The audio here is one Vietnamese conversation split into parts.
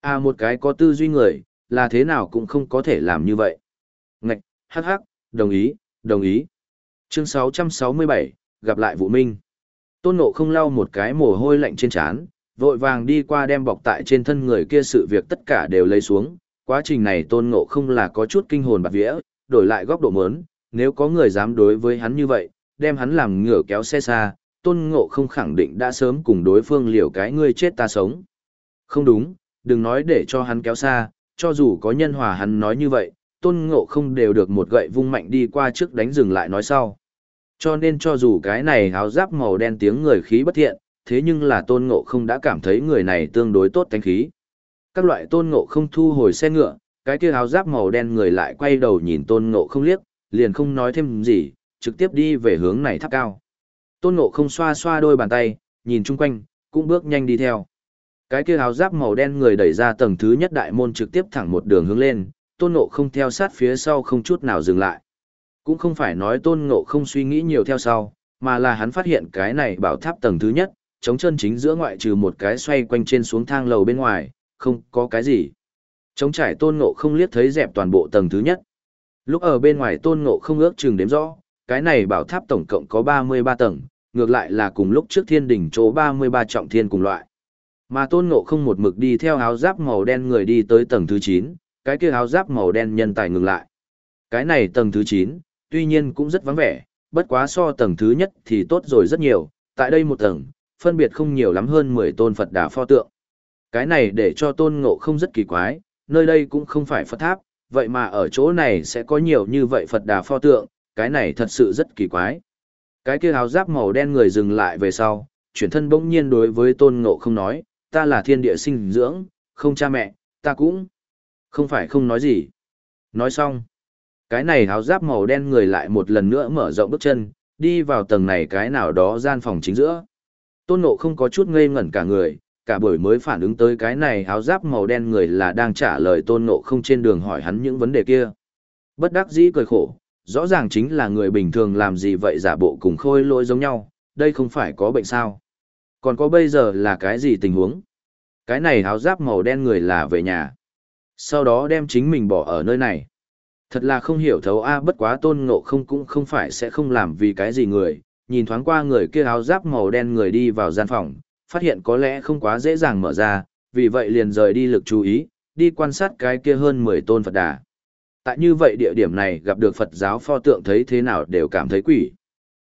À một cái có tư duy người, là thế nào cũng không có thể làm như vậy. Ngạch, hắc hắc, đồng ý, đồng ý. Chương 667, gặp lại Vũ Minh. Tôn Ngộ không lau một cái mồ hôi lạnh trên trán, vội vàng đi qua đem bọc tại trên thân người kia sự việc tất cả đều lấy xuống. Quá trình này Tôn Ngộ không là có chút kinh hồn bạc vía, đổi lại góc độ mớn, nếu có người dám đối với hắn như vậy, đem hắn làm ngửa kéo xe xa, Tôn Ngộ không khẳng định đã sớm cùng đối phương liều cái ngươi chết ta sống. Không đúng, đừng nói để cho hắn kéo xa, cho dù có nhân hòa hắn nói như vậy, tôn ngộ không đều được một gậy vung mạnh đi qua trước đánh dừng lại nói sau. Cho nên cho dù cái này áo giáp màu đen tiếng người khí bất thiện, thế nhưng là tôn ngộ không đã cảm thấy người này tương đối tốt thánh khí. Các loại tôn ngộ không thu hồi xe ngựa, cái kia áo giáp màu đen người lại quay đầu nhìn tôn ngộ không liếc, liền không nói thêm gì, trực tiếp đi về hướng này tháp cao. Tôn ngộ không xoa xoa đôi bàn tay, nhìn chung quanh, cũng bước nhanh đi theo. Cái kia áo giáp màu đen người đẩy ra tầng thứ nhất đại môn trực tiếp thẳng một đường hướng lên, tôn ngộ không theo sát phía sau không chút nào dừng lại. Cũng không phải nói tôn ngộ không suy nghĩ nhiều theo sau, mà là hắn phát hiện cái này bảo tháp tầng thứ nhất, chống chân chính giữa ngoại trừ một cái xoay quanh trên xuống thang lầu bên ngoài, không có cái gì. Chống trải tôn ngộ không liếc thấy dẹp toàn bộ tầng thứ nhất. Lúc ở bên ngoài tôn ngộ không ước chừng đếm rõ, cái này bảo tháp tổng cộng có 33 tầng, ngược lại là cùng lúc trước thiên đỉnh chỗ 33 trọng thiên cùng loại. Mà tôn ngộ không một mực đi theo áo giáp màu đen người đi tới tầng thứ 9, cái kia áo giáp màu đen nhân tài ngừng lại. Cái này tầng thứ 9, tuy nhiên cũng rất vắng vẻ, bất quá so tầng thứ nhất thì tốt rồi rất nhiều, tại đây một tầng, phân biệt không nhiều lắm hơn 10 tôn Phật đà pho tượng. Cái này để cho tôn ngộ không rất kỳ quái, nơi đây cũng không phải Phật tháp, vậy mà ở chỗ này sẽ có nhiều như vậy Phật đà pho tượng, cái này thật sự rất kỳ quái. Cái kia áo giáp màu đen người dừng lại về sau, chuyển thân bỗng nhiên đối với tôn ngộ không nói, ta là thiên địa sinh dưỡng, không cha mẹ, ta cũng không phải không nói gì. Nói xong, cái này áo giáp màu đen người lại một lần nữa mở rộng bước chân, đi vào tầng này cái nào đó gian phòng chính giữa. Tôn Ngộ không có chút ngây ngẩn cả người, cả buổi mới phản ứng tới cái này áo giáp màu đen người là đang trả lời Tôn Ngộ không trên đường hỏi hắn những vấn đề kia. Bất đắc dĩ cười khổ, rõ ràng chính là người bình thường làm gì vậy giả bộ cùng khôi lỗi giống nhau, đây không phải có bệnh sao. Còn có bây giờ là cái gì tình huống? Cái này áo giáp màu đen người là về nhà. Sau đó đem chính mình bỏ ở nơi này. Thật là không hiểu thấu a bất quá tôn ngộ không cũng không phải sẽ không làm vì cái gì người. Nhìn thoáng qua người kia áo giáp màu đen người đi vào gian phòng, phát hiện có lẽ không quá dễ dàng mở ra, vì vậy liền rời đi lực chú ý, đi quan sát cái kia hơn 10 tôn Phật đà. Tại như vậy địa điểm này gặp được Phật giáo pho tượng thấy thế nào đều cảm thấy quỷ.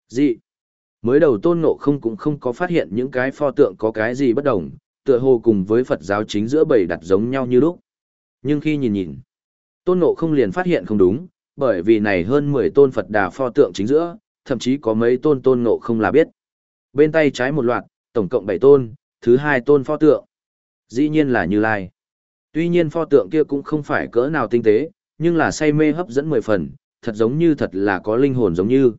Dị. Mới đầu tôn ngộ không cũng không có phát hiện những cái pho tượng có cái gì bất đồng, tựa hồ cùng với Phật giáo chính giữa bầy đặt giống nhau như lúc. Nhưng khi nhìn nhìn, tôn ngộ không liền phát hiện không đúng, bởi vì này hơn 10 tôn Phật đà pho tượng chính giữa, thậm chí có mấy tôn tôn ngộ không là biết. Bên tay trái một loạt, tổng cộng 7 tôn, thứ hai tôn pho tượng. Dĩ nhiên là Như Lai. Tuy nhiên pho tượng kia cũng không phải cỡ nào tinh tế, nhưng là say mê hấp dẫn 10 phần, thật giống như thật là có linh hồn giống như.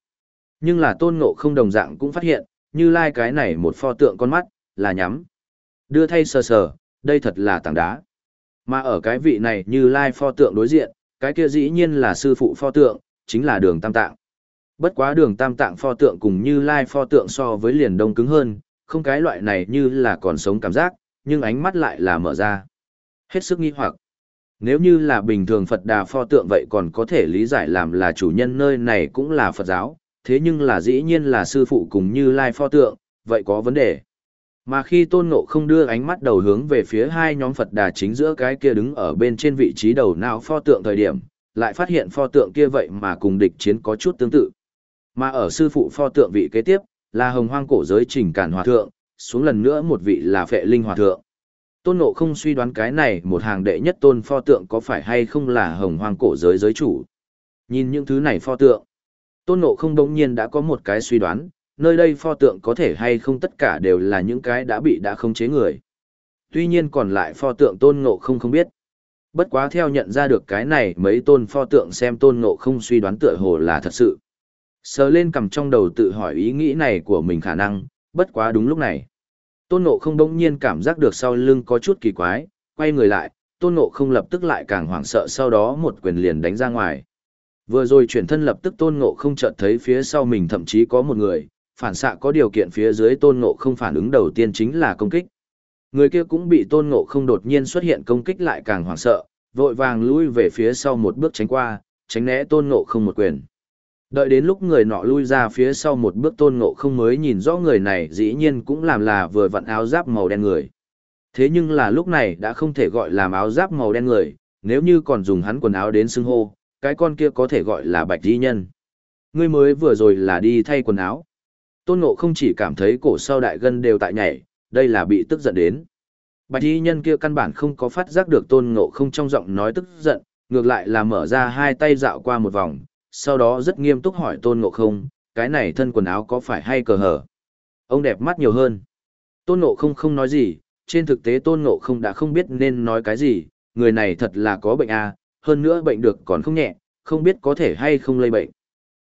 Nhưng là tôn ngộ không đồng dạng cũng phát hiện, như lai cái này một pho tượng con mắt, là nhắm. Đưa thay sờ sờ, đây thật là tảng đá. Mà ở cái vị này như lai pho tượng đối diện, cái kia dĩ nhiên là sư phụ pho tượng, chính là đường tam tạng. Bất quá đường tam tạng pho tượng cùng như lai pho tượng so với liền đông cứng hơn, không cái loại này như là còn sống cảm giác, nhưng ánh mắt lại là mở ra. Hết sức nghi hoặc. Nếu như là bình thường Phật đà pho tượng vậy còn có thể lý giải làm là chủ nhân nơi này cũng là Phật giáo, thế nhưng là dĩ nhiên là sư phụ cùng như lai pho tượng, vậy có vấn đề. Mà khi tôn ngộ không đưa ánh mắt đầu hướng về phía hai nhóm Phật đà chính giữa cái kia đứng ở bên trên vị trí đầu não pho tượng thời điểm, lại phát hiện pho tượng kia vậy mà cùng địch chiến có chút tương tự. Mà ở sư phụ pho tượng vị kế tiếp, là hồng hoang cổ giới trình cản hòa thượng, xuống lần nữa một vị là phệ linh hòa thượng. Tôn ngộ không suy đoán cái này một hàng đệ nhất tôn pho tượng có phải hay không là hồng hoang cổ giới giới chủ. Nhìn những thứ này pho tượng, Tôn Ngộ không đống nhiên đã có một cái suy đoán, nơi đây pho tượng có thể hay không tất cả đều là những cái đã bị đã không chế người. Tuy nhiên còn lại pho tượng Tôn Ngộ không không biết. Bất quá theo nhận ra được cái này mấy tôn pho tượng xem Tôn Ngộ không suy đoán tựa hồ là thật sự. Sờ lên cầm trong đầu tự hỏi ý nghĩ này của mình khả năng, bất quá đúng lúc này. Tôn Ngộ không đống nhiên cảm giác được sau lưng có chút kỳ quái, quay người lại, Tôn Ngộ không lập tức lại càng hoảng sợ sau đó một quyền liền đánh ra ngoài. Vừa rồi chuyển thân lập tức tôn ngộ không chợt thấy phía sau mình thậm chí có một người, phản xạ có điều kiện phía dưới tôn ngộ không phản ứng đầu tiên chính là công kích. Người kia cũng bị tôn ngộ không đột nhiên xuất hiện công kích lại càng hoảng sợ, vội vàng lui về phía sau một bước tránh qua, tránh né tôn ngộ không một quyền. Đợi đến lúc người nọ lui ra phía sau một bước tôn ngộ không mới nhìn rõ người này dĩ nhiên cũng làm là vừa vặn áo giáp màu đen người. Thế nhưng là lúc này đã không thể gọi là áo giáp màu đen người, nếu như còn dùng hắn quần áo đến xưng hô, cái con kia có thể gọi là bạch di nhân. Ngươi mới vừa rồi là đi thay quần áo. Tôn ngộ không chỉ cảm thấy cổ sau đại gân đều tại nhảy, đây là bị tức giận đến. Bạch y nhân kia căn bản không có phát giác được tôn ngộ không trong giọng nói tức giận, ngược lại là mở ra hai tay dạo qua một vòng, sau đó rất nghiêm túc hỏi tôn ngộ không, cái này thân quần áo có phải hay cờ hở? Ông đẹp mắt nhiều hơn. Tôn ngộ không không nói gì, trên thực tế tôn ngộ không đã không biết nên nói cái gì, người này thật là có bệnh à, hơn nữa bệnh được còn không nhẹ, không biết có thể hay không lây bệnh.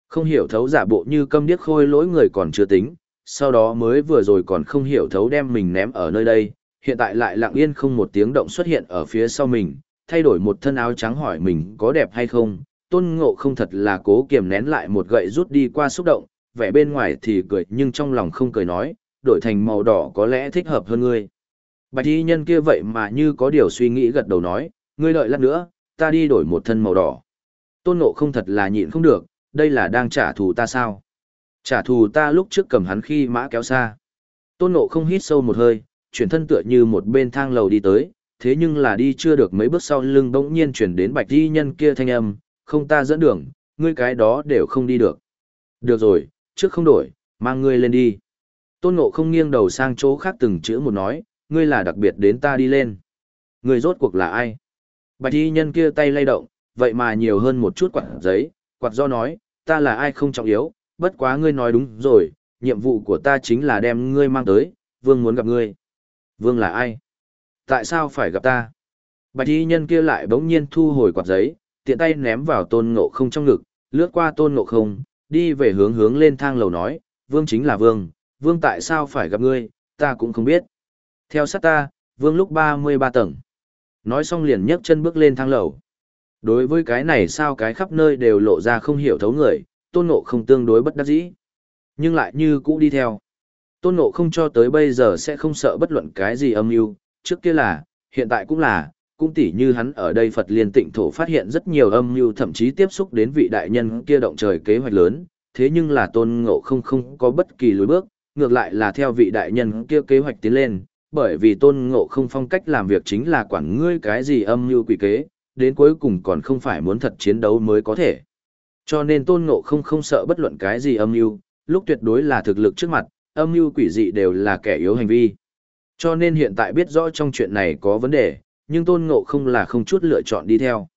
Không hiểu thấu giả bộ như câm điếc khôi lỗi người còn chưa tính, sau đó mới vừa rồi còn không hiểu thấu đem mình ném ở nơi đây, hiện tại lại lặng yên không một tiếng động xuất hiện ở phía sau mình, thay đổi một thân áo trắng hỏi mình có đẹp hay không, tôn ngộ không thật là cố kiềm nén lại một gậy rút đi qua xúc động, vẻ bên ngoài thì cười nhưng trong lòng không cười nói, đổi thành màu đỏ có lẽ thích hợp hơn ngươi. Bạch y nhân kia vậy mà như có điều suy nghĩ gật đầu nói, ngươi đợi lát nữa, ta đi đổi một thân màu đỏ. Tôn ngộ không thật là nhịn không được, đây là đang trả thù ta sao? Trả thù ta lúc trước cầm hắn khi mã kéo xa. Tôn ngộ không hít sâu một hơi, chuyển thân tựa như một bên thang lầu đi tới, thế nhưng là đi chưa được mấy bước sau lưng bỗng nhiên chuyển đến bạch y nhân kia thanh âm, không ta dẫn đường, ngươi cái đó đều không đi được. Được rồi, trước không đổi, mang ngươi lên đi. Tôn ngộ không nghiêng đầu sang chỗ khác từng chữ một nói, ngươi là đặc biệt đến ta đi lên. Ngươi rốt cuộc là ai? Bạch y nhân kia tay lay động, vậy mà nhiều hơn một chút quạt giấy, quạt do nói, ta là ai không trọng yếu, bất quá ngươi nói đúng rồi, nhiệm vụ của ta chính là đem ngươi mang tới, vương muốn gặp ngươi. Vương là ai? Tại sao phải gặp ta? Bạch y nhân kia lại bỗng nhiên thu hồi quạt giấy, tiện tay ném vào tôn ngộ không trong ngực, lướt qua tôn ngộ không, đi về hướng hướng lên thang lầu nói, vương chính là vương, vương tại sao phải gặp ngươi, ta cũng không biết. Theo sát ta, vương lúc 33 tầng. Nói xong liền nhấc chân bước lên thang lầu. Đối với cái này sao cái khắp nơi đều lộ ra không hiểu thấu người, tôn ngộ không tương đối bất đắc dĩ. Nhưng lại như cũ đi theo. Tôn ngộ không cho tới bây giờ sẽ không sợ bất luận cái gì âm mưu trước kia là, hiện tại cũng là, cũng tỉ như hắn ở đây Phật liên tịnh thổ phát hiện rất nhiều âm mưu thậm chí tiếp xúc đến vị đại nhân kia động trời kế hoạch lớn, thế nhưng là tôn ngộ không không có bất kỳ lối bước, ngược lại là theo vị đại nhân kia kế hoạch tiến lên, bởi vì tôn ngộ không phong cách làm việc chính là quản ngươi cái gì âm mưu quỷ kế, đến cuối cùng còn không phải muốn thật chiến đấu mới có thể. Cho nên tôn ngộ không không sợ bất luận cái gì âm mưu, lúc tuyệt đối là thực lực trước mặt, âm mưu quỷ dị đều là kẻ yếu hành vi. Cho nên hiện tại biết rõ trong chuyện này có vấn đề, nhưng tôn ngộ không là không chút lựa chọn đi theo.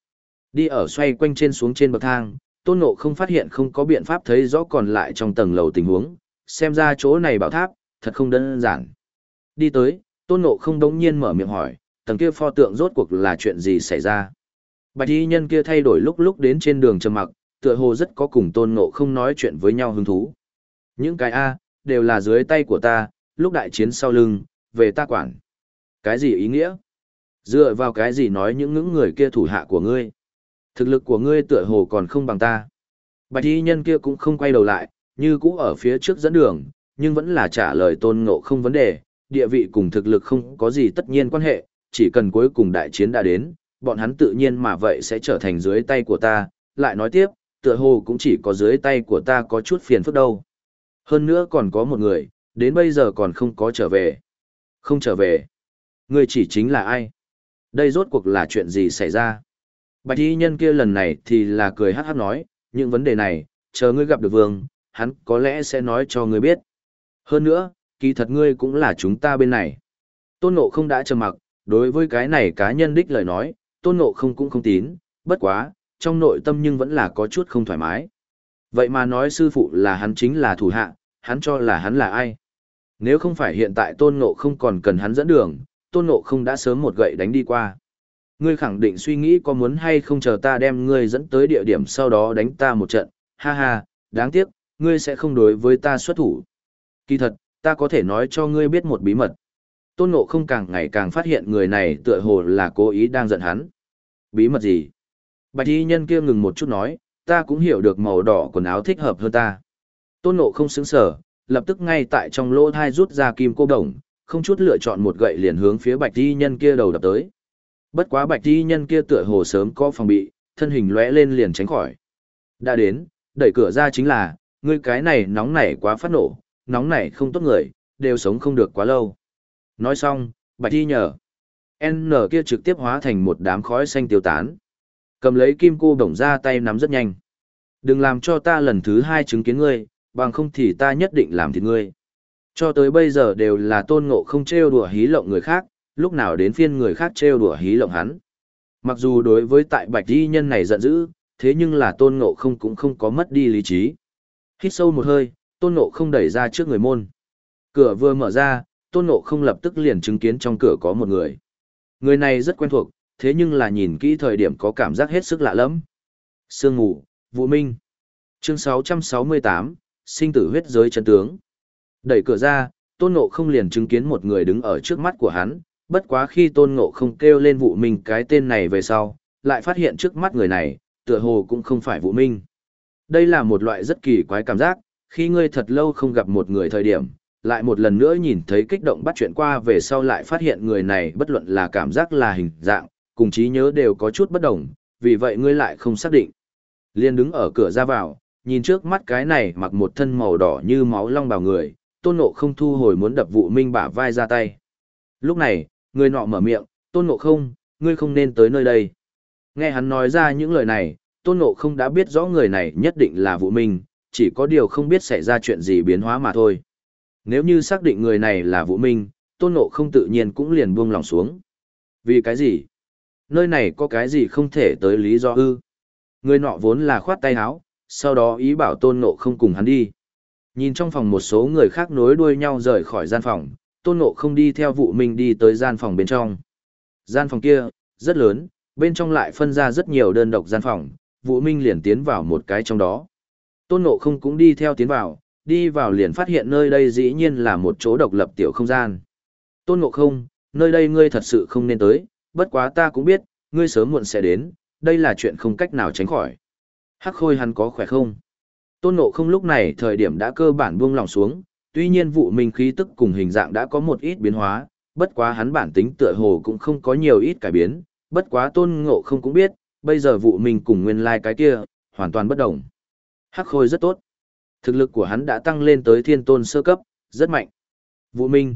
Đi ở xoay quanh trên xuống trên bậc thang, tôn ngộ không phát hiện không có biện pháp thấy rõ còn lại trong tầng lầu tình huống, xem ra chỗ này bảo tháp, thật không đơn giản. Đi tới, tôn ngộ không đống nhiên mở miệng hỏi, tầng kia pho tượng rốt cuộc là chuyện gì xảy ra. Bạch y nhân kia thay đổi lúc lúc đến trên đường trầm mặc, tựa hồ rất có cùng tôn ngộ không nói chuyện với nhau hứng thú. Những cái A, đều là dưới tay của ta, lúc đại chiến sau lưng, về ta quản. Cái gì ý nghĩa? Dựa vào cái gì nói những ngưỡng người kia thủ hạ của ngươi? Thực lực của ngươi tựa hồ còn không bằng ta. Bạch y nhân kia cũng không quay đầu lại, như cũ ở phía trước dẫn đường, nhưng vẫn là trả lời tôn ngộ không vấn đề, địa vị cùng thực lực không có gì tất nhiên quan hệ, chỉ cần cuối cùng đại chiến đã đến, bọn hắn tự nhiên mà vậy sẽ trở thành dưới tay của ta, lại nói tiếp, tựa hồ cũng chỉ có dưới tay của ta có chút phiền phức đâu. Hơn nữa còn có một người, đến bây giờ còn không có trở về. Không trở về. Người chỉ chính là ai? Đây rốt cuộc là chuyện gì xảy ra? Bạch y nhân kia lần này thì là cười hát hát nói, những vấn đề này, chờ ngươi gặp được vương, hắn có lẽ sẽ nói cho ngươi biết. Hơn nữa, kỳ thật ngươi cũng là chúng ta bên này. Tôn Ngộ không đã trầm mặc, đối với cái này cá nhân đích lời nói, Tôn Ngộ không cũng không tín, bất quá, trong nội tâm nhưng vẫn là có chút không thoải mái. Vậy mà nói sư phụ là hắn chính là thủ hạ, hắn cho là hắn là ai? Nếu không phải hiện tại Tôn Ngộ không còn cần hắn dẫn đường, Tôn Ngộ không đã sớm một gậy đánh đi qua. Ngươi khẳng định suy nghĩ có muốn hay không chờ ta đem ngươi dẫn tới địa điểm sau đó đánh ta một trận, ha ha, đáng tiếc, ngươi sẽ không đối với ta xuất thủ. Kỳ thật, ta có thể nói cho ngươi biết một bí mật. Tôn Ngộ không càng ngày càng phát hiện người này tựa hồ là cố ý đang giận hắn. Bí mật gì? Bạch y nhân kia ngừng một chút nói, ta cũng hiểu được màu đỏ quần áo thích hợp hơn ta. Tôn Ngộ không xứng sở, lập tức ngay tại trong lỗ thai rút ra kim cô đồng, không chút lựa chọn một gậy liền hướng phía bạch y nhân kia đầu đập tới. Bất quá bạch y nhân kia tựa hồ sớm có phòng bị, thân hình lóe lên liền tránh khỏi. Đã đến, đẩy cửa ra chính là, ngươi cái này nóng nảy quá phát nổ, nóng nảy không tốt người, đều sống không được quá lâu. Nói xong, bạch y nhờ. N kia trực tiếp hóa thành một đám khói xanh tiêu tán. Cầm lấy kim cô đồng ra tay nắm rất nhanh. Đừng làm cho ta lần thứ hai chứng kiến ngươi, bằng không thì ta nhất định làm thịt ngươi. Cho tới bây giờ đều là tôn ngộ không trêu đùa hí lộng người khác, lúc nào đến phiên người khác trêu đùa hí lộng hắn. Mặc dù đối với tại bạch y nhân này giận dữ, thế nhưng là tôn ngộ không cũng không có mất đi lý trí. Hít sâu một hơi, tôn ngộ không đẩy ra trước người môn. Cửa vừa mở ra, tôn ngộ không lập tức liền chứng kiến trong cửa có một người. Người này rất quen thuộc, thế nhưng là nhìn kỹ thời điểm có cảm giác hết sức lạ lẫm. Sương ngủ, Vũ Minh. Chương 668, sinh tử huyết giới chân tướng. Đẩy cửa ra, tôn ngộ không liền chứng kiến một người đứng ở trước mắt của hắn, bất quá khi tôn ngộ không kêu lên Vũ Minh cái tên này về sau, lại phát hiện trước mắt người này, tựa hồ cũng không phải Vũ Minh. Đây là một loại rất kỳ quái cảm giác, khi ngươi thật lâu không gặp một người thời điểm, lại một lần nữa nhìn thấy kích động bắt chuyện qua về sau lại phát hiện người này bất luận là cảm giác là hình dạng, cùng trí nhớ đều có chút bất đồng, vì vậy ngươi lại không xác định. Liên đứng ở cửa ra vào, nhìn trước mắt cái này mặc một thân màu đỏ như máu long bào người, tôn ngộ không thu hồi muốn đập vụ minh bả vai ra tay. Lúc này, người nọ mở miệng, tôn ngộ không, ngươi không nên tới nơi đây. Nghe hắn nói ra những lời này, tôn ngộ không đã biết rõ người này nhất định là vụ minh, chỉ có điều không biết xảy ra chuyện gì biến hóa mà thôi. Nếu như xác định người này là Vũ Minh, tôn ngộ không tự nhiên cũng liền buông lòng xuống. Vì cái gì? Nơi này có cái gì không thể tới lý do ư? Người nọ vốn là khoát tay áo, sau đó ý bảo tôn ngộ không cùng hắn đi. Nhìn trong phòng một số người khác nối đuôi nhau rời khỏi gian phòng, tôn ngộ không đi theo Vũ Minh đi tới gian phòng bên trong. Gian phòng kia, rất lớn, bên trong lại phân ra rất nhiều đơn độc gian phòng, Vũ Minh liền tiến vào một cái trong đó. Tôn Ngộ không cũng đi theo tiến vào, đi vào liền phát hiện nơi đây dĩ nhiên là một chỗ độc lập tiểu không gian. Tôn Ngộ Không, nơi đây ngươi thật sự không nên tới, bất quá ta cũng biết, ngươi sớm muộn sẽ đến, đây là chuyện không cách nào tránh khỏi. Hắc Khôi hắn có khỏe không? Tôn Ngộ Không lúc này thời điểm đã cơ bản buông lòng xuống, tuy nhiên vụ minh khí tức cùng hình dạng đã có một ít biến hóa, bất quá hắn bản tính tựa hồ cũng không có nhiều ít cải biến, bất quá Tôn Ngộ Không cũng biết, bây giờ vụ minh cùng nguyên lai like cái kia, hoàn toàn bất đồng. Hắc Khôi rất tốt. Thực lực của hắn đã tăng lên tới thiên tôn sơ cấp, rất mạnh. Vũ Minh,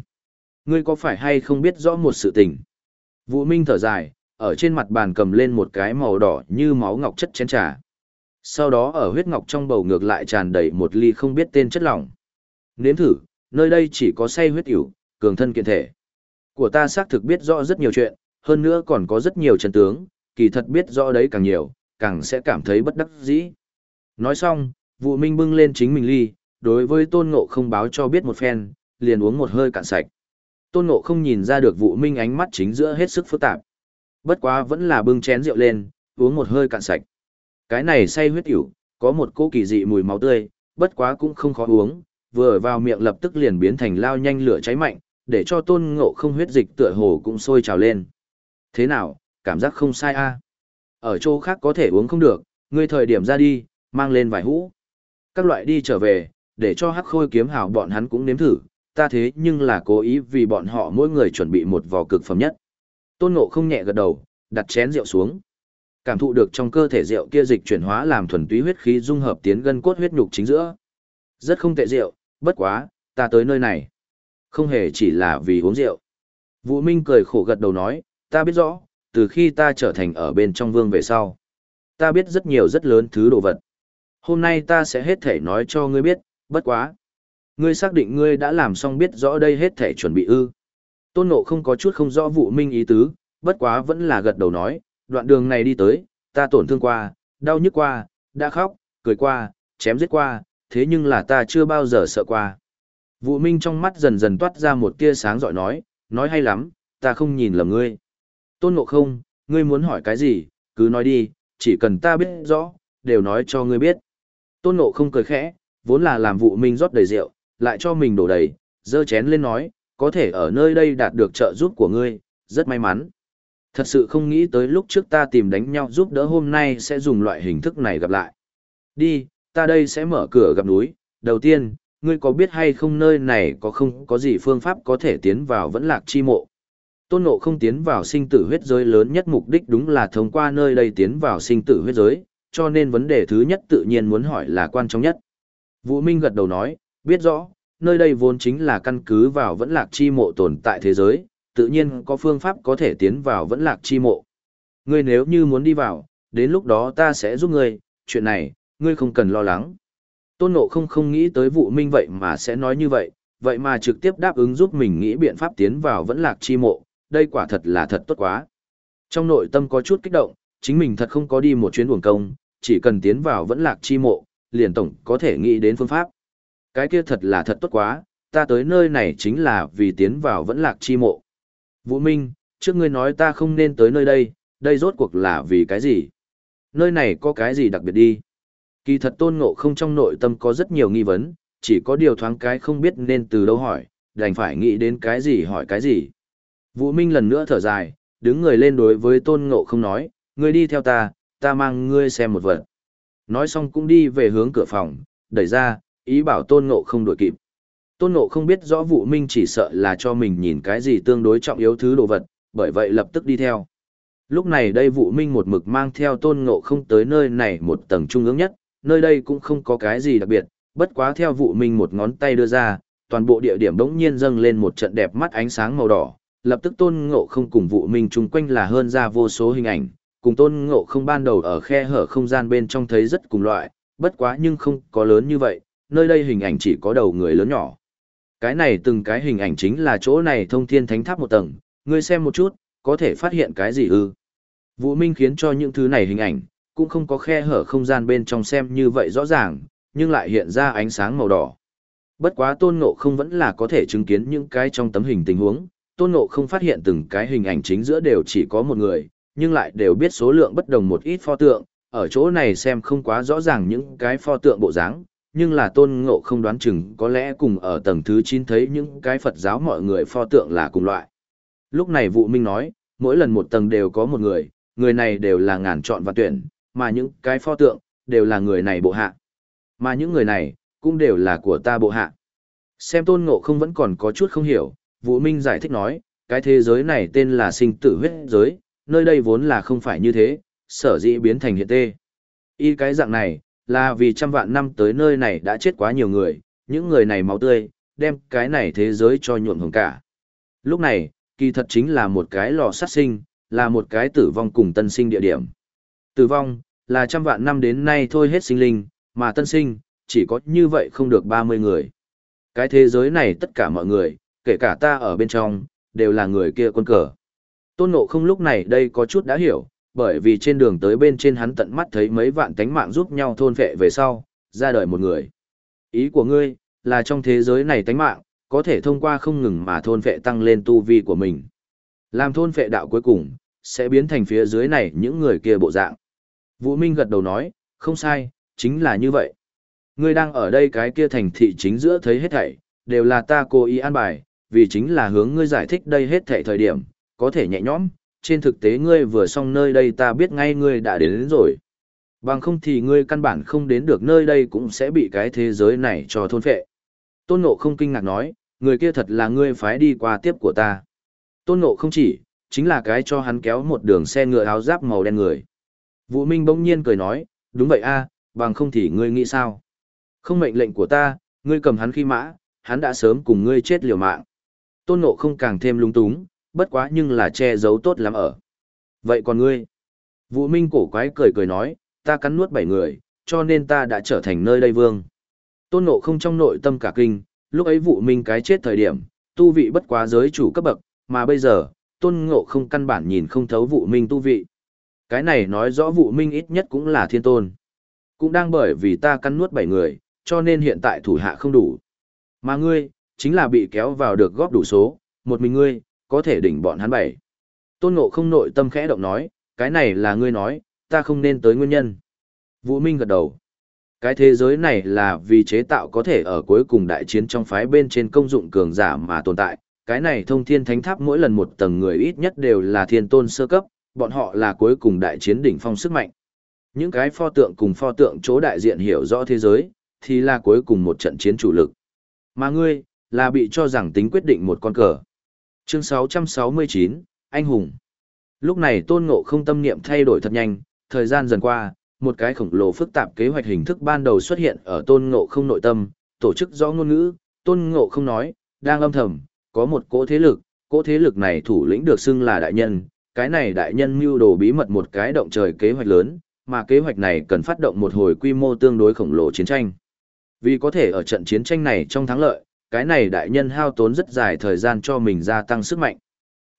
ngươi có phải hay không biết rõ một sự tình? Vũ Minh thở dài, ở trên mặt bàn cầm lên một cái màu đỏ như máu ngọc chất chén trà. Sau đó ở huyết ngọc trong bầu ngược lại tràn đầy một ly không biết tên chất lỏng. Nếm thử, nơi đây chỉ có say huyết ỉu, cường thân kiện thể. Của ta xác thực biết rõ rất nhiều chuyện, hơn nữa còn có rất nhiều chân tướng, kỳ thật biết rõ đấy càng nhiều, càng sẽ cảm thấy bất đắc dĩ. Nói xong, Vụ Minh bưng lên chính mình ly, đối với Tôn Ngộ không báo cho biết một phen, liền uống một hơi cạn sạch. Tôn Ngộ không nhìn ra được Vụ Minh ánh mắt chính giữa hết sức phức tạp. Bất quá vẫn là bưng chén rượu lên, uống một hơi cạn sạch. Cái này say huyết ỉu, có một cỗ kỳ dị mùi máu tươi, bất quá cũng không khó uống, vừa vào miệng lập tức liền biến thành lao nhanh lửa cháy mạnh, để cho Tôn Ngộ không huyết dịch tựa hồ cũng sôi trào lên. Thế nào, cảm giác không sai a? Ở chỗ khác có thể uống không được, ngươi thời điểm ra đi, mang lên vài hũ các loại đi trở về, để cho hắc khôi kiếm hào bọn hắn cũng nếm thử, ta thế nhưng là cố ý vì bọn họ mỗi người chuẩn bị một vò cực phẩm nhất. Tôn Ngộ không nhẹ gật đầu, đặt chén rượu xuống. Cảm thụ được trong cơ thể rượu kia dịch chuyển hóa làm thuần túy huyết khí dung hợp tiến gân cốt huyết nhục chính giữa. Rất không tệ rượu, bất quá, ta tới nơi này. Không hề chỉ là vì uống rượu. Vũ Minh cười khổ gật đầu nói, ta biết rõ, từ khi ta trở thành ở bên trong vương về sau. Ta biết rất nhiều rất lớn thứ đồ vật. Hôm nay ta sẽ hết thể nói cho ngươi biết, bất quá. Ngươi xác định ngươi đã làm xong biết rõ đây hết thể chuẩn bị ư. Tôn nộ không có chút không rõ vụ minh ý tứ, bất quá vẫn là gật đầu nói, đoạn đường này đi tới, ta tổn thương qua, đau nhức qua, đã khóc, cười qua, chém giết qua, thế nhưng là ta chưa bao giờ sợ qua. Vụ minh trong mắt dần dần toát ra một tia sáng giỏi nói, nói hay lắm, ta không nhìn lầm ngươi. Tôn ngộ không, ngươi muốn hỏi cái gì, cứ nói đi, chỉ cần ta biết rõ, đều nói cho ngươi biết. Tôn Ngộ không cười khẽ, vốn là làm vụ mình rót đầy rượu, lại cho mình đổ đầy, dơ chén lên nói, có thể ở nơi đây đạt được trợ giúp của ngươi, rất may mắn. Thật sự không nghĩ tới lúc trước ta tìm đánh nhau giúp đỡ hôm nay sẽ dùng loại hình thức này gặp lại. Đi, ta đây sẽ mở cửa gặp núi, đầu tiên, ngươi có biết hay không nơi này có không có gì phương pháp có thể tiến vào vẫn lạc chi mộ? Tôn Ngộ không tiến vào sinh tử huyết giới lớn nhất mục đích đúng là thông qua nơi đây tiến vào sinh tử huyết giới, cho nên vấn đề thứ nhất tự nhiên muốn hỏi là quan trọng nhất. Vũ Minh gật đầu nói, biết rõ, nơi đây vốn chính là căn cứ vào vẫn lạc chi mộ tồn tại thế giới, tự nhiên có phương pháp có thể tiến vào vẫn lạc chi mộ. Ngươi nếu như muốn đi vào, đến lúc đó ta sẽ giúp ngươi, chuyện này, ngươi không cần lo lắng. Tôn Ngộ không không nghĩ tới vụ minh vậy mà sẽ nói như vậy, vậy mà trực tiếp đáp ứng giúp mình nghĩ biện pháp tiến vào vẫn lạc chi mộ, đây quả thật là thật tốt quá. Trong nội tâm có chút kích động, chính mình thật không có đi một chuyến buồng công, chỉ cần tiến vào vẫn lạc chi mộ, liền tổng có thể nghĩ đến phương pháp. Cái kia thật là thật tốt quá, ta tới nơi này chính là vì tiến vào vẫn lạc chi mộ. Vũ Minh, trước ngươi nói ta không nên tới nơi đây, đây rốt cuộc là vì cái gì? Nơi này có cái gì đặc biệt đi? Kỳ thật tôn ngộ không trong nội tâm có rất nhiều nghi vấn, chỉ có điều thoáng cái không biết nên từ đâu hỏi, đành phải nghĩ đến cái gì hỏi cái gì. Vũ Minh lần nữa thở dài, đứng người lên đối với tôn ngộ không nói, ngươi đi theo ta, ta mang ngươi xem một vật. Nói xong cũng đi về hướng cửa phòng, đẩy ra, ý bảo tôn ngộ không đuổi kịp. Tôn ngộ không biết rõ vụ Minh chỉ sợ là cho mình nhìn cái gì tương đối trọng yếu thứ đồ vật, bởi vậy lập tức đi theo. Lúc này đây vụ Minh một mực mang theo tôn ngộ không tới nơi này một tầng trung ương nhất, nơi đây cũng không có cái gì đặc biệt, bất quá theo vụ Minh một ngón tay đưa ra, toàn bộ địa điểm đống nhiên dâng lên một trận đẹp mắt ánh sáng màu đỏ, lập tức tôn ngộ không cùng vụ Minh chung quanh là hơn ra vô số hình ảnh, cùng tôn ngộ không ban đầu ở khe hở không gian bên trong thấy rất cùng loại, bất quá nhưng không có lớn như vậy, nơi đây hình ảnh chỉ có đầu người lớn nhỏ. Cái này từng cái hình ảnh chính là chỗ này thông thiên thánh tháp một tầng, ngươi xem một chút, có thể phát hiện cái gì ư. Vũ Minh khiến cho những thứ này hình ảnh, cũng không có khe hở không gian bên trong xem như vậy rõ ràng, nhưng lại hiện ra ánh sáng màu đỏ. Bất quá tôn ngộ không vẫn là có thể chứng kiến những cái trong tấm hình tình huống, tôn ngộ không phát hiện từng cái hình ảnh chính giữa đều chỉ có một người, nhưng lại đều biết số lượng bất đồng một ít pho tượng, ở chỗ này xem không quá rõ ràng những cái pho tượng bộ dáng, nhưng là tôn ngộ không đoán chừng có lẽ cùng ở tầng thứ 9 thấy những cái Phật giáo mọi người pho tượng là cùng loại. Lúc này vụ minh nói, mỗi lần một tầng đều có một người, người này đều là ngàn chọn và tuyển, mà những cái pho tượng, đều là người này bộ hạ. Mà những người này, cũng đều là của ta bộ hạ. Xem tôn ngộ không vẫn còn có chút không hiểu, Vũ Minh giải thích nói, cái thế giới này tên là sinh tử huyết giới, nơi đây vốn là không phải như thế, sở dĩ biến thành hiện tê. Y cái dạng này, là vì trăm vạn năm tới nơi này đã chết quá nhiều người, những người này máu tươi, đem cái này thế giới cho nhuộm hồng cả. Lúc này, kỳ thật chính là một cái lò sát sinh, là một cái tử vong cùng tân sinh địa điểm. Tử vong, là trăm vạn năm đến nay thôi hết sinh linh, mà tân sinh, chỉ có như vậy không được 30 người. Cái thế giới này tất cả mọi người, kể cả ta ở bên trong, đều là người kia quân cờ. Tôn Ngộ không lúc này đây có chút đã hiểu, bởi vì trên đường tới bên trên hắn tận mắt thấy mấy vạn tánh mạng giúp nhau thôn phệ về sau, ra đời một người. Ý của ngươi, là trong thế giới này tánh mạng, có thể thông qua không ngừng mà thôn phệ tăng lên tu vi của mình. Làm thôn phệ đạo cuối cùng, sẽ biến thành phía dưới này những người kia bộ dạng. Vũ Minh gật đầu nói, không sai, chính là như vậy. Ngươi đang ở đây cái kia thành thị chính giữa thấy hết thảy, đều là ta cố ý an bài, vì chính là hướng ngươi giải thích đây hết thảy thời điểm, có thể nhẹ nhõm, trên thực tế ngươi vừa xong nơi đây ta biết ngay ngươi đã đến, đến rồi. Bằng không thì ngươi căn bản không đến được nơi đây cũng sẽ bị cái thế giới này cho thôn phệ. Tôn Ngộ không kinh ngạc nói, người kia thật là ngươi phái đi qua tiếp của ta. Tôn Ngộ không chỉ, chính là cái cho hắn kéo một đường xe ngựa áo giáp màu đen người. Vũ Minh bỗng nhiên cười nói, đúng vậy a, bằng không thì ngươi nghĩ sao? Không mệnh lệnh của ta, ngươi cầm hắn khi mã, hắn đã sớm cùng ngươi chết liều mạng. Tôn Ngộ không càng thêm lung túng, bất quá nhưng là che giấu tốt lắm ở. Vậy còn ngươi? Vũ Minh cổ quái cười cười nói, ta cắn nuốt bảy người, cho nên ta đã trở thành nơi đây vương. Tôn Ngộ không trong nội tâm cả kinh, lúc ấy Vũ Minh cái chết thời điểm, tu vị bất quá giới chủ cấp bậc, mà bây giờ, Tôn Ngộ không căn bản nhìn không thấu Vũ Minh tu vị. Cái này nói rõ Vũ Minh ít nhất cũng là thiên tôn. Cũng đang bởi vì ta cắn nuốt bảy người, cho nên hiện tại thủ hạ không đủ. Mà ngươi, chính là bị kéo vào được góp đủ số, một mình ngươi, có thể đỉnh bọn hắn bảy. Tôn Ngộ không nội tâm khẽ động nói, cái này là ngươi nói, ta không nên tới nguyên nhân. Vũ Minh gật đầu. Cái thế giới này là vì chế tạo có thể ở cuối cùng đại chiến trong phái bên trên công dụng cường giả mà tồn tại. Cái này thông thiên thánh tháp mỗi lần một tầng người ít nhất đều là thiên tôn sơ cấp, bọn họ là cuối cùng đại chiến đỉnh phong sức mạnh. Những cái pho tượng cùng pho tượng chỗ đại diện hiểu rõ thế giới, thì là cuối cùng một trận chiến chủ lực. Mà ngươi, là bị cho rằng tính quyết định một con cờ. Chương 669, Anh Hùng. Lúc này tôn ngộ không tâm niệm thay đổi thật nhanh, thời gian dần qua, một cái khổng lồ phức tạp kế hoạch hình thức ban đầu xuất hiện ở tôn ngộ không nội tâm, tổ chức rõ ngôn ngữ, tôn ngộ không nói, đang âm thầm, có một cỗ thế lực, cỗ thế lực này thủ lĩnh được xưng là đại nhân, cái này đại nhân mưu đồ bí mật một cái động trời kế hoạch lớn, mà kế hoạch này cần phát động một hồi quy mô tương đối khổng lồ chiến tranh. Vì có thể ở trận chiến tranh này trong thắng lợi, cái này đại nhân hao tốn rất dài thời gian cho mình gia tăng sức mạnh.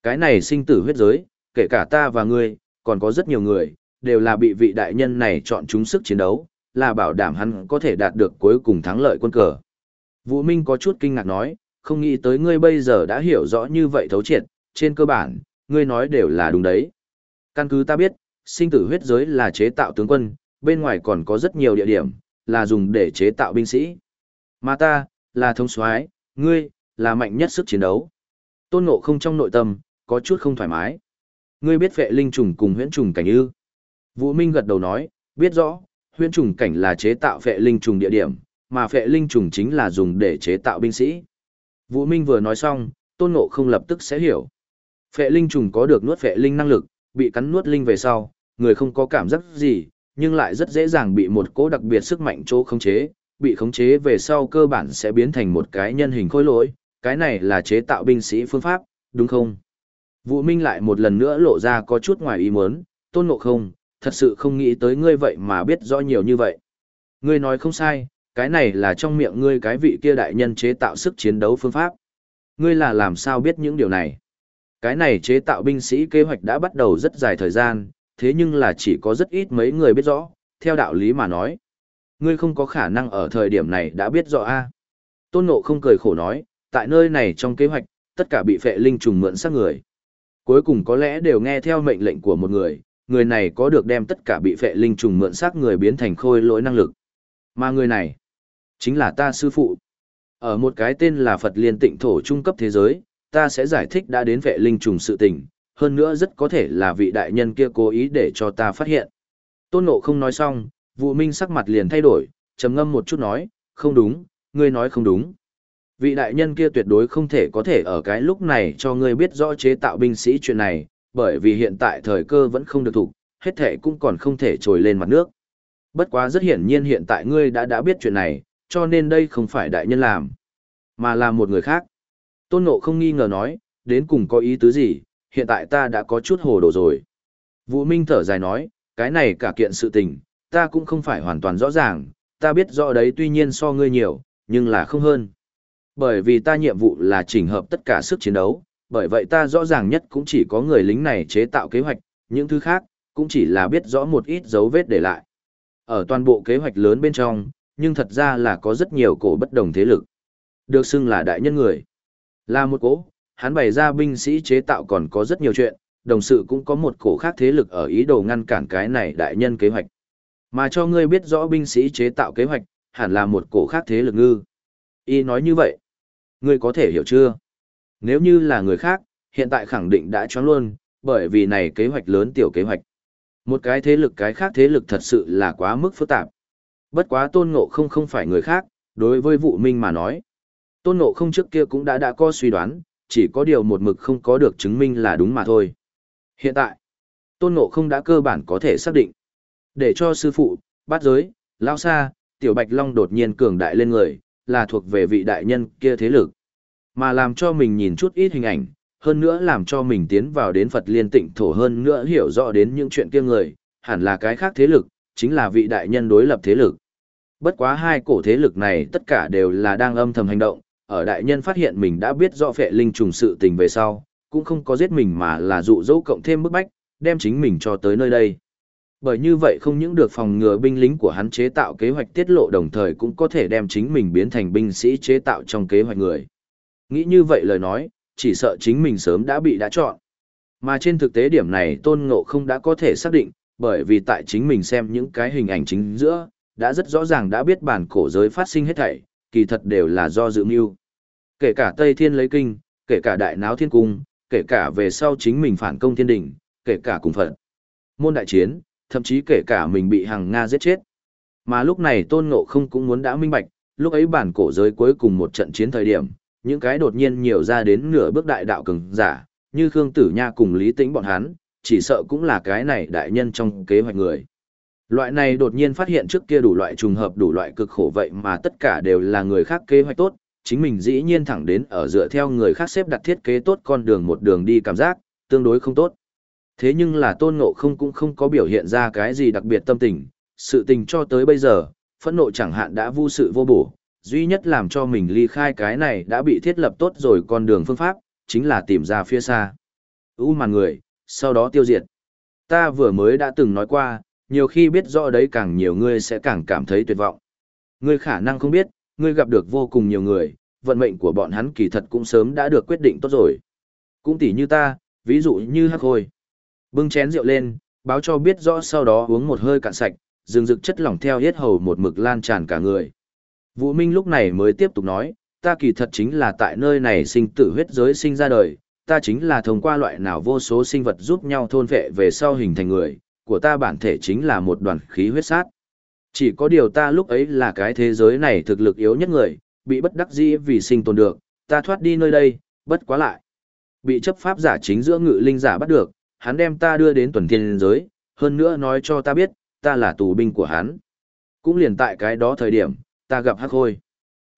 Cái này sinh tử huyết giới, kể cả ta và ngươi, còn có rất nhiều người, đều là bị vị đại nhân này chọn chúng sức chiến đấu, là bảo đảm hắn có thể đạt được cuối cùng thắng lợi quân cờ. Vũ Minh có chút kinh ngạc nói, không nghĩ tới ngươi bây giờ đã hiểu rõ như vậy thấu triệt, trên cơ bản, ngươi nói đều là đúng đấy. Căn cứ ta biết, sinh tử huyết giới là chế tạo tướng quân, bên ngoài còn có rất nhiều địa điểm, là dùng để chế tạo binh sĩ. Mà ta, là thông soái, ngươi, là mạnh nhất sức chiến đấu. Tôn ngộ không trong nội tâm, có chút không thoải mái. Ngươi biết vệ linh trùng cùng huyễn trùng cảnh ư. Vũ Minh gật đầu nói, biết rõ, huyễn trùng cảnh là chế tạo vệ linh trùng địa điểm, mà vệ linh trùng chính là dùng để chế tạo binh sĩ. Vũ Minh vừa nói xong, tôn ngộ không lập tức sẽ hiểu. Phệ linh trùng có được nuốt phệ linh năng lực, bị cắn nuốt linh về sau, người không có cảm giác gì, nhưng lại rất dễ dàng bị một cỗ đặc biệt sức mạnh chỗ khống chế, bị khống chế về sau cơ bản sẽ biến thành một cái nhân hình khối lỗi, cái này là chế tạo binh sĩ phương pháp, đúng không? Vũ Minh lại một lần nữa lộ ra có chút ngoài ý muốn, tôn ngộ không, thật sự không nghĩ tới ngươi vậy mà biết rõ nhiều như vậy. Ngươi nói không sai, cái này là trong miệng ngươi cái vị kia đại nhân chế tạo sức chiến đấu phương pháp. Ngươi là làm sao biết những điều này? Cái này chế tạo binh sĩ kế hoạch đã bắt đầu rất dài thời gian, thế nhưng là chỉ có rất ít mấy người biết rõ, theo đạo lý mà nói. Ngươi không có khả năng ở thời điểm này đã biết rõ a. Tôn Nộ không cười khổ nói, tại nơi này trong kế hoạch, tất cả bị phệ linh trùng mượn xác người. Cuối cùng có lẽ đều nghe theo mệnh lệnh của một người, người này có được đem tất cả bị phệ linh trùng mượn xác người biến thành khôi lỗi năng lực. Mà người này, chính là ta sư phụ. Ở một cái tên là Phật Liên Tịnh Thổ trung cấp thế giới, ta sẽ giải thích đã đến vệ linh trùng sự tình, hơn nữa rất có thể là vị đại nhân kia cố ý để cho ta phát hiện. Tôn Nộ không nói xong, Vũ Minh sắc mặt liền thay đổi, trầm ngâm một chút nói, không đúng, ngươi nói không đúng. Vị đại nhân kia tuyệt đối không thể có thể ở cái lúc này cho ngươi biết rõ chế tạo binh sĩ chuyện này, bởi vì hiện tại thời cơ vẫn không được thủ, hết thệ cũng còn không thể trồi lên mặt nước. Bất quá rất hiển nhiên hiện tại ngươi đã đã biết chuyện này, cho nên đây không phải đại nhân làm, mà là một người khác. Tôn Nộ không nghi ngờ nói, đến cùng có ý tứ gì, hiện tại ta đã có chút hồ đồ rồi. Vũ Minh thở dài nói, cái này cả kiện sự tình, ta cũng không phải hoàn toàn rõ ràng, ta biết rõ đấy tuy nhiên so ngươi nhiều, nhưng là không hơn. Bởi vì ta nhiệm vụ là chỉnh hợp tất cả sức chiến đấu, bởi vậy ta rõ ràng nhất cũng chỉ có người lính này chế tạo kế hoạch, những thứ khác, cũng chỉ là biết rõ một ít dấu vết để lại. Ở toàn bộ kế hoạch lớn bên trong, nhưng thật ra là có rất nhiều cổ bất đồng thế lực. Được xưng là đại nhân người. Là một cổ, hắn bày ra binh sĩ chế tạo còn có rất nhiều chuyện, đồng sự cũng có một cổ khác thế lực ở ý đồ ngăn cản cái này đại nhân kế hoạch. Mà cho ngươi biết rõ binh sĩ chế tạo kế hoạch, hẳn là một cổ khác thế lực ngư. Y nói như vậy, ngươi có thể hiểu chưa? Nếu như là người khác, hiện tại khẳng định đã choáng luôn, bởi vì này kế hoạch lớn tiểu kế hoạch. Một cái thế lực cái khác thế lực thật sự là quá mức phức tạp. Bất quá tôn ngộ không không phải người khác, đối với vụ minh mà nói. Tôn ngộ không trước kia cũng đã đã có suy đoán, chỉ có điều một mực không có được chứng minh là đúng mà thôi. Hiện tại, tôn ngộ không đã cơ bản có thể xác định. Để cho sư phụ, bát giới, lao xa, tiểu bạch long đột nhiên cường đại lên người, là thuộc về vị đại nhân kia thế lực. Mà làm cho mình nhìn chút ít hình ảnh, hơn nữa làm cho mình tiến vào đến Phật liên tịnh thổ hơn nữa hiểu rõ đến những chuyện kia người, hẳn là cái khác thế lực, chính là vị đại nhân đối lập thế lực. Bất quá hai cổ thế lực này tất cả đều là đang âm thầm hành động, ở đại nhân phát hiện mình đã biết rõ phệ linh trùng sự tình về sau, cũng không có giết mình mà là dụ dỗ cộng thêm bức bách, đem chính mình cho tới nơi đây. Bởi như vậy không những được phòng ngừa binh lính của hắn chế tạo kế hoạch tiết lộ đồng thời cũng có thể đem chính mình biến thành binh sĩ chế tạo trong kế hoạch người. Nghĩ như vậy lời nói, chỉ sợ chính mình sớm đã bị đã chọn. Mà trên thực tế điểm này tôn ngộ không đã có thể xác định, bởi vì tại chính mình xem những cái hình ảnh chính giữa, đã rất rõ ràng đã biết bản cổ giới phát sinh hết thảy, kỳ thật đều là do dự mưu. Kể cả Tây Thiên lấy kinh, kể cả Đại Náo Thiên Cung, kể cả về sau chính mình phản công thiên đỉnh, kể cả cùng phận. Môn đại chiến, thậm chí kể cả mình bị hàng Nga giết chết. Mà lúc này Tôn Ngộ không cũng muốn đã minh bạch, lúc ấy bản cổ giới cuối cùng một trận chiến thời điểm, những cái đột nhiên nhiều ra đến nửa bước đại đạo cường giả, như Khương Tử Nha cùng Lý Tĩnh bọn hắn, chỉ sợ cũng là cái này đại nhân trong kế hoạch người. Loại này đột nhiên phát hiện trước kia đủ loại trùng hợp đủ loại cực khổ vậy mà tất cả đều là người khác kế hoạch tốt, chính mình dĩ nhiên thẳng đến ở dựa theo người khác xếp đặt thiết kế tốt con đường một đường đi cảm giác, tương đối không tốt. Thế nhưng là tôn ngộ không cũng không có biểu hiện ra cái gì đặc biệt tâm tình, sự tình cho tới bây giờ, phẫn nộ chẳng hạn đã vu sự vô bổ, duy nhất làm cho mình ly khai cái này đã bị thiết lập tốt rồi con đường phương pháp, chính là tìm ra phía xa. U màn người, sau đó tiêu diệt. Ta vừa mới đã từng nói qua, nhiều khi biết rõ đấy càng nhiều ngươi sẽ càng cảm thấy tuyệt vọng. Ngươi khả năng không biết, ngươi gặp được vô cùng nhiều người, vận mệnh của bọn hắn kỳ thật cũng sớm đã được quyết định tốt rồi. Cũng tỉ như ta, ví dụ như hắc hồi. Bưng chén rượu lên, báo cho biết rõ sau đó uống một hơi cạn sạch, rừng rực chất lỏng theo hết hầu một mực lan tràn cả người. Vũ Minh lúc này mới tiếp tục nói, ta kỳ thật chính là tại nơi này sinh tử huyết giới sinh ra đời, ta chính là thông qua loại nào vô số sinh vật giúp nhau thôn vệ về sau hình thành người, của ta bản thể chính là một đoàn khí huyết sát. Chỉ có điều ta lúc ấy là cái thế giới này thực lực yếu nhất người, bị bất đắc dĩ vì sinh tồn được, ta thoát đi nơi đây, bất quá lại. Bị chấp pháp giả chính giữa ngự linh giả bắt được, hắn đem ta đưa đến tuần thiên giới, hơn nữa nói cho ta biết, ta là tù binh của hắn. Cũng liền tại cái đó thời điểm, ta gặp Hắc Khôi.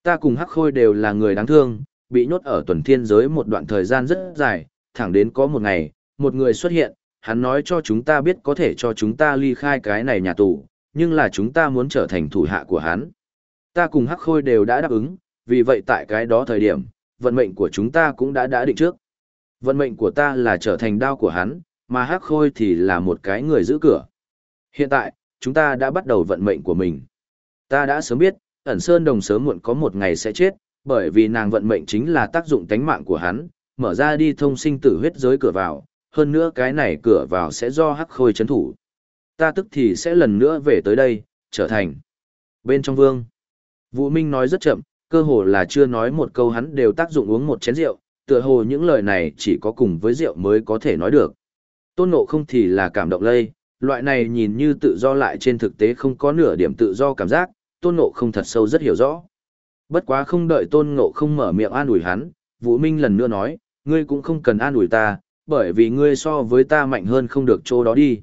Ta cùng Hắc Khôi đều là người đáng thương, bị nhốt ở tuần thiên giới một đoạn thời gian rất dài, thẳng đến có một ngày, một người xuất hiện, hắn nói cho chúng ta biết có thể cho chúng ta ly khai cái này nhà tù, nhưng là chúng ta muốn trở thành thủ hạ của hắn. Ta cùng Hắc Khôi đều đã đáp ứng, vì vậy tại cái đó thời điểm, vận mệnh của chúng ta cũng đã đã định trước. Vận mệnh của ta là trở thành đao của hắn, mà Hắc Khôi thì là một cái người giữ cửa. Hiện tại, chúng ta đã bắt đầu vận mệnh của mình. Ta đã sớm biết, ẩn sơn đồng sớm muộn có một ngày sẽ chết, bởi vì nàng vận mệnh chính là tác dụng tánh mạng của hắn, mở ra đi thông sinh tử huyết giới cửa vào, hơn nữa cái này cửa vào sẽ do hắc khôi chấn thủ. Ta tức thì sẽ lần nữa về tới đây, trở thành bên trong vương. Vũ Minh nói rất chậm, cơ hồ là chưa nói một câu hắn đều tác dụng uống một chén rượu, tựa hồ những lời này chỉ có cùng với rượu mới có thể nói được. Tôn nộ không thì là cảm động lây, loại này nhìn như tự do lại trên thực tế không có nửa điểm tự do cảm giác, tôn ngộ không thật sâu rất hiểu rõ. Bất quá không đợi tôn ngộ không mở miệng an ủi hắn, Vũ Minh lần nữa nói, ngươi cũng không cần an ủi ta, bởi vì ngươi so với ta mạnh hơn không được chỗ đó đi.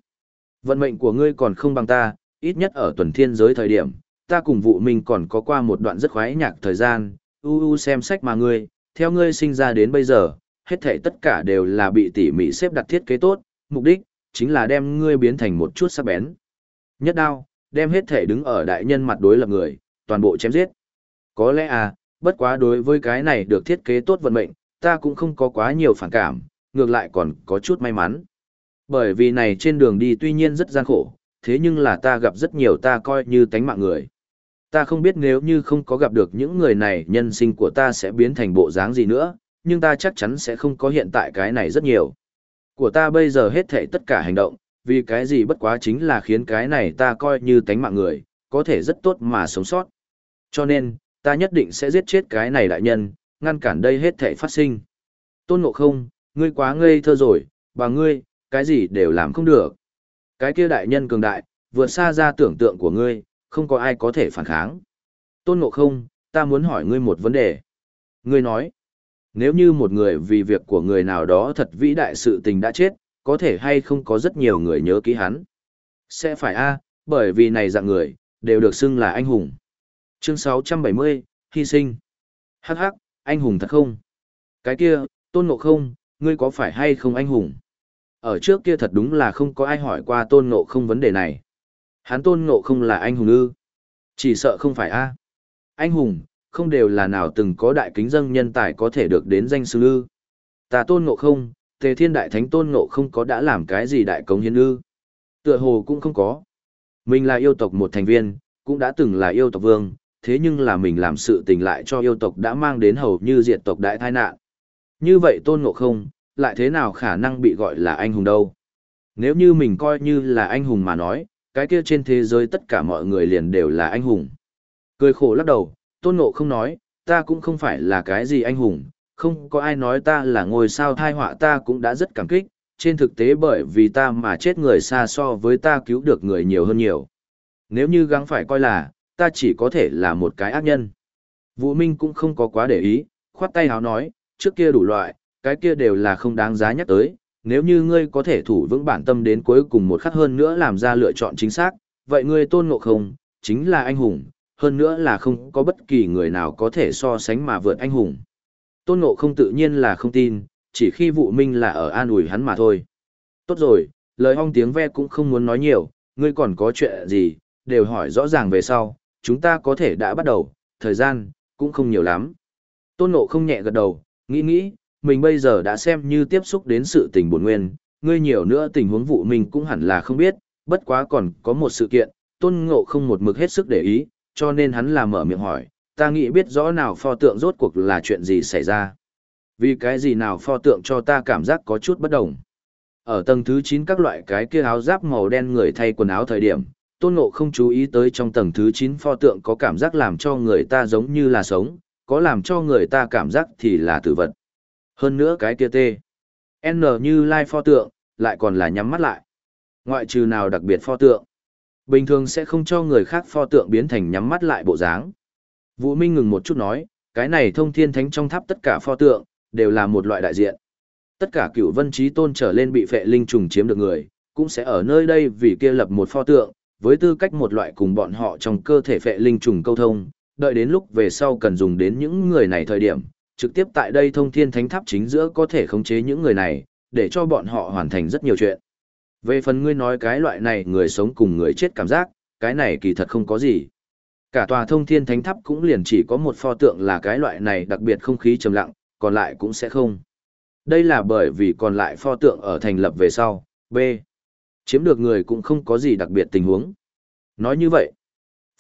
Vận mệnh của ngươi còn không bằng ta, ít nhất ở tuần thiên giới thời điểm, ta cùng Vũ Minh còn có qua một đoạn rất khoái nhạc thời gian, u u xem sách mà ngươi, theo ngươi sinh ra đến bây giờ, hết thảy tất cả đều là bị tỉ mỉ xếp đặt thiết kế tốt, mục đích chính là đem ngươi biến thành một chút sắc bén. Nhất đao, đem hết thể đứng ở đại nhân mặt đối lập người, toàn bộ chém giết. Có lẽ à, bất quá đối với cái này được thiết kế tốt vận mệnh, ta cũng không có quá nhiều phản cảm, ngược lại còn có chút may mắn. Bởi vì này trên đường đi tuy nhiên rất gian khổ, thế nhưng là ta gặp rất nhiều ta coi như tánh mạng người. Ta không biết nếu như không có gặp được những người này nhân sinh của ta sẽ biến thành bộ dáng gì nữa, nhưng ta chắc chắn sẽ không có hiện tại cái này rất nhiều. Của ta bây giờ hết thể tất cả hành động, vì cái gì bất quá chính là khiến cái này ta coi như tánh mạng người, có thể rất tốt mà sống sót. Cho nên, ta nhất định sẽ giết chết cái này đại nhân, ngăn cản đây hết thể phát sinh. Tôn ngộ không, ngươi quá ngây thơ rồi, bà ngươi, cái gì đều làm không được. Cái kia đại nhân cường đại, vượt xa ra tưởng tượng của ngươi, không có ai có thể phản kháng. Tôn ngộ không, ta muốn hỏi ngươi một vấn đề. Ngươi nói, nếu như một người vì việc của người nào đó thật vĩ đại sự tình đã chết, có thể hay không có rất nhiều người nhớ ký hắn. Sẽ phải a, bởi vì này dạng người, đều được xưng là anh hùng. Chương 670, hy sinh. Hắc hắc, anh hùng thật không? Cái kia, tôn ngộ không, ngươi có phải hay không anh hùng? Ở trước kia thật đúng là không có ai hỏi qua tôn ngộ không vấn đề này. Hắn tôn ngộ không là anh hùng ư? Chỉ sợ không phải a. Anh hùng, không đều là nào từng có đại kính dân nhân tài có thể được đến danh sư ư? Ta tôn ngộ không, tề thiên đại thánh tôn ngộ không có đã làm cái gì đại cống hiến ư? Tựa hồ cũng không có. Mình là yêu tộc một thành viên, cũng đã từng là yêu tộc vương, thế nhưng là mình làm sự tình lại cho yêu tộc đã mang đến hầu như diệt tộc đại tai nạn. Như vậy tôn ngộ không, lại thế nào khả năng bị gọi là anh hùng đâu? Nếu như mình coi như là anh hùng mà nói, cái kia trên thế giới tất cả mọi người liền đều là anh hùng. Cười khổ lắc đầu, tôn ngộ không nói, ta cũng không phải là cái gì anh hùng, không có ai nói ta là ngôi sao thai họa ta cũng đã rất cảm kích, trên thực tế bởi vì ta mà chết người xa so với ta cứu được người nhiều hơn nhiều. Nếu như gắng phải coi là, ta chỉ có thể là một cái ác nhân. Vũ Minh cũng không có quá để ý, khoát tay háo nói, trước kia đủ loại, cái kia đều là không đáng giá nhắc tới, nếu như ngươi có thể thủ vững bản tâm đến cuối cùng một khắc hơn nữa làm ra lựa chọn chính xác, vậy ngươi tôn ngộ không, chính là anh hùng, hơn nữa là không có bất kỳ người nào có thể so sánh mà vượt anh hùng. Tôn ngộ không tự nhiên là không tin, chỉ khi vụ minh là ở an ủi hắn mà thôi. Tốt rồi, lời hong tiếng ve cũng không muốn nói nhiều, ngươi còn có chuyện gì, đều hỏi rõ ràng về sau, chúng ta có thể đã bắt đầu, thời gian, cũng không nhiều lắm. Tôn ngộ không nhẹ gật đầu, nghĩ nghĩ, mình bây giờ đã xem như tiếp xúc đến sự tình bổn nguyên, ngươi nhiều nữa tình huống vụ mình cũng hẳn là không biết, bất quá còn có một sự kiện, tôn ngộ không một mực hết sức để ý, cho nên hắn là mở miệng hỏi, ta nghĩ biết rõ nào pho tượng rốt cuộc là chuyện gì xảy ra. Vì cái gì nào pho tượng cho ta cảm giác có chút bất đồng. Ở tầng thứ 9 các loại cái kia áo giáp màu đen người thay quần áo thời điểm, tôn ngộ không chú ý tới trong tầng thứ 9 pho tượng có cảm giác làm cho người ta giống như là sống, có làm cho người ta cảm giác thì là tử vật. Hơn nữa cái kia tê. N như lai pho tượng, lại còn là nhắm mắt lại. Ngoại trừ nào đặc biệt pho tượng. Bình thường sẽ không cho người khác pho tượng biến thành nhắm mắt lại bộ dáng. Vũ Minh ngừng một chút nói, cái này thông thiên thánh trong tháp tất cả pho tượng, đều là một loại đại diện. Tất cả cựu vân trí tôn trở lên bị phệ linh trùng chiếm được người, cũng sẽ ở nơi đây vì kia lập một pho tượng, với tư cách một loại cùng bọn họ trong cơ thể phệ linh trùng câu thông, đợi đến lúc về sau cần dùng đến những người này thời điểm, trực tiếp tại đây thông thiên thánh tháp chính giữa có thể khống chế những người này, để cho bọn họ hoàn thành rất nhiều chuyện. Về phần ngươi nói cái loại này người sống cùng người chết cảm giác, cái này kỳ thật không có gì. Cả tòa thông thiên thánh tháp cũng liền chỉ có một pho tượng là cái loại này đặc biệt không khí trầm lặng, còn lại cũng sẽ không. Đây là bởi vì còn lại pho tượng ở thành lập về sau, B. Chiếm được người cũng không có gì đặc biệt tình huống. Nói như vậy,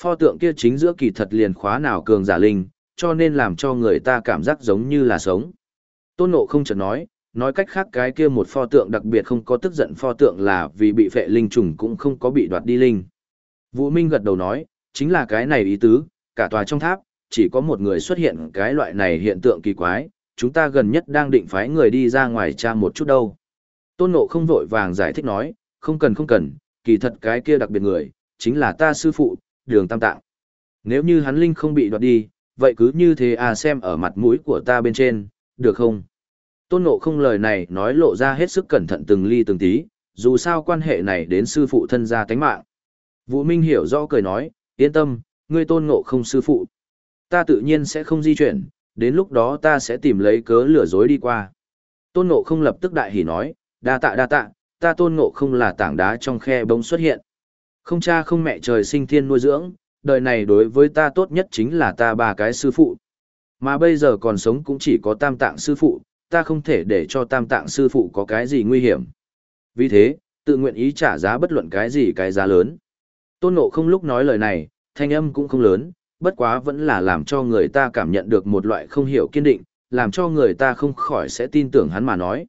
pho tượng kia chính giữa kỳ thật liền khóa nào cường giả linh, cho nên làm cho người ta cảm giác giống như là sống. Tôn Ngộ không chợt nói, nói cách khác cái kia một pho tượng đặc biệt không có tức giận pho tượng là vì bị phệ linh trùng cũng không có bị đoạt đi linh. Vũ Minh gật đầu nói, chính là cái này ý tứ, cả tòa trong tháp, chỉ có một người xuất hiện cái loại này hiện tượng kỳ quái, chúng ta gần nhất đang định phái người đi ra ngoài tra một chút đâu. Tôn Ngộ không vội vàng giải thích nói, không cần không cần, kỳ thật cái kia đặc biệt người, chính là ta sư phụ, đường tam tạng. Nếu như hắn linh không bị đoạt đi, vậy cứ như thế à xem ở mặt mũi của ta bên trên, được không? Tôn Ngộ không lời này nói lộ ra hết sức cẩn thận từng ly từng tí, dù sao quan hệ này đến sư phụ thân gia tánh mạng. Vũ Minh hiểu rõ cười nói, yên tâm, ngươi tôn ngộ không sư phụ. Ta tự nhiên sẽ không di chuyển, đến lúc đó ta sẽ tìm lấy cớ lừa dối đi qua. Tôn ngộ không lập tức đại hỉ nói, đa tạ đa tạ, ta tôn ngộ không là tảng đá trong khe bông xuất hiện. Không cha không mẹ trời sinh thiên nuôi dưỡng, đời này đối với ta tốt nhất chính là ta ba cái sư phụ. Mà bây giờ còn sống cũng chỉ có tam tạng sư phụ, ta không thể để cho tam tạng sư phụ có cái gì nguy hiểm. Vì thế, tự nguyện ý trả giá bất luận cái gì cái giá lớn. Tôn Ngộ không lúc nói lời này, thanh âm cũng không lớn, bất quá vẫn là làm cho người ta cảm nhận được một loại không hiểu kiên định, làm cho người ta không khỏi sẽ tin tưởng hắn mà nói.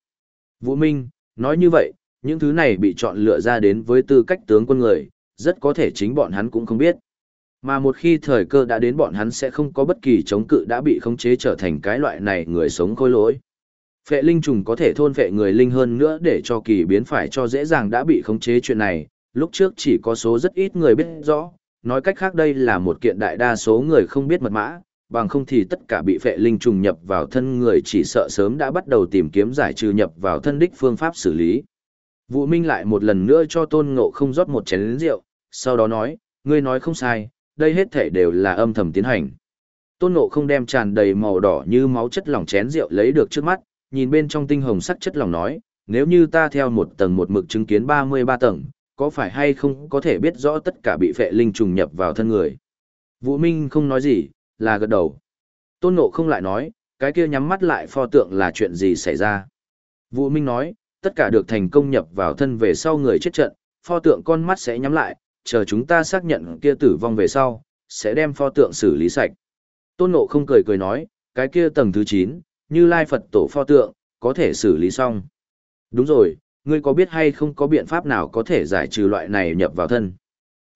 Vũ Minh, nói như vậy, những thứ này bị chọn lựa ra đến với tư cách tướng quân người, rất có thể chính bọn hắn cũng không biết. Mà một khi thời cơ đã đến bọn hắn sẽ không có bất kỳ chống cự đã bị khống chế trở thành cái loại này người sống khôi lỗi. Phệ linh trùng có thể thôn phệ người linh hơn nữa để cho kỳ biến phải cho dễ dàng đã bị khống chế chuyện này, lúc trước chỉ có số rất ít người biết rõ, nói cách khác đây là một kiện đại đa số người không biết mật mã, bằng không thì tất cả bị phệ linh trùng nhập vào thân người chỉ sợ sớm đã bắt đầu tìm kiếm giải trừ nhập vào thân đích phương pháp xử lý. Vũ Minh lại một lần nữa cho Tôn Ngộ không rót một chén rượu, sau đó nói, ngươi nói không sai, đây hết thể đều là âm thầm tiến hành. Tôn Ngộ không đem tràn đầy màu đỏ như máu chất lỏng chén rượu lấy được trước mắt, nhìn bên trong tinh hồng sắc chất lòng nói, nếu như ta theo một tầng một mực chứng kiến 33 tầng, có phải hay không có thể biết rõ tất cả bị phệ linh trùng nhập vào thân người. Vũ Minh không nói gì, là gật đầu. Tôn Ngộ không lại nói, cái kia nhắm mắt lại pho tượng là chuyện gì xảy ra. Vũ Minh nói, tất cả được thành công nhập vào thân về sau người chết trận, pho tượng con mắt sẽ nhắm lại, chờ chúng ta xác nhận kia tử vong về sau, sẽ đem pho tượng xử lý sạch. Tôn Ngộ không cười cười nói, cái kia tầng thứ 9, như Lai Phật tổ pho tượng, có thể xử lý xong. Đúng rồi, ngươi có biết hay không có biện pháp nào có thể giải trừ loại này nhập vào thân?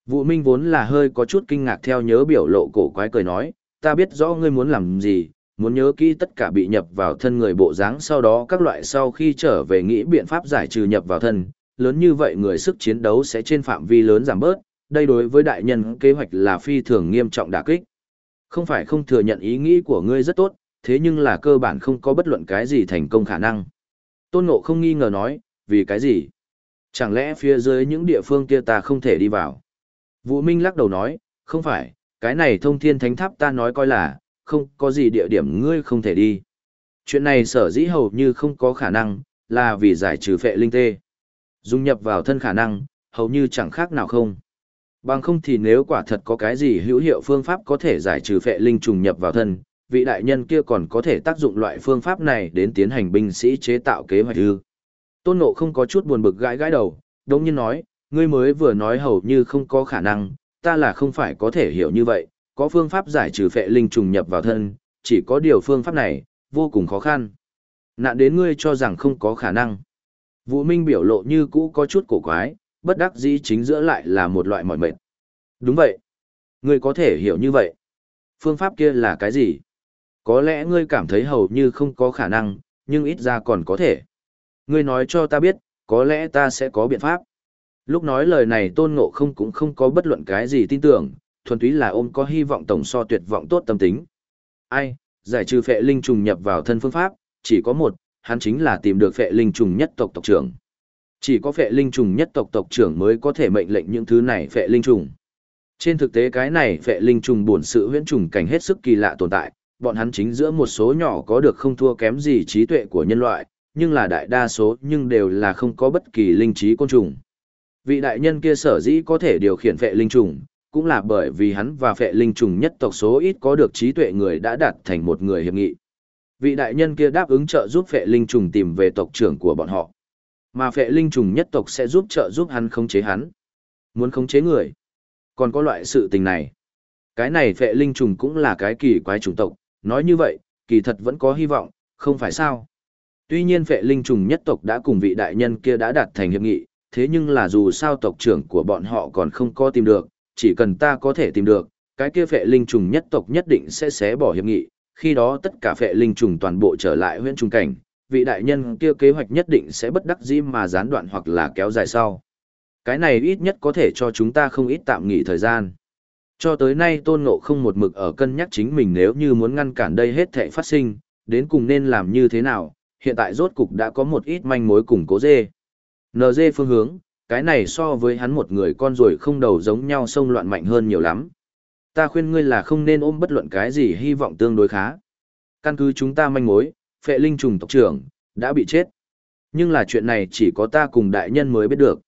Vũ Minh vốn là hơi có chút kinh ngạc theo nhớ biểu lộ cổ quái cười nói, ta biết rõ ngươi muốn làm gì, muốn nhớ kỹ tất cả bị nhập vào thân người bộ dáng sau đó các loại sau khi trở về nghĩ biện pháp giải trừ nhập vào thân, lớn như vậy người sức chiến đấu sẽ trên phạm vi lớn giảm bớt, đây đối với đại nhân kế hoạch là phi thường nghiêm trọng đả kích. Không phải không thừa nhận ý nghĩ của ngươi rất tốt, thế nhưng là cơ bản không có bất luận cái gì thành công khả năng. Tôn Ngộ không nghi ngờ nói, vì cái gì? Chẳng lẽ phía dưới những địa phương kia ta không thể đi vào? Vũ Minh lắc đầu nói, không phải, cái này thông thiên thánh tháp ta nói coi là, không có gì địa điểm ngươi không thể đi. Chuyện này sở dĩ hầu như không có khả năng, là vì giải trừ phệ linh tê. Dung nhập vào thân khả năng, hầu như chẳng khác nào không. Bằng không thì nếu quả thật có cái gì hữu hiệu phương pháp có thể giải trừ phệ linh trùng nhập vào thân, vị đại nhân kia còn có thể tác dụng loại phương pháp này đến tiến hành binh sĩ chế tạo kế hoạch ư. Tôn Ngộ không có chút buồn bực gãi gãi đầu, đồng nhiên nói, ngươi mới vừa nói hầu như không có khả năng, ta là không phải có thể hiểu như vậy, có phương pháp giải trừ phệ linh trùng nhập vào thân, chỉ có điều phương pháp này, vô cùng khó khăn. Nạn đến ngươi cho rằng không có khả năng. Vũ Minh biểu lộ như cũ có chút cổ quái, bất đắc dĩ chính giữa lại là một loại mỏi mệt. Đúng vậy. Ngươi có thể hiểu như vậy. Phương pháp kia là cái gì? Có lẽ ngươi cảm thấy hầu như không có khả năng, nhưng ít ra còn có thể. Ngươi nói cho ta biết, có lẽ ta sẽ có biện pháp. Lúc nói lời này tôn ngộ không cũng không có bất luận cái gì tin tưởng, thuần túy là ôm có hy vọng tổng so tuyệt vọng tốt tâm tính. Ai, giải trừ phệ linh trùng nhập vào thân phương pháp, chỉ có một, hắn chính là tìm được phệ linh trùng nhất tộc tộc trưởng. Chỉ có phệ linh trùng nhất tộc tộc trưởng mới có thể mệnh lệnh những thứ này phệ linh trùng. Trên thực tế cái này phệ linh trùng buồn sự huyễn trùng cảnh hết sức kỳ lạ tồn tại, bọn hắn chính giữa một số nhỏ có được không thua kém gì trí tuệ của nhân loại, nhưng là đại đa số nhưng đều là không có bất kỳ linh trí côn trùng. Vị đại nhân kia sở dĩ có thể điều khiển phệ linh trùng, cũng là bởi vì hắn và phệ linh trùng nhất tộc số ít có được trí tuệ người đã đạt thành một người hiệp nghị. Vị đại nhân kia đáp ứng trợ giúp phệ linh trùng tìm về tộc trưởng của bọn họ. Mà phệ linh trùng nhất tộc sẽ giúp trợ giúp hắn khống chế hắn. Muốn khống chế người. Còn có loại sự tình này. Cái này phệ linh trùng cũng là cái kỳ quái chủng tộc, nói như vậy, kỳ thật vẫn có hy vọng, không phải sao. Tuy nhiên phệ linh trùng nhất tộc đã cùng vị đại nhân kia đã đạt thành hiệp nghị, thế nhưng là dù sao tộc trưởng của bọn họ còn không có tìm được, chỉ cần ta có thể tìm được, cái kia phệ linh trùng nhất tộc nhất định sẽ xé bỏ hiệp nghị, khi đó tất cả phệ linh trùng toàn bộ trở lại huyện Trung cảnh, vị đại nhân kia kế hoạch nhất định sẽ bất đắc dĩ mà gián đoạn hoặc là kéo dài sau. Cái này ít nhất có thể cho chúng ta không ít tạm nghỉ thời gian. Cho tới nay tôn ngộ không một mực ở cân nhắc chính mình nếu như muốn ngăn cản đây hết thể phát sinh, đến cùng nên làm như thế nào, hiện tại rốt cục đã có một ít manh mối củng cố dê. NG phương hướng, cái này so với hắn một người con rồi không đầu giống nhau sông loạn mạnh hơn nhiều lắm. Ta khuyên ngươi là không nên ôm bất luận cái gì hy vọng tương đối khá. Căn cứ chúng ta manh mối, phệ linh trùng tộc trưởng, đã bị chết. Nhưng là chuyện này chỉ có ta cùng đại nhân mới biết được.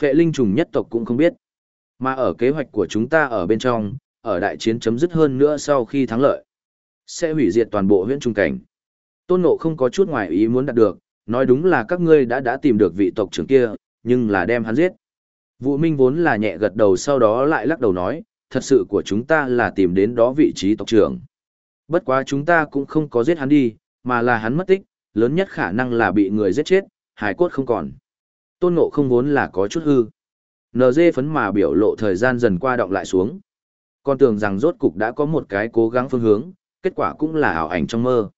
Phệ linh trùng nhất tộc cũng không biết. Mà ở kế hoạch của chúng ta ở bên trong, ở đại chiến chấm dứt hơn nữa sau khi thắng lợi, sẽ hủy diệt toàn bộ huyện trung cảnh. Tôn Ngộ không có chút ngoài ý muốn đạt được, nói đúng là các ngươi đã đã tìm được vị tộc trưởng kia, nhưng là đem hắn giết. Vũ Minh vốn là nhẹ gật đầu sau đó lại lắc đầu nói, thật sự của chúng ta là tìm đến đó vị trí tộc trưởng. Bất quá chúng ta cũng không có giết hắn đi, mà là hắn mất tích, lớn nhất khả năng là bị người giết chết, hải cốt không còn. Tôn Ngộ không vốn là có chút hư. NG phấn mà biểu lộ thời gian dần qua động lại xuống. Con tưởng rằng rốt cục đã có một cái cố gắng phương hướng, kết quả cũng là ảo ảnh trong mơ.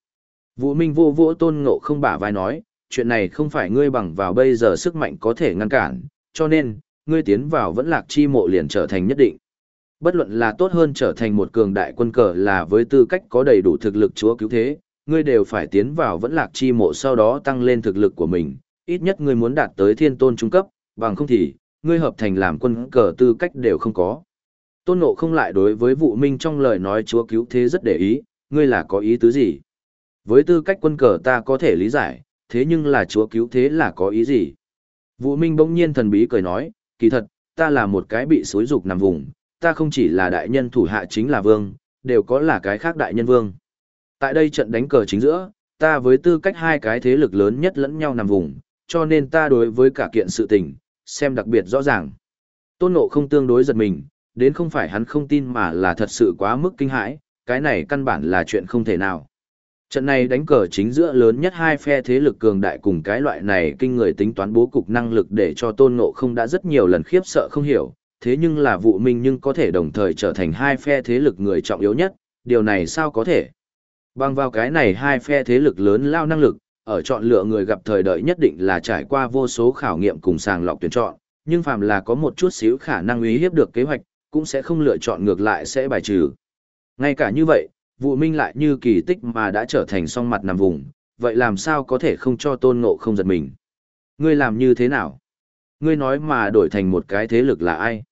Vũ Minh vô vỗ tôn ngộ không bả vai nói, chuyện này không phải ngươi bằng vào bây giờ sức mạnh có thể ngăn cản, cho nên, ngươi tiến vào vẫn lạc chi mộ liền trở thành nhất định. Bất luận là tốt hơn trở thành một cường đại quân cờ là với tư cách có đầy đủ thực lực chúa cứu thế, ngươi đều phải tiến vào vẫn lạc chi mộ sau đó tăng lên thực lực của mình, ít nhất ngươi muốn đạt tới thiên tôn trung cấp, bằng không thì, ngươi hợp thành làm quân cờ tư cách đều không có. Tôn Ngộ không lại đối với vụ minh trong lời nói chúa cứu thế rất để ý, ngươi là có ý tứ gì? Với tư cách quân cờ ta có thể lý giải, thế nhưng là chúa cứu thế là có ý gì? Vũ Minh bỗng nhiên thần bí cười nói, kỳ thật, ta là một cái bị xối dục nằm vùng, ta không chỉ là đại nhân thủ hạ chính là vương, đều có là cái khác đại nhân vương. Tại đây trận đánh cờ chính giữa, ta với tư cách hai cái thế lực lớn nhất lẫn nhau nằm vùng, cho nên ta đối với cả kiện sự tình, xem đặc biệt rõ ràng. Tôn Ngộ không tương đối giật mình, đến không phải hắn không tin mà là thật sự quá mức kinh hãi, cái này căn bản là chuyện không thể nào. Trận này đánh cờ chính giữa lớn nhất hai phe thế lực cường đại cùng cái loại này kinh người tính toán bố cục năng lực để cho tôn ngộ không đã rất nhiều lần khiếp sợ không hiểu, thế nhưng là vụ minh nhưng có thể đồng thời trở thành hai phe thế lực người trọng yếu nhất, điều này sao có thể? Bằng vào cái này hai phe thế lực lớn lao năng lực, ở chọn lựa người gặp thời đợi nhất định là trải qua vô số khảo nghiệm cùng sàng lọc tuyển chọn, nhưng phàm là có một chút xíu khả năng uy hiếp được kế hoạch, cũng sẽ không lựa chọn ngược lại sẽ bài trừ. Ngay cả như vậy, vụ minh lại như kỳ tích mà đã trở thành song mặt nằm vùng, vậy làm sao có thể không cho tôn ngộ không giật mình? Ngươi làm như thế nào? Ngươi nói mà đổi thành một cái thế lực là ai?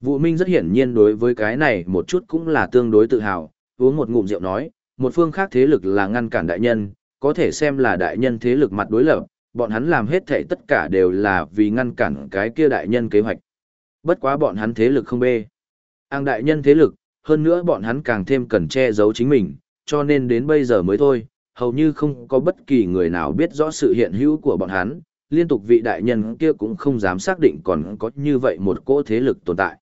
Vụ minh rất hiển nhiên đối với cái này một chút cũng là tương đối tự hào, uống một ngụm rượu nói, một phương khác thế lực là ngăn cản đại nhân, có thể xem là đại nhân thế lực mặt đối lập, bọn hắn làm hết thảy tất cả đều là vì ngăn cản cái kia đại nhân kế hoạch. Bất quá bọn hắn thế lực không bê. Ang đại nhân thế lực, hơn nữa bọn hắn càng thêm cần che giấu chính mình, cho nên đến bây giờ mới thôi, hầu như không có bất kỳ người nào biết rõ sự hiện hữu của bọn hắn, liên tục vị đại nhân kia cũng không dám xác định còn có như vậy một cỗ thế lực tồn tại.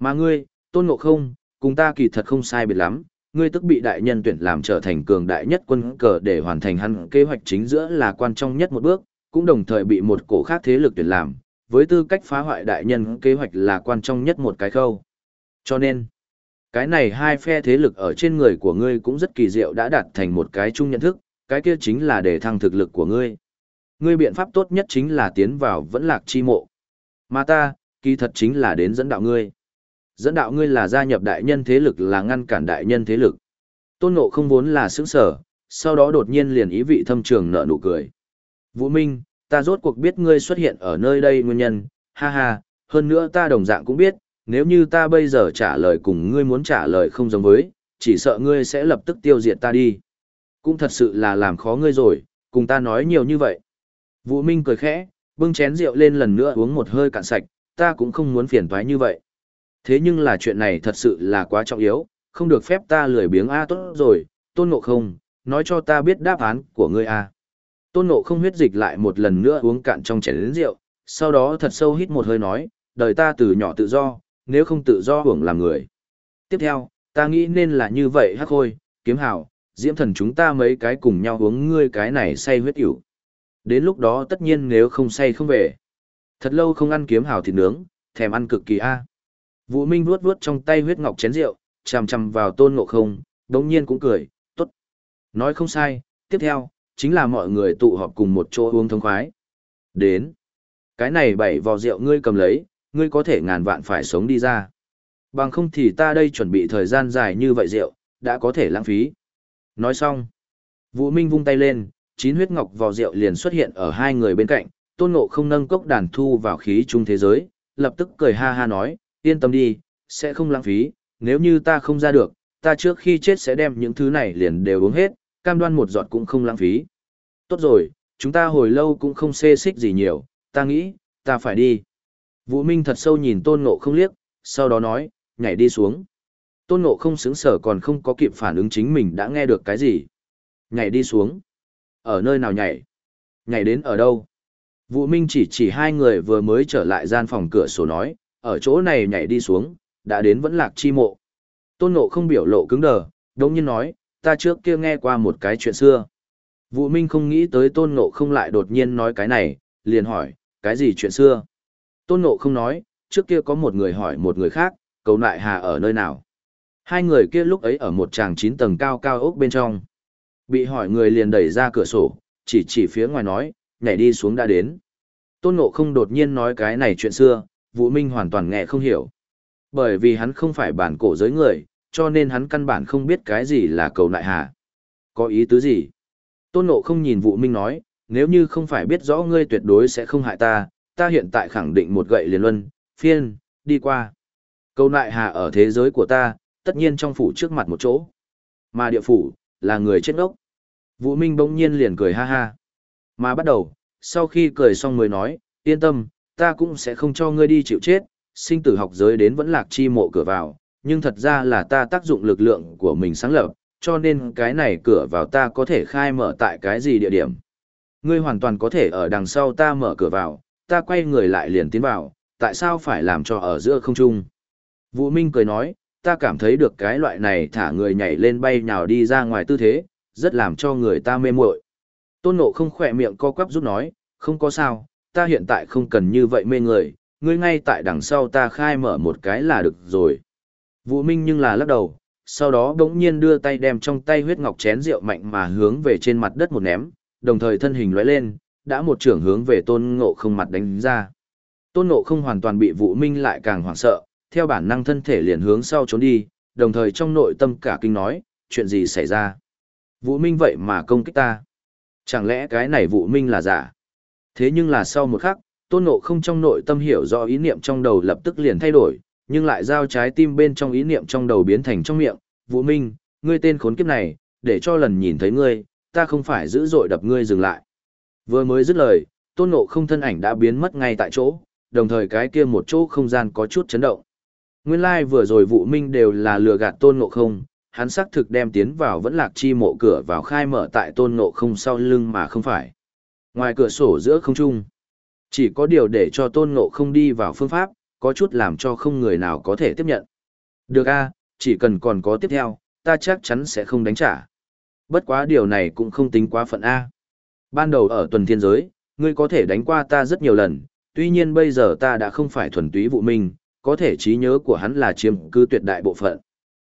Mà ngươi, tôn ngộ không, cùng ta kỳ thật không sai biệt lắm, ngươi tức bị đại nhân tuyển làm trở thành cường đại nhất quân cờ để hoàn thành hắn kế hoạch chính giữa là quan trọng nhất một bước, cũng đồng thời bị một cổ khác thế lực tuyển làm, với tư cách phá hoại đại nhân kế hoạch là quan trọng nhất một cái khâu. Cho nên, cái này hai phe thế lực ở trên người của ngươi cũng rất kỳ diệu đã đạt thành một cái chung nhận thức, cái kia chính là để thăng thực lực của ngươi. Ngươi biện pháp tốt nhất chính là tiến vào vẫn lạc chi mộ. Mà ta, kỳ thật chính là đến dẫn đạo ngươi. Dẫn đạo ngươi là gia nhập đại nhân thế lực là ngăn cản đại nhân thế lực. Tôn Ngộ không vốn là sướng sở, sau đó đột nhiên liền ý vị thâm trường nợ nụ cười. Vũ Minh, ta rốt cuộc biết ngươi xuất hiện ở nơi đây nguyên nhân, ha ha, hơn nữa ta đồng dạng cũng biết, nếu như ta bây giờ trả lời cùng ngươi muốn trả lời không giống với, chỉ sợ ngươi sẽ lập tức tiêu diệt ta đi. Cũng thật sự là làm khó ngươi rồi, cùng ta nói nhiều như vậy. Vũ Minh cười khẽ, bưng chén rượu lên lần nữa uống một hơi cạn sạch, ta cũng không muốn phiền toái như vậy. Thế nhưng là chuyện này thật sự là quá trọng yếu, không được phép ta lười biếng A tốt rồi, tôn ngộ không, nói cho ta biết đáp án của ngươi A. Tôn ngộ không huyết dịch lại một lần nữa uống cạn trong chén rượu, sau đó thật sâu hít một hơi nói, đời ta từ nhỏ tự do, nếu không tự do hưởng làm người. Tiếp theo, ta nghĩ nên là như vậy hắc khôi, kiếm hào diễm thần chúng ta mấy cái cùng nhau uống ngươi cái này say huyết ỉu. Đến lúc đó tất nhiên nếu không say không về. Thật lâu không ăn kiếm hào thịt nướng, thèm ăn cực kỳ a. Vũ Minh vuốt vuốt trong tay huyết ngọc chén rượu, chằm chằm vào tôn ngộ không, đống nhiên cũng cười, tốt. Nói không sai, tiếp theo, chính là mọi người tụ họp cùng một chỗ uống thông khoái. Đến. Cái này bảy vò rượu ngươi cầm lấy, ngươi có thể ngàn vạn phải sống đi ra. Bằng không thì ta đây chuẩn bị thời gian dài như vậy rượu, đã có thể lãng phí. Nói xong. Vũ Minh vung tay lên, chín huyết ngọc vò rượu liền xuất hiện ở hai người bên cạnh, tôn ngộ không nâng cốc đàn thu vào khí trung thế giới, lập tức cười ha ha nói, yên tâm đi, sẽ không lãng phí, nếu như ta không ra được, ta trước khi chết sẽ đem những thứ này liền đều uống hết, cam đoan một giọt cũng không lãng phí. Tốt rồi, chúng ta hồi lâu cũng không xê xích gì nhiều, ta nghĩ, ta phải đi. Vũ Minh thật sâu nhìn tôn ngộ không liếc, sau đó nói, nhảy đi xuống. Tôn ngộ không xứng sở còn không có kịp phản ứng chính mình đã nghe được cái gì. Nhảy đi xuống. Ở nơi nào nhảy? Nhảy đến ở đâu? Vũ Minh chỉ chỉ hai người vừa mới trở lại gian phòng cửa sổ nói, ở chỗ này nhảy đi xuống, đã đến vẫn lạc chi mộ. Tôn Ngộ không biểu lộ cứng đờ, đồng nhiên nói, ta trước kia nghe qua một cái chuyện xưa. Vũ Minh không nghĩ tới Tôn Ngộ không lại đột nhiên nói cái này, liền hỏi, cái gì chuyện xưa? Tôn Ngộ không nói, trước kia có một người hỏi một người khác, cầu nại hà ở nơi nào? Hai người kia lúc ấy ở một tràng chín tầng cao cao ốc bên trong. Bị hỏi người liền đẩy ra cửa sổ, chỉ chỉ phía ngoài nói, nhảy đi xuống đã đến. Tôn Ngộ không đột nhiên nói cái này chuyện xưa, Vũ Minh hoàn toàn nghe không hiểu. Bởi vì hắn không phải bản cổ giới người, cho nên hắn căn bản không biết cái gì là cầu nại hà. Có ý tứ gì? Tôn Ngộ không nhìn Vũ Minh nói, nếu như không phải biết rõ ngươi tuyệt đối sẽ không hại ta, ta hiện tại khẳng định một gậy liền luân, phiên, đi qua. Cầu nại hà ở thế giới của ta, tất nhiên trong phủ trước mặt một chỗ. Mà địa phủ, là người chết ngốc. Vũ Minh bỗng nhiên liền cười ha ha. Mà bắt đầu, sau khi cười xong mới nói, yên tâm, ta cũng sẽ không cho ngươi đi chịu chết, sinh tử học giới đến vẫn lạc chi mộ cửa vào, nhưng thật ra là ta tác dụng lực lượng của mình sáng lập, cho nên cái này cửa vào ta có thể khai mở tại cái gì địa điểm. Ngươi hoàn toàn có thể ở đằng sau ta mở cửa vào, ta quay người lại liền tiến vào, tại sao phải làm cho ở giữa không trung? Vũ Minh cười nói, ta cảm thấy được cái loại này thả người nhảy lên bay nhào đi ra ngoài tư thế, rất làm cho người ta mê muội. Tôn Ngộ không khỏe miệng co quắp giúp nói, không có sao, ta hiện tại không cần như vậy mê người, ngươi ngay tại đằng sau ta khai mở một cái là được rồi. Vũ Minh nhưng là lắc đầu, sau đó đống nhiên đưa tay đem trong tay huyết ngọc chén rượu mạnh mà hướng về trên mặt đất một ném, đồng thời thân hình lóe lên, đã một trưởng hướng về tôn ngộ không mặt đánh ra. Tôn ngộ không hoàn toàn bị Vũ Minh lại càng hoảng sợ, theo bản năng thân thể liền hướng sau trốn đi, đồng thời trong nội tâm cả kinh nói, chuyện gì xảy ra? Vũ Minh vậy mà công kích ta. Chẳng lẽ cái này Vũ Minh là giả? Thế nhưng là sau một khắc, tôn ngộ không trong nội tâm hiểu rõ ý niệm trong đầu lập tức liền thay đổi, nhưng lại giao trái tim bên trong ý niệm trong đầu biến thành trong miệng. Vũ Minh, ngươi tên khốn kiếp này, để cho lần nhìn thấy ngươi, ta không phải giữ dội đập ngươi dừng lại. Vừa mới dứt lời, tôn ngộ không thân ảnh đã biến mất ngay tại chỗ, đồng thời cái kia một chỗ không gian có chút chấn động. Nguyên lai like vừa rồi vũ minh đều là lừa gạt tôn ngộ không, hắn xác thực đem tiến vào vẫn lạc chi mộ cửa vào khai mở tại tôn ngộ không sau lưng mà không phải. Ngoài cửa sổ giữa không trung, chỉ có điều để cho tôn ngộ không đi vào phương pháp, có chút làm cho không người nào có thể tiếp nhận. Được a, chỉ cần còn có tiếp theo, ta chắc chắn sẽ không đánh trả. Bất quá điều này cũng không tính quá phận A. Ban đầu ở tuần thiên giới, ngươi có thể đánh qua ta rất nhiều lần, tuy nhiên bây giờ ta đã không phải thuần túy vụ minh, có thể trí nhớ của hắn là chiếm cư tuyệt đại bộ phận.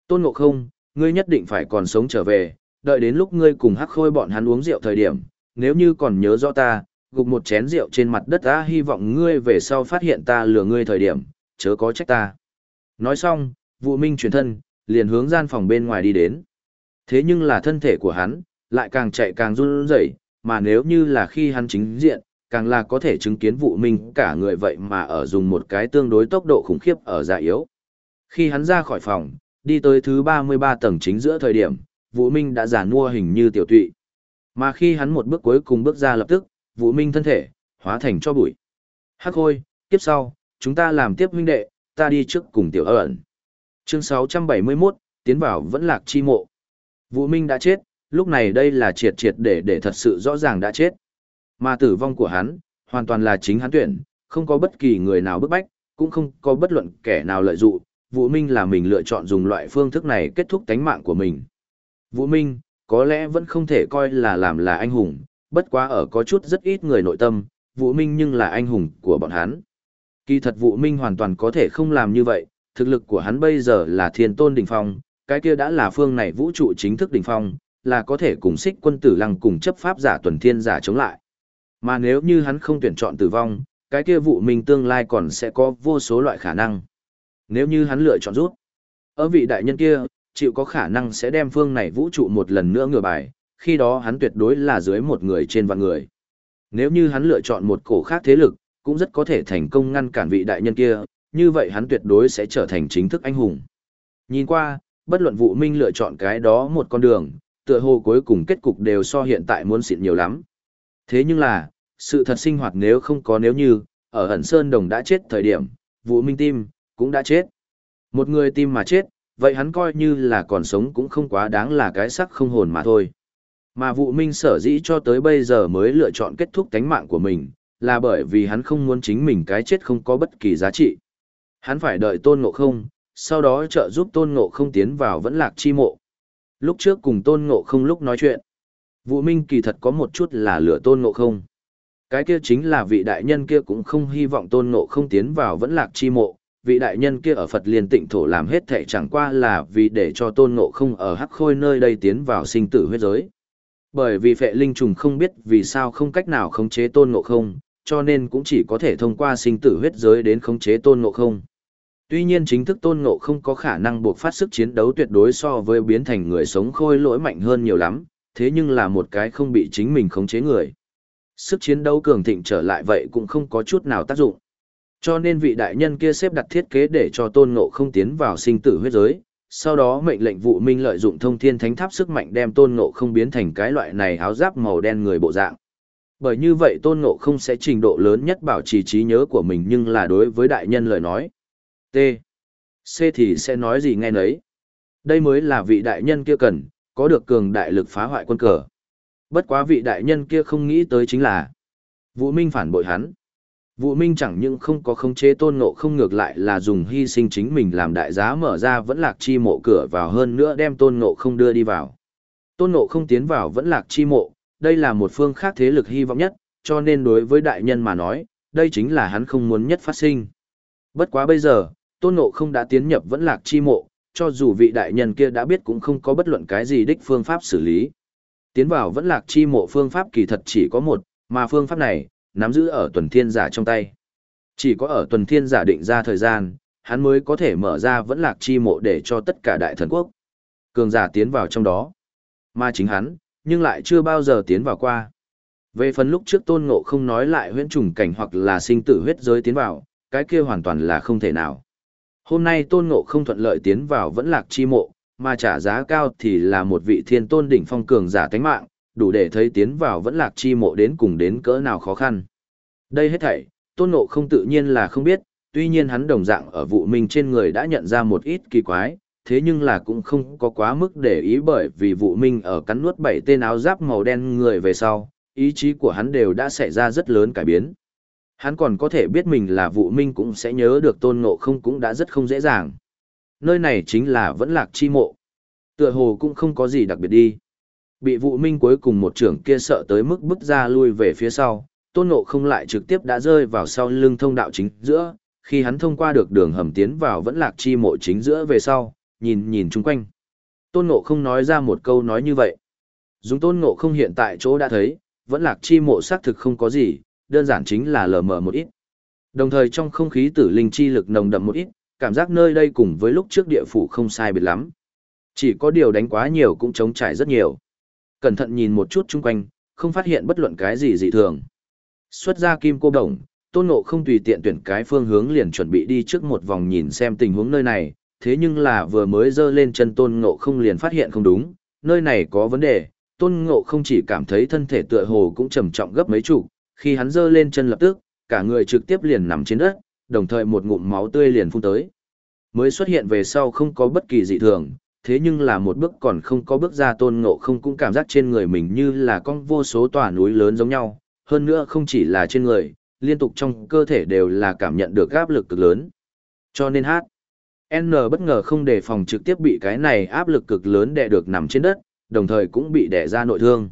Tôn Ngộ Không, ngươi nhất định phải còn sống trở về, đợi đến lúc ngươi cùng hắc khôi bọn hắn uống rượu thời điểm, nếu như còn nhớ rõ ta, gục một chén rượu trên mặt đất ta hy vọng ngươi về sau phát hiện ta lừa ngươi thời điểm, chớ có trách ta. Nói xong, vụ minh chuyển thân, liền hướng gian phòng bên ngoài đi đến. Thế nhưng là thân thể của hắn, lại càng chạy càng run rẩy, mà nếu như là khi hắn chính diện, càng là có thể chứng kiến vụ minh cả người vậy mà ở dùng một cái tương đối tốc độ khủng khiếp ở dạ yếu. Khi hắn ra khỏi phòng, đi tới thứ 33 tầng chính giữa thời điểm, vụ minh đã giả mua hình như tiểu tụy. Mà khi hắn một bước cuối cùng bước ra lập tức, Vũ minh thân thể, hóa thành cho bụi. Hắc hôi, tiếp sau, chúng ta làm tiếp huynh đệ, ta đi trước cùng tiểu ẩn. Chương 671, tiến vào vẫn lạc chi mộ. Vũ Minh đã chết, lúc này đây là triệt triệt để để thật sự rõ ràng đã chết. Mà tử vong của hắn, hoàn toàn là chính hắn tuyển, không có bất kỳ người nào bức bách, cũng không có bất luận kẻ nào lợi dụng. Vũ Minh là mình lựa chọn dùng loại phương thức này kết thúc tánh mạng của mình. Vũ Minh, có lẽ vẫn không thể coi là làm là anh hùng, bất quá ở có chút rất ít người nội tâm, Vũ Minh nhưng là anh hùng của bọn hắn. Kỳ thật Vũ Minh hoàn toàn có thể không làm như vậy, thực lực của hắn bây giờ là thiên tôn đỉnh phong, cái kia đã là phương này vũ trụ chính thức đỉnh phong, là có thể cùng xích quân tử lăng cùng chấp pháp giả tuần thiên giả chống lại. Mà nếu như hắn không tuyển chọn tử vong, cái kia vũ minh tương lai còn sẽ có vô số loại khả năng. Nếu như hắn lựa chọn rút, ở vị đại nhân kia, chịu có khả năng sẽ đem phương này vũ trụ một lần nữa ngửa bài, khi đó hắn tuyệt đối là dưới một người trên vạn người. Nếu như hắn lựa chọn một cổ khác thế lực, cũng rất có thể thành công ngăn cản vị đại nhân kia, như vậy hắn tuyệt đối sẽ trở thành chính thức anh hùng. Nhìn qua, bất luận vụ minh lựa chọn cái đó một con đường, tựa hồ cuối cùng kết cục đều so hiện tại muốn xịn nhiều lắm. Thế nhưng là, sự thật sinh hoạt nếu không có nếu như, ở ẩn sơn đồng đã chết thời điểm, vụ minh tim, cũng đã chết. Một người tim mà chết, vậy hắn coi như là còn sống cũng không quá đáng là cái sắc không hồn mà thôi. Mà vụ minh sở dĩ cho tới bây giờ mới lựa chọn kết thúc tánh mạng của mình, là bởi vì hắn không muốn chính mình cái chết không có bất kỳ giá trị. Hắn phải đợi tôn ngộ không, sau đó trợ giúp tôn ngộ không tiến vào vẫn lạc chi mộ. Lúc trước cùng tôn ngộ không lúc nói chuyện, vụ Minh kỳ thật có một chút là lửa tôn ngộ không. Cái kia chính là vị đại nhân kia cũng không hy vọng tôn ngộ không tiến vào vẫn lạc chi mộ. Vị đại nhân kia ở Phật liên tịnh thổ làm hết thệ chẳng qua là vì để cho tôn ngộ không ở hắc khôi nơi đây tiến vào sinh tử huyết giới. Bởi vì phệ linh trùng không biết vì sao không cách nào khống chế tôn ngộ không, cho nên cũng chỉ có thể thông qua sinh tử huyết giới đến khống chế tôn ngộ không. Tuy nhiên chính thức tôn ngộ không có khả năng buộc phát sức chiến đấu tuyệt đối so với biến thành người sống khôi lỗi mạnh hơn nhiều lắm, thế nhưng là một cái không bị chính mình khống chế người. Sức chiến đấu cường thịnh trở lại vậy cũng không có chút nào tác dụng. Cho nên vị đại nhân kia xếp đặt thiết kế để cho tôn ngộ không tiến vào sinh tử huyết giới, sau đó mệnh lệnh vụ minh lợi dụng thông thiên thánh tháp sức mạnh đem tôn ngộ không biến thành cái loại này áo giáp màu đen người bộ dạng. Bởi như vậy tôn ngộ không sẽ trình độ lớn nhất bảo trì trí nhớ của mình nhưng là đối với đại nhân lời nói. T. C thì sẽ nói gì nghe nấy. Đây mới là vị đại nhân kia cần, có được cường đại lực phá hoại quân cờ. Bất quá vị đại nhân kia không nghĩ tới chính là Vũ Minh phản bội hắn. Vũ Minh chẳng những không có khống chế tôn ngộ không ngược lại là dùng hy sinh chính mình làm đại giá mở ra vẫn lạc chi mộ cửa vào hơn nữa đem tôn ngộ không đưa đi vào. Tôn ngộ không tiến vào vẫn lạc chi mộ, đây là một phương khác thế lực hy vọng nhất, cho nên đối với đại nhân mà nói, đây chính là hắn không muốn nhất phát sinh. Bất quá bây giờ, tôn ngộ không đã tiến nhập vẫn lạc chi mộ, cho dù vị đại nhân kia đã biết cũng không có bất luận cái gì đích phương pháp xử lý. Tiến vào vẫn lạc chi mộ phương pháp kỳ thật chỉ có một, mà phương pháp này, nắm giữ ở tuần thiên giả trong tay. Chỉ có ở tuần thiên giả định ra thời gian, hắn mới có thể mở ra vẫn lạc chi mộ để cho tất cả đại thần quốc. Cường giả tiến vào trong đó. Mà chính hắn, nhưng lại chưa bao giờ tiến vào qua. Về phần lúc trước tôn ngộ không nói lại huyễn trùng cảnh hoặc là sinh tử huyết giới tiến vào, cái kia hoàn toàn là không thể nào. Hôm nay tôn ngộ không thuận lợi tiến vào vẫn lạc chi mộ, mà trả giá cao thì là một vị thiên tôn đỉnh phong cường giả tánh mạng, đủ để thấy tiến vào vẫn lạc chi mộ đến cùng đến cỡ nào khó khăn. Đây hết thảy, tôn ngộ không tự nhiên là không biết, tuy nhiên hắn đồng dạng ở vụ minh trên người đã nhận ra một ít kỳ quái, thế nhưng là cũng không có quá mức để ý bởi vì vụ minh ở cắn nuốt bảy tên áo giáp màu đen người về sau, ý chí của hắn đều đã xảy ra rất lớn cải biến. Hắn còn có thể biết mình là vụ minh cũng sẽ nhớ được tôn ngộ không cũng đã rất không dễ dàng. Nơi này chính là vẫn lạc chi mộ. Tựa hồ cũng không có gì đặc biệt đi. Bị vụ minh cuối cùng một trưởng kia sợ tới mức bước ra lui về phía sau, tôn ngộ không lại trực tiếp đã rơi vào sau lưng thông đạo chính giữa, khi hắn thông qua được đường hầm tiến vào vẫn lạc chi mộ chính giữa về sau, nhìn nhìn chung quanh. Tôn ngộ không nói ra một câu nói như vậy. Dùng tôn ngộ không hiện tại chỗ đã thấy, vẫn lạc chi mộ xác thực không có gì, đơn giản chính là lờ mờ một ít. Đồng thời trong không khí tử linh chi lực nồng đậm một ít, cảm giác nơi đây cùng với lúc trước địa phủ không sai biệt lắm. Chỉ có điều đánh quá nhiều cũng chống trải rất nhiều. Cẩn thận nhìn một chút chung quanh, không phát hiện bất luận cái gì dị thường. Xuất ra kim cô đồng, tôn ngộ không tùy tiện tuyển cái phương hướng liền chuẩn bị đi trước một vòng nhìn xem tình huống nơi này, thế nhưng là vừa mới dơ lên chân tôn ngộ không liền phát hiện không đúng, nơi này có vấn đề, tôn ngộ không chỉ cảm thấy thân thể tựa hồ cũng trầm trọng gấp mấy chục, khi hắn dơ lên chân lập tức, cả người trực tiếp liền nằm trên đất, đồng thời một ngụm máu tươi liền phun tới. Mới xuất hiện về sau không có bất kỳ dị thường, thế nhưng là một bước còn không có bước ra tôn ngộ không cũng cảm giác trên người mình như là con vô số tòa núi lớn giống nhau, hơn nữa không chỉ là trên người, liên tục trong cơ thể đều là cảm nhận được áp lực cực lớn. Cho nên hát, N bất ngờ không đề phòng trực tiếp bị cái này áp lực cực lớn đè được nằm trên đất, đồng thời cũng bị đè ra nội thương.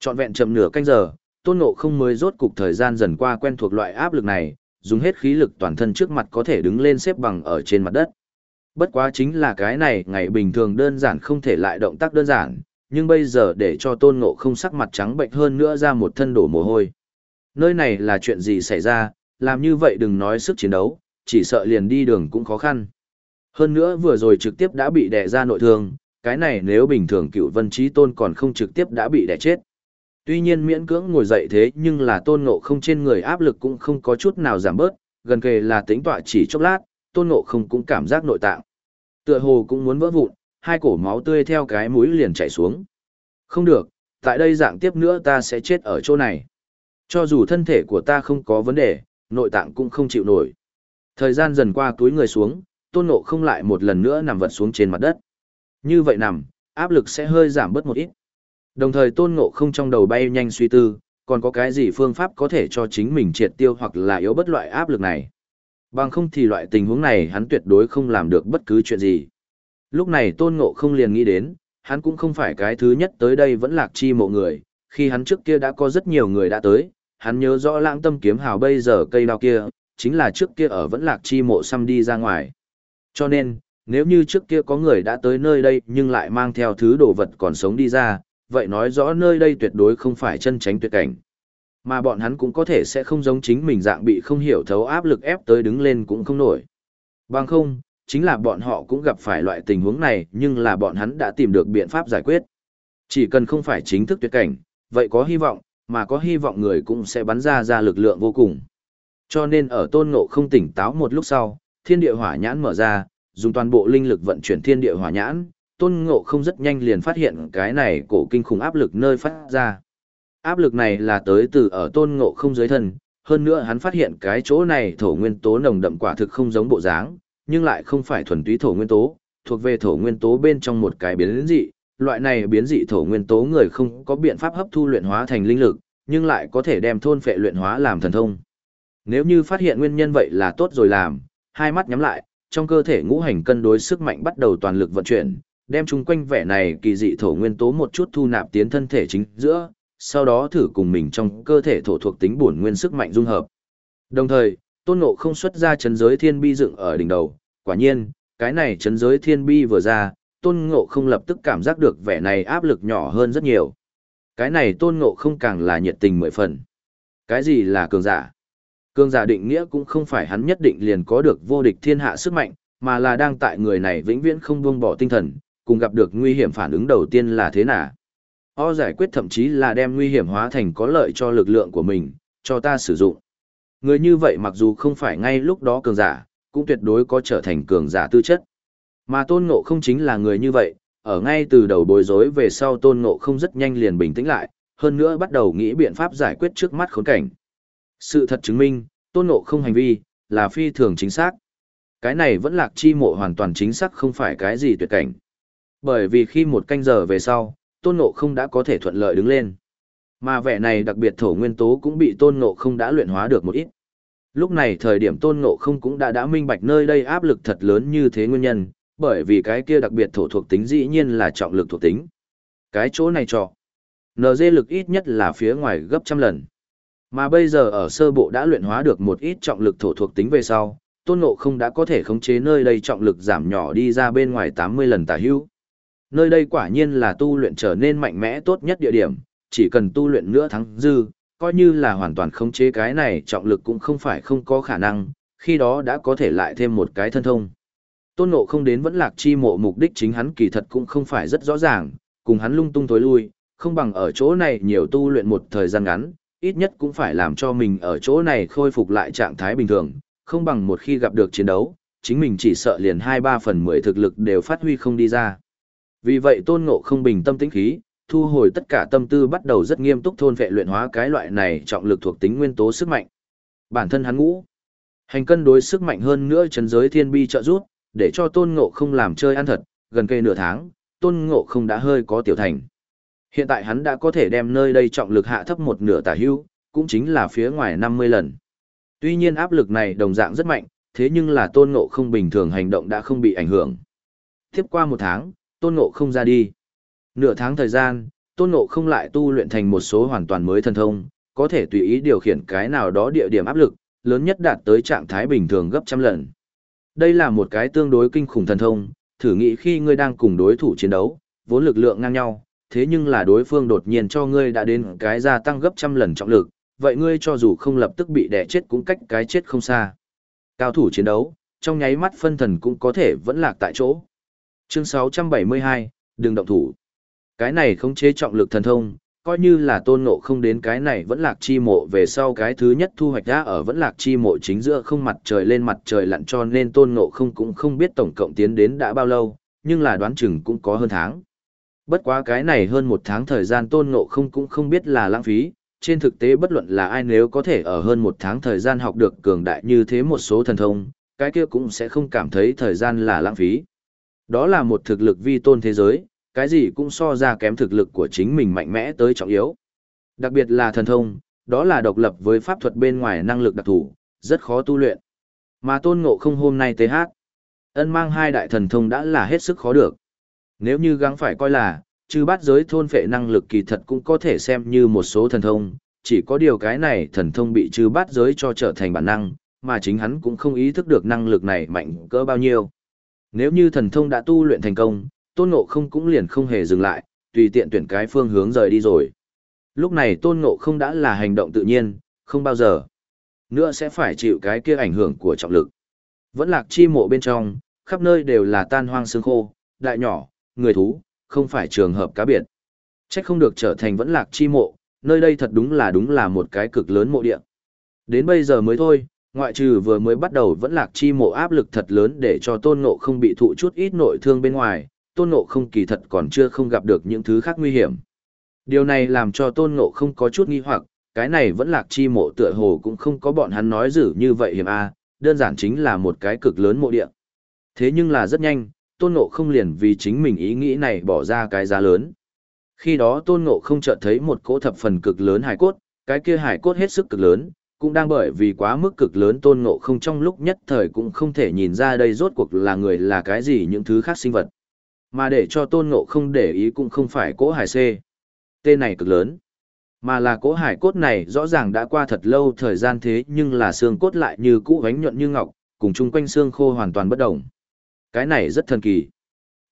Trọn vẹn chậm nửa canh giờ, tôn ngộ không mới rốt cục thời gian dần qua quen thuộc loại áp lực này, dùng hết khí lực toàn thân trước mặt có thể đứng lên xếp bằng ở trên mặt đất. Bất quá chính là cái này ngày bình thường đơn giản không thể lại động tác đơn giản, nhưng bây giờ để cho tôn ngộ không sắc mặt trắng bệnh hơn nữa ra một thân đổ mồ hôi. Nơi này là chuyện gì xảy ra, làm như vậy đừng nói sức chiến đấu, chỉ sợ liền đi đường cũng khó khăn. Hơn nữa vừa rồi trực tiếp đã bị đè ra nội thương, cái này nếu bình thường cựu vân trí tôn còn không trực tiếp đã bị đè chết. Tuy nhiên miễn cưỡng ngồi dậy thế nhưng là tôn ngộ không trên người áp lực cũng không có chút nào giảm bớt, gần kề là tính tọa chỉ chốc lát, tôn ngộ không cũng cảm giác nội tạng. Tựa hồ cũng muốn vỡ vụn, hai cổ máu tươi theo cái mũi liền chảy xuống. Không được, tại đây dạng tiếp nữa ta sẽ chết ở chỗ này. Cho dù thân thể của ta không có vấn đề, nội tạng cũng không chịu nổi. Thời gian dần qua túi người xuống, tôn ngộ không lại một lần nữa nằm vật xuống trên mặt đất. Như vậy nằm, áp lực sẽ hơi giảm bớt một ít. Đồng thời tôn ngộ không trong đầu bay nhanh suy tư, còn có cái gì phương pháp có thể cho chính mình triệt tiêu hoặc là yếu bất loại áp lực này. Bằng không thì loại tình huống này hắn tuyệt đối không làm được bất cứ chuyện gì. Lúc này tôn ngộ không liền nghĩ đến, hắn cũng không phải cái thứ nhất tới đây vẫn lạc chi mộ người, khi hắn trước kia đã có rất nhiều người đã tới, hắn nhớ rõ lãng tâm kiếm hào bây giờ cây đao kia, chính là trước kia ở vẫn lạc chi mộ xăm đi ra ngoài. Cho nên, nếu như trước kia có người đã tới nơi đây nhưng lại mang theo thứ đồ vật còn sống đi ra, vậy nói rõ nơi đây tuyệt đối không phải chân tránh tuyệt cảnh. Mà bọn hắn cũng có thể sẽ không giống chính mình dạng bị không hiểu thấu áp lực ép tới đứng lên cũng không nổi. Bằng không, chính là bọn họ cũng gặp phải loại tình huống này nhưng là bọn hắn đã tìm được biện pháp giải quyết. Chỉ cần không phải chính thức tuyệt cảnh, vậy có hy vọng, mà có hy vọng người cũng sẽ bắn ra ra lực lượng vô cùng. Cho nên ở tôn ngộ không tỉnh táo một lúc sau, thiên địa hỏa nhãn mở ra, dùng toàn bộ linh lực vận chuyển thiên địa hỏa nhãn, tôn ngộ không rất nhanh liền phát hiện cái này cổ kinh khủng áp lực nơi phát ra. Áp lực này là tới từ ở tôn ngộ không dưới thân, hơn nữa hắn phát hiện cái chỗ này thổ nguyên tố nồng đậm quả thực không giống bộ dáng, nhưng lại không phải thuần túy thổ nguyên tố, thuộc về thổ nguyên tố bên trong một cái biến dị, loại này biến dị thổ nguyên tố người không có biện pháp hấp thu luyện hóa thành linh lực, nhưng lại có thể đem thôn phệ luyện hóa làm thần thông. Nếu như phát hiện nguyên nhân vậy là tốt rồi làm, hai mắt nhắm lại, trong cơ thể ngũ hành cân đối sức mạnh bắt đầu toàn lực vận chuyển, đem chung quanh vẻ này kỳ dị thổ nguyên tố một chút thu nạp tiến thân thể chính giữa, sau đó thử cùng mình trong cơ thể thổ thuộc tính bổn nguyên sức mạnh dung hợp. Đồng thời, Tôn Ngộ không xuất ra chấn giới thiên bi dựng ở đỉnh đầu, quả nhiên, cái này chấn giới thiên bi vừa ra, Tôn Ngộ không lập tức cảm giác được vẻ này áp lực nhỏ hơn rất nhiều. Cái này Tôn Ngộ không càng là nhiệt tình mười phần. Cái gì là cường giả? cường giả định nghĩa cũng không phải hắn nhất định liền có được vô địch thiên hạ sức mạnh, mà là đang tại người này vĩnh viễn không buông bỏ tinh thần, cùng gặp được nguy hiểm phản ứng đầu tiên là thế nào. O giải quyết thậm chí là đem nguy hiểm hóa thành có lợi cho lực lượng của mình, cho ta sử dụng. Người như vậy mặc dù không phải ngay lúc đó cường giả, cũng tuyệt đối có trở thành cường giả tư chất. Mà tôn ngộ không chính là người như vậy, ở ngay từ đầu bối rối về sau tôn ngộ không rất nhanh liền bình tĩnh lại, hơn nữa bắt đầu nghĩ biện pháp giải quyết trước mắt khốn cảnh. Sự thật chứng minh, tôn ngộ không hành vi, là phi thường chính xác. Cái này vẫn lạc chi mộ hoàn toàn chính xác không phải cái gì tuyệt cảnh. Bởi vì khi một canh giờ về sau, tôn ngộ không đã có thể thuận lợi đứng lên. Mà vẻ này đặc biệt thổ nguyên tố cũng bị tôn ngộ không đã luyện hóa được một ít. Lúc này thời điểm tôn ngộ không cũng đã đã minh bạch nơi đây áp lực thật lớn như thế nguyên nhân, bởi vì cái kia đặc biệt thổ thuộc tính dĩ nhiên là trọng lực thuộc tính. Cái chỗ này trọ. NG lực ít nhất là phía ngoài gấp trăm lần. Mà bây giờ ở sơ bộ đã luyện hóa được một ít trọng lực thổ thuộc tính về sau, tôn ngộ không đã có thể khống chế nơi đây trọng lực giảm nhỏ đi ra bên ngoài 80 lần tả hữu. Nơi đây quả nhiên là tu luyện trở nên mạnh mẽ tốt nhất địa điểm, chỉ cần tu luyện nữa thắng dư, coi như là hoàn toàn khống chế cái này trọng lực cũng không phải không có khả năng, khi đó đã có thể lại thêm một cái thân thông. Tôn Ngộ không đến vẫn lạc chi mộ mục đích chính hắn kỳ thật cũng không phải rất rõ ràng, cùng hắn lung tung tối lui, không bằng ở chỗ này nhiều tu luyện một thời gian ngắn, ít nhất cũng phải làm cho mình ở chỗ này khôi phục lại trạng thái bình thường, không bằng một khi gặp được chiến đấu, chính mình chỉ sợ liền 2-3 phần 10 thực lực đều phát huy không đi ra. Vì vậy Tôn Ngộ không bình tâm tĩnh khí, thu hồi tất cả tâm tư bắt đầu rất nghiêm túc thôn vệ luyện hóa cái loại này trọng lực thuộc tính nguyên tố sức mạnh. Bản thân hắn ngũ, hành cân đối sức mạnh hơn nữa chấn giới thiên bi trợ giúp, để cho tôn ngộ không làm chơi ăn thật, gần cây nửa tháng, tôn ngộ không đã hơi có tiểu thành. Hiện tại hắn đã có thể đem nơi đây trọng lực hạ thấp một nửa tả hưu, cũng chính là phía ngoài 50 lần. Tuy nhiên áp lực này đồng dạng rất mạnh, thế nhưng là tôn ngộ không bình thường hành động đã không bị ảnh hưởng. Tiếp qua một tháng, tôn ngộ không ra đi. Nửa tháng thời gian, tôn ngộ không lại tu luyện thành một số hoàn toàn mới thần thông, có thể tùy ý điều khiển cái nào đó địa điểm áp lực, lớn nhất đạt tới trạng thái bình thường gấp trăm lần. Đây là một cái tương đối kinh khủng thần thông, thử nghĩ khi ngươi đang cùng đối thủ chiến đấu, vốn lực lượng ngang nhau, thế nhưng là đối phương đột nhiên cho ngươi đã đến cái gia tăng gấp trăm lần trọng lực, vậy ngươi cho dù không lập tức bị đè chết cũng cách cái chết không xa. Cao thủ chiến đấu, trong nháy mắt phân thần cũng có thể vẫn lạc tại chỗ. Chương 672, đừng động thủ. Cái này không chế trọng lực thần thông, coi như là tôn ngộ không đến cái này vẫn lạc chi mộ về sau cái thứ nhất thu hoạch ra ở vẫn lạc chi mộ chính giữa không mặt trời lên mặt trời lặn cho nên tôn ngộ không cũng không biết tổng cộng tiến đến đã bao lâu, nhưng là đoán chừng cũng có hơn tháng. Bất quá cái này hơn một tháng thời gian tôn ngộ không cũng không biết là lãng phí, trên thực tế bất luận là ai nếu có thể ở hơn một tháng thời gian học được cường đại như thế một số thần thông, cái kia cũng sẽ không cảm thấy thời gian là lãng phí. Đó là một thực lực vi tôn thế giới, cái gì cũng so ra kém thực lực của chính mình mạnh mẽ tới trọng yếu. Đặc biệt là thần thông, đó là độc lập với pháp thuật bên ngoài năng lực đặc thù, rất khó tu luyện. Mà tôn ngộ không hôm nay tế hát, ân mang hai đại thần thông đã là hết sức khó được. Nếu như gắng phải coi là, trừ bát giới thôn phệ năng lực kỳ thật cũng có thể xem như một số thần thông, chỉ có điều cái này thần thông bị trừ bát giới cho trở thành bản năng, mà chính hắn cũng không ý thức được năng lực này mạnh cỡ bao nhiêu. Nếu như thần thông đã tu luyện thành công, tôn ngộ không cũng liền không hề dừng lại, tùy tiện tuyển cái phương hướng rời đi rồi. Lúc này tôn ngộ không đã là hành động tự nhiên, không bao giờ nữa sẽ phải chịu cái kia ảnh hưởng của trọng lực. Vẫn lạc chi mộ bên trong, khắp nơi đều là tan hoang xương khô, đại nhỏ, người thú, không phải trường hợp cá biệt. Trách không được trở thành vẫn lạc chi mộ, nơi đây thật đúng là đúng là một cái cực lớn mộ địa. Đến bây giờ mới thôi, ngoại trừ vừa mới bắt đầu vẫn lạc chi mộ áp lực thật lớn để cho tôn ngộ không bị thụ chút ít nội thương bên ngoài, tôn ngộ không kỳ thật còn chưa không gặp được những thứ khác nguy hiểm. Điều này làm cho tôn ngộ không có chút nghi hoặc, cái này vẫn lạc chi mộ tựa hồ cũng không có bọn hắn nói dữ như vậy hiểm a đơn giản chính là một cái cực lớn mộ địa. Thế nhưng là rất nhanh, tôn ngộ không liền vì chính mình ý nghĩ này bỏ ra cái giá lớn. Khi đó tôn ngộ không chợt thấy một cỗ thập phần cực lớn hải cốt, cái kia hải cốt hết sức cực lớn, cũng đang bởi vì quá mức cực lớn tôn ngộ không trong lúc nhất thời cũng không thể nhìn ra đây rốt cuộc là người là cái gì những thứ khác sinh vật. Mà để cho tôn ngộ không để ý cũng không phải cỗ hải C. Tên này cực lớn. Mà là cỗ hải cốt này rõ ràng đã qua thật lâu thời gian thế nhưng là xương cốt lại như cũ vánh nhuận như ngọc, cùng chung quanh xương khô hoàn toàn bất động. Cái này rất thần kỳ.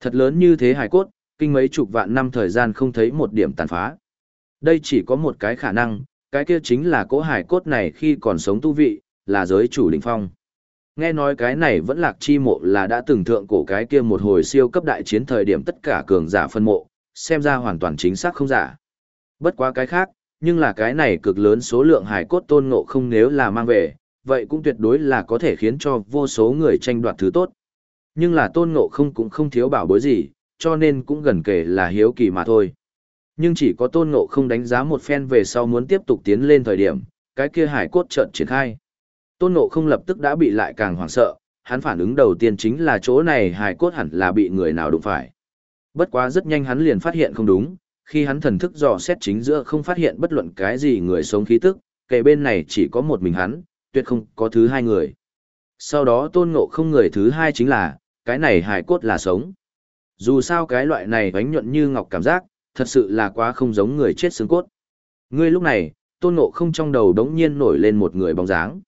Thật lớn như thế hải cốt, kinh mấy chục vạn năm thời gian không thấy một điểm tàn phá. Đây chỉ có một cái khả năng, cái kia chính là cỗ hải cốt này khi còn sống tu vị, là giới chủ đỉnh phong. Nghe nói cái này vẫn lạc chi mộ là đã từng thượng cổ cái kia một hồi siêu cấp đại chiến thời điểm tất cả cường giả phân mộ, xem ra hoàn toàn chính xác không giả. Bất quá cái khác, nhưng là cái này cực lớn số lượng hải cốt tôn ngộ không nếu là mang về, vậy cũng tuyệt đối là có thể khiến cho vô số người tranh đoạt thứ tốt. Nhưng là tôn ngộ không cũng không thiếu bảo bối gì, cho nên cũng gần kể là hiếu kỳ mà thôi. Nhưng chỉ có tôn ngộ không đánh giá một phen về sau muốn tiếp tục tiến lên thời điểm, cái kia hải cốt trợn triển khai. Tôn ngộ không lập tức đã bị lại càng hoảng sợ, hắn phản ứng đầu tiên chính là chỗ này hải cốt hẳn là bị người nào đụng phải. Bất quá rất nhanh hắn liền phát hiện không đúng, khi hắn thần thức dò xét chính giữa không phát hiện bất luận cái gì người sống khí tức, kể bên này chỉ có một mình hắn, tuyệt không có thứ hai người. Sau đó tôn ngộ không người thứ hai chính là, cái này hải cốt là sống. Dù sao cái loại này bánh nhuận như ngọc cảm giác, thật sự là quá không giống người chết xương cốt. Ngươi lúc này, tôn ngộ không trong đầu đống nhiên nổi lên một người bóng dáng.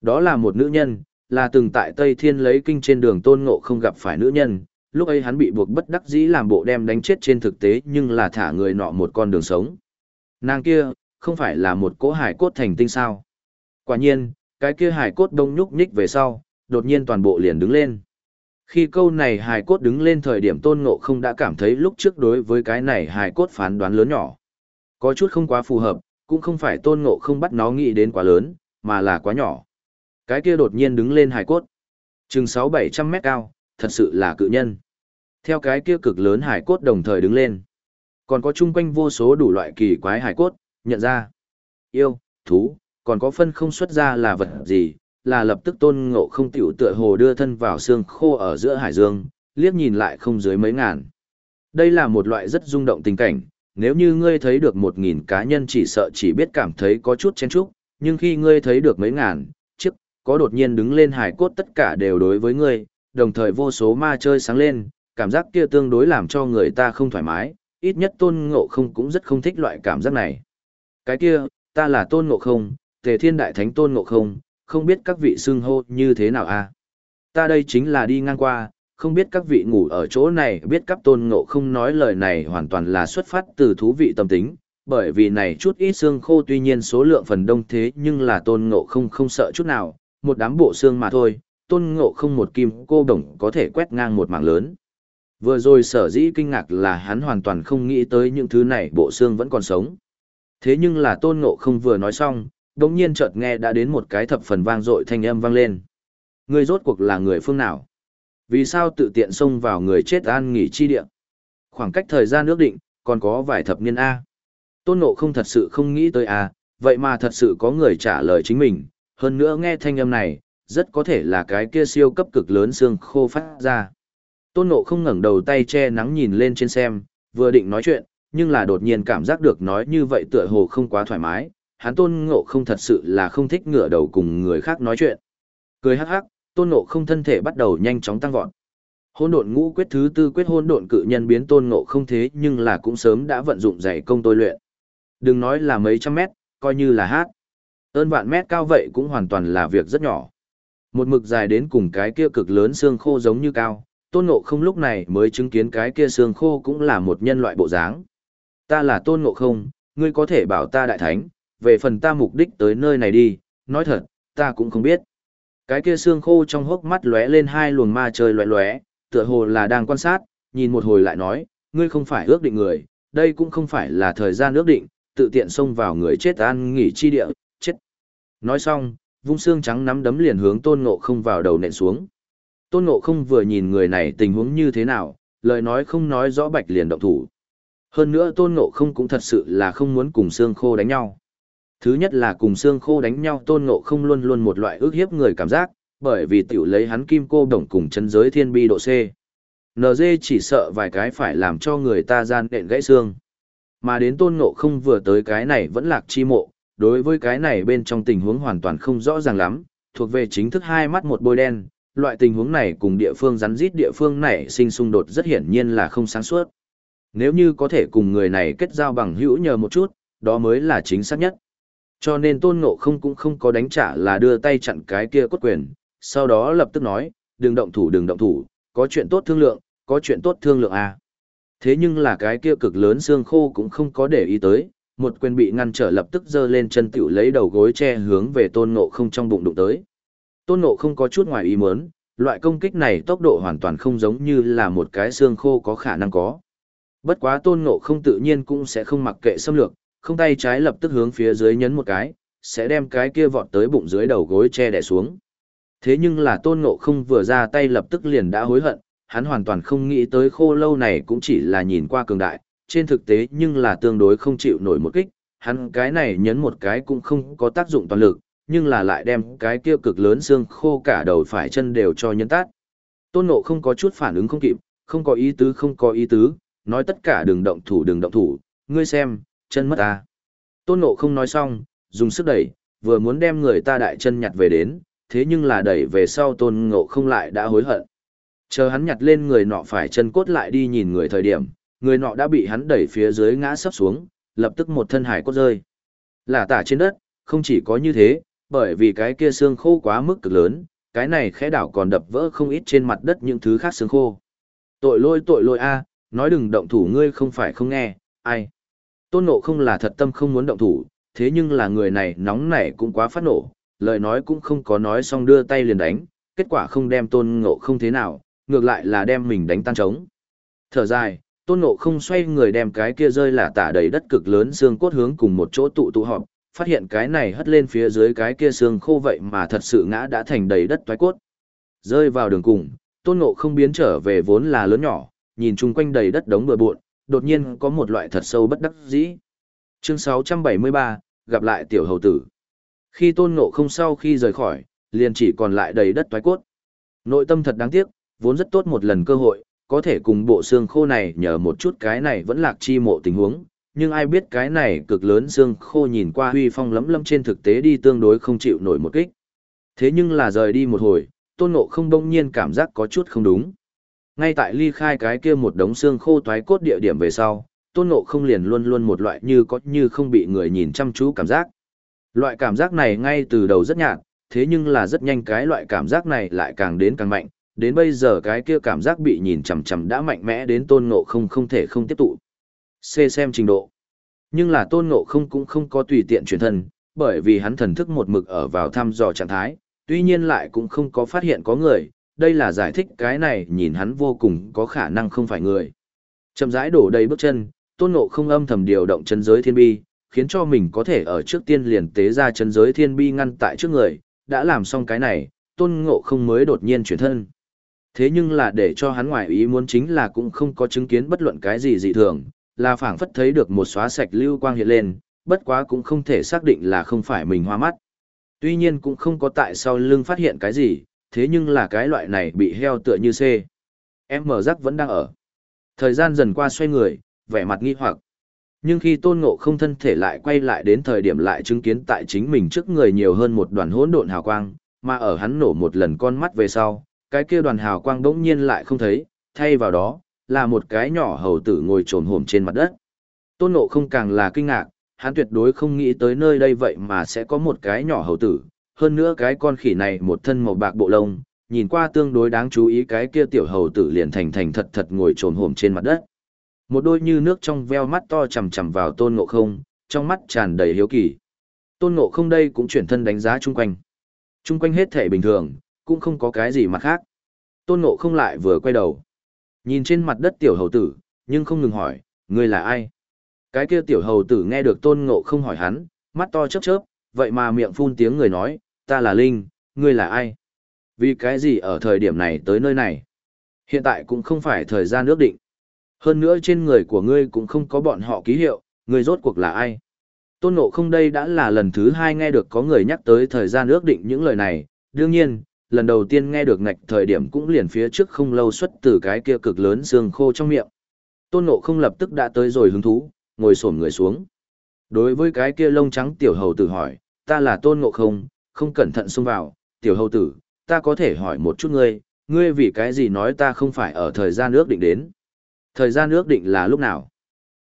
Đó là một nữ nhân, là từng tại Tây Thiên lấy kinh trên đường tôn ngộ không gặp phải nữ nhân, lúc ấy hắn bị buộc bất đắc dĩ làm bộ đem đánh chết trên thực tế nhưng là thả người nọ một con đường sống. Nàng kia, không phải là một cỗ hải cốt thành tinh sao. Quả nhiên, cái kia hải cốt đông nhúc nhích về sau, đột nhiên toàn bộ liền đứng lên. Khi câu này hài cốt đứng lên thời điểm tôn ngộ không đã cảm thấy lúc trước đối với cái này hài cốt phán đoán lớn nhỏ. Có chút không quá phù hợp, cũng không phải tôn ngộ không bắt nó nghĩ đến quá lớn, mà là quá nhỏ. Cái kia đột nhiên đứng lên hài cốt. Chừng sáu bảy trăm mét cao, thật sự là cự nhân. Theo cái kia cực lớn hài cốt đồng thời đứng lên. Còn có chung quanh vô số đủ loại kỳ quái hài cốt, nhận ra. Yêu, thú, còn có phân không xuất ra là vật gì, là lập tức tôn ngộ không tiểu tựa hồ đưa thân vào xương khô ở giữa hải dương, liếc nhìn lại không dưới mấy ngàn. Đây là một loại rất rung động tình cảnh, nếu như ngươi thấy được một nghìn cá nhân chỉ sợ chỉ biết cảm thấy có chút chen chúc, nhưng khi ngươi thấy được mấy ngàn, chiếc, có đột nhiên đứng lên hải cốt tất cả đều đối với ngươi, đồng thời vô số ma chơi sáng lên, cảm giác kia tương đối làm cho người ta không thoải mái, ít nhất tôn ngộ không cũng rất không thích loại cảm giác này. Cái kia, ta là tôn ngộ không, tề thiên đại thánh tôn ngộ không, không biết các vị xưng hô như thế nào a à? Ta đây chính là đi ngang qua, không biết các vị ngủ ở chỗ này biết các tôn ngộ không nói lời này hoàn toàn là xuất phát từ thú vị tâm tính, bởi vì này chút ít xương khô tuy nhiên số lượng phần đông thế nhưng là tôn ngộ không không sợ chút nào, một đám bộ xương mà thôi, tôn ngộ không một kim cô đồng có thể quét ngang một mảng lớn. Vừa rồi sở dĩ kinh ngạc là hắn hoàn toàn không nghĩ tới những thứ này bộ xương vẫn còn sống. Thế nhưng là tôn ngộ không vừa nói xong, đồng nhiên chợt nghe đã đến một cái thập phần vang dội thanh âm vang lên. Người rốt cuộc là người phương nào? Vì sao tự tiện xông vào người chết an nghỉ chi địa? Khoảng cách thời gian ước định, còn có vài thập niên A. Tôn nộ không thật sự không nghĩ tới A, vậy mà thật sự có người trả lời chính mình, hơn nữa nghe thanh âm này, rất có thể là cái kia siêu cấp cực lớn xương khô phát ra. Tôn nộ không ngẩng đầu tay che nắng nhìn lên trên xem, vừa định nói chuyện, nhưng là đột nhiên cảm giác được nói như vậy tựa hồ không quá thoải mái, hắn tôn ngộ không thật sự là không thích ngửa đầu cùng người khác nói chuyện. Cười hắc hắc, tôn ngộ không thân thể bắt đầu nhanh chóng tăng vọt. Hôn độn ngũ quyết thứ tư quyết hôn độn cự nhân biến tôn ngộ không thế nhưng là cũng sớm đã vận dụng dày công tôi luyện. Đừng nói là mấy trăm mét, coi như là hát. Ơn vạn mét cao vậy cũng hoàn toàn là việc rất nhỏ. Một mực dài đến cùng cái kia cực lớn xương khô giống như cao, tôn ngộ không lúc này mới chứng kiến cái kia xương khô cũng là một nhân loại bộ dáng. Ta là tôn ngộ không, ngươi có thể bảo ta đại thánh, về phần ta mục đích tới nơi này đi, nói thật, ta cũng không biết. Cái kia xương khô trong hốc mắt lóe lên hai luồng ma trời lóe lóe, tựa hồ là đang quan sát, nhìn một hồi lại nói, ngươi không phải ước định người, đây cũng không phải là thời gian ước định, tự tiện xông vào người chết an nghỉ chi địa, chết. Nói xong, vung xương trắng nắm đấm liền hướng tôn ngộ không vào đầu nện xuống. Tôn ngộ không vừa nhìn người này tình huống như thế nào, lời nói không nói rõ bạch liền động thủ. Hơn nữa tôn ngộ không cũng thật sự là không muốn cùng xương khô đánh nhau. Thứ nhất là cùng xương khô đánh nhau tôn ngộ không luôn luôn một loại ước hiếp người cảm giác, bởi vì tiểu lấy hắn kim cô đồng cùng chân giới thiên bi độ C. NG chỉ sợ vài cái phải làm cho người ta gian đện gãy xương. Mà đến tôn ngộ không vừa tới cái này vẫn lạc chi mộ, đối với cái này bên trong tình huống hoàn toàn không rõ ràng lắm, thuộc về chính thức hai mắt một bôi đen, loại tình huống này cùng địa phương rắn rít địa phương này sinh xung đột rất hiển nhiên là không sáng suốt. Nếu như có thể cùng người này kết giao bằng hữu nhờ một chút, đó mới là chính xác nhất. Cho nên tôn ngộ không cũng không có đánh trả là đưa tay chặn cái kia cốt quyền, sau đó lập tức nói, đừng động thủ đừng động thủ, có chuyện tốt thương lượng, có chuyện tốt thương lượng à. Thế nhưng là cái kia cực lớn xương khô cũng không có để ý tới, một quyền bị ngăn trở lập tức giơ lên chân tiểu lấy đầu gối che hướng về tôn ngộ không trong bụng đụng tới. Tôn ngộ không có chút ngoài ý muốn, loại công kích này tốc độ hoàn toàn không giống như là một cái xương khô có khả năng có. Bất quá tôn ngộ không tự nhiên cũng sẽ không mặc kệ xâm lược, không tay trái lập tức hướng phía dưới nhấn một cái, sẽ đem cái kia vọt tới bụng dưới đầu gối che đè xuống. Thế nhưng là tôn ngộ không vừa ra tay lập tức liền đã hối hận, hắn hoàn toàn không nghĩ tới khô lâu này cũng chỉ là nhìn qua cường đại, trên thực tế nhưng là tương đối không chịu nổi một kích, hắn cái này nhấn một cái cũng không có tác dụng toàn lực, nhưng là lại đem cái kia cực lớn xương khô cả đầu phải chân đều cho nhấn tát. Tôn ngộ không có chút phản ứng không kịp, không có ý tứ không có ý tứ, nói tất cả đừng động thủ đừng động thủ, ngươi xem, chân mất ta. Tôn ngộ không nói xong, dùng sức đẩy, vừa muốn đem người ta đại chân nhặt về đến, thế nhưng là đẩy về sau tôn ngộ không lại đã hối hận. Chờ hắn nhặt lên người nọ phải chân cốt lại đi nhìn người thời điểm, người nọ đã bị hắn đẩy phía dưới ngã sấp xuống, lập tức một thân hải cốt rơi. Là tả trên đất, không chỉ có như thế, bởi vì cái kia xương khô quá mức cực lớn, cái này khẽ đảo còn đập vỡ không ít trên mặt đất những thứ khác xương khô. Tội lôi tội lôi a, nói đừng động thủ ngươi không phải không nghe, ai. Tôn Ngộ không là thật tâm không muốn động thủ, thế nhưng là người này nóng nảy cũng quá phát nổ, lời nói cũng không có nói xong đưa tay liền đánh, kết quả không đem tôn ngộ không thế nào, ngược lại là đem mình đánh tan trống. Thở dài, tôn ngộ không xoay người đem cái kia rơi là tả đầy đất cực lớn xương cốt hướng cùng một chỗ tụ tụ họp, phát hiện cái này hất lên phía dưới cái kia xương khô vậy mà thật sự ngã đã thành đầy đất toái cốt. Rơi vào đường cùng, tôn ngộ không biến trở về vốn là lớn nhỏ, nhìn chung quanh đầy đất đống bừa bộn, đột nhiên có một loại thật sâu bất đắc dĩ. Chương 673, gặp lại tiểu hầu tử. Khi tôn ngộ không sau khi rời khỏi, liền chỉ còn lại đầy đất toái cốt. Nội tâm thật đáng tiếc, vốn rất tốt một lần cơ hội, có thể cùng bộ xương khô này nhờ một chút cái này vẫn lạc chi mộ tình huống, nhưng ai biết cái này cực lớn xương khô nhìn qua huy phong lấm lấm trên thực tế đi tương đối không chịu nổi một kích. Thế nhưng là rời đi một hồi, tôn ngộ không đông nhiên cảm giác có chút không đúng. Ngay tại ly khai cái kia một đống xương khô toái cốt địa điểm về sau, tôn ngộ không liền luôn luôn một loại như có như không bị người nhìn chăm chú cảm giác. Loại cảm giác này ngay từ đầu rất nhạt, thế nhưng là rất nhanh cái loại cảm giác này lại càng đến càng mạnh, đến bây giờ cái kia cảm giác bị nhìn chằm chằm đã mạnh mẽ đến tôn ngộ không không thể không tiếp tục. C xem trình độ. Nhưng là tôn ngộ không cũng không có tùy tiện chuyển thân, bởi vì hắn thần thức một mực ở vào thăm dò trạng thái, tuy nhiên lại cũng không có phát hiện có người, đây là giải thích cái này nhìn hắn vô cùng có khả năng không phải người. Chậm rãi đổ đầy bước chân, tôn ngộ không âm thầm điều động chân giới thiên bi, khiến cho mình có thể ở trước tiên liền tế ra chân giới thiên bi ngăn tại trước người, đã làm xong cái này, tôn ngộ không mới đột nhiên chuyển thân. Thế nhưng là để cho hắn ngoại ý muốn chính là cũng không có chứng kiến bất luận cái gì dị thường, là phảng phất thấy được một xóa sạch lưu quang hiện lên, bất quá cũng không thể xác định là không phải mình hoa mắt. Tuy nhiên cũng không có tại sao lưng phát hiện cái gì, thế nhưng là cái loại này bị heo tựa như C. Em mở rắc vẫn đang ở. Thời gian dần qua xoay người, vẻ mặt nghi hoặc. Nhưng khi tôn ngộ không thân thể lại quay lại đến thời điểm lại chứng kiến tại chính mình trước người nhiều hơn một đoàn hỗn độn hào quang, mà ở hắn nổ một lần con mắt về sau, cái kia đoàn hào quang đỗng nhiên lại không thấy, thay vào đó, là một cái nhỏ hầu tử ngồi trồn hổm trên mặt đất. Tôn ngộ không càng là kinh ngạc, hắn tuyệt đối không nghĩ tới nơi đây vậy mà sẽ có một cái nhỏ hầu tử, hơn nữa cái con khỉ này một thân màu bạc bộ lông, nhìn qua tương đối đáng chú ý cái kia tiểu hầu tử liền thành thành thật thật ngồi trồn hổm trên mặt đất. Một đôi như nước trong veo mắt to chằm chằm vào tôn ngộ không, trong mắt tràn đầy hiếu kỳ. Tôn ngộ không đây cũng chuyển thân đánh giá chung quanh. Chung quanh hết thể bình thường, cũng không có cái gì mặt khác. Tôn ngộ không lại vừa quay đầu. Nhìn trên mặt đất tiểu hầu tử, nhưng không ngừng hỏi, ngươi là ai? Cái kia tiểu hầu tử nghe được tôn ngộ không hỏi hắn, mắt to chớp chớp, vậy mà miệng phun tiếng người nói, ta là Linh, ngươi là ai? Vì cái gì ở thời điểm này tới nơi này? Hiện tại cũng không phải thời gian ước định. Hơn nữa trên người của ngươi cũng không có bọn họ ký hiệu, ngươi rốt cuộc là ai? Tôn Ngộ không đây đã là lần thứ hai nghe được có người nhắc tới thời gian ước định những lời này, đương nhiên, lần đầu tiên nghe được ngạch thời điểm cũng liền phía trước không lâu xuất từ cái kia cực lớn xương khô trong miệng. Tôn Ngộ không lập tức đã tới rồi hứng thú, ngồi xổm người xuống. Đối với cái kia lông trắng tiểu hầu tử hỏi, ta là Tôn Ngộ không, không cẩn thận xông vào, tiểu hầu tử, ta có thể hỏi một chút ngươi, ngươi vì cái gì nói ta không phải ở thời gian ước định đến. Thời gian ước định là lúc nào?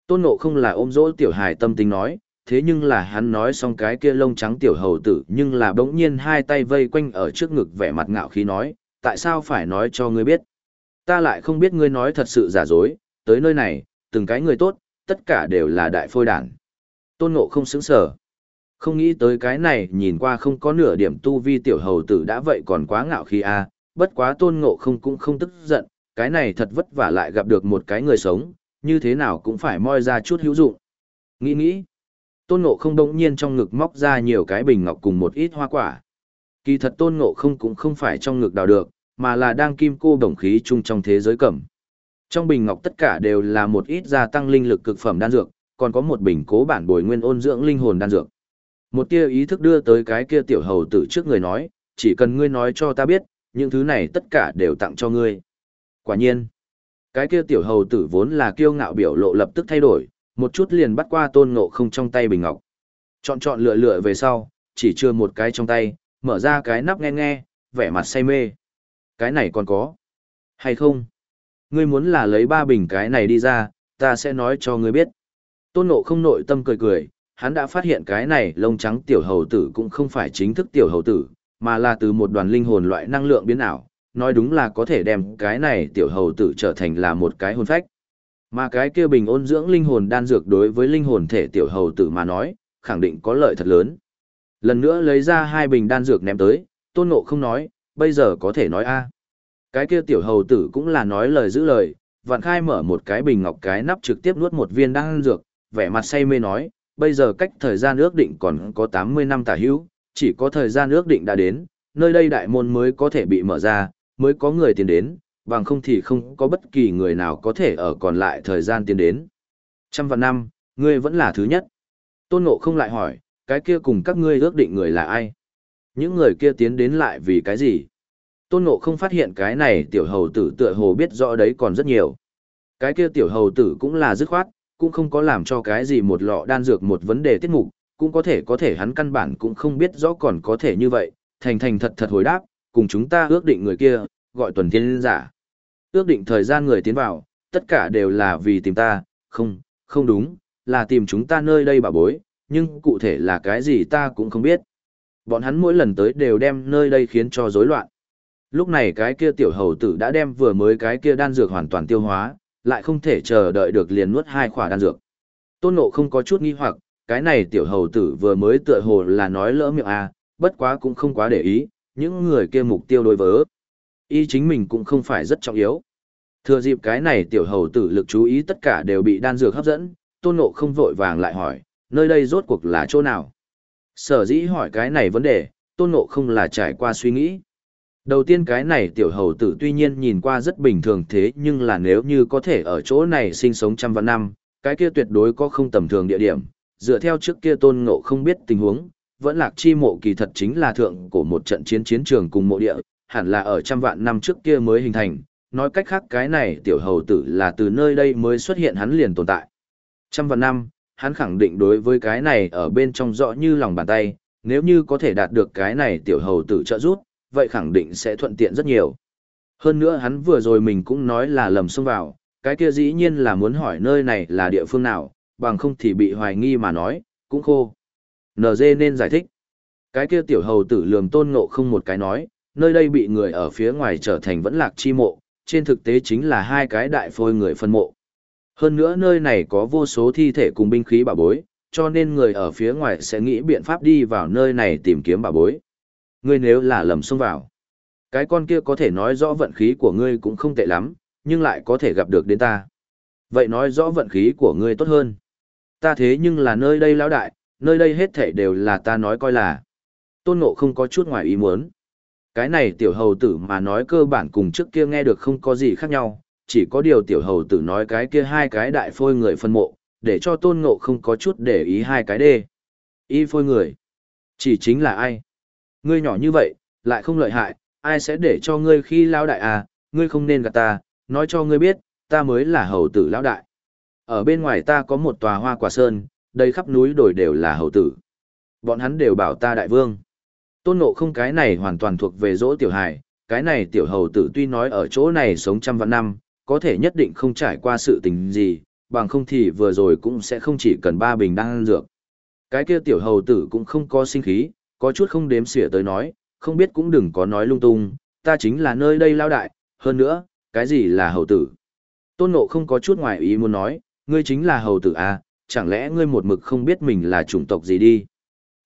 Tôn Ngộ không là ôm dỗ tiểu hài tâm tính nói, thế nhưng là hắn nói xong cái kia lông trắng tiểu hầu tử nhưng là bỗng nhiên hai tay vây quanh ở trước ngực vẻ mặt ngạo khí nói, tại sao phải nói cho ngươi biết? Ta lại không biết ngươi nói thật sự giả dối, tới nơi này, từng cái người tốt, tất cả đều là đại phôi đản. Tôn ngộ không xứng sở. Không nghĩ tới cái này nhìn qua không có nửa điểm tu vi tiểu hầu tử đã vậy còn quá ngạo khi a à, bất quá tôn ngộ không cũng không tức giận, cái này thật vất vả lại gặp được một cái người sống, như thế nào cũng phải moi ra chút hữu dụng. Nghĩ nghĩ, tôn ngộ không đống nhiên trong ngực móc ra nhiều cái bình ngọc cùng một ít hoa quả. Kỳ thật tôn ngộ không cũng không phải trong ngực đào được, mà là đang kim cô đồng khí chung trong thế giới cẩm. Trong bình ngọc tất cả đều là một ít gia tăng linh lực cực phẩm đan dược, còn có một bình cố bản bồi nguyên ôn dưỡng linh hồn đan dược. Một tia ý thức đưa tới cái kia tiểu hầu tử trước người nói, chỉ cần ngươi nói cho ta biết, những thứ này tất cả đều tặng cho ngươi. Quả nhiên, cái kia tiểu hầu tử vốn là kiêu ngạo biểu lộ lập tức thay đổi, một chút liền bắt qua tôn ngộ không trong tay bình ngọc. Chọn chọn lựa lựa về sau, chỉ chưa một cái trong tay, mở ra cái nắp nghe nghe, vẻ mặt say mê. Cái này còn có. Hay không? Ngươi muốn là lấy ba bình cái này đi ra, ta sẽ nói cho ngươi biết. Tôn ngộ không nội tâm cười cười, hắn đã phát hiện cái này lông trắng tiểu hầu tử cũng không phải chính thức tiểu hầu tử, mà là từ một đoàn linh hồn loại năng lượng biến ảo, nói đúng là có thể đem cái này tiểu hầu tử trở thành là một cái hồn phách. Mà cái kia bình ôn dưỡng linh hồn đan dược đối với linh hồn thể tiểu hầu tử mà nói, khẳng định có lợi thật lớn. Lần nữa lấy ra hai bình đan dược ném tới, tôn ngộ không nói, bây giờ có thể nói a Cái kia tiểu hầu tử cũng là nói lời giữ lời, vạn khai mở một cái bình ngọc cái nắp trực tiếp nuốt một viên đan dược, vẻ mặt say mê nói, bây giờ cách thời gian ước định còn có 80 năm tả hữu, chỉ có thời gian ước định đã đến, nơi đây đại môn mới có thể bị mở ra, mới có người tiến đến, bằng không thì không có bất kỳ người nào có thể ở còn lại thời gian tiến đến. Trăm vạn năm, ngươi vẫn là thứ nhất. Tôn Ngộ không lại hỏi, cái kia cùng các ngươi ước định người là ai? Những người kia tiến đến lại vì cái gì? Tôn Ngộ không phát hiện cái này tiểu hầu tử tựa hồ biết rõ đấy còn rất nhiều. Cái kia tiểu hầu tử cũng là dứt khoát, cũng không có làm cho cái gì một lọ đan dược một vấn đề tiết mục, cũng có thể có thể hắn căn bản cũng không biết rõ còn có thể như vậy, thành thành thật thật hồi đáp, cùng chúng ta ước định người kia, gọi tuần thiên giả. Ước định thời gian người tiến vào, tất cả đều là vì tìm ta, không, không đúng, là tìm chúng ta nơi đây bà bối, nhưng cụ thể là cái gì ta cũng không biết. Bọn hắn mỗi lần tới đều đem nơi đây khiến cho rối loạn. Lúc này cái kia tiểu hầu tử đã đem vừa mới cái kia đan dược hoàn toàn tiêu hóa, lại không thể chờ đợi được liền nuốt hai khỏa đan dược. Tôn ngộ không có chút nghi hoặc, cái này tiểu hầu tử vừa mới tựa hồ là nói lỡ miệng à, bất quá cũng không quá để ý, những người kia mục tiêu đối với y chính mình cũng không phải rất trọng yếu. Thừa dịp cái này tiểu hầu tử lực chú ý tất cả đều bị đan dược hấp dẫn, tôn ngộ không vội vàng lại hỏi, nơi đây rốt cuộc là chỗ nào? Sở dĩ hỏi cái này vấn đề, tôn ngộ không là trải qua suy nghĩ. Đầu tiên cái này tiểu hầu tử tuy nhiên nhìn qua rất bình thường thế nhưng là nếu như có thể ở chỗ này sinh sống trăm vạn năm, cái kia tuyệt đối có không tầm thường địa điểm. Dựa theo trước kia tôn ngộ không biết tình huống, vẫn lạc chi mộ kỳ thật chính là thượng của một trận chiến chiến trường cùng mộ địa, hẳn là ở trăm vạn năm trước kia mới hình thành. Nói cách khác cái này tiểu hầu tử là từ nơi đây mới xuất hiện hắn liền tồn tại. Trăm vạn năm, hắn khẳng định đối với cái này ở bên trong rõ như lòng bàn tay, nếu như có thể đạt được cái này tiểu hầu tử trợ giúp, vậy khẳng định sẽ thuận tiện rất nhiều. Hơn nữa hắn vừa rồi mình cũng nói là lầm xông vào, cái kia dĩ nhiên là muốn hỏi nơi này là địa phương nào, bằng không thì bị hoài nghi mà nói, cũng khô. NG nên giải thích. Cái kia tiểu hầu tử lườm tôn ngộ không một cái nói, nơi đây bị người ở phía ngoài trở thành vẫn lạc chi mộ, trên thực tế chính là hai cái đại phôi người phân mộ. Hơn nữa nơi này có vô số thi thể cùng binh khí bảo bối, cho nên người ở phía ngoài sẽ nghĩ biện pháp đi vào nơi này tìm kiếm bảo bối ngươi nếu là lầm xông vào. Cái con kia có thể nói rõ vận khí của ngươi cũng không tệ lắm, nhưng lại có thể gặp được đến ta. Vậy nói rõ vận khí của ngươi tốt hơn. Ta thế nhưng là nơi đây lão đại, nơi đây hết thảy đều là ta nói coi là. Tôn ngộ không có chút ngoài ý muốn. Cái này tiểu hầu tử mà nói cơ bản cùng trước kia nghe được không có gì khác nhau, chỉ có điều tiểu hầu tử nói cái kia hai cái đại phôi người phân mộ, để cho tôn ngộ không có chút để ý hai cái đê. Y phôi người. Chỉ chính là ai? Ngươi nhỏ như vậy, lại không lợi hại, ai sẽ để cho ngươi khi lao đại à, ngươi không nên gạt ta, nói cho ngươi biết, ta mới là hầu tử lão đại. Ở bên ngoài ta có một tòa hoa quả sơn, đây khắp núi đồi đều là hầu tử. Bọn hắn đều bảo ta đại vương. Tôn ngộ không cái này hoàn toàn thuộc về dỗ tiểu hài, cái này tiểu hầu tử tuy nói ở chỗ này sống trăm vạn năm, có thể nhất định không trải qua sự tình gì, bằng không thì vừa rồi cũng sẽ không chỉ cần ba bình đan dược. Cái kia tiểu hầu tử cũng không có sinh khí, có chút không đếm xỉa tới nói, không biết cũng đừng có nói lung tung, ta chính là nơi đây lao đại, hơn nữa, cái gì là hầu tử. Tôn nộ không có chút ngoài ý muốn nói, ngươi chính là hầu tử à, chẳng lẽ ngươi một mực không biết mình là chủng tộc gì đi.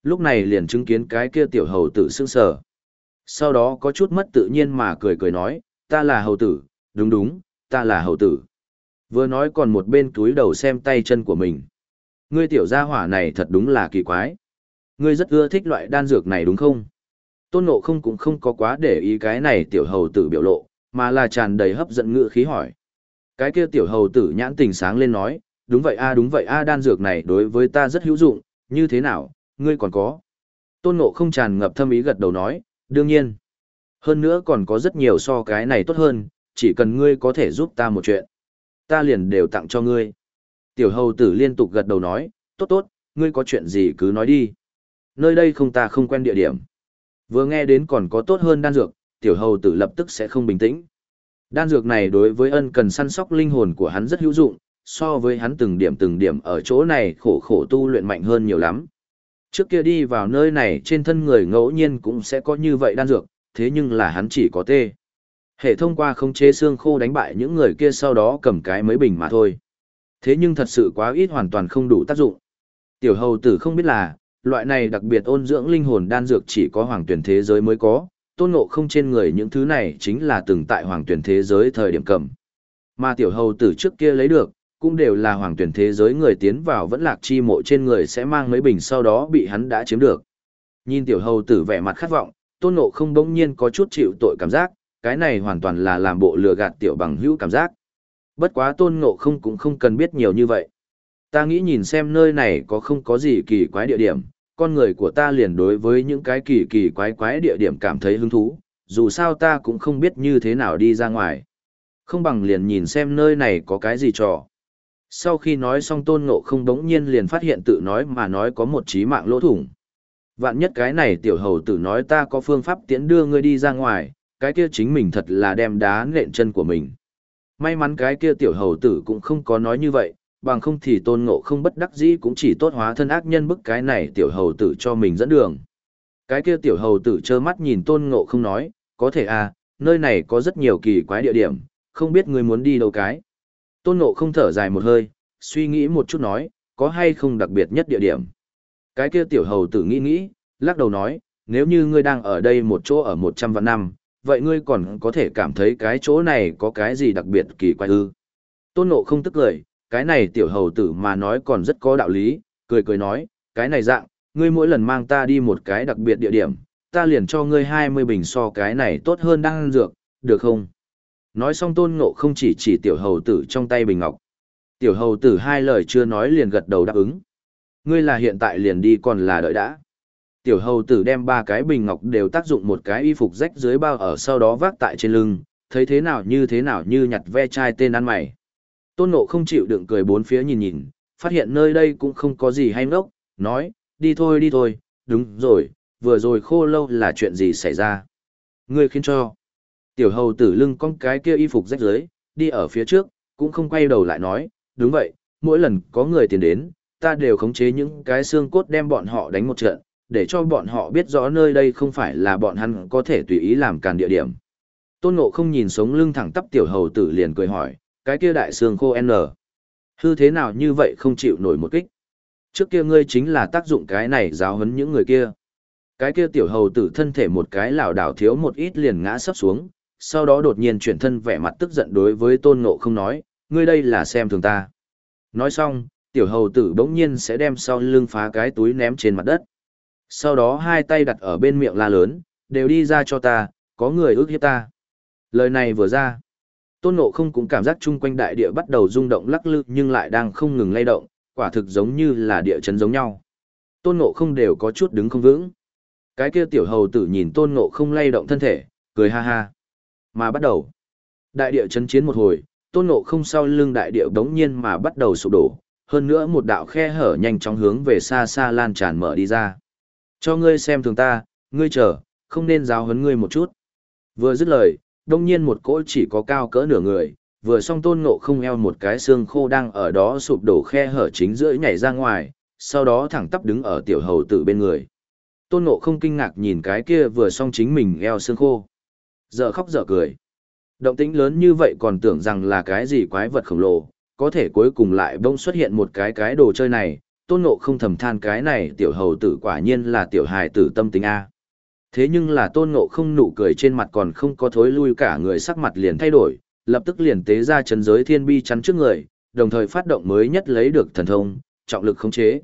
Lúc này liền chứng kiến cái kia tiểu hầu tử sương sờ. Sau đó có chút mất tự nhiên mà cười cười nói, ta là hầu tử, đúng đúng, ta là hầu tử. Vừa nói còn một bên túi đầu xem tay chân của mình. Ngươi tiểu gia hỏa này thật đúng là kỳ quái. Ngươi rất ưa thích loại đan dược này đúng không? Tôn Ngộ không cũng không có quá để ý cái này tiểu hầu tử biểu lộ, mà là tràn đầy hấp dẫn ngựa khí hỏi. Cái kia tiểu hầu tử nhãn tình sáng lên nói, đúng vậy a đúng vậy a đan dược này đối với ta rất hữu dụng, như thế nào, ngươi còn có. Tôn Ngộ không tràn ngập thâm ý gật đầu nói, đương nhiên. Hơn nữa còn có rất nhiều so cái này tốt hơn, chỉ cần ngươi có thể giúp ta một chuyện. Ta liền đều tặng cho ngươi. Tiểu hầu tử liên tục gật đầu nói, tốt tốt, ngươi có chuyện gì cứ nói đi. Nơi đây không ta không quen địa điểm. Vừa nghe đến còn có tốt hơn đan dược, tiểu hầu tử lập tức sẽ không bình tĩnh. Đan dược này đối với ân cần săn sóc linh hồn của hắn rất hữu dụng, so với hắn từng điểm từng điểm ở chỗ này khổ khổ tu luyện mạnh hơn nhiều lắm. Trước kia đi vào nơi này trên thân người ngẫu nhiên cũng sẽ có như vậy đan dược, thế nhưng là hắn chỉ có tê. Hệ thông qua không chế xương khô đánh bại những người kia sau đó cầm cái mấy bình mà thôi. Thế nhưng thật sự quá ít hoàn toàn không đủ tác dụng. Tiểu hầu tử không biết là, loại này đặc biệt ôn dưỡng linh hồn đan dược chỉ có hoàng tuyển thế giới mới có, tôn ngộ không trên người những thứ này chính là từng tại hoàng tuyển thế giới thời điểm cầm. Mà tiểu hầu tử trước kia lấy được, cũng đều là hoàng tuyển thế giới người tiến vào vẫn lạc chi mộ trên người sẽ mang mấy bình sau đó bị hắn đã chiếm được. Nhìn tiểu hầu tử vẻ mặt khát vọng, tôn ngộ không bỗng nhiên có chút chịu tội cảm giác, cái này hoàn toàn là làm bộ lừa gạt tiểu bằng hữu cảm giác. Bất quá tôn ngộ không cũng không cần biết nhiều như vậy. Ta nghĩ nhìn xem nơi này có không có gì kỳ quái địa điểm, con người của ta liền đối với những cái kỳ kỳ quái quái địa điểm cảm thấy hứng thú, dù sao ta cũng không biết như thế nào đi ra ngoài. Không bằng liền nhìn xem nơi này có cái gì trò. Sau khi nói xong tôn ngộ không đống nhiên liền phát hiện tự nói mà nói có một trí mạng lỗ thủng. Vạn nhất cái này tiểu hầu tử nói ta có phương pháp tiễn đưa ngươi đi ra ngoài, cái kia chính mình thật là đem đá nện chân của mình. May mắn cái kia tiểu hầu tử cũng không có nói như vậy, bằng không thì tôn ngộ không bất đắc dĩ cũng chỉ tốt hóa thân ác nhân bức cái này tiểu hầu tử cho mình dẫn đường. Cái kia tiểu hầu tử trơ mắt nhìn tôn ngộ không nói, có thể à, nơi này có rất nhiều kỳ quái địa điểm, không biết ngươi muốn đi đâu cái. Tôn ngộ không thở dài một hơi, suy nghĩ một chút nói, có hay không đặc biệt nhất địa điểm. Cái kia tiểu hầu tử nghĩ nghĩ, lắc đầu nói, nếu như ngươi đang ở đây một chỗ ở một trăm vạn năm, vậy ngươi còn có thể cảm thấy cái chỗ này có cái gì đặc biệt kỳ quái ư. Tôn ngộ không tức lời cái này tiểu hầu tử mà nói còn rất có đạo lý, cười cười nói, cái này dạng, ngươi mỗi lần mang ta đi một cái đặc biệt địa điểm, ta liền cho ngươi 20 bình so cái này tốt hơn đang ăn dược, được không? Nói xong tôn ngộ không chỉ chỉ tiểu hầu tử trong tay bình ngọc. Tiểu hầu tử hai lời chưa nói liền gật đầu đáp ứng. Ngươi là hiện tại liền đi còn là đợi đã. Tiểu hầu tử đem ba cái bình ngọc đều tác dụng một cái y phục rách dưới bao ở sau đó vác tại trên lưng, thấy thế nào như thế nào như nhặt ve chai tên ăn mày. Tôn Ngộ không chịu đựng cười bốn phía nhìn nhìn, phát hiện nơi đây cũng không có gì hay ngốc, nói, đi thôi đi thôi, đúng rồi, vừa rồi khô lâu là chuyện gì xảy ra. Ngươi khiến cho. Tiểu hầu tử lưng con cái kia y phục rách rưới, đi ở phía trước, cũng không quay đầu lại nói, đúng vậy, mỗi lần có người tiền đến, ta đều khống chế những cái xương cốt đem bọn họ đánh một trận, để cho bọn họ biết rõ nơi đây không phải là bọn hắn có thể tùy ý làm càn địa điểm. Tôn Ngộ không nhìn sống lưng thẳng tắp tiểu hầu tử liền cười hỏi, cái kia đại xương khô N. Hư thế nào như vậy không chịu nổi một kích. Trước kia ngươi chính là tác dụng cái này giáo huấn những người kia. Cái kia tiểu hầu tử thân thể một cái lảo đảo thiếu một ít liền ngã sắp xuống, sau đó đột nhiên chuyển thân vẻ mặt tức giận đối với tôn ngộ không nói, ngươi đây là xem thường ta. Nói xong, tiểu hầu tử bỗng nhiên sẽ đem sau lưng phá cái túi ném trên mặt đất. Sau đó hai tay đặt ở bên miệng la lớn, đều đi ra cho ta, có người ước hiếp ta. Lời này vừa ra. Tôn Ngộ không cũng cảm giác chung quanh đại địa bắt đầu rung động lắc lư nhưng lại đang không ngừng lay động, quả thực giống như là địa chấn giống nhau. Tôn Ngộ không đều có chút đứng không vững. Cái kia tiểu hầu tử nhìn Tôn Ngộ không lay động thân thể, cười ha ha. Mà bắt đầu. Đại địa chấn chiến một hồi, Tôn Ngộ không sau lưng đại địa đống nhiên mà bắt đầu sụp đổ, hơn nữa một đạo khe hở nhanh chóng hướng về xa xa lan tràn mở đi ra. Cho ngươi xem thường ta, ngươi chờ, không nên giáo huấn ngươi một chút. Vừa dứt lời, đông nhiên một cỗ chỉ có cao cỡ nửa người, vừa xong tôn ngộ không eo một cái xương khô đang ở đó sụp đổ khe hở chính giữa nhảy ra ngoài, sau đó thẳng tắp đứng ở tiểu hầu tử bên người. Tôn ngộ không kinh ngạc nhìn cái kia vừa xong chính mình eo xương khô. Giờ khóc giờ cười. Động tĩnh lớn như vậy còn tưởng rằng là cái gì quái vật khổng lồ, có thể cuối cùng lại bỗng xuất hiện một cái cái đồ chơi này, tôn ngộ không thầm than cái này tiểu hầu tử quả nhiên là tiểu hài tử tâm tính A. Thế nhưng là tôn ngộ không nụ cười trên mặt còn không có thối lui cả người sắc mặt liền thay đổi, lập tức liền tế ra chấn giới thiên bi chắn trước người, đồng thời phát động mới nhất lấy được thần thông, trọng lực khống chế.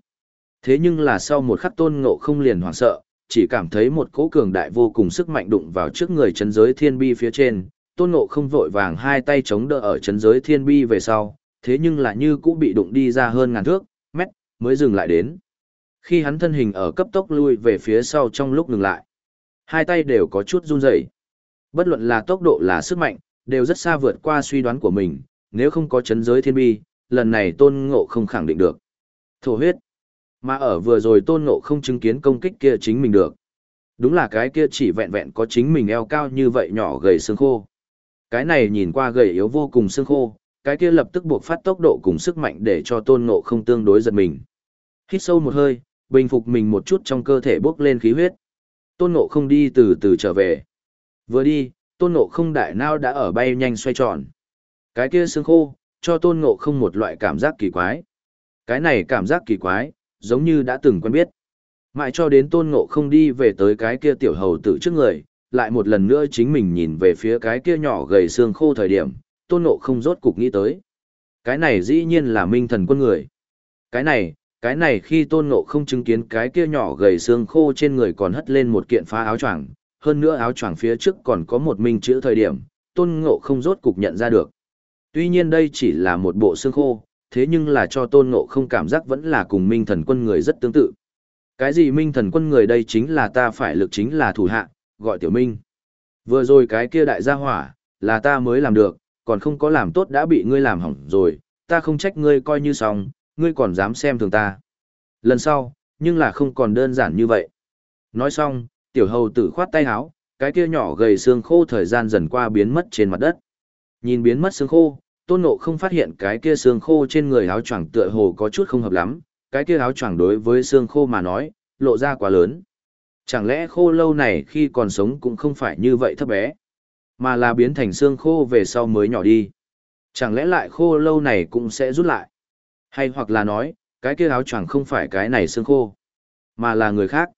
Thế nhưng là sau một khắc tôn ngộ không liền hoảng sợ, chỉ cảm thấy một cỗ cường đại vô cùng sức mạnh đụng vào trước người chấn giới thiên bi phía trên, tôn ngộ không vội vàng hai tay chống đỡ ở chấn giới thiên bi về sau, thế nhưng là như cũng bị đụng đi ra hơn ngàn thước, mét, mới dừng lại đến. Khi hắn thân hình ở cấp tốc lui về phía sau trong lúc ngừng lại, hai tay đều có chút run rẩy. Bất luận là tốc độ là sức mạnh, đều rất xa vượt qua suy đoán của mình, nếu không có chấn giới thiên bi, lần này tôn ngộ không khẳng định được. Thổ huyết. Mà ở vừa rồi tôn ngộ không chứng kiến công kích kia chính mình được. Đúng là cái kia chỉ vẹn vẹn có chính mình eo cao như vậy nhỏ gầy xương khô. Cái này nhìn qua gầy yếu vô cùng xương khô, cái kia lập tức buộc phát tốc độ cùng sức mạnh để cho tôn ngộ không tương đối giật mình. Hít sâu một hơi, bình phục mình một chút trong cơ thể bốc lên khí huyết. Tôn ngộ không đi từ từ trở về. Vừa đi, tôn ngộ không đại nao đã ở bay nhanh xoay tròn. Cái kia xương khô, cho tôn ngộ không một loại cảm giác kỳ quái. Cái này cảm giác kỳ quái, giống như đã từng quen biết. Mãi cho đến tôn ngộ không đi về tới cái kia tiểu hầu tử trước người, lại một lần nữa chính mình nhìn về phía cái kia nhỏ gầy xương khô thời điểm, tôn ngộ không rốt cục nghĩ tới. Cái này dĩ nhiên là minh thần quân người. Cái này, cái này khi tôn ngộ không chứng kiến cái kia nhỏ gầy xương khô trên người còn hất lên một kiện phá áo choàng hơn nữa áo choàng phía trước còn có một minh chữ thời điểm, tôn ngộ không rốt cục nhận ra được. Tuy nhiên đây chỉ là một bộ xương khô, thế nhưng là cho tôn ngộ không cảm giác vẫn là cùng minh thần quân người rất tương tự. Cái gì minh thần quân người đây chính là ta phải lực chính là thủ hạ, gọi tiểu minh. Vừa rồi cái kia đại gia hỏa, là ta mới làm được, còn không có làm tốt đã bị ngươi làm hỏng rồi, ta không trách ngươi coi như xong, ngươi còn dám xem thường ta. Lần sau, nhưng là không còn đơn giản như vậy. Nói xong, tiểu hầu tử khoát tay háo, cái kia nhỏ gầy xương khô thời gian dần qua biến mất trên mặt đất. Nhìn biến mất xương khô, tôn nộ không phát hiện cái kia xương khô trên người áo choàng tựa hồ có chút không hợp lắm, cái kia áo choàng đối với xương khô mà nói, lộ ra quá lớn. Chẳng lẽ khô lâu này khi còn sống cũng không phải như vậy thấp bé, mà là biến thành xương khô về sau mới nhỏ đi. Chẳng lẽ lại khô lâu này cũng sẽ rút lại? Hay hoặc là nói, cái kia áo choàng không phải cái này xương khô, mà là người khác.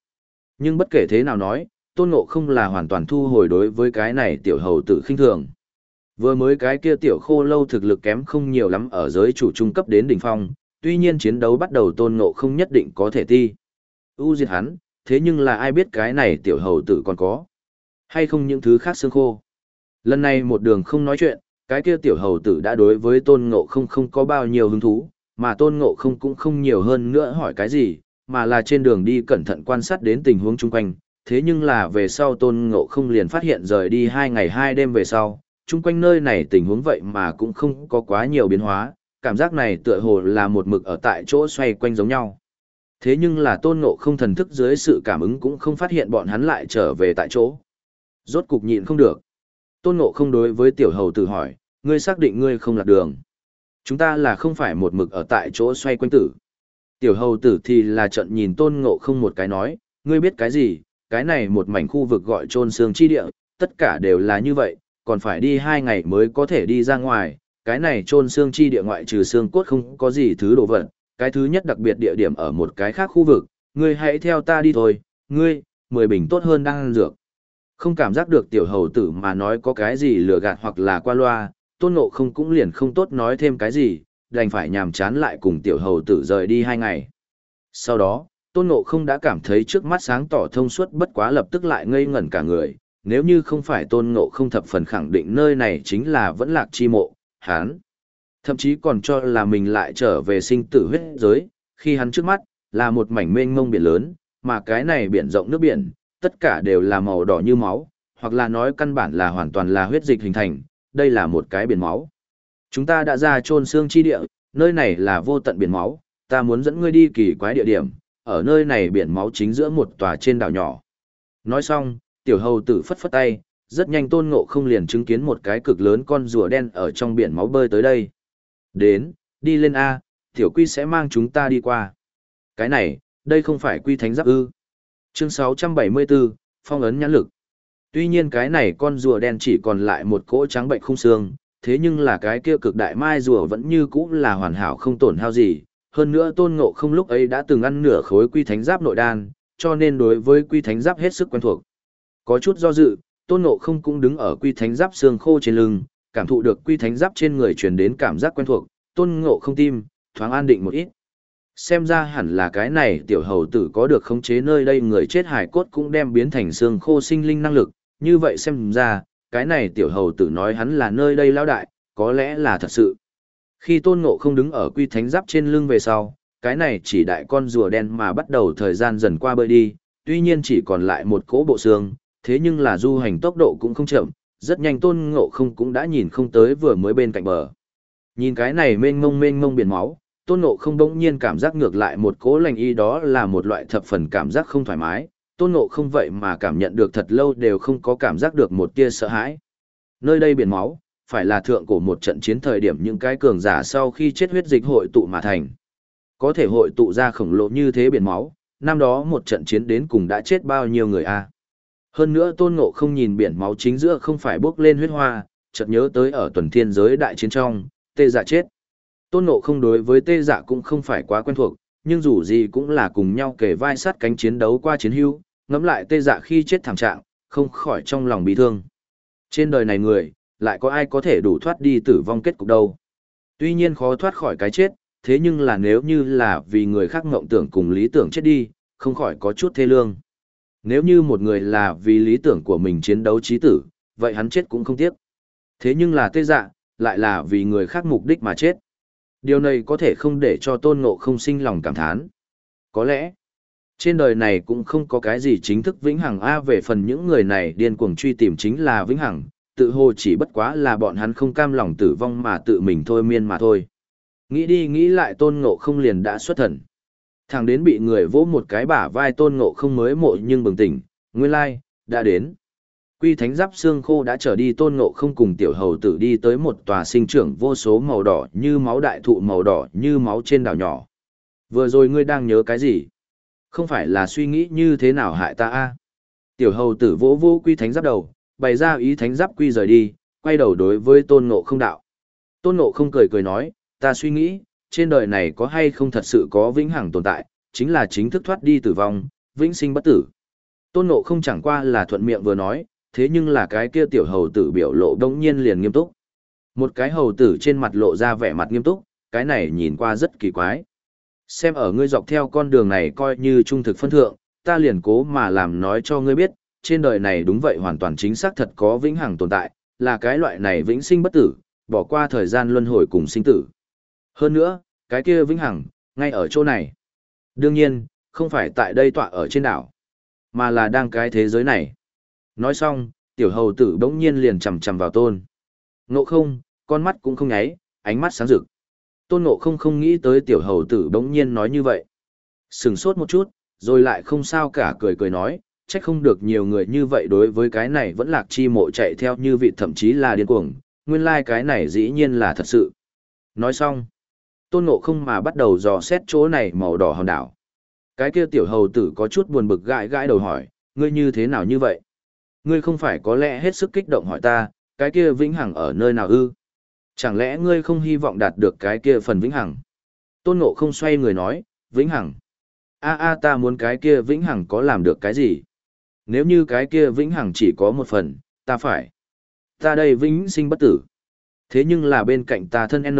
Nhưng bất kể thế nào nói, tôn ngộ không là hoàn toàn thu hồi đối với cái này tiểu hầu tử khinh thường. Vừa mới cái kia tiểu khô lâu thực lực kém không nhiều lắm ở giới chủ trung cấp đến đỉnh phong, tuy nhiên chiến đấu bắt đầu tôn ngộ không nhất định có thể ti. U diệt hắn, thế nhưng là ai biết cái này tiểu hầu tử còn có. Hay không những thứ khác xương khô. Lần này một đường không nói chuyện, cái kia tiểu hầu tử đã đối với tôn ngộ không không có bao nhiêu hứng thú, mà tôn ngộ không cũng không nhiều hơn nữa hỏi cái gì, mà là trên đường đi cẩn thận quan sát đến tình huống chung quanh. Thế nhưng là về sau tôn ngộ không liền phát hiện rời đi hai ngày hai đêm về sau, chung quanh nơi này tình huống vậy mà cũng không có quá nhiều biến hóa, cảm giác này tựa hồ là một mực ở tại chỗ xoay quanh giống nhau. Thế nhưng là tôn ngộ không thần thức dưới sự cảm ứng cũng không phát hiện bọn hắn lại trở về tại chỗ. Rốt cục nhịn không được. Tôn ngộ không đối với tiểu hầu tử hỏi, ngươi xác định ngươi không lạc đường. Chúng ta là không phải một mực ở tại chỗ xoay quanh tử. Tiểu hầu tử thì là trận nhìn tôn ngộ không một cái nói, ngươi biết cái gì, cái này một mảnh khu vực gọi trôn xương chi địa, tất cả đều là như vậy, còn phải đi hai ngày mới có thể đi ra ngoài, cái này trôn xương chi địa ngoại trừ xương cốt không có gì thứ đồ vật, cái thứ nhất đặc biệt địa điểm ở một cái khác khu vực, ngươi hãy theo ta đi thôi, ngươi, mười bình tốt hơn đang ăn dược. Không cảm giác được tiểu hầu tử mà nói có cái gì lừa gạt hoặc là qua loa, tôn ngộ không cũng liền không tốt nói thêm cái gì, đành phải nhàm chán lại cùng tiểu hầu tử rời đi hai ngày. Sau đó, tôn ngộ không đã cảm thấy trước mắt sáng tỏ thông suốt bất quá lập tức lại ngây ngẩn cả người, nếu như không phải tôn ngộ không thập phần khẳng định nơi này chính là vẫn lạc chi mộ, hán. Thậm chí còn cho là mình lại trở về sinh tử huyết giới, khi hắn trước mắt, là một mảnh mênh mông biển lớn, mà cái này biển rộng nước biển, tất cả đều là màu đỏ như máu, hoặc là nói căn bản là hoàn toàn là huyết dịch hình thành, đây là một cái biển máu. Chúng ta đã ra chôn xương chi địa, nơi này là vô tận biển máu, ta muốn dẫn ngươi đi kỳ quái địa điểm, ở nơi này biển máu chính giữa một tòa trên đảo nhỏ. Nói xong, tiểu hầu tử phất phất tay, rất nhanh tôn ngộ không liền chứng kiến một cái cực lớn con rùa đen ở trong biển máu bơi tới đây. Đến, đi lên A, tiểu quy sẽ mang chúng ta đi qua. Cái này, đây không phải quy thánh giáp ư. Chương 674, phong ấn nhãn lực. Tuy nhiên cái này con rùa đen chỉ còn lại một cỗ trắng bệnh không xương, thế nhưng là cái kia cực đại mai rùa vẫn như cũ là hoàn hảo không tổn hao gì, hơn nữa tôn ngộ không lúc ấy đã từng ăn nửa khối quy thánh giáp nội đan, cho nên đối với quy thánh giáp hết sức quen thuộc. Có chút do dự, tôn ngộ không cũng đứng ở quy thánh giáp xương khô trên lưng, cảm thụ được quy thánh giáp trên người truyền đến cảm giác quen thuộc, tôn ngộ không tim, thoáng an định một ít. Xem ra hẳn là cái này tiểu hầu tử có được khống chế nơi đây người chết hải cốt cũng đem biến thành xương khô sinh linh năng lực, như vậy xem ra, cái này tiểu hầu tử nói hắn là nơi đây lão đại, có lẽ là thật sự. Khi tôn ngộ không đứng ở quy thánh giáp trên lưng về sau, cái này chỉ đại con rùa đen mà bắt đầu thời gian dần qua bơi đi, tuy nhiên chỉ còn lại một cỗ bộ xương, thế nhưng là du hành tốc độ cũng không chậm, rất nhanh tôn ngộ không cũng đã nhìn không tới vừa mới bên cạnh bờ. Nhìn cái này mênh mông mênh mông biển máu, tôn ngộ không bỗng nhiên cảm giác ngược lại một cỗ lành y đó là một loại thập phần cảm giác không thoải mái, tôn ngộ không vậy mà cảm nhận được thật lâu đều không có cảm giác được một tia sợ hãi. Nơi đây biển máu, phải là thượng cổ một trận chiến thời điểm những cái cường giả sau khi chết huyết dịch hội tụ mà thành. Có thể hội tụ ra khổng lồ như thế biển máu, năm đó một trận chiến đến cùng đã chết bao nhiêu người a Hơn nữa tôn ngộ không nhìn biển máu chính giữa không phải bước lên huyết hoa, chợt nhớ tới ở tuần thiên giới đại chiến trong, tê dạ chết. Tôn ngộ không đối với tê dạ cũng không phải quá quen thuộc, nhưng dù gì cũng là cùng nhau kể vai sát cánh chiến đấu qua chiến hưu, ngẫm lại tê dạ khi chết thảm trạng, không khỏi trong lòng bị thương. Trên đời này người, lại có ai có thể đủ thoát đi tử vong kết cục đâu. Tuy nhiên khó thoát khỏi cái chết, thế nhưng là nếu như là vì người khác ngộng tưởng cùng lý tưởng chết đi, không khỏi có chút thê lương. Nếu như một người là vì lý tưởng của mình chiến đấu trí tử, vậy hắn chết cũng không tiếc. Thế nhưng là tê dạ, lại là vì người khác mục đích mà chết. Điều này có thể không để cho tôn ngộ không sinh lòng cảm thán. Có lẽ, trên đời này cũng không có cái gì chính thức vĩnh hằng A về phần những người này điên cuồng truy tìm chính là vĩnh hằng, tự hồ chỉ bất quá là bọn hắn không cam lòng tử vong mà tự mình thôi miên mà thôi. Nghĩ đi nghĩ lại tôn ngộ không liền đã xuất thần. Thằng đến bị người vỗ một cái bả vai tôn ngộ không mới mộ nhưng bừng tỉnh, nguyên lai, đã đến. Quy thánh giáp xương khô đã trở đi tôn ngộ không cùng tiểu hầu tử đi tới một tòa sinh trưởng vô số màu đỏ như máu đại thụ màu đỏ như máu trên đảo nhỏ. Vừa rồi ngươi đang nhớ cái gì? Không phải là suy nghĩ như thế nào hại ta a Tiểu hầu tử vỗ vô quy thánh giáp đầu, bày ra ý thánh giáp quy rời đi, quay đầu đối với tôn ngộ không đạo. Tôn ngộ không cười cười nói, ta suy nghĩ, trên đời này có hay không thật sự có vĩnh hằng tồn tại, chính là chính thức thoát đi tử vong, vĩnh sinh bất tử. Tôn ngộ không chẳng qua là thuận miệng vừa nói, thế nhưng là cái kia tiểu hầu tử biểu lộ đống nhiên liền nghiêm túc. Một cái hầu tử trên mặt lộ ra vẻ mặt nghiêm túc, cái này nhìn qua rất kỳ quái. Xem ở ngươi dọc theo con đường này coi như trung thực phân thượng, ta liền cố mà làm nói cho ngươi biết, trên đời này đúng vậy hoàn toàn chính xác thật có vĩnh hằng tồn tại, là cái loại này vĩnh sinh bất tử, bỏ qua thời gian luân hồi cùng sinh tử. Hơn nữa, cái kia vĩnh hằng, ngay ở chỗ này. Đương nhiên, không phải tại đây tọa ở trên đảo, mà là đang cái thế giới này. Nói xong, tiểu hầu tử bỗng nhiên liền chầm chầm vào tôn. Ngộ không, con mắt cũng không nháy, ánh mắt sáng rực. Tôn ngộ không không nghĩ tới tiểu hầu tử bỗng nhiên nói như vậy. Sừng sốt một chút, rồi lại không sao cả cười cười nói, trách không được nhiều người như vậy đối với cái này vẫn lạc chi mộ chạy theo như vị thậm chí là điên cuồng, nguyên lai like cái này dĩ nhiên là thật sự. Nói xong, tôn ngộ không mà bắt đầu dò xét chỗ này màu đỏ hòn đảo. Cái kia tiểu hầu tử có chút buồn bực gãi gãi đầu hỏi, ngươi như thế nào như vậy? Ngươi không phải có lẽ hết sức kích động hỏi ta, cái kia vĩnh hằng ở nơi nào ư? Chẳng lẽ ngươi không hy vọng đạt được cái kia phần vĩnh hằng? Tôn ngộ không xoay người nói, vĩnh hằng. a a ta muốn cái kia vĩnh hằng có làm được cái gì? Nếu như cái kia vĩnh hằng chỉ có một phần, ta phải. Ta đây vĩnh sinh bất tử. Thế nhưng là bên cạnh ta thân N.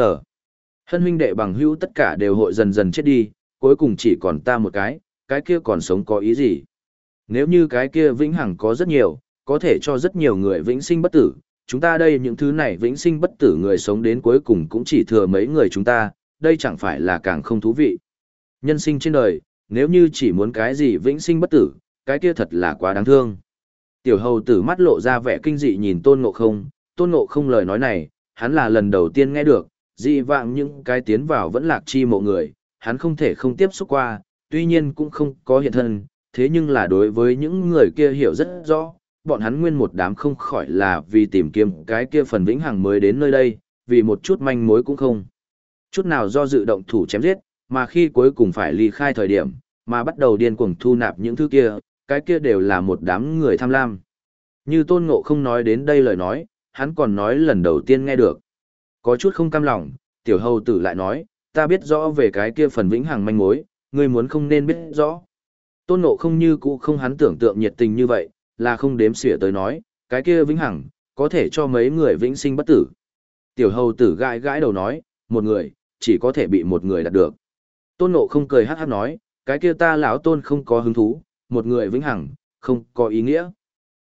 Hân huynh đệ bằng hữu tất cả đều hội dần dần chết đi, cuối cùng chỉ còn ta một cái, cái kia còn sống có ý gì? Nếu như cái kia vĩnh hằng có rất nhiều, có thể cho rất nhiều người vĩnh sinh bất tử, chúng ta đây những thứ này vĩnh sinh bất tử người sống đến cuối cùng cũng chỉ thừa mấy người chúng ta, đây chẳng phải là càng không thú vị. Nhân sinh trên đời, nếu như chỉ muốn cái gì vĩnh sinh bất tử, cái kia thật là quá đáng thương. Tiểu hầu tử mắt lộ ra vẻ kinh dị nhìn tôn ngộ không, tôn ngộ không lời nói này, hắn là lần đầu tiên nghe được, dị vạng những cái tiến vào vẫn lạc chi mộ người, hắn không thể không tiếp xúc qua, tuy nhiên cũng không có hiện thân, thế nhưng là đối với những người kia hiểu rất rõ, bọn hắn nguyên một đám không khỏi là vì tìm kiếm cái kia phần vĩnh hằng mới đến nơi đây, vì một chút manh mối cũng không. Chút nào do dự động thủ chém giết, mà khi cuối cùng phải ly khai thời điểm, mà bắt đầu điên cuồng thu nạp những thứ kia, cái kia đều là một đám người tham lam. Như tôn ngộ không nói đến đây lời nói, hắn còn nói lần đầu tiên nghe được. Có chút không cam lòng, tiểu hầu tử lại nói, ta biết rõ về cái kia phần vĩnh hằng manh mối, ngươi muốn không nên biết rõ. Tôn ngộ không như cũ không hắn tưởng tượng nhiệt tình như vậy, là không đếm xỉa tới nói, cái kia vĩnh hằng, có thể cho mấy người vĩnh sinh bất tử. Tiểu hầu tử gãi gãi đầu nói, một người, chỉ có thể bị một người đạt được. Tôn nộ không cười hát hát nói, cái kia ta lão tôn không có hứng thú, một người vĩnh hằng, không có ý nghĩa.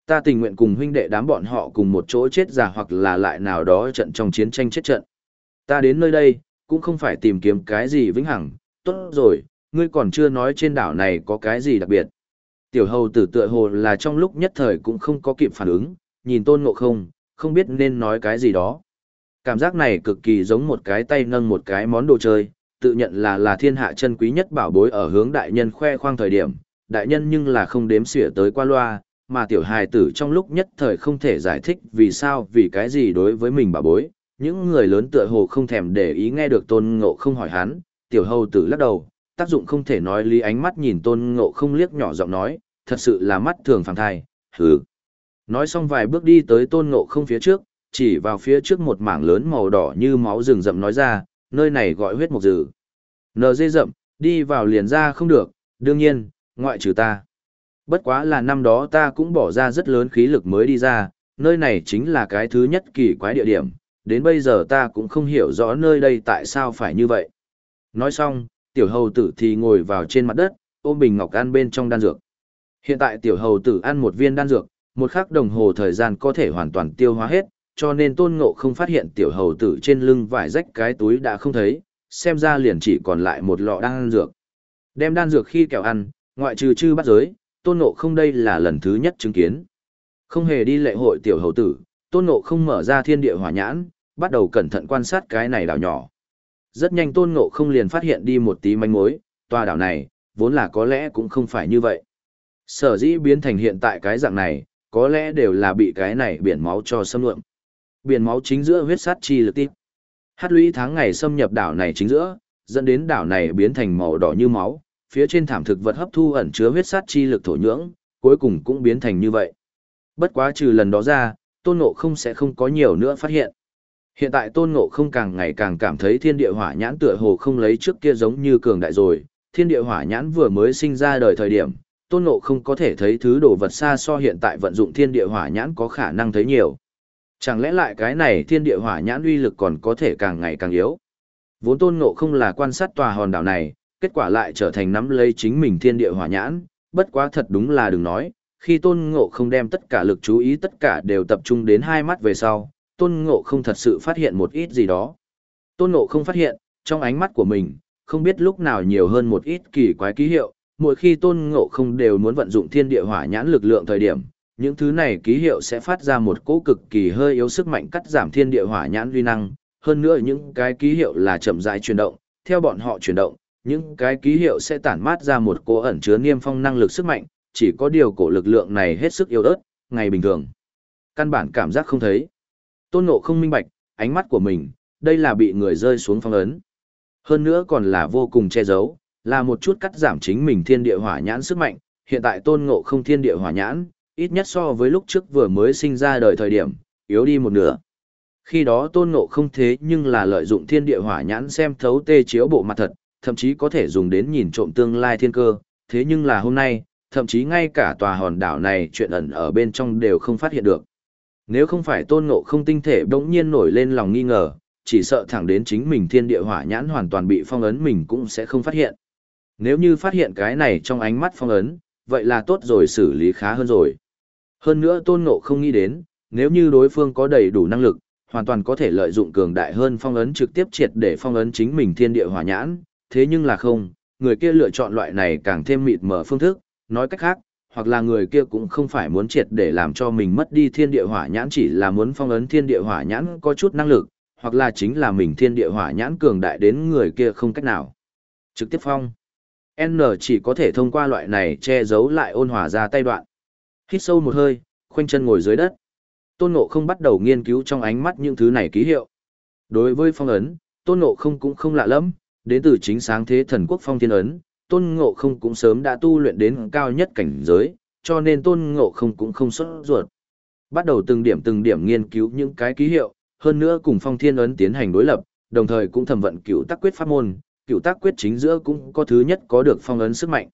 Ta tình nguyện cùng huynh đệ đám bọn họ cùng một chỗ chết già hoặc là lại nào đó trận trong chiến tranh chết trận. Ta đến nơi đây, cũng không phải tìm kiếm cái gì vĩnh hằng, tốt rồi, ngươi còn chưa nói trên đảo này có cái gì đặc biệt. Tiểu hầu tử tựa hồ là trong lúc nhất thời cũng không có kịp phản ứng, nhìn tôn ngộ không, không biết nên nói cái gì đó. Cảm giác này cực kỳ giống một cái tay nâng một cái món đồ chơi, tự nhận là là thiên hạ chân quý nhất bảo bối ở hướng đại nhân khoe khoang thời điểm, đại nhân nhưng là không đếm xỉa tới qua loa, mà tiểu hài tử trong lúc nhất thời không thể giải thích vì sao vì cái gì đối với mình bảo bối. Những người lớn tựa hồ không thèm để ý nghe được tôn ngộ không hỏi hắn, tiểu hầu tử lắc đầu, tác dụng không thể nói lý ánh mắt nhìn tôn ngộ không liếc nhỏ giọng nói, thật sự là mắt thường phàng thai, hừ. Nói xong vài bước đi tới tôn ngộ không phía trước, chỉ vào phía trước một mảng lớn màu đỏ như máu rừng rậm nói ra, nơi này gọi huyết mục dử. Nờ dê rậm, đi vào liền ra không được, đương nhiên, ngoại trừ ta. Bất quá là năm đó ta cũng bỏ ra rất lớn khí lực mới đi ra, nơi này chính là cái thứ nhất kỳ quái địa điểm, đến bây giờ ta cũng không hiểu rõ nơi đây tại sao phải như vậy. Nói xong, tiểu hầu tử thì ngồi vào trên mặt đất, ôm bình ngọc ăn bên trong đan dược. Hiện tại tiểu hầu tử ăn một viên đan dược, một khắc đồng hồ thời gian có thể hoàn toàn tiêu hóa hết, cho nên tôn ngộ không phát hiện tiểu hầu tử trên lưng vải rách cái túi đã không thấy, xem ra liền chỉ còn lại một lọ đan dược. Đem đan dược khi kẹo ăn, ngoại trừ chư bắt giới, tôn ngộ không đây là lần thứ nhất chứng kiến. Không hề đi lệ hội tiểu hầu tử, tôn ngộ không mở ra thiên địa hỏa nhãn, bắt đầu cẩn thận quan sát cái này đảo nhỏ. Rất nhanh tôn ngộ không liền phát hiện đi một tí manh mối, tòa đảo này, vốn là có lẽ cũng không phải như vậy. Sở dĩ biến thành hiện tại cái dạng này, có lẽ đều là bị cái này biển máu cho xâm lượm. Biển máu chính giữa huyết sát chi lực tiếp. Hát lũy tháng ngày xâm nhập đảo này chính giữa, dẫn đến đảo này biến thành màu đỏ như máu, phía trên thảm thực vật hấp thu ẩn chứa huyết sát chi lực thổ nhưỡng, cuối cùng cũng biến thành như vậy. Bất quá trừ lần đó ra, tôn ngộ không sẽ không có nhiều nữa phát hiện. Hiện tại tôn ngộ không càng ngày càng cảm thấy thiên địa hỏa nhãn tựa hồ không lấy trước kia giống như cường đại rồi, thiên địa hỏa nhãn vừa mới sinh ra đời thời điểm, tôn ngộ không có thể thấy thứ đồ vật xa so hiện tại vận dụng thiên địa hỏa nhãn có khả năng thấy nhiều. Chẳng lẽ lại cái này thiên địa hỏa nhãn uy lực còn có thể càng ngày càng yếu? Vốn tôn ngộ không là quan sát tòa hòn đảo này, kết quả lại trở thành nắm lấy chính mình thiên địa hỏa nhãn, bất quá thật đúng là đừng nói, khi tôn ngộ không đem tất cả lực chú ý tất cả đều tập trung đến hai mắt về sau, tôn ngộ không thật sự phát hiện một ít gì đó. Tôn ngộ không phát hiện, trong ánh mắt của mình, không biết lúc nào nhiều hơn một ít kỳ quái ký hiệu, mỗi khi tôn ngộ không đều muốn vận dụng thiên địa hỏa nhãn lực lượng thời điểm, những thứ này ký hiệu sẽ phát ra một cỗ cực kỳ hơi yếu sức mạnh cắt giảm thiên địa hỏa nhãn uy năng, hơn nữa những cái ký hiệu là chậm rãi chuyển động, theo bọn họ chuyển động, những cái ký hiệu sẽ tản mát ra một cỗ ẩn chứa niêm phong năng lực sức mạnh, chỉ có điều cổ lực lượng này hết sức yếu ớt, ngày bình thường. Căn bản cảm giác không thấy. Tôn Ngộ không minh bạch, ánh mắt của mình, đây là bị người rơi xuống phong ấn. Hơn nữa còn là vô cùng che giấu, là một chút cắt giảm chính mình thiên địa hỏa nhãn sức mạnh, hiện tại Tôn Ngộ không thiên địa hỏa nhãn, ít nhất so với lúc trước vừa mới sinh ra đời thời điểm, yếu đi một nửa. Khi đó Tôn Ngộ không thế nhưng là lợi dụng thiên địa hỏa nhãn xem thấu tê chiếu bộ mặt thật, thậm chí có thể dùng đến nhìn trộm tương lai thiên cơ, thế nhưng là hôm nay, thậm chí ngay cả tòa hòn đảo này chuyện ẩn ở bên trong đều không phát hiện được. Nếu không phải tôn ngộ không tinh thể đống nhiên nổi lên lòng nghi ngờ, chỉ sợ thẳng đến chính mình thiên địa hỏa nhãn hoàn toàn bị phong ấn mình cũng sẽ không phát hiện. Nếu như phát hiện cái này trong ánh mắt phong ấn, vậy là tốt rồi xử lý khá hơn rồi. Hơn nữa tôn ngộ không nghĩ đến, nếu như đối phương có đầy đủ năng lực, hoàn toàn có thể lợi dụng cường đại hơn phong ấn trực tiếp triệt để phong ấn chính mình thiên địa hỏa nhãn, thế nhưng là không, người kia lựa chọn loại này càng thêm mịt mở phương thức, nói cách khác, hoặc là người kia cũng không phải muốn triệt để làm cho mình mất đi thiên địa hỏa nhãn chỉ là muốn phong ấn thiên địa hỏa nhãn có chút năng lực, hoặc là chính là mình thiên địa hỏa nhãn cường đại đến người kia không cách nào. Trực tiếp phong. N chỉ có thể thông qua loại này che giấu lại ôn hòa ra tay đoạn. Hít sâu một hơi, khoanh chân ngồi dưới đất. Tôn Ngộ không bắt đầu nghiên cứu trong ánh mắt những thứ này ký hiệu. Đối với phong ấn, Tôn Ngộ không cũng không lạ lắm, đến từ chính sáng thế thần quốc phong thiên ấn, tôn ngộ không cũng sớm đã tu luyện đến cao nhất cảnh giới, cho nên tôn ngộ không cũng không xuất ruột. Bắt đầu từng điểm từng điểm nghiên cứu những cái ký hiệu, hơn nữa cùng phong thiên ấn tiến hành đối lập, đồng thời cũng thẩm vận cựu tác quyết pháp môn, cựu tác quyết chính giữa cũng có thứ nhất có được phong ấn sức mạnh.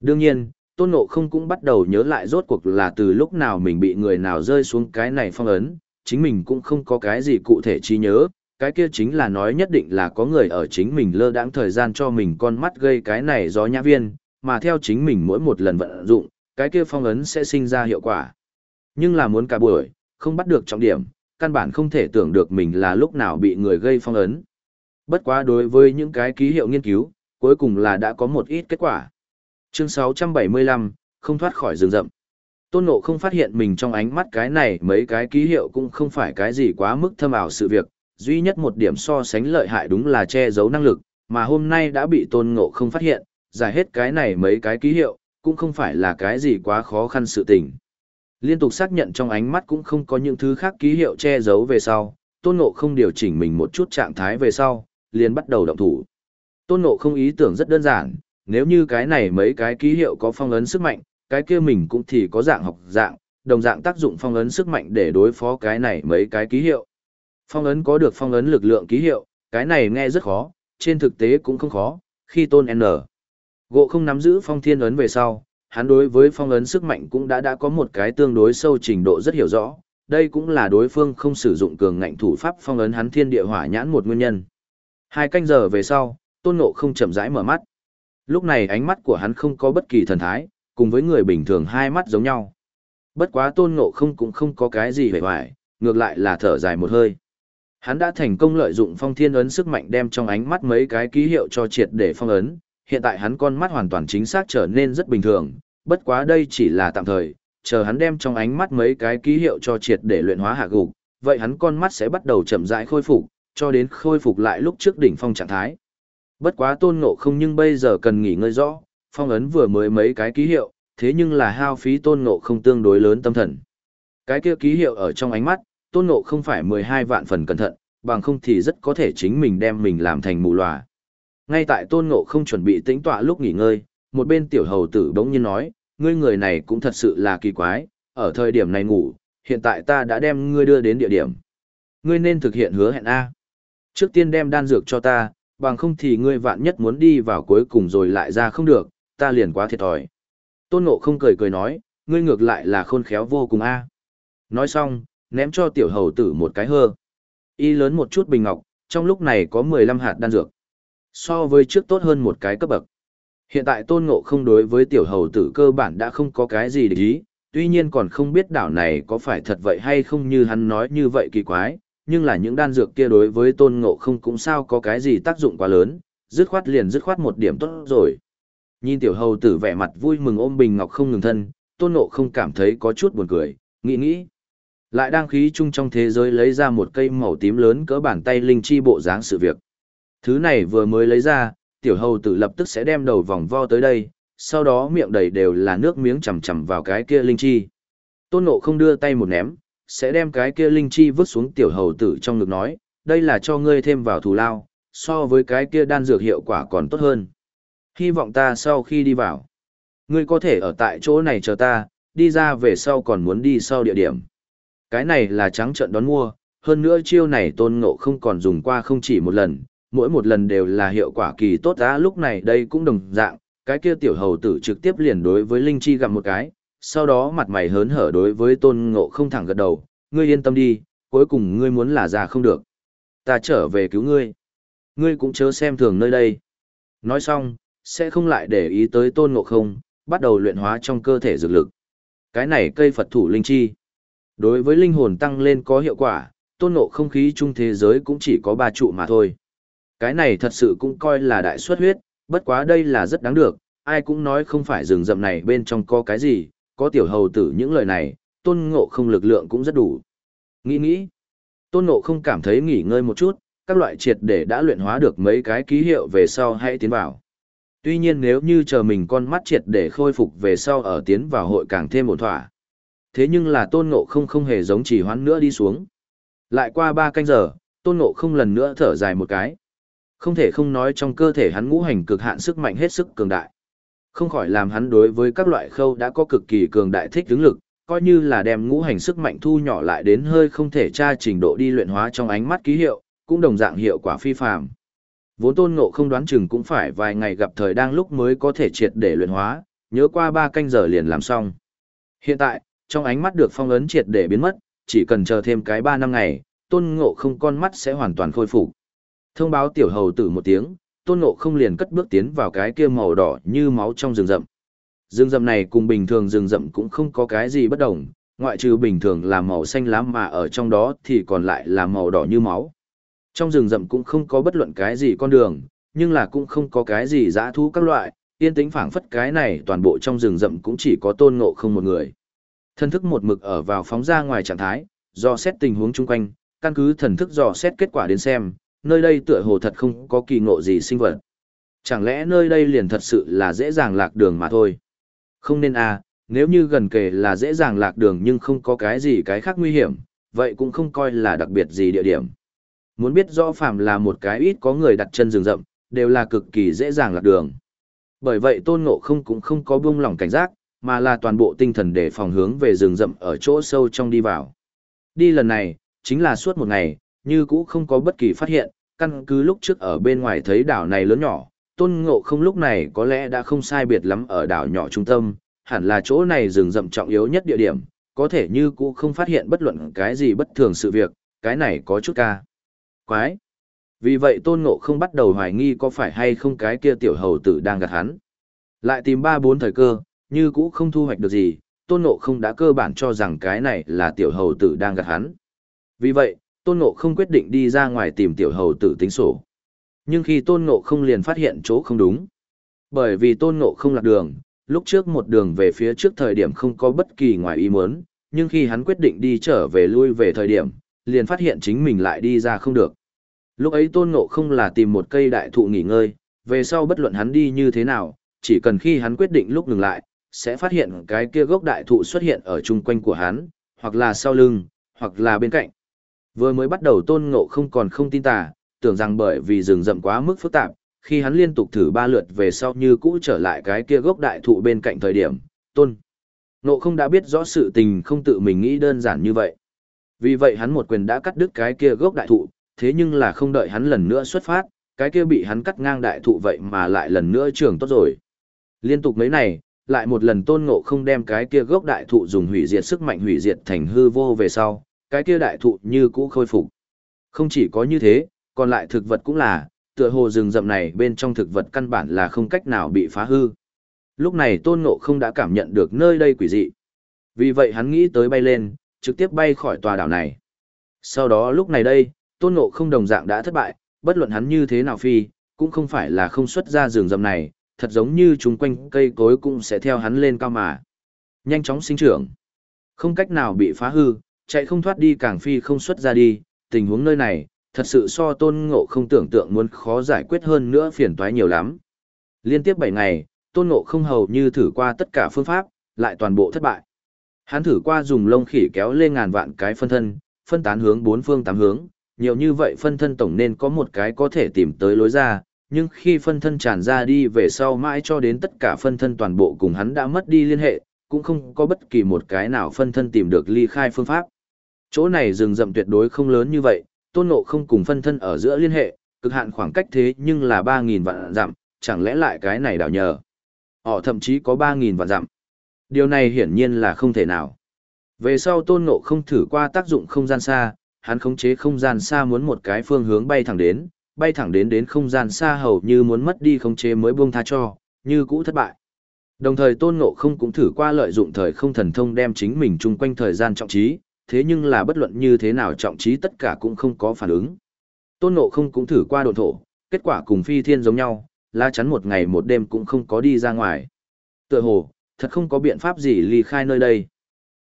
Đương nhiên, tôn ngộ không cũng bắt đầu nhớ lại rốt cuộc là từ lúc nào mình bị người nào rơi xuống cái này phong ấn, chính mình cũng không có cái gì cụ thể trí nhớ, cái kia chính là nói nhất định là có người ở chính mình lơ đãng thời gian cho mình con mắt gây cái này gió nhã viên, mà theo chính mình mỗi một lần vận dụng, cái kia phong ấn sẽ sinh ra hiệu quả. Nhưng là muốn cả buổi, không bắt được trọng điểm, căn bản không thể tưởng được mình là lúc nào bị người gây phong ấn. Bất quá đối với những cái ký hiệu nghiên cứu, cuối cùng là đã có một ít kết quả. Chương 675, không thoát khỏi rừng rậm. Tôn Ngộ không phát hiện mình trong ánh mắt cái này mấy cái ký hiệu cũng không phải cái gì quá mức thâm ảo sự việc, duy nhất một điểm so sánh lợi hại đúng là che giấu năng lực, mà hôm nay đã bị Tôn Ngộ không phát hiện, giải hết cái này mấy cái ký hiệu, cũng không phải là cái gì quá khó khăn sự tình. Liên tục xác nhận trong ánh mắt cũng không có những thứ khác ký hiệu che giấu về sau, Tôn Ngộ không điều chỉnh mình một chút trạng thái về sau, liền bắt đầu động thủ. Tôn Ngộ không ý tưởng rất đơn giản, nếu như cái này mấy cái ký hiệu có phong ấn sức mạnh, cái kia mình cũng thì có dạng học dạng, đồng dạng tác dụng phong ấn sức mạnh để đối phó cái này mấy cái ký hiệu. Phong ấn có được phong ấn lực lượng ký hiệu, cái này nghe rất khó, trên thực tế cũng không khó, khi tôn N. Gộ không nắm giữ phong thiên ấn về sau, hắn đối với phong ấn sức mạnh cũng đã đã có một cái tương đối sâu trình độ rất hiểu rõ, đây cũng là đối phương không sử dụng cường ngạnh thủ pháp phong ấn hắn thiên địa hỏa nhãn một nguyên nhân. Hai canh giờ về sau, tôn ngộ không chậm rãi mở mắt. Lúc này ánh mắt của hắn không có bất kỳ thần thái, cùng với người bình thường hai mắt giống nhau. Bất quá tôn ngộ không cũng không có cái gì hề hoài, ngược lại là thở dài một hơi. Hắn đã thành công lợi dụng phong thiên ấn sức mạnh đem trong ánh mắt mấy cái ký hiệu cho triệt để phong ấn, hiện tại hắn con mắt hoàn toàn chính xác trở nên rất bình thường, bất quá đây chỉ là tạm thời, chờ hắn đem trong ánh mắt mấy cái ký hiệu cho triệt để luyện hóa hạ gục, vậy hắn con mắt sẽ bắt đầu chậm rãi khôi phục, cho đến khôi phục lại lúc trước đỉnh phong trạng thái. Bất quá tôn ngộ không nhưng bây giờ cần nghỉ ngơi rõ, phong ấn vừa mới mấy cái ký hiệu, thế nhưng là hao phí tôn ngộ không tương đối lớn tâm thần. Cái kia ký hiệu ở trong ánh mắt, tôn ngộ không phải 12 vạn phần cẩn thận, bằng không thì rất có thể chính mình đem mình làm thành mù lòa. Ngay tại tôn ngộ không chuẩn bị tĩnh tọa lúc nghỉ ngơi, một bên tiểu hầu tử bỗng nhiên nói, ngươi người này cũng thật sự là kỳ quái, ở thời điểm này ngủ, hiện tại ta đã đem ngươi đưa đến địa điểm. Ngươi nên thực hiện hứa hẹn A. Trước tiên đem đan dược cho ta, bằng không thì ngươi vạn nhất muốn đi vào cuối cùng rồi lại ra không được, ta liền quá thiệt thòi. Tôn Ngộ không cười cười nói, ngươi ngược lại là khôn khéo vô cùng a. Nói xong, ném cho tiểu hầu tử một cái hơ. Y lớn một chút bình ngọc, trong lúc này có 15 hạt đan dược. So với trước tốt hơn một cái cấp bậc. Hiện tại tôn ngộ không đối với tiểu hầu tử cơ bản đã không có cái gì để ý, tuy nhiên còn không biết đảo này có phải thật vậy hay không như hắn nói như vậy kỳ quái, nhưng là những đan dược kia đối với tôn ngộ không cũng sao có cái gì tác dụng quá lớn, dứt khoát liền dứt khoát một điểm tốt rồi. Nhìn tiểu hầu tử vẻ mặt vui mừng ôm bình ngọc không ngừng thân, tôn ngộ không cảm thấy có chút buồn cười, nghĩ nghĩ. Lại đang khí chung trong thế giới lấy ra một cây màu tím lớn cỡ bàn tay linh chi bộ dáng sự việc. Thứ này vừa mới lấy ra, tiểu hầu tử lập tức sẽ đem đầu vòng vo tới đây, sau đó miệng đầy đều là nước miếng chầm chầm vào cái kia linh chi. Tôn ngộ không đưa tay một ném, sẽ đem cái kia linh chi vứt xuống tiểu hầu tử trong ngực nói, đây là cho ngươi thêm vào thù lao, so với cái kia đan dược hiệu quả còn tốt hơn. Hy vọng ta sau khi đi vào, ngươi có thể ở tại chỗ này chờ ta, đi ra về sau còn muốn đi sau địa điểm. Cái này là trắng trận đón mua, hơn nữa chiêu này tôn ngộ không còn dùng qua không chỉ một lần, mỗi một lần đều là hiệu quả kỳ tốt á lúc này đây cũng đồng dạng, cái kia tiểu hầu tử trực tiếp liền đối với Linh Chi gặp một cái, sau đó mặt mày hớn hở đối với tôn ngộ không thẳng gật đầu, ngươi yên tâm đi, cuối cùng ngươi muốn là già không được. Ta trở về cứu ngươi. Ngươi cũng chớ xem thường nơi đây. Nói xong, sẽ không lại để ý tới tôn ngộ không, bắt đầu luyện hóa trong cơ thể dược lực. Cái này cây Phật thủ linh chi. Đối với linh hồn tăng lên có hiệu quả, tôn ngộ không khí chung thế giới cũng chỉ có ba trụ mà thôi. Cái này thật sự cũng coi là đại xuất huyết, bất quá đây là rất đáng được, ai cũng nói không phải rừng rậm này bên trong có cái gì, có tiểu hầu tử những lời này, tôn ngộ không lực lượng cũng rất đủ. Nghĩ nghĩ, tôn ngộ không cảm thấy nghỉ ngơi một chút, các loại triệt để đã luyện hóa được mấy cái ký hiệu về sau hãy tiến vào. Tuy nhiên nếu như chờ mình con mắt triệt để khôi phục về sau ở tiến vào hội càng thêm một thỏa. Thế nhưng là tôn ngộ không không hề giống chỉ hoán nữa đi xuống. Lại qua ba canh giờ, tôn ngộ không lần nữa thở dài một cái. Không thể không nói trong cơ thể hắn ngũ hành cực hạn sức mạnh hết sức cường đại. Không khỏi làm hắn đối với các loại khâu đã có cực kỳ cường đại thích ứng lực, coi như là đem ngũ hành sức mạnh thu nhỏ lại đến hơi không thể tra trình độ đi luyện hóa trong ánh mắt ký hiệu, cũng đồng dạng hiệu quả phi phàm. Vốn tôn ngộ không đoán chừng cũng phải vài ngày gặp thời đang lúc mới có thể triệt để luyện hóa, nhớ qua ba canh giờ liền làm xong. Hiện tại, trong ánh mắt được phong ấn triệt để biến mất, chỉ cần chờ thêm cái ba năm ngày, tôn ngộ không con mắt sẽ hoàn toàn khôi phục. Thông báo tiểu hầu tử một tiếng, tôn ngộ không liền cất bước tiến vào cái kia màu đỏ như máu trong rừng rậm. Rừng rậm này cùng bình thường rừng rậm cũng không có cái gì bất đồng, ngoại trừ bình thường là màu xanh lá mà ở trong đó thì còn lại là màu đỏ như máu. Trong rừng rậm cũng không có bất luận cái gì con đường, nhưng là cũng không có cái gì dã thú các loại, yên tĩnh phảng phất cái này toàn bộ trong rừng rậm cũng chỉ có tôn ngộ không một người. Thần thức một mực ở vào phóng ra ngoài trạng thái, do xét tình huống chung quanh, căn cứ thần thức dò xét kết quả đến xem, nơi đây tựa hồ thật không có kỳ ngộ gì sinh vật. Chẳng lẽ nơi đây liền thật sự là dễ dàng lạc đường mà thôi? Không nên à, nếu như gần kề là dễ dàng lạc đường nhưng không có cái gì cái khác nguy hiểm, vậy cũng không coi là đặc biệt gì địa điểm. Muốn biết rõ phàm là một cái ít có người đặt chân rừng rậm, đều là cực kỳ dễ dàng lạc đường. Bởi vậy tôn ngộ không cũng không có buông lỏng cảnh giác, mà là toàn bộ tinh thần để phòng hướng về rừng rậm ở chỗ sâu trong đi vào. Đi lần này, chính là suốt một ngày, như cũ không có bất kỳ phát hiện, căn cứ lúc trước ở bên ngoài thấy đảo này lớn nhỏ, tôn ngộ không lúc này có lẽ đã không sai biệt lắm ở đảo nhỏ trung tâm, hẳn là chỗ này rừng rậm trọng yếu nhất địa điểm, có thể như cũ không phát hiện bất luận cái gì bất thường sự việc, cái này có chút ca. Quái! Vì vậy tôn ngộ không bắt đầu hoài nghi có phải hay không cái kia tiểu hầu tử đang gạt hắn. Lại tìm ba bốn thời cơ, như cũ không thu hoạch được gì, tôn ngộ không đã cơ bản cho rằng cái này là tiểu hầu tử đang gạt hắn. Vì vậy, tôn ngộ không quyết định đi ra ngoài tìm tiểu hầu tử tính sổ. Nhưng khi tôn ngộ không liền phát hiện chỗ không đúng. Bởi vì tôn ngộ không lạc đường, lúc trước một đường về phía trước thời điểm không có bất kỳ ngoài ý muốn, nhưng khi hắn quyết định đi trở về lui về thời điểm, liền phát hiện chính mình lại đi ra không được. Lúc ấy tôn ngộ không là tìm một cây đại thụ nghỉ ngơi, về sau bất luận hắn đi như thế nào, chỉ cần khi hắn quyết định lúc ngừng lại, sẽ phát hiện cái kia gốc đại thụ xuất hiện ở chung quanh của hắn, hoặc là sau lưng, hoặc là bên cạnh. Vừa mới bắt đầu tôn ngộ không còn không tin tà, tưởng rằng bởi vì rừng rậm quá mức phức tạp, khi hắn liên tục thử ba lượt về sau như cũ trở lại cái kia gốc đại thụ bên cạnh thời điểm, tôn. Ngộ không đã biết rõ sự tình không tự mình nghĩ đơn giản như vậy. Vì vậy hắn một quyền đã cắt đứt cái kia gốc đại thụ, thế nhưng là không đợi hắn lần nữa xuất phát, cái kia bị hắn cắt ngang đại thụ vậy mà lại lần nữa trưởng tốt rồi. Liên tục mấy này, lại một lần tôn ngộ không đem cái kia gốc đại thụ dùng hủy diệt sức mạnh hủy diệt thành hư vô về sau, cái kia đại thụ như cũ khôi phục. Không chỉ có như thế, còn lại thực vật cũng là, tựa hồ rừng rậm này bên trong thực vật căn bản là không cách nào bị phá hư. Lúc này tôn ngộ không đã cảm nhận được nơi đây quỷ dị. Vì vậy hắn nghĩ tới bay lên, trực tiếp bay khỏi tòa đảo này. Sau đó lúc này đây, tôn ngộ không đồng dạng đã thất bại, bất luận hắn như thế nào phi, cũng không phải là không xuất ra rừng rậm này, thật giống như chúng quanh cây cối cũng sẽ theo hắn lên cao mà. Nhanh chóng sinh trưởng. Không cách nào bị phá hư, chạy không thoát đi càng phi không xuất ra đi, tình huống nơi này, thật sự so tôn ngộ không tưởng tượng muốn khó giải quyết hơn nữa phiền toái nhiều lắm. Liên tiếp 7 ngày, tôn ngộ không hầu như thử qua tất cả phương pháp, lại toàn bộ thất bại. Hắn thử qua dùng lông khỉ kéo lên ngàn vạn cái phân thân, phân tán hướng bốn phương tám hướng, nhiều như vậy phân thân tổng nên có một cái có thể tìm tới lối ra, nhưng khi phân thân tràn ra đi về sau mãi cho đến tất cả phân thân toàn bộ cùng hắn đã mất đi liên hệ, cũng không có bất kỳ một cái nào phân thân tìm được ly khai phương pháp. Chỗ này rừng rậm tuyệt đối không lớn như vậy, tôn ngộ không cùng phân thân ở giữa liên hệ, cực hạn khoảng cách thế nhưng là 3.000 vạn dặm, chẳng lẽ lại cái này đảo nhờ. Họ thậm chí có 3.000 vạn dặm. Điều này hiển nhiên là không thể nào. Về sau tôn ngộ không thử qua tác dụng không gian xa, hắn khống chế không gian xa muốn một cái phương hướng bay thẳng đến, bay thẳng đến đến không gian xa hầu như muốn mất đi khống chế mới buông tha cho, như cũ thất bại. Đồng thời tôn ngộ không cũng thử qua lợi dụng thời không thần thông đem chính mình chung quanh thời gian trọng trí, thế nhưng là bất luận như thế nào trọng trí tất cả cũng không có phản ứng. Tôn ngộ không cũng thử qua độn thổ, kết quả cùng phi thiên giống nhau, la chắn một ngày một đêm cũng không có đi ra ngoài. Tựa hồ, thật không có biện pháp gì ly khai nơi đây.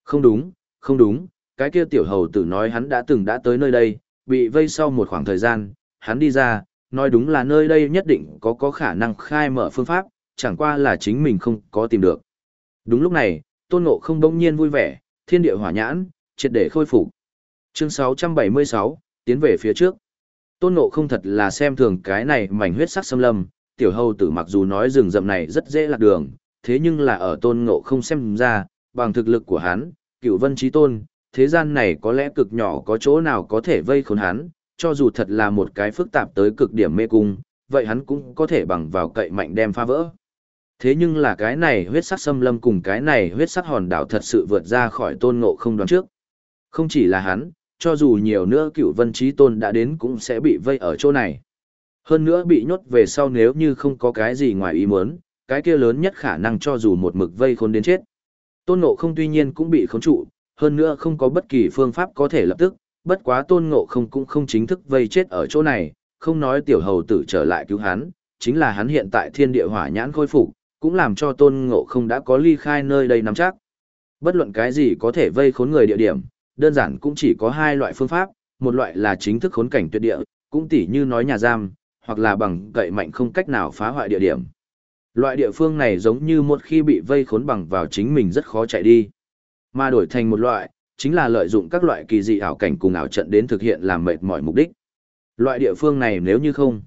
Không đúng, không đúng, cái kia tiểu hầu tử nói hắn đã từng đã tới nơi đây, bị vây sau một khoảng thời gian, hắn đi ra, nói đúng là nơi đây nhất định có có khả năng khai mở phương pháp, chẳng qua là chính mình không có tìm được. Đúng lúc này, tôn ngộ không bỗng nhiên vui vẻ, thiên địa hỏa nhãn, triệt để khôi phục. Chương 676, tiến về phía trước. Tôn ngộ không thật là xem thường cái này mảnh huyết sắc xâm lâm, tiểu hầu tử mặc dù nói rừng rậm này rất dễ lạc đường, thế nhưng là ở tôn ngộ không xem ra, bằng thực lực của hắn, cựu vân trí tôn, thế gian này có lẽ cực nhỏ có chỗ nào có thể vây khốn hắn, cho dù thật là một cái phức tạp tới cực điểm mê cung, vậy hắn cũng có thể bằng vào cậy mạnh đem phá vỡ. Thế nhưng là cái này huyết sắc xâm lâm cùng cái này huyết sắc hòn đảo thật sự vượt ra khỏi tôn ngộ không đoán trước. Không chỉ là hắn, cho dù nhiều nữa cựu vân trí tôn đã đến cũng sẽ bị vây ở chỗ này. Hơn nữa bị nhốt về sau nếu như không có cái gì ngoài ý muốn, cái kia lớn nhất khả năng cho dù một mực vây khốn đến chết. Tôn ngộ không tuy nhiên cũng bị khốn trụ, hơn nữa không có bất kỳ phương pháp có thể lập tức, bất quá tôn ngộ không cũng không chính thức vây chết ở chỗ này, không nói tiểu hầu tử trở lại cứu hắn, chính là hắn hiện tại thiên địa hỏa nhãn khôi phục, cũng làm cho tôn ngộ không đã có ly khai nơi đây nắm chắc. Bất luận cái gì có thể vây khốn người địa điểm, đơn giản cũng chỉ có hai loại phương pháp, một loại là chính thức khốn cảnh tuyệt địa, cũng tỉ như nói nhà giam, hoặc là bằng cậy mạnh không cách nào phá hoại địa điểm. Loại địa phương này giống như một khi bị vây khốn bằng vào chính mình rất khó chạy đi. Mà đổi thành một loại, chính là lợi dụng các loại kỳ dị ảo cảnh cùng ảo trận đến thực hiện làm mệt mỏi mục đích. Loại địa phương này nếu như không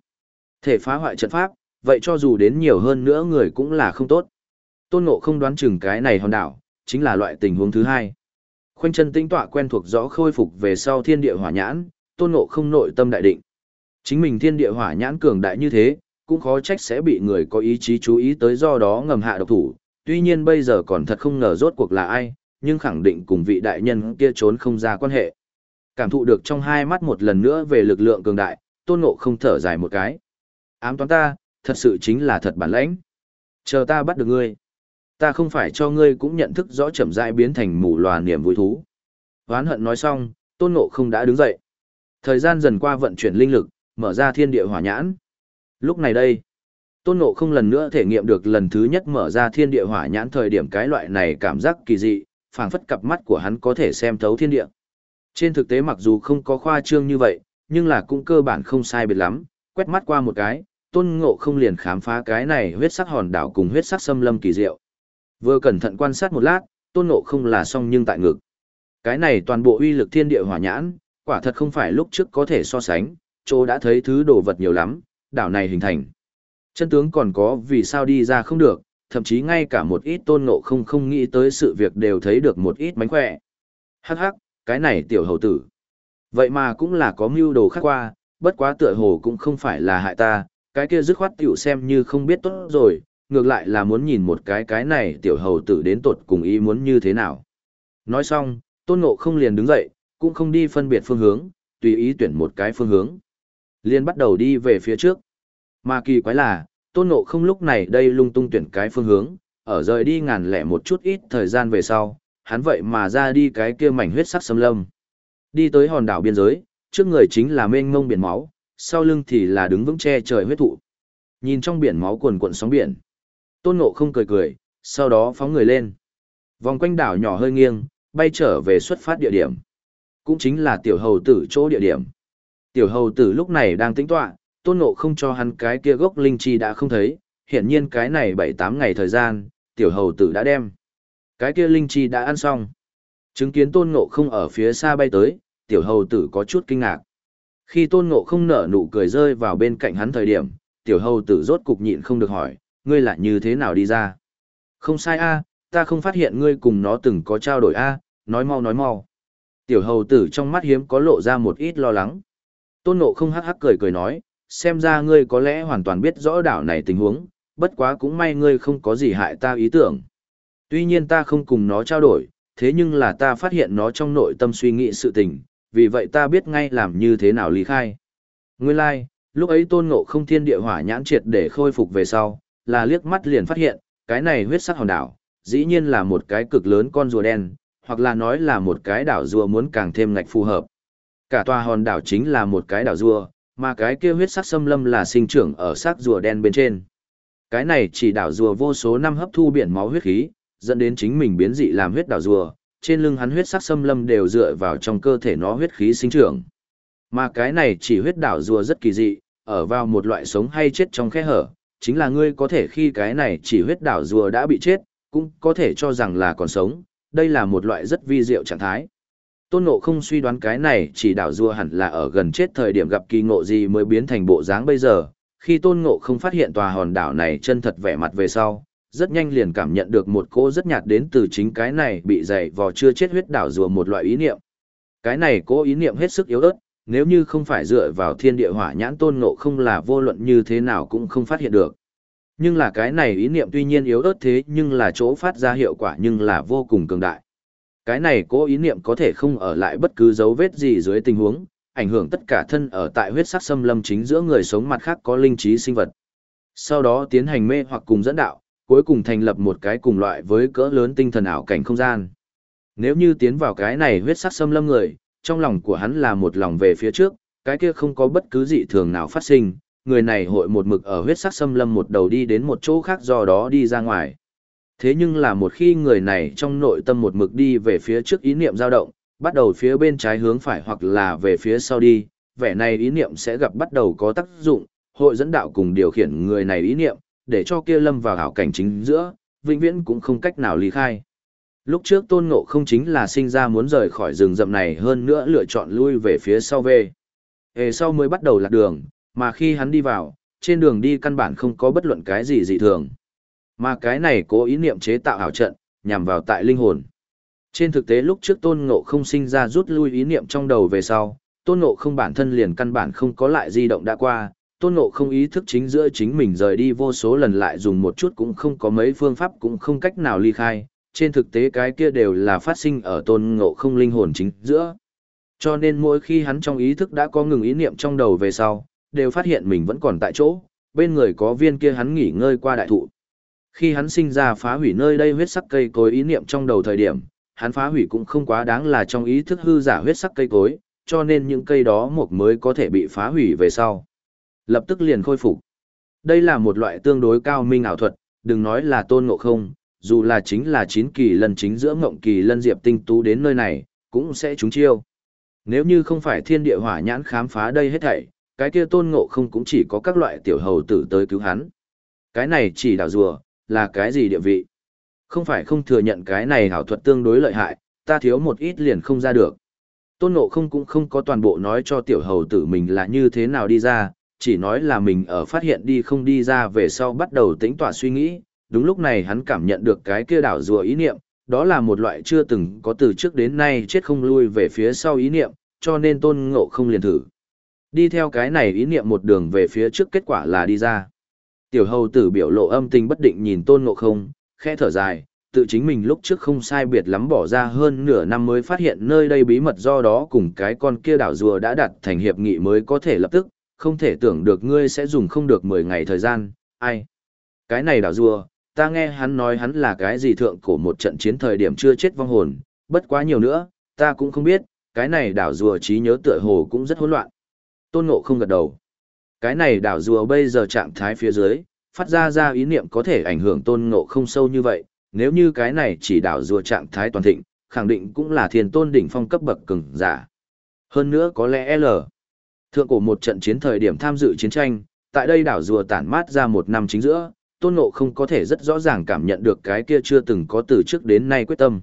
thể phá hoại trận pháp, vậy cho dù đến nhiều hơn nữa người cũng là không tốt. Tôn Ngộ không đoán chừng cái này hòn đảo, chính là loại tình huống thứ hai. Khoanh chân tinh tọa quen thuộc rõ khôi phục về sau thiên địa hỏa nhãn, Tôn Ngộ không nội tâm đại định. Chính mình thiên địa hỏa nhãn cường đại như thế, cũng khó trách sẽ bị người có ý chí chú ý tới do đó ngầm hạ độc thủ. Tuy nhiên bây giờ còn thật không ngờ rốt cuộc là ai, nhưng khẳng định cùng vị đại nhân kia trốn không ra quan hệ. Cảm thụ được trong hai mắt một lần nữa về lực lượng cường đại, tôn ngộ không thở dài một cái. Ám toán ta, thật sự chính là thật bản lãnh. Chờ ta bắt được ngươi. Ta không phải cho ngươi cũng nhận thức rõ chậm rãi biến thành mù lòa niềm vui thú. Hoán hận nói xong, tôn ngộ không đã đứng dậy. Thời gian dần qua vận chuyển linh lực, mở ra thiên địa hỏa nhãn. Lúc này đây, tôn ngộ không lần nữa thể nghiệm được lần thứ nhất mở ra thiên địa hỏa nhãn thời điểm cái loại này cảm giác kỳ dị, phảng phất cặp mắt của hắn có thể xem thấu thiên địa. Trên thực tế mặc dù không có khoa trương như vậy, nhưng là cũng cơ bản không sai biệt lắm, quét mắt qua một cái, tôn ngộ không liền khám phá cái này huyết sắc hòn đảo cùng huyết sắc xâm lâm kỳ diệu. Vừa cẩn thận quan sát một lát, tôn ngộ không là xong nhưng tại ngực. Cái này toàn bộ uy lực thiên địa hỏa nhãn, quả thật không phải lúc trước có thể so sánh, chỗ đã thấy thứ đồ vật nhiều lắm, đảo này hình thành. Chân tướng còn có vì sao đi ra không được, thậm chí ngay cả một ít tôn ngộ không không nghĩ tới sự việc đều thấy được một ít mánh khỏe. Hắc hắc, cái này tiểu hầu tử. Vậy mà cũng là có mưu đồ khác qua, bất quá tựa hồ cũng không phải là hại ta, cái kia dứt khoát tiểu xem như không biết tốt rồi, ngược lại là muốn nhìn một cái cái này tiểu hầu tử đến tột cùng ý muốn như thế nào. Nói xong, tôn ngộ không liền đứng dậy, cũng không đi phân biệt phương hướng, tùy ý tuyển một cái phương hướng. Liền bắt đầu đi về phía trước. Mà kỳ quái là, tôn ngộ không lúc này đây lung tung tuyển cái phương hướng, ở rời đi ngàn lẻ một chút ít thời gian về sau, hắn vậy mà ra đi cái kia mảnh huyết sắc xâm lâm. Đi tới hòn đảo biên giới, trước người chính là mênh mông biển máu, sau lưng thì là đứng vững che trời huyết thụ. Nhìn trong biển máu cuồn cuộn sóng biển. Tôn Ngộ không cười cười, sau đó phóng người lên. Vòng quanh đảo nhỏ hơi nghiêng, bay trở về xuất phát địa điểm. Cũng chính là tiểu hầu tử chỗ địa điểm. Tiểu hầu tử lúc này đang tĩnh tọa, tôn ngộ không cho hắn cái kia gốc linh chi đã không thấy, hiển nhiên cái này bảy tám ngày thời gian, tiểu hầu tử đã đem. Cái kia linh chi đã ăn xong. Chứng kiến tôn ngộ không ở phía xa bay tới, tiểu hầu tử có chút kinh ngạc. Khi tôn ngộ không nở nụ cười rơi vào bên cạnh hắn thời điểm, tiểu hầu tử rốt cục nhịn không được hỏi, ngươi lại như thế nào đi ra? Không sai a, ta không phát hiện ngươi cùng nó từng có trao đổi a, nói mau nói mau. Tiểu hầu tử trong mắt hiếm có lộ ra một ít lo lắng. Tôn ngộ không hắc hắc cười cười nói, xem ra ngươi có lẽ hoàn toàn biết rõ đảo này tình huống, bất quá cũng may ngươi không có gì hại ta ý tưởng. Tuy nhiên ta không cùng nó trao đổi, thế nhưng là ta phát hiện nó trong nội tâm suy nghĩ sự tình, vì vậy ta biết ngay làm như thế nào lý khai. Nguyên lai, like, lúc ấy tôn ngộ không thiên địa hỏa nhãn triệt để khôi phục về sau, là liếc mắt liền phát hiện, cái này huyết sắc hòn đảo, dĩ nhiên là một cái cực lớn con rùa đen, hoặc là nói là một cái đảo rùa muốn càng thêm ngạch phù hợp. Cả tòa hòn đảo chính là một cái đảo rùa, mà cái kia huyết sắc xâm lâm là sinh trưởng ở sắc rùa đen bên trên. Cái này chỉ đảo rùa vô số năm hấp thu biển máu huyết khí, dẫn đến chính mình biến dị làm huyết đảo rùa, trên lưng hắn huyết sắc xâm lâm đều dựa vào trong cơ thể nó huyết khí sinh trưởng. Mà cái này chỉ huyết đảo rùa rất kỳ dị, ở vào một loại sống hay chết trong khe hở, chính là ngươi có thể khi cái này chỉ huyết đảo rùa đã bị chết, cũng có thể cho rằng là còn sống, đây là một loại rất vi diệu trạng thái. Tôn Ngộ không suy đoán cái này chỉ đảo rùa hẳn là ở gần chết thời điểm gặp kỳ ngộ gì mới biến thành bộ dáng bây giờ, khi Tôn Ngộ không phát hiện tòa hòn đảo này chân thật vẻ mặt về sau, rất nhanh liền cảm nhận được một cỗ rất nhạt đến từ chính cái này bị dày vò chưa chết huyết đảo rùa một loại ý niệm. Cái này cỗ ý niệm hết sức yếu ớt, nếu như không phải dựa vào thiên địa hỏa nhãn tôn ngộ không là vô luận như thế nào cũng không phát hiện được. Nhưng là cái này ý niệm tuy nhiên yếu ớt thế nhưng là chỗ phát ra hiệu quả nhưng là vô cùng cường đại. Cái này cố ý niệm có thể không ở lại bất cứ dấu vết gì dưới tình huống, ảnh hưởng tất cả thân ở tại huyết sắc xâm lâm chính giữa người sống mặt khác có linh trí sinh vật. Sau đó tiến hành mê hoặc cùng dẫn đạo, cuối cùng thành lập một cái cùng loại với cỡ lớn tinh thần ảo cảnh không gian. Nếu như tiến vào cái này huyết sắc xâm lâm người, trong lòng của hắn là một lòng về phía trước, cái kia không có bất cứ dị thường nào phát sinh, người này hội một mực ở huyết sắc xâm lâm một đầu đi đến một chỗ khác do đó đi ra ngoài. Thế nhưng là một khi người này trong nội tâm một mực đi về phía trước ý niệm dao động, bắt đầu phía bên trái hướng phải hoặc là về phía sau đi, vẻ này ý niệm sẽ gặp bắt đầu có tác dụng, hội dẫn đạo cùng điều khiển người này ý niệm, để cho kia lâm vào hảo cảnh chính giữa, vĩnh viễn cũng không cách nào ly khai. Lúc trước tôn ngộ không chính là sinh ra muốn rời khỏi rừng rậm này hơn nữa lựa chọn lui về phía sau về. Hề sau mới bắt đầu lạc đường, mà khi hắn đi vào, trên đường đi căn bản không có bất luận cái gì dị thường. Mà cái này cố ý niệm chế tạo ảo trận, nhằm vào tại linh hồn. Trên thực tế lúc trước tôn ngộ không sinh ra rút lui ý niệm trong đầu về sau, tôn ngộ không bản thân liền căn bản không có lại di động đã qua, tôn ngộ không ý thức chính giữa chính mình rời đi vô số lần lại dùng một chút cũng không có mấy phương pháp cũng không cách nào ly khai, trên thực tế cái kia đều là phát sinh ở tôn ngộ không linh hồn chính giữa. Cho nên mỗi khi hắn trong ý thức đã có ngừng ý niệm trong đầu về sau, đều phát hiện mình vẫn còn tại chỗ, bên người có viên kia hắn nghỉ ngơi qua đại thụ. Khi hắn sinh ra phá hủy nơi đây huyết sắc cây cối ý niệm trong đầu thời điểm, hắn phá hủy cũng không quá đáng là trong ý thức hư giả huyết sắc cây cối, cho nên những cây đó một mới có thể bị phá hủy về sau. Lập tức liền khôi phục. Đây là một loại tương đối cao minh ảo thuật, đừng nói là tôn ngộ không, dù là chính là chín kỳ lần chính giữa ngộng kỳ lân diệp tinh tú đến nơi này, cũng sẽ trúng chiêu. Nếu như không phải thiên địa hỏa nhãn khám phá đây hết thảy, cái kia tôn ngộ không cũng chỉ có các loại tiểu hầu tử tới cứu hắn. Cái này chỉ đảo rùa, là cái gì địa vị? Không phải không thừa nhận cái này hảo thuật tương đối lợi hại, ta thiếu một ít liền không ra được. Tôn ngộ không cũng không có toàn bộ nói cho tiểu hầu tử mình là như thế nào đi ra, chỉ nói là mình ở phát hiện đi không đi ra về sau bắt đầu tính tỏa suy nghĩ, đúng lúc này hắn cảm nhận được cái kia đảo rùa ý niệm, đó là một loại chưa từng có từ trước đến nay chết không lui về phía sau ý niệm, cho nên tôn ngộ không liền thử. Đi theo cái này ý niệm một đường về phía trước kết quả là đi ra. Tiểu hầu tử biểu lộ âm tình bất định nhìn tôn ngộ không, khẽ thở dài, tự chính mình lúc trước không sai biệt lắm bỏ ra hơn nửa năm mới phát hiện nơi đây bí mật do đó cùng cái con kia đảo rùa đã đặt thành hiệp nghị mới có thể lập tức, không thể tưởng được ngươi sẽ dùng không được 10 ngày thời gian, ai. Cái này đảo rùa, ta nghe hắn nói hắn là cái gì thượng cổ một trận chiến thời điểm chưa chết vong hồn, bất quá nhiều nữa, ta cũng không biết, cái này đảo rùa trí nhớ tựa hồ cũng rất hỗn loạn. Tôn Ngộ không gật đầu. Cái này đảo rùa bây giờ trạng thái phía dưới, phát ra ra ý niệm có thể ảnh hưởng Tôn Ngộ không sâu như vậy, nếu như cái này chỉ đảo rùa trạng thái toàn thịnh, khẳng định cũng là thiền tôn đỉnh phong cấp bậc cường giả. Hơn nữa có lẽ L. Thượng cổ một trận chiến thời điểm tham dự chiến tranh, tại đây đảo rùa tản mát ra một năm chính giữa, tôn ngộ không có thể rất rõ ràng cảm nhận được cái kia chưa từng có từ trước đến nay quyết tâm.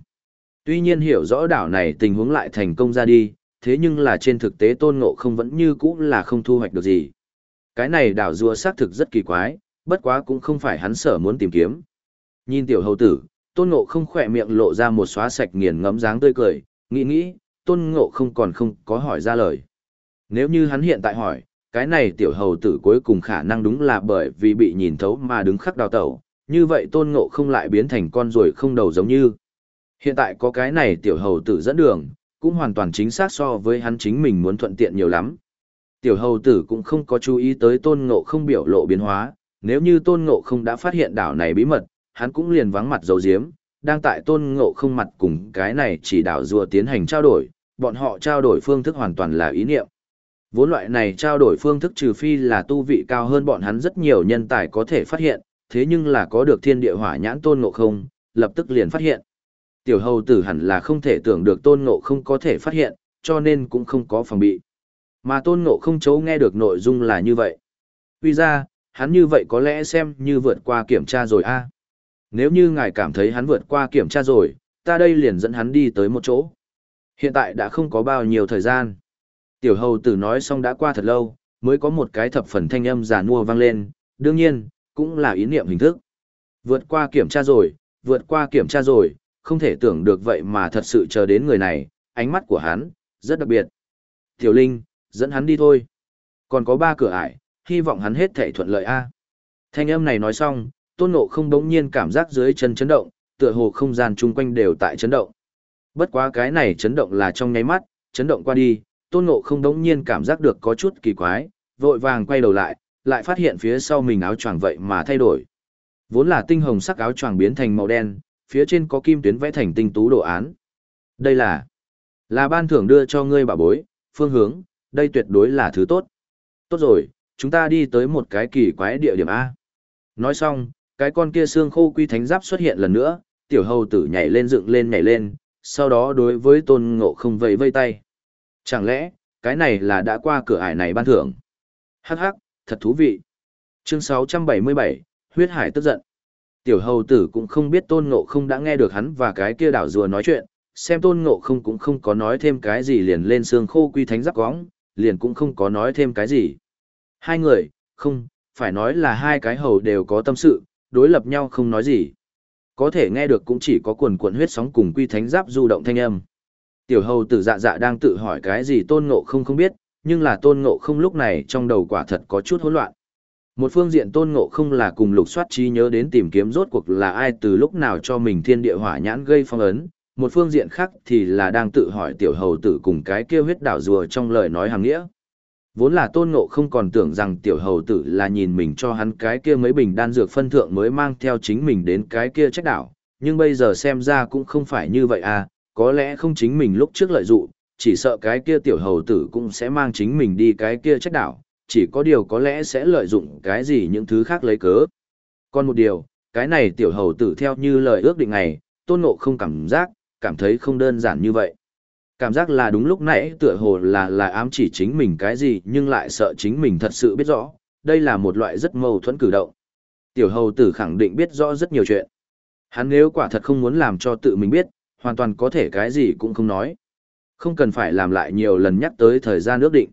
Tuy nhiên hiểu rõ đảo này tình huống lại thành công ra đi, thế nhưng là trên thực tế tôn ngộ không vẫn như cũ là không thu hoạch được gì. Cái này đảo rùa xác thực rất kỳ quái, bất quá cũng không phải hắn sở muốn tìm kiếm. Nhìn tiểu hầu tử, tôn ngộ không khỏe miệng lộ ra một xóa sạch nghiền ngấm dáng tươi cười, nghĩ nghĩ, tôn ngộ không còn không có hỏi ra lời. Nếu như hắn hiện tại hỏi, cái này tiểu hầu tử cuối cùng khả năng đúng là bởi vì bị nhìn thấu mà đứng khắc đào tẩu, như vậy tôn ngộ không lại biến thành con ruồi không đầu giống như. Hiện tại có cái này tiểu hầu tử dẫn đường, cũng hoàn toàn chính xác so với hắn chính mình muốn thuận tiện nhiều lắm. Tiểu hầu tử cũng không có chú ý tới tôn ngộ không biểu lộ biến hóa, nếu như tôn ngộ không đã phát hiện đảo này bí mật, hắn cũng liền vắng mặt dấu diếm, đang tại tôn ngộ không mặt cùng cái này chỉ đảo rùa tiến hành trao đổi, bọn họ trao đổi phương thức hoàn toàn là ý niệm. Vốn loại này trao đổi phương thức trừ phi là tu vị cao hơn bọn hắn rất nhiều nhân tài có thể phát hiện, thế nhưng là có được thiên địa hỏa nhãn tôn ngộ không, lập tức liền phát hiện. Tiểu hầu tử hẳn là không thể tưởng được tôn ngộ không có thể phát hiện, cho nên cũng không có phòng bị. Mà tôn ngộ không chấu nghe được nội dung là như vậy. Vì ra, hắn như vậy có lẽ xem như vượt qua kiểm tra rồi a. Nếu như ngài cảm thấy hắn vượt qua kiểm tra rồi, ta đây liền dẫn hắn đi tới một chỗ. Hiện tại đã không có bao nhiêu thời gian. Tiểu hầu tử nói xong đã qua thật lâu, mới có một cái thập phần thanh âm giả nua vang lên, đương nhiên, cũng là ý niệm hình thức. Vượt qua kiểm tra rồi, vượt qua kiểm tra rồi, không thể tưởng được vậy mà thật sự chờ đến người này, ánh mắt của hắn, rất đặc biệt. Tiểu Linh, dẫn hắn đi thôi. Còn có ba cửa ải, hy vọng hắn hết thể thuận lợi a. Thanh âm này nói xong, tôn ngộ không đống nhiên cảm giác dưới chân chấn động, tựa hồ không gian chung quanh đều tại chấn động. Bất quá cái này chấn động là trong nháy mắt, chấn động qua đi, tôn ngộ không đống nhiên cảm giác được có chút kỳ quái, vội vàng quay đầu lại, lại phát hiện phía sau mình áo choàng vậy mà thay đổi. Vốn là tinh hồng sắc áo choàng biến thành màu đen, phía trên có kim tuyến vẽ thành tinh tú đồ án. Đây là là ban thưởng đưa cho ngươi bảo bối, phương hướng, đây tuyệt đối là thứ tốt. Tốt rồi, chúng ta đi tới một cái kỳ quái địa điểm A. Nói xong, cái con kia xương khô quy thánh giáp xuất hiện lần nữa, tiểu hầu tử nhảy lên dựng lên nhảy lên, sau đó đối với tôn ngộ không vẫy vây tay. Chẳng lẽ, cái này là đã qua cửa ải này ban thưởng? Hắc hắc, thật thú vị. Chương 677, huyết hải tức giận. Tiểu hầu tử cũng không biết tôn ngộ không đã nghe được hắn và cái kia đảo rùa nói chuyện, xem tôn ngộ không cũng không có nói thêm cái gì liền lên xương khô quy thánh giáp góng, liền cũng không có nói thêm cái gì. Hai người, không, phải nói là hai cái hầu đều có tâm sự, đối lập nhau không nói gì. Có thể nghe được cũng chỉ có quần cuộn huyết sóng cùng quy thánh giáp du động thanh âm. Tiểu hầu tử dạ dạ đang tự hỏi cái gì tôn ngộ không không biết, nhưng là tôn ngộ không lúc này trong đầu quả thật có chút hỗn loạn. Một phương diện tôn ngộ không là cùng lục soát trí nhớ đến tìm kiếm rốt cuộc là ai từ lúc nào cho mình thiên địa hỏa nhãn gây phong ấn, một phương diện khác thì là đang tự hỏi tiểu hầu tử cùng cái kia huyết đảo rùa trong lời nói hàng nghĩa. Vốn là tôn ngộ không còn tưởng rằng tiểu hầu tử là nhìn mình cho hắn cái kia mấy bình đan dược phân thượng mới mang theo chính mình đến cái kia trách đảo, nhưng bây giờ xem ra cũng không phải như vậy à, có lẽ không chính mình lúc trước lợi dụng, chỉ sợ cái kia tiểu hầu tử cũng sẽ mang chính mình đi cái kia trách đảo, chỉ có điều có lẽ sẽ lợi dụng cái gì những thứ khác lấy cớ. Còn một điều, cái này tiểu hầu tử theo như lời ước định này, tôn ngộ không cảm giác, cảm thấy không đơn giản như vậy. Cảm giác là đúng lúc nãy tựa hồ là là ám chỉ chính mình cái gì nhưng lại sợ chính mình thật sự biết rõ, đây là một loại rất mâu thuẫn cử động. Tiểu hầu tử khẳng định biết rõ rất nhiều chuyện. Hắn nếu quả thật không muốn làm cho tự mình biết, hoàn toàn có thể cái gì cũng không nói. Không cần phải làm lại nhiều lần nhắc tới thời gian ước định.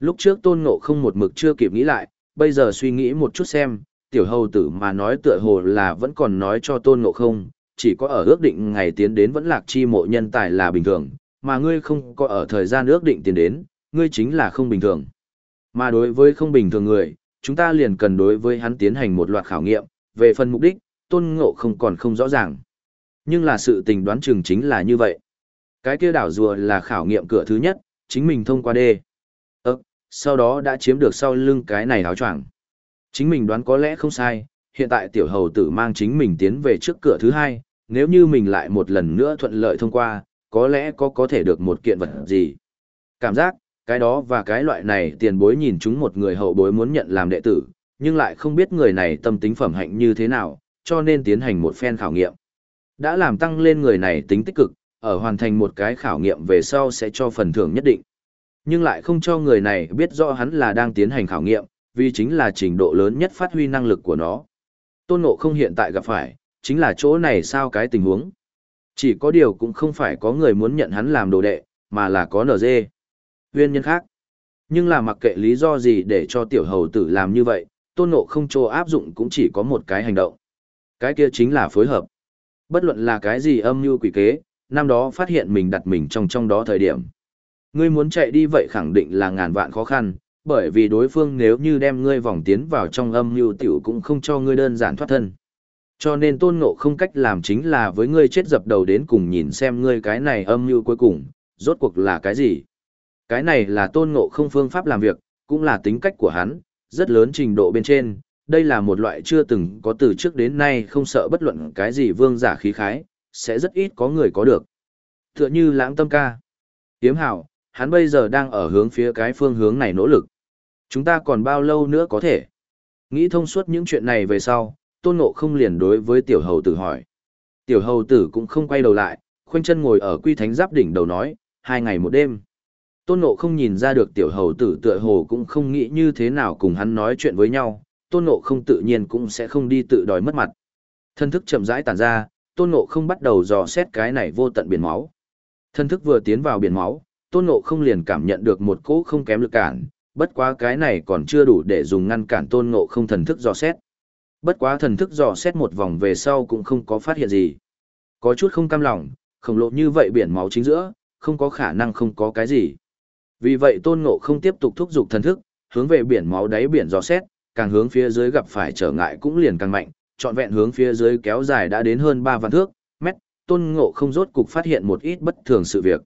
Lúc trước tôn ngộ không một mực chưa kịp nghĩ lại, bây giờ suy nghĩ một chút xem, tiểu hầu tử mà nói tựa hồ là vẫn còn nói cho tôn ngộ không, chỉ có ở ước định ngày tiến đến vẫn lạc chi mộ nhân tài là bình thường, mà ngươi không có ở thời gian ước định tiến đến, ngươi chính là không bình thường. Mà đối với không bình thường người, chúng ta liền cần đối với hắn tiến hành một loạt khảo nghiệm, về phần mục đích, tôn ngộ không còn không rõ ràng. Nhưng là sự tình đoán chừng chính là như vậy. Cái kia đảo rùa là khảo nghiệm cửa thứ nhất, chính mình thông qua đê. Ơ, sau đó đã chiếm được sau lưng cái này áo choàng. Chính mình đoán có lẽ không sai, hiện tại tiểu hầu tử mang chính mình tiến về trước cửa thứ hai, nếu như mình lại một lần nữa thuận lợi thông qua, có lẽ có có thể được một kiện vật gì. Cảm giác, cái đó và cái loại này tiền bối nhìn chúng một người hậu bối muốn nhận làm đệ tử, nhưng lại không biết người này tâm tính phẩm hạnh như thế nào, cho nên tiến hành một phen khảo nghiệm. Đã làm tăng lên người này tính tích cực, ở hoàn thành một cái khảo nghiệm về sau sẽ cho phần thưởng nhất định. Nhưng lại không cho người này biết rõ hắn là đang tiến hành khảo nghiệm, vì chính là trình độ lớn nhất phát huy năng lực của nó. Tôn Ngộ không hiện tại gặp phải, chính là chỗ này sao cái tình huống. Chỉ có điều cũng không phải có người muốn nhận hắn làm đồ đệ, mà là có NG. Nguyên nhân khác. Nhưng là mặc kệ lý do gì để cho tiểu hầu tử làm như vậy, tôn ngộ không cho áp dụng cũng chỉ có một cái hành động. Cái kia chính là phối hợp. Bất luận là cái gì âm mưu quỷ kế, năm đó phát hiện mình đặt mình trong trong đó thời điểm. Ngươi muốn chạy đi vậy khẳng định là ngàn vạn khó khăn, bởi vì đối phương nếu như đem ngươi vòng tiến vào trong âm mưu tiểu cũng không cho ngươi đơn giản thoát thân. Cho nên tôn ngộ không cách làm chính là với ngươi chết dập đầu đến cùng nhìn xem ngươi cái này âm mưu cuối cùng, rốt cuộc là cái gì. Cái này là tôn ngộ không phương pháp làm việc, cũng là tính cách của hắn, rất lớn trình độ bên trên. Đây là một loại chưa từng có từ trước đến nay không sợ bất luận cái gì vương giả khí khái, sẽ rất ít có người có được. Tựa như lãng tâm ca. Tiếm hảo, hắn bây giờ đang ở hướng phía cái phương hướng này nỗ lực. Chúng ta còn bao lâu nữa có thể? Nghĩ thông suốt những chuyện này về sau, tôn ngộ không liền đối với tiểu hầu tử hỏi. Tiểu hầu tử cũng không quay đầu lại, khoanh chân ngồi ở quy thánh giáp đỉnh đầu nói, hai ngày một đêm. Tôn ngộ không nhìn ra được tiểu hầu tử tựa hồ cũng không nghĩ như thế nào cùng hắn nói chuyện với nhau, tôn ngộ không tự nhiên cũng sẽ không đi tự đòi mất mặt. Thân thức chậm rãi tàn ra, tôn ngộ không bắt đầu dò xét cái này vô tận biển máu. Thân thức vừa tiến vào biển máu, tôn ngộ không liền cảm nhận được một cỗ không kém lực cản, bất quá cái này còn chưa đủ để dùng ngăn cản tôn ngộ không thần thức dò xét. Bất quá thần thức dò xét một vòng về sau cũng không có phát hiện gì. Có chút không cam lòng, khổng lồ như vậy biển máu chính giữa, không có khả năng không có cái gì. Vì vậy tôn ngộ không tiếp tục thúc giục thần thức, hướng về biển máu đáy biển dò xét, càng hướng phía dưới gặp phải trở ngại cũng liền càng mạnh, trọn vẹn hướng phía dưới kéo dài đã đến hơn 3 vạn thước, mét, tôn ngộ không rốt cục phát hiện một ít bất thường sự việc.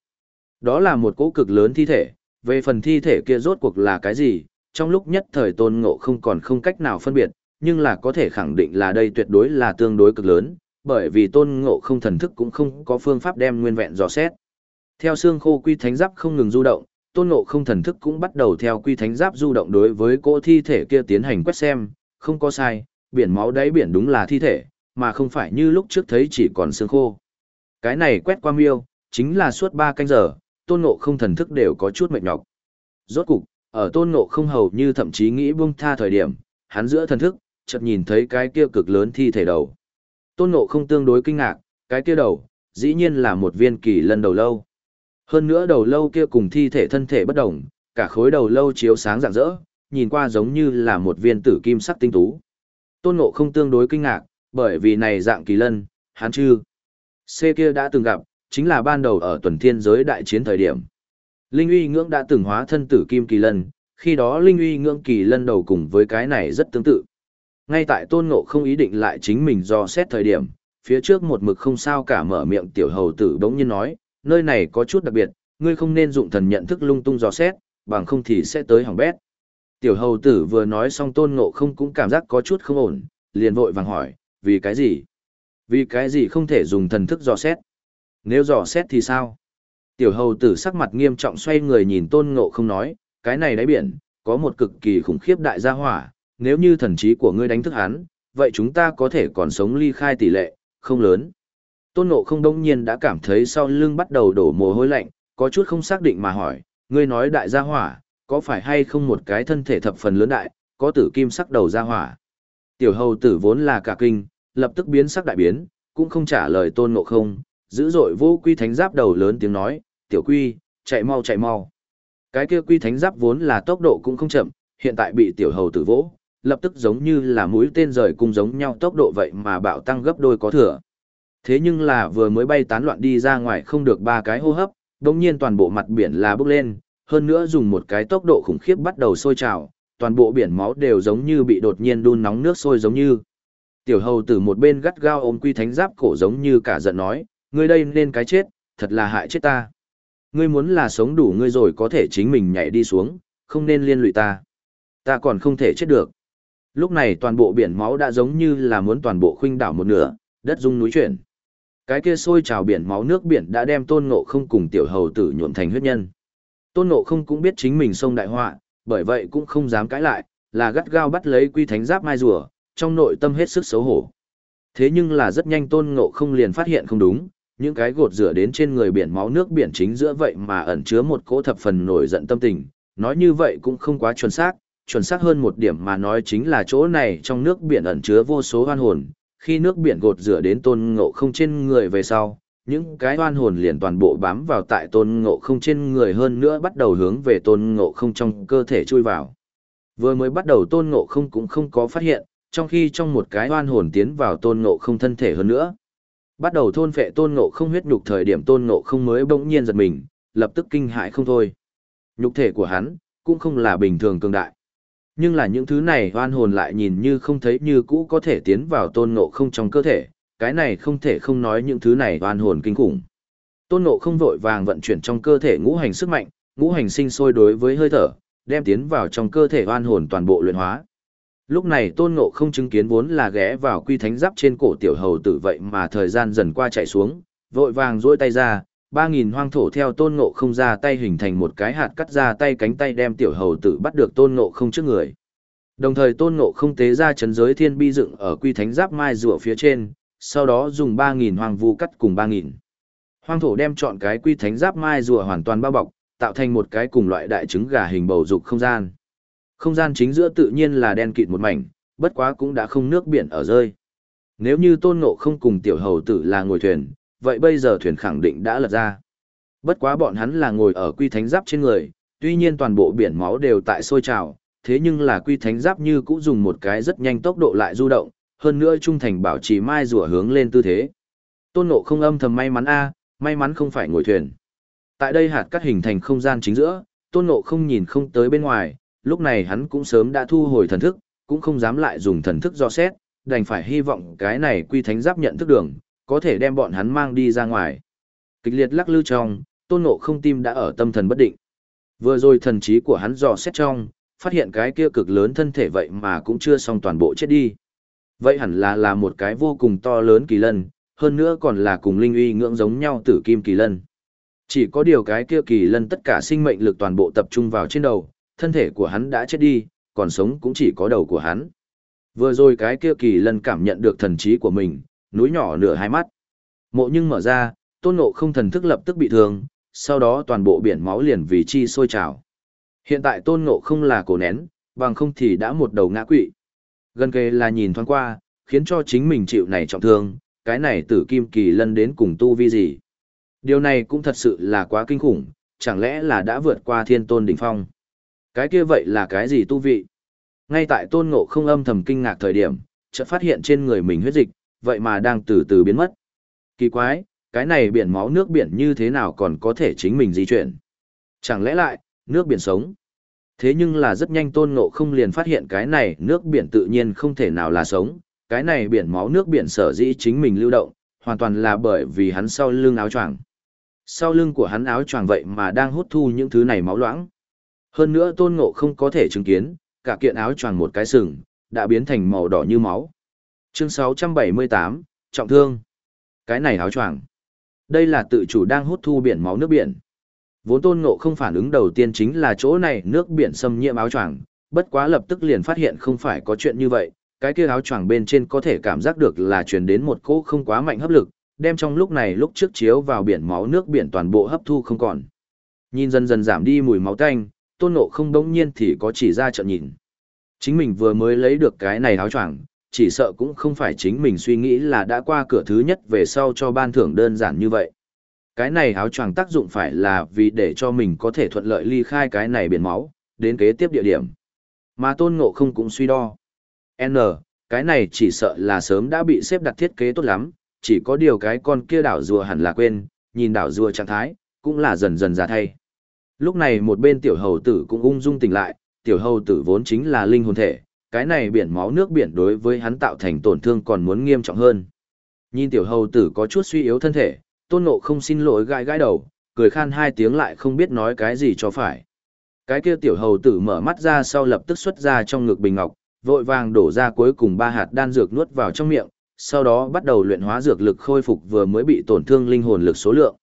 Đó là một cỗ cực lớn thi thể, về phần thi thể kia rốt cuộc là cái gì, trong lúc nhất thời tôn ngộ không còn không cách nào phân biệt, nhưng là có thể khẳng định là đây tuyệt đối là tương đối cực lớn, bởi vì tôn ngộ không thần thức cũng không có phương pháp đem nguyên vẹn dò xét. Theo xương khô quy thánh giáp không ngừng du động, tôn ngộ không thần thức cũng bắt đầu theo quy thánh giáp du động đối với cỗ thi thể kia tiến hành quét xem, không có sai, biển máu đáy biển đúng là thi thể, mà không phải như lúc trước thấy chỉ còn xương khô. Cái này quét qua miêu, chính là suốt 3 canh giờ, tôn ngộ không thần thức đều có chút mệt nhọc. Rốt cục, ở tôn ngộ không hầu như thậm chí nghĩ buông tha thời điểm, hắn giữa thần thức, chợt nhìn thấy cái kia cực lớn thi thể đầu. Tôn ngộ không tương đối kinh ngạc, cái kia đầu, dĩ nhiên là một viên kỳ lân đầu lâu. Hơn nữa đầu lâu kia cùng thi thể thân thể bất đồng, cả khối đầu lâu chiếu sáng rạng rỡ, nhìn qua giống như là một viên tử kim sắc tinh tú. Tôn ngộ không tương đối kinh ngạc, bởi vì này dạng kỳ lân, hắn chưa. C kia đã từng gặp, chính là ban đầu ở tuần thiên giới đại chiến thời điểm. Linh uy ngưỡng đã từng hóa thân tử kim kỳ lân, khi đó linh uy ngưỡng kỳ lân đầu cùng với cái này rất tương tự. Ngay tại tôn ngộ không ý định lại chính mình do xét thời điểm, phía trước một mực không sao cả mở miệng tiểu hầu tử bỗng nhiên nói, nơi này có chút đặc biệt, ngươi không nên dụng thần nhận thức lung tung dò xét, bằng không thì sẽ tới hỏng bét. Tiểu hầu tử vừa nói xong tôn ngộ không cũng cảm giác có chút không ổn, liền vội vàng hỏi, vì cái gì? Vì cái gì không thể dùng thần thức dò xét? Nếu dò xét thì sao? Tiểu hầu tử sắc mặt nghiêm trọng xoay người nhìn tôn ngộ không nói, cái này đáy biển, có một cực kỳ khủng khiếp đại gia hỏa, nếu như thần trí của ngươi đánh thức hắn, vậy chúng ta có thể còn sống ly khai tỷ lệ, không lớn. Tôn ngộ không đông nhiên đã cảm thấy sau lưng bắt đầu đổ mồ hôi lạnh, có chút không xác định mà hỏi, ngươi nói đại gia hỏa, có phải hay không một cái thân thể thập phần lớn đại, có tử kim sắc đầu gia hỏa. Tiểu hầu tử vốn là cả kinh, lập tức biến sắc đại biến, cũng không trả lời tôn ngộ không, dữ dội vô quy thánh giáp đầu lớn tiếng nói, tiểu quy, chạy mau chạy mau. Cái kia quy thánh giáp vốn là tốc độ cũng không chậm, hiện tại bị tiểu hầu tử vỗ, lập tức giống như là mũi tên rời cung giống nhau tốc độ vậy mà bạo tăng gấp đôi có thừa. Thế nhưng là vừa mới bay tán loạn đi ra ngoài không được ba cái hô hấp, đồng nhiên toàn bộ mặt biển là bốc lên, hơn nữa dùng một cái tốc độ khủng khiếp bắt đầu sôi trào, toàn bộ biển máu đều giống như bị đột nhiên đun nóng nước sôi giống như. Tiểu hầu tử một bên gắt gao ôm quy thánh giáp cổ giống như cả giận nói, ngươi đây nên cái chết, thật là hại chết ta. Ngươi muốn là sống đủ ngươi rồi có thể chính mình nhảy đi xuống, không nên liên lụy ta. Ta còn không thể chết được. Lúc này toàn bộ biển máu đã giống như là muốn toàn bộ khuynh đảo một nửa, đất rung núi chuyển. Cái kia sôi trào biển máu nước biển đã đem tôn ngộ không cùng tiểu hầu tử nhuộm thành huyết nhân. Tôn ngộ không cũng biết chính mình sông đại họa, bởi vậy cũng không dám cãi lại, là gắt gao bắt lấy quy thánh giáp mai rùa, trong nội tâm hết sức xấu hổ. Thế nhưng là rất nhanh tôn ngộ không liền phát hiện không đúng, những cái gột rửa đến trên người biển máu nước biển chính giữa vậy mà ẩn chứa một cỗ thập phần nổi giận tâm tình, nói như vậy cũng không quá chuẩn xác, chuẩn xác hơn một điểm mà nói chính là chỗ này trong nước biển ẩn chứa vô số oan hồn, khi nước biển gột rửa đến tôn ngộ không trên người về sau, những cái oan hồn liền toàn bộ bám vào tại tôn ngộ không trên người hơn nữa bắt đầu hướng về tôn ngộ không trong cơ thể chui vào. Vừa mới bắt đầu tôn ngộ không cũng không có phát hiện, trong khi trong một cái oan hồn tiến vào tôn ngộ không thân thể hơn nữa. Bắt đầu thôn phệ tôn ngộ không huyết nhục thời điểm tôn ngộ không mới bỗng nhiên giật mình, lập tức kinh hãi không thôi. Nhục thể của hắn, cũng không là bình thường cường đại. Nhưng là những thứ này hoan hồn lại nhìn như không thấy như cũ có thể tiến vào tôn ngộ không trong cơ thể, cái này không thể không nói những thứ này hoan hồn kinh khủng. Tôn ngộ không vội vàng vận chuyển trong cơ thể ngũ hành sức mạnh, ngũ hành sinh sôi đối với hơi thở, đem tiến vào trong cơ thể hoan hồn toàn bộ luyện hóa. Lúc này tôn ngộ không chứng kiến vốn là ghé vào quy thánh giáp trên cổ tiểu hầu tử vậy mà thời gian dần qua chạy xuống, vội vàng duỗi tay ra, ba nghìn hoang thổ theo tôn ngộ không ra tay hình thành một cái hạt cắt ra tay cánh tay đem tiểu hầu tử bắt được tôn ngộ không trước người. Đồng thời tôn ngộ không tế ra chấn giới thiên bi dựng ở quy thánh giáp mai rùa phía trên, sau đó dùng ba nghìn hoang vu cắt cùng ba nghìn. Hoang thổ đem chọn cái quy thánh giáp mai rùa hoàn toàn bao bọc, tạo thành một cái cùng loại đại trứng gà hình bầu dục không gian. Không gian chính giữa tự nhiên là đen kịt một mảnh, bất quá cũng đã không nước biển ở rơi. Nếu như tôn ngộ không cùng tiểu hầu tử là ngồi thuyền, vậy bây giờ thuyền khẳng định đã lật ra. Bất quá bọn hắn là ngồi ở quy thánh giáp trên người, tuy nhiên toàn bộ biển máu đều tại sôi trào, thế nhưng là quy thánh giáp như cũng dùng một cái rất nhanh tốc độ lại du động, hơn nữa trung thành bảo trì mai rùa hướng lên tư thế. Tôn Ngộ không âm thầm may mắn a, may mắn không phải ngồi thuyền. Tại đây hạt cắt hình thành không gian chính giữa, Tôn Ngộ không nhìn không tới bên ngoài, lúc này hắn cũng sớm đã thu hồi thần thức, cũng không dám lại dùng thần thức do xét, đành phải hy vọng cái này quy thánh giáp nhận thức đường, có thể đem bọn hắn mang đi ra ngoài. Kịch liệt lắc lư trong, Tôn Ngộ không tim đã ở tâm thần bất định. Vừa rồi thần trí của hắn dò xét trong, phát hiện cái kia cực lớn thân thể vậy mà cũng chưa xong toàn bộ chết đi. Vậy hẳn là là một cái vô cùng to lớn kỳ lân, hơn nữa còn là cùng linh uy ngưỡng giống nhau tử kim kỳ lân. Chỉ có điều cái kia kỳ lân tất cả sinh mệnh lực toàn bộ tập trung vào trên đầu, thân thể của hắn đã chết đi, còn sống cũng chỉ có đầu của hắn. Vừa rồi cái kia kỳ lân cảm nhận được thần trí của mình, núi nhỏ nửa hai mắt. Mộ nhưng mở ra, tôn ngộ không thần thức lập tức bị thương, sau đó toàn bộ biển máu liền vì chi sôi trào. Hiện tại tôn ngộ không là cổ nén, bằng không thì đã một đầu ngã quỵ. Gần kề là nhìn thoáng qua, khiến cho chính mình chịu này trọng thương, cái này tử kim kỳ lân đến cùng tu vi gì. Điều này cũng thật sự là quá kinh khủng, chẳng lẽ là đã vượt qua thiên tôn đỉnh phong. Cái kia vậy là cái gì tu vị? Ngay tại tôn ngộ không âm thầm kinh ngạc thời điểm, chợt phát hiện trên người mình huyết dịch, vậy mà đang từ từ biến mất. Kỳ quái, cái này biển máu nước biển như thế nào còn có thể chính mình di chuyển? Chẳng lẽ lại, nước biển sống? Thế nhưng là rất nhanh tôn ngộ không liền phát hiện cái này nước biển tự nhiên không thể nào là sống, cái này biển máu nước biển sở dĩ chính mình lưu động, hoàn toàn là bởi vì hắn sau lưng áo choàng. Sau lưng của hắn áo choàng vậy mà đang hút thu những thứ này máu loãng. Hơn nữa tôn ngộ không có thể chứng kiến, cả kiện áo choàng một cái sừng, đã biến thành màu đỏ như máu. Chương 678, Trọng thương. Cái này áo choàng. Đây là tự chủ đang hút thu biển máu nước biển. Vốn tôn ngộ không phản ứng đầu tiên chính là chỗ này nước biển xâm nhiễm áo choàng, bất quá lập tức liền phát hiện không phải có chuyện như vậy, cái kia áo choàng bên trên có thể cảm giác được là truyền đến một cỗ không quá mạnh hấp lực, đem trong lúc này lúc trước chiếu vào biển máu nước biển toàn bộ hấp thu không còn. Nhìn dần dần giảm đi mùi máu tanh, tôn ngộ không đống nhiên thì có chỉ ra trận nhìn. Chính mình vừa mới lấy được cái này áo choàng, chỉ sợ cũng không phải chính mình suy nghĩ là đã qua cửa thứ nhất về sau cho ban thưởng đơn giản như vậy. Cái này áo choàng tác dụng phải là vì để cho mình có thể thuận lợi ly khai cái này biển máu, đến kế tiếp địa điểm. Mà tôn ngộ không cũng suy đo. N, cái này chỉ sợ là sớm đã bị xếp đặt thiết kế tốt lắm, chỉ có điều cái con kia đảo rùa hẳn là quên, nhìn đảo rùa trạng thái, cũng là dần dần ra thay. Lúc này một bên tiểu hầu tử cũng ung dung tỉnh lại, tiểu hầu tử vốn chính là linh hồn thể, cái này biển máu nước biển đối với hắn tạo thành tổn thương còn muốn nghiêm trọng hơn. Nhìn tiểu hầu tử có chút suy yếu thân thể, tôn ngộ không xin lỗi gai gai đầu, cười khan hai tiếng lại không biết nói cái gì cho phải. Cái kia tiểu hầu tử mở mắt ra sau lập tức xuất ra trong ngực bình ngọc, vội vàng đổ ra cuối cùng ba hạt đan dược nuốt vào trong miệng, sau đó bắt đầu luyện hóa dược lực khôi phục vừa mới bị tổn thương linh hồn lực số lượng.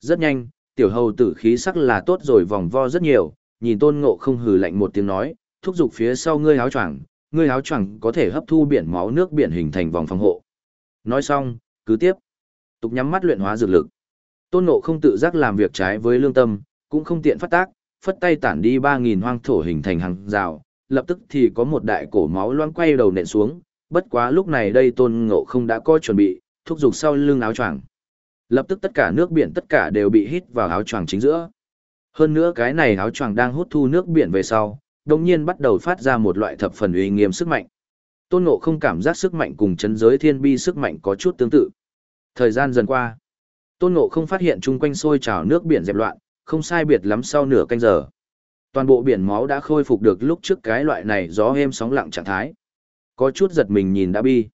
Rất nhanh, tiểu hầu tử khí sắc là tốt rồi vòng vo rất nhiều, nhìn tôn ngộ không hừ lạnh một tiếng nói, thúc giục phía sau ngươi áo choàng, ngươi áo choàng có thể hấp thu biển máu nước biển hình thành vòng phòng hộ. Nói xong, cứ tiếp. Tục nhắm mắt luyện hóa dược lực. Tôn ngộ không tự giác làm việc trái với lương tâm, cũng không tiện phát tác, phất tay tản đi 3.000 hoang thổ hình thành hàng rào, lập tức thì có một đại cổ máu loang quay đầu nện xuống, bất quá lúc này đây tôn ngộ không đã có chuẩn bị, thúc giục sau lưng áo choàng. Lập tức tất cả nước biển tất cả đều bị hít vào áo choàng chính giữa. Hơn nữa cái này áo choàng đang hút thu nước biển về sau, đồng nhiên bắt đầu phát ra một loại thập phần uy nghiêm sức mạnh. Tôn ngộ không cảm giác sức mạnh cùng chấn giới thiên bi sức mạnh có chút tương tự. Thời gian dần qua, tôn ngộ không phát hiện chung quanh sôi trào nước biển dẹp loạn, không sai biệt lắm sau nửa canh giờ. Toàn bộ biển máu đã khôi phục được lúc trước cái loại này gió êm sóng lặng trạng thái. Có chút giật mình nhìn đã bi.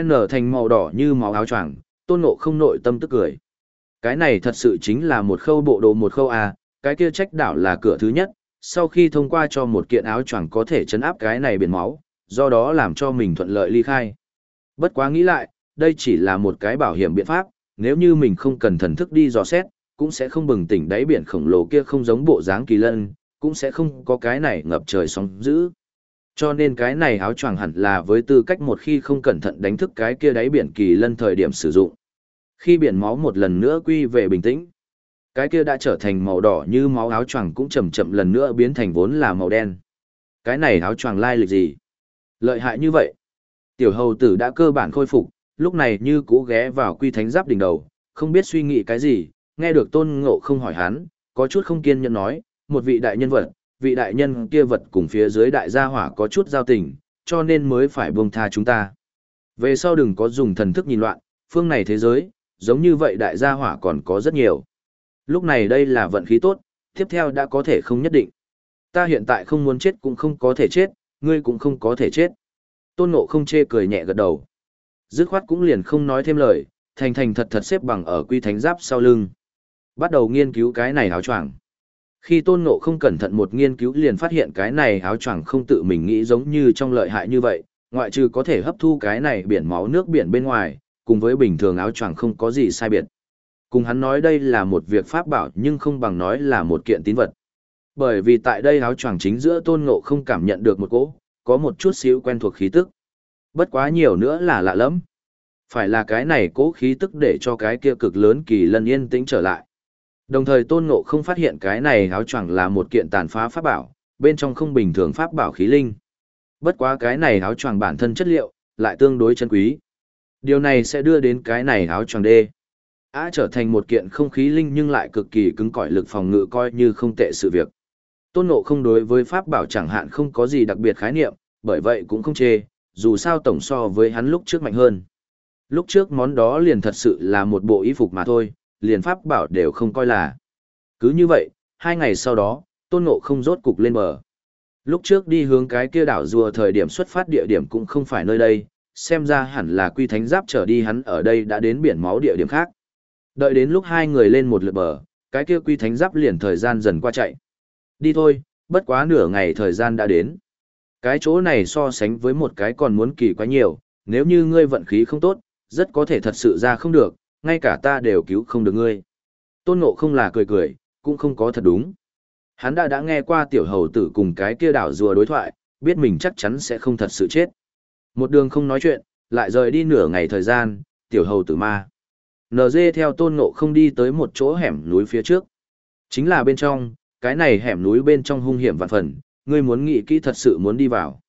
N thành màu đỏ như máu áo choàng, tôn ngộ không nội tâm tức cười. Cái này thật sự chính là một khâu bộ đồ một khâu à cái kia trách đảo là cửa thứ nhất, sau khi thông qua cho một kiện áo choàng có thể chấn áp cái này biển máu, do đó làm cho mình thuận lợi ly khai. Bất quá nghĩ lại, đây chỉ là một cái bảo hiểm biện pháp, nếu như mình không cần thần thức đi dò xét, cũng sẽ không bừng tỉnh đáy biển khổng lồ kia không giống bộ dáng kỳ lân, cũng sẽ không có cái này ngập trời sóng dữ. Cho nên cái này áo choàng hẳn là với tư cách một khi không cẩn thận đánh thức cái kia đáy biển kỳ lân thời điểm sử dụng. Khi biển máu một lần nữa quy về bình tĩnh, cái kia đã trở thành màu đỏ như máu áo choàng cũng chậm chậm lần nữa biến thành vốn là màu đen. Cái này áo choàng lai lịch gì? Lợi hại như vậy. Tiểu hầu tử đã cơ bản khôi phục, lúc này như cũ ghé vào quy thánh giáp đỉnh đầu, không biết suy nghĩ cái gì, nghe được tôn ngộ không hỏi hắn, có chút không kiên nhẫn nói, một vị đại nhân vật, vị đại nhân kia vật cùng phía dưới đại gia hỏa có chút giao tình, cho nên mới phải buông tha chúng ta. Về sau đừng có dùng thần thức nhìn loạn, phương này thế giới, giống như vậy đại gia hỏa còn có rất nhiều. Lúc này đây là vận khí tốt, tiếp theo đã có thể không nhất định. Ta hiện tại không muốn chết cũng không có thể chết, ngươi cũng không có thể chết. Tôn Ngộ không chê cười nhẹ gật đầu. Dứt khoát cũng liền không nói thêm lời, thành thành thật thật xếp bằng ở quy thánh giáp sau lưng. Bắt đầu nghiên cứu cái này áo choàng. Khi Tôn Ngộ không cẩn thận một nghiên cứu liền phát hiện cái này áo choàng không tự mình nghĩ giống như trong lợi hại như vậy, ngoại trừ có thể hấp thu cái này biển máu nước biển bên ngoài, cùng với bình thường áo choàng không có gì sai biệt. Cùng hắn nói đây là một việc pháp bảo nhưng không bằng nói là một kiện tín vật. Bởi vì tại đây áo choàng chính giữa tôn ngộ không cảm nhận được một cỗ, có một chút xíu quen thuộc khí tức. Bất quá nhiều nữa là lạ lắm. Phải là cái này cố khí tức để cho cái kia cực lớn kỳ lân yên tĩnh trở lại. Đồng thời tôn ngộ không phát hiện cái này áo choàng là một kiện tàn phá pháp bảo, bên trong không bình thường pháp bảo khí linh. Bất quá cái này áo choàng bản thân chất liệu, lại tương đối chân quý. Điều này sẽ đưa đến cái này áo choàng đê. Á trở thành một kiện không khí linh nhưng lại cực kỳ cứng cỏi lực phòng ngự coi như không tệ sự việc. Tôn Ngộ không đối với pháp bảo chẳng hạn không có gì đặc biệt khái niệm, bởi vậy cũng không chê, dù sao tổng so với hắn lúc trước mạnh hơn. Lúc trước món đó liền thật sự là một bộ y phục mà thôi, liền pháp bảo đều không coi là. Cứ như vậy, hai ngày sau đó, Tôn Ngộ không rốt cục lên bờ. Lúc trước đi hướng cái kia đảo rùa thời điểm xuất phát địa điểm cũng không phải nơi đây, xem ra hẳn là quy thánh giáp trở đi hắn ở đây đã đến biển máu địa điểm khác. Đợi đến lúc hai người lên một lượt bờ, cái kia quy thánh giáp liền thời gian dần qua chạy. Đi thôi, bất quá nửa ngày thời gian đã đến. Cái chỗ này so sánh với một cái còn muốn kỳ quá nhiều, nếu như ngươi vận khí không tốt, rất có thể thật sự ra không được, ngay cả ta đều cứu không được ngươi. Tôn ngộ không là cười cười, cũng không có thật đúng. Hắn đã đã nghe qua tiểu hầu tử cùng cái kia đảo rùa đối thoại, biết mình chắc chắn sẽ không thật sự chết. Một đường không nói chuyện, lại rời đi nửa ngày thời gian, tiểu hầu tử ma. NG theo tôn ngộ không đi tới một chỗ hẻm núi phía trước. Chính là bên trong, cái này hẻm núi bên trong hung hiểm vạn phần, ngươi muốn nghĩ kỹ thật sự muốn đi vào.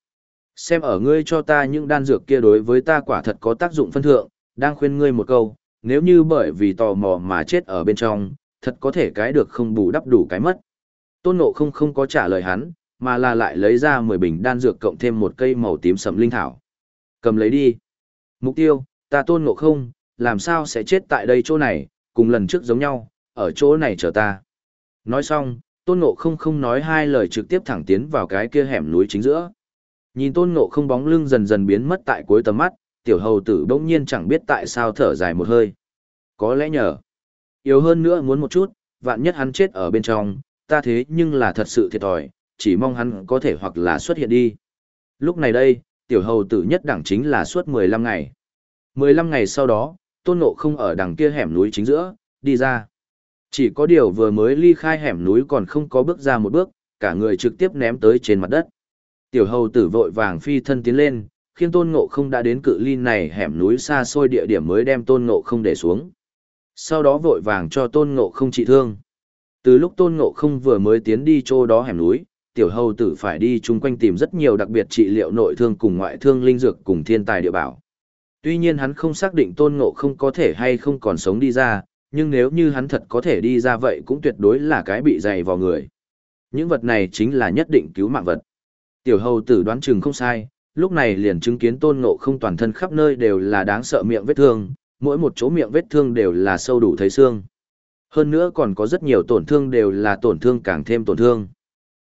Xem ở ngươi cho ta những đan dược kia đối với ta quả thật có tác dụng phân thượng, đang khuyên ngươi một câu, nếu như bởi vì tò mò mà chết ở bên trong, thật có thể cái được không bù đắp đủ cái mất. Tôn Ngộ không không có trả lời hắn, mà là lại lấy ra 10 bình đan dược cộng thêm một cây màu tím sẫm linh thảo. Cầm lấy đi. Mục tiêu, ta Tôn Ngộ không, làm sao sẽ chết tại đây chỗ này, cùng lần trước giống nhau, ở chỗ này chờ ta. Nói xong, Tôn Ngộ không không nói hai lời trực tiếp thẳng tiến vào cái kia hẻm núi chính giữa. Nhìn Tôn Ngộ không bóng lưng dần dần biến mất tại cuối tầm mắt, tiểu hầu tử bỗng nhiên chẳng biết tại sao thở dài một hơi. Có lẽ nhờ. Yếu hơn nữa muốn một chút, vạn nhất hắn chết ở bên trong, ta thế nhưng là thật sự thiệt thòi, chỉ mong hắn có thể hoặc là xuất hiện đi. Lúc này đây, tiểu hầu tử nhất đẳng chính là suốt 15 ngày. 15 ngày sau đó, tôn ngộ không ở đằng kia hẻm núi chính giữa, đi ra. Chỉ có điều vừa mới ly khai hẻm núi còn không có bước ra một bước, cả người trực tiếp ném tới trên mặt đất. Tiểu hầu tử vội vàng phi thân tiến lên, khiến tôn ngộ không đã đến cự ly này hẻm núi xa xôi địa điểm mới đem tôn ngộ không để xuống. Sau đó vội vàng cho tôn ngộ không trị thương. Từ lúc tôn ngộ không vừa mới tiến đi chỗ đó hẻm núi, tiểu hầu tử phải đi chung quanh tìm rất nhiều đặc biệt trị liệu nội thương cùng ngoại thương linh dược cùng thiên tài địa bảo. Tuy nhiên hắn không xác định tôn ngộ không có thể hay không còn sống đi ra, nhưng nếu như hắn thật có thể đi ra vậy cũng tuyệt đối là cái bị dày vào người. Những vật này chính là nhất định cứu mạng vật. Tiểu hầu tử đoán chừng không sai, lúc này liền chứng kiến tôn ngộ không toàn thân khắp nơi đều là đáng sợ miệng vết thương, mỗi một chỗ miệng vết thương đều là sâu đủ thấy xương. Hơn nữa còn có rất nhiều tổn thương đều là tổn thương càng thêm tổn thương.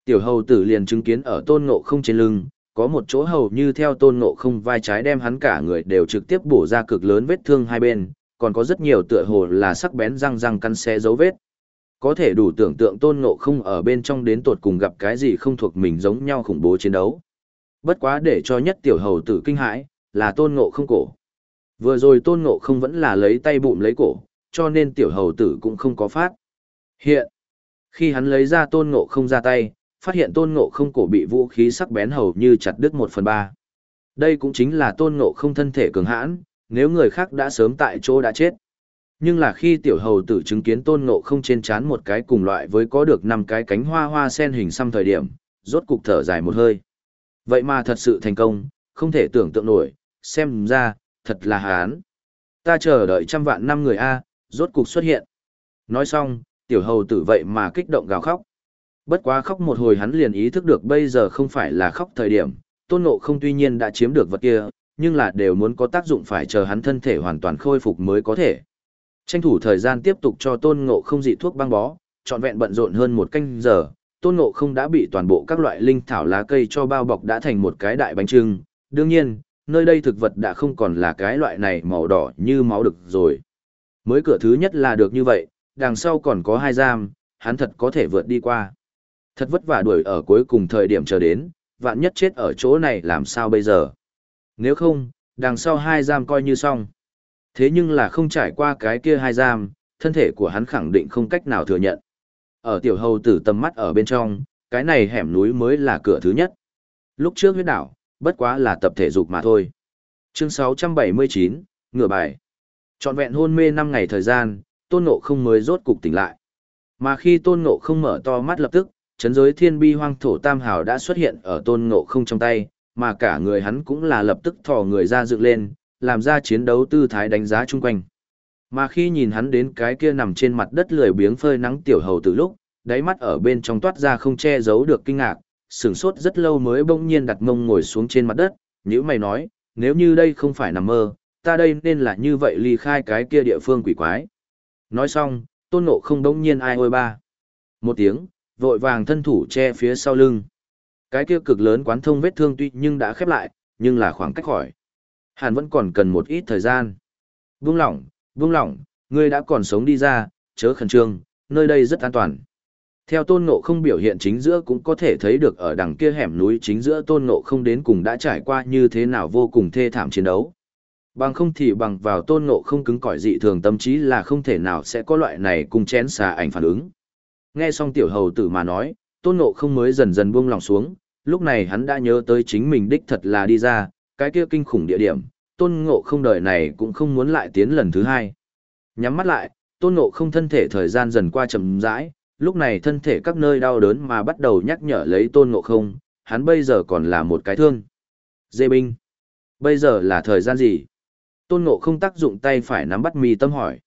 Tiểu hầu tử liền chứng kiến ở tôn ngộ không trên lưng, có một chỗ hầu như theo tôn ngộ không vai trái đem hắn cả người đều trực tiếp bổ ra cực lớn vết thương hai bên, còn có rất nhiều tựa hồ là sắc bén răng răng căn xé dấu vết. Có thể đủ tưởng tượng tôn ngộ không ở bên trong đến tột cùng gặp cái gì không thuộc mình giống nhau khủng bố chiến đấu. Bất quá để cho nhất tiểu hầu tử kinh hãi, là tôn ngộ không cổ. Vừa rồi tôn ngộ không vẫn là lấy tay bụng lấy cổ, cho nên tiểu hầu tử cũng không có phát. Hiện, khi hắn lấy ra tôn ngộ không ra tay, phát hiện tôn ngộ không cổ bị vũ khí sắc bén hầu như chặt đứt một phần ba. Đây cũng chính là tôn ngộ không thân thể cường hãn, nếu người khác đã sớm tại chỗ đã chết. Nhưng là khi tiểu hầu tử chứng kiến tôn ngộ không trên chán một cái cùng loại với có được năm cái cánh hoa hoa sen hình xăm thời điểm, rốt cục thở dài một hơi. Vậy mà thật sự thành công, không thể tưởng tượng nổi, xem ra, thật là hán. Ta chờ đợi trăm vạn năm người A, rốt cục xuất hiện. Nói xong, tiểu hầu tử vậy mà kích động gào khóc. Bất quá khóc một hồi hắn liền ý thức được bây giờ không phải là khóc thời điểm, tôn ngộ không tuy nhiên đã chiếm được vật kia, nhưng là đều muốn có tác dụng phải chờ hắn thân thể hoàn toàn khôi phục mới có thể. Tranh thủ thời gian tiếp tục cho tôn ngộ không dị thuốc băng bó, trọn vẹn bận rộn hơn một canh giờ, tôn ngộ không đã bị toàn bộ các loại linh thảo lá cây cho bao bọc đã thành một cái đại bánh trưng. Đương nhiên, nơi đây thực vật đã không còn là cái loại này màu đỏ như máu được rồi. Mới cửa thứ nhất là được như vậy, đằng sau còn có hai giam, hắn thật có thể vượt đi qua. Thật vất vả đuổi ở cuối cùng thời điểm chờ đến, vạn nhất chết ở chỗ này làm sao bây giờ. Nếu không, đằng sau hai giam coi như xong. Thế nhưng là không trải qua cái kia hai giam, thân thể của hắn khẳng định không cách nào thừa nhận. Ở tiểu hầu tử tầm mắt ở bên trong, cái này hẻm núi mới là cửa thứ nhất. Lúc trước huyết đảo, bất quá là tập thể dục mà thôi. Chương 679, ngựa bài. Trọn vẹn hôn mê 5 ngày thời gian, tôn ngộ không mới rốt cục tỉnh lại. Mà khi tôn ngộ không mở to mắt lập tức, chấn giới thiên bi hoang thổ tam hào đã xuất hiện ở tôn ngộ không trong tay, mà cả người hắn cũng là lập tức thò người ra dựng lên, làm ra chiến đấu tư thái đánh giá chung quanh. Mà khi nhìn hắn đến cái kia nằm trên mặt đất lười biếng phơi nắng tiểu hầu từ lúc, đáy mắt ở bên trong toát ra không che giấu được kinh ngạc, sửng sốt rất lâu mới bỗng nhiên đặt mông ngồi xuống trên mặt đất, nhữ mày nói, nếu như đây không phải nằm mơ, ta đây nên là như vậy ly khai cái kia địa phương quỷ quái. Nói xong, tôn nộ không bỗng nhiên ai ôi ba. Một tiếng, vội vàng thân thủ che phía sau lưng. Cái kia cực lớn quán thông vết thương tuy nhưng đã khép lại, nhưng là khoảng cách khỏi. Hàn vẫn còn cần một ít thời gian. Vương lỏng, vương lỏng, ngươi đã còn sống đi ra, chớ khẩn trương, nơi đây rất an toàn. Theo tôn ngộ không biểu hiện chính giữa cũng có thể thấy được ở đằng kia hẻm núi chính giữa tôn ngộ không đến cùng đã trải qua như thế nào vô cùng thê thảm chiến đấu. Bằng không thì bằng vào tôn ngộ không cứng cỏi dị thường tâm trí là không thể nào sẽ có loại này cùng chén xà ảnh phản ứng. Nghe xong tiểu hầu tử mà nói, tôn ngộ không mới dần dần buông lòng xuống, lúc này hắn đã nhớ tới chính mình đích thật là đi ra, cái kia kinh khủng địa điểm, tôn ngộ không đời này cũng không muốn lại tiến lần thứ hai. Nhắm mắt lại, tôn ngộ không thân thể thời gian dần qua chậm rãi, lúc này thân thể các nơi đau đớn mà bắt đầu nhắc nhở lấy tôn ngộ không, hắn bây giờ còn là một cái thương. Dê binh. Bây giờ là thời gian gì? Tôn ngộ không tác dụng tay phải nắm bắt mì tâm hỏi.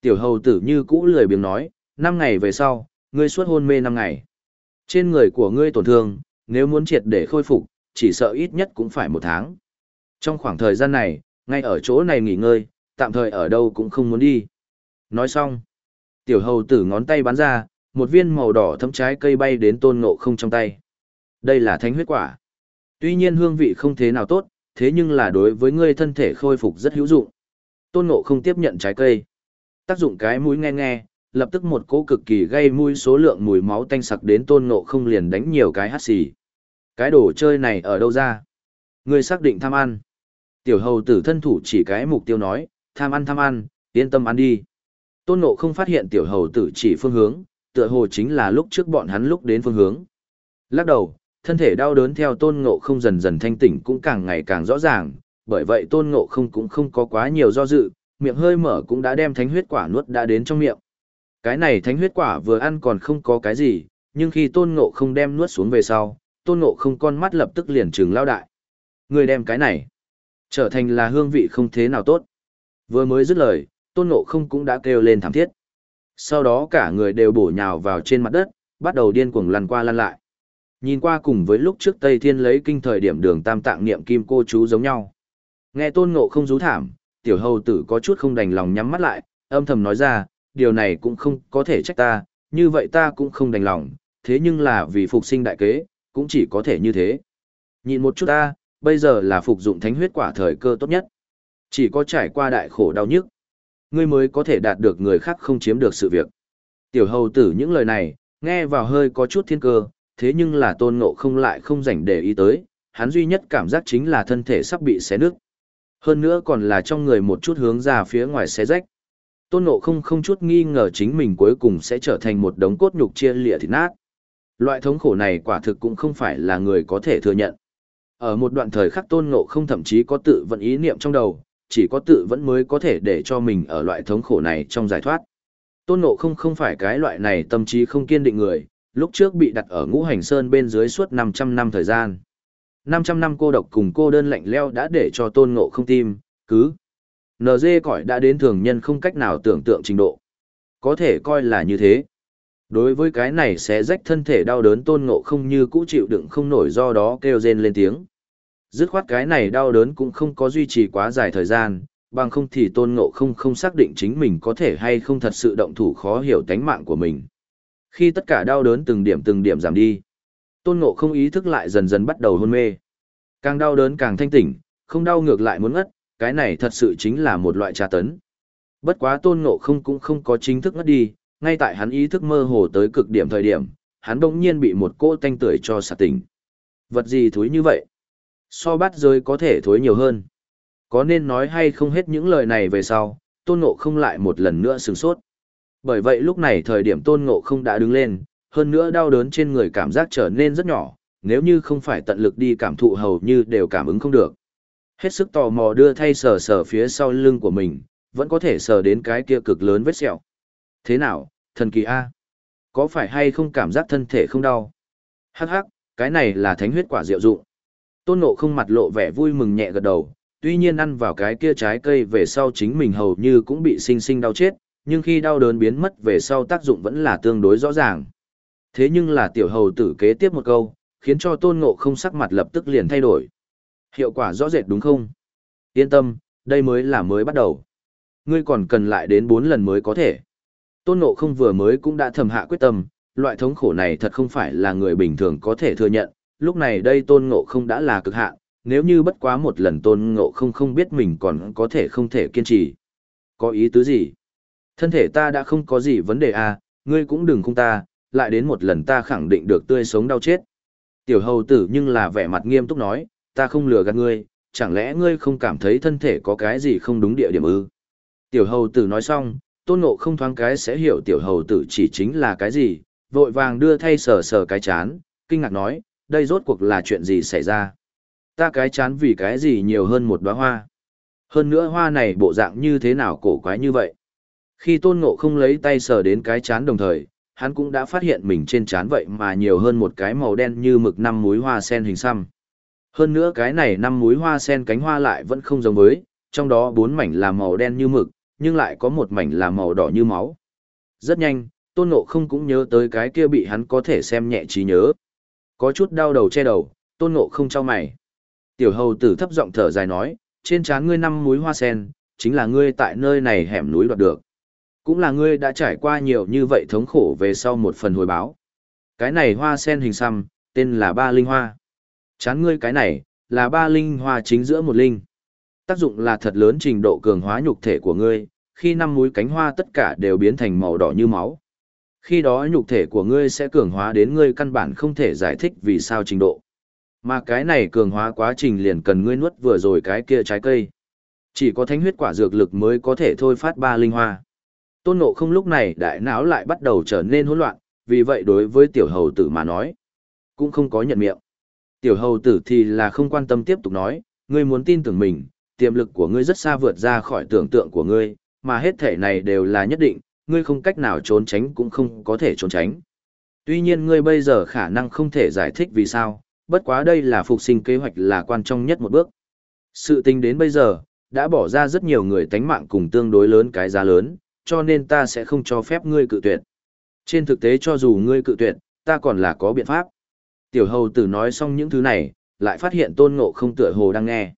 Tiểu hầu tử như cũ lười biếng nói, năm ngày về sau, ngươi suốt hôn mê năm ngày. Trên người của ngươi tổn thương, nếu muốn triệt để khôi phục, chỉ sợ ít nhất cũng phải một tháng. Trong khoảng thời gian này, ngay ở chỗ này nghỉ ngơi, tạm thời ở đâu cũng không muốn đi. Nói xong, tiểu hầu tử ngón tay bắn ra, một viên màu đỏ thấm trái cây bay đến tôn ngộ không trong tay. Đây là thánh huyết quả. Tuy nhiên hương vị không thế nào tốt, thế nhưng là đối với ngươi thân thể khôi phục rất hữu dụng. Tôn ngộ không tiếp nhận trái cây. Tác dụng cái mũi nghe nghe, lập tức một cỗ cực kỳ gây mùi số lượng mùi máu tanh sặc đến tôn ngộ không liền đánh nhiều cái hắt xì. Cái đồ chơi này ở đâu ra? Ngươi xác định tham ăn. Tiểu hầu tử thân thủ chỉ cái mục tiêu nói, tham ăn tham ăn, yên tâm ăn đi. Tôn ngộ không phát hiện tiểu hầu tử chỉ phương hướng, tựa hồ chính là lúc trước bọn hắn lúc đến phương hướng. Lắc đầu, thân thể đau đớn theo tôn ngộ không dần dần thanh tỉnh cũng càng ngày càng rõ ràng, bởi vậy tôn ngộ không cũng không có quá nhiều do dự, miệng hơi mở cũng đã đem thánh huyết quả nuốt đã đến trong miệng. Cái này thánh huyết quả vừa ăn còn không có cái gì, nhưng khi tôn ngộ không đem nuốt xuống về sau, tôn ngộ không con mắt lập tức liền trừng lao đại. Người đem cái này, trở thành là hương vị không thế nào tốt. Vừa mới dứt lời, tôn ngộ không cũng đã kêu lên thảm thiết. Sau đó cả người đều bổ nhào vào trên mặt đất, bắt đầu điên cuồng lăn qua lăn lại. Nhìn qua cùng với lúc trước Tây Thiên lấy kinh thời điểm đường tam tạng niệm kim cô chú giống nhau. Nghe tôn ngộ không rú thảm, tiểu hầu tử có chút không đành lòng nhắm mắt lại, âm thầm nói ra, điều này cũng không có thể trách ta, như vậy ta cũng không đành lòng, thế nhưng là vì phục sinh đại kế, cũng chỉ có thể như thế. Nhìn một chút ta, bây giờ là phục dụng thánh huyết quả thời cơ tốt nhất. Chỉ có trải qua đại khổ đau nhức, ngươi mới có thể đạt được người khác không chiếm được sự việc. Tiểu hầu tử những lời này, nghe vào hơi có chút thiên cơ, thế nhưng là tôn ngộ không lại không rảnh để ý tới, hắn duy nhất cảm giác chính là thân thể sắp bị xé nứt. Hơn nữa còn là trong người một chút hướng ra phía ngoài xé rách. Tôn ngộ không không chút nghi ngờ chính mình cuối cùng sẽ trở thành một đống cốt nhục chia lịa thịt nát. Loại thống khổ này quả thực cũng không phải là người có thể thừa nhận. Ở một đoạn thời khắc tôn ngộ không thậm chí có tự vận ý niệm trong đầu, chỉ có tự vẫn mới có thể để cho mình ở loại thống khổ này trong giải thoát. Tôn ngộ không không phải cái loại này tâm trí không kiên định người, lúc trước bị đặt ở ngũ hành sơn bên dưới suốt 500 năm thời gian. 500 năm cô độc cùng cô đơn lạnh leo đã để cho tôn ngộ không tim, cứ. NG cõi đã đến thường nhân không cách nào tưởng tượng trình độ. Có thể coi là như thế. Đối với cái này sẽ rách thân thể đau đớn tôn ngộ không như cũ chịu đựng không nổi do đó kêu rên lên tiếng. Dứt khoát cái này đau đớn cũng không có duy trì quá dài thời gian, bằng không thì tôn ngộ không không xác định chính mình có thể hay không thật sự động thủ khó hiểu tánh mạng của mình. Khi tất cả đau đớn từng điểm từng điểm giảm đi, tôn ngộ không ý thức lại dần dần bắt đầu hôn mê. Càng đau đớn càng thanh tỉnh, không đau ngược lại muốn ngất, cái này thật sự chính là một loại tra tấn. Bất quá tôn ngộ không cũng không có chính thức ngất đi, ngay tại hắn ý thức mơ hồ tới cực điểm thời điểm, hắn đông nhiên bị một cỗ tanh tưởi cho sạt tỉnh. Vật gì thối như vậy? So bát rơi có thể thối nhiều hơn. Có nên nói hay không hết những lời này về sau, tôn ngộ không lại một lần nữa sừng sốt. Bởi vậy lúc này thời điểm tôn ngộ không đã đứng lên, hơn nữa đau đớn trên người cảm giác trở nên rất nhỏ, nếu như không phải tận lực đi cảm thụ hầu như đều cảm ứng không được. Hết sức tò mò đưa thay sờ sờ phía sau lưng của mình, vẫn có thể sờ đến cái kia cực lớn vết sẹo. Thế nào, thần kỳ A? Có phải hay không cảm giác thân thể không đau? Hắc hắc, cái này là thánh huyết quả diệu dụng. Tôn Ngộ không mặt lộ vẻ vui mừng nhẹ gật đầu, tuy nhiên ăn vào cái kia trái cây về sau chính mình hầu như cũng bị sinh sinh đau chết, nhưng khi đau đớn biến mất về sau tác dụng vẫn là tương đối rõ ràng. Thế nhưng là tiểu hầu tử kế tiếp một câu, khiến cho Tôn Ngộ không sắc mặt lập tức liền thay đổi. Hiệu quả rõ rệt đúng không? Yên tâm, đây mới là mới bắt đầu. Ngươi còn cần lại đến 4 lần mới có thể. Tôn Ngộ không vừa mới cũng đã thầm hạ quyết tâm, loại thống khổ này thật không phải là người bình thường có thể thừa nhận, lúc này đây Tôn Ngộ không đã là cực hạn, nếu như bất quá một lần Tôn Ngộ không không biết mình còn có thể không thể kiên trì. Có ý tứ gì? Thân thể ta đã không có gì vấn đề à, ngươi cũng đừng không ta, lại đến một lần ta khẳng định được tươi sống đau chết. Tiểu hầu tử nhưng là vẻ mặt nghiêm túc nói, ta không lừa gạt ngươi, chẳng lẽ ngươi không cảm thấy thân thể có cái gì không đúng địa điểm ư? Tiểu hầu tử nói xong, tôn ngộ không thoáng cái sẽ hiểu tiểu hầu tử chỉ chính là cái gì, vội vàng đưa thay sờ sờ cái chán, kinh ngạc nói, đây rốt cuộc là chuyện gì xảy ra? Ta cái chán vì cái gì nhiều hơn một đóa hoa? Hơn nữa hoa này bộ dạng như thế nào cổ quái như vậy? Khi tôn ngộ không lấy tay sờ đến cái chán đồng thời, hắn cũng đã phát hiện mình trên chán vậy mà nhiều hơn một cái màu đen như mực năm múi hoa sen hình xăm. Hơn nữa cái này năm múi hoa sen cánh hoa lại vẫn không giống với, trong đó bốn mảnh là màu đen như mực, nhưng lại có một mảnh là màu đỏ như máu. Rất nhanh, tôn ngộ không cũng nhớ tới cái kia bị hắn có thể xem nhẹ trí nhớ. Có chút đau đầu che đầu, tôn ngộ không trao mày. Tiểu hầu tử thấp giọng thở dài nói, trên trán ngươi năm múi hoa sen, chính là ngươi tại nơi này hẻm núi đoạt được. Cũng là ngươi đã trải qua nhiều như vậy thống khổ về sau một phần hồi báo. Cái này hoa sen hình xăm, tên là ba linh hoa. Chán ngươi cái này, là ba linh hoa chính giữa một linh. Tác dụng là thật lớn trình độ cường hóa nhục thể của ngươi, khi năm múi cánh hoa tất cả đều biến thành màu đỏ như máu. Khi đó nhục thể của ngươi sẽ cường hóa đến ngươi căn bản không thể giải thích vì sao trình độ. Mà cái này cường hóa quá trình liền cần ngươi nuốt vừa rồi cái kia trái cây. Chỉ có thánh huyết quả dược lực mới có thể thôi phát ba linh hoa. Tôn Ngộ không lúc này đại não lại bắt đầu trở nên hỗn loạn, vì vậy đối với tiểu hầu tử mà nói, cũng không có nhận miệng. Tiểu hầu tử thì là không quan tâm tiếp tục nói, ngươi muốn tin tưởng mình, tiềm lực của ngươi rất xa vượt ra khỏi tưởng tượng của ngươi, mà hết thể này đều là nhất định, ngươi không cách nào trốn tránh cũng không có thể trốn tránh. Tuy nhiên ngươi bây giờ khả năng không thể giải thích vì sao, bất quá đây là phục sinh kế hoạch là quan trọng nhất một bước. Sự tình đến bây giờ, đã bỏ ra rất nhiều người tánh mạng cùng tương đối lớn cái giá lớn, cho nên ta sẽ không cho phép ngươi cự tuyệt. Trên thực tế cho dù ngươi cự tuyệt, ta còn là có biện pháp. Tiểu hầu tử nói xong những thứ này, lại phát hiện tôn ngộ không tựa hồ đang nghe.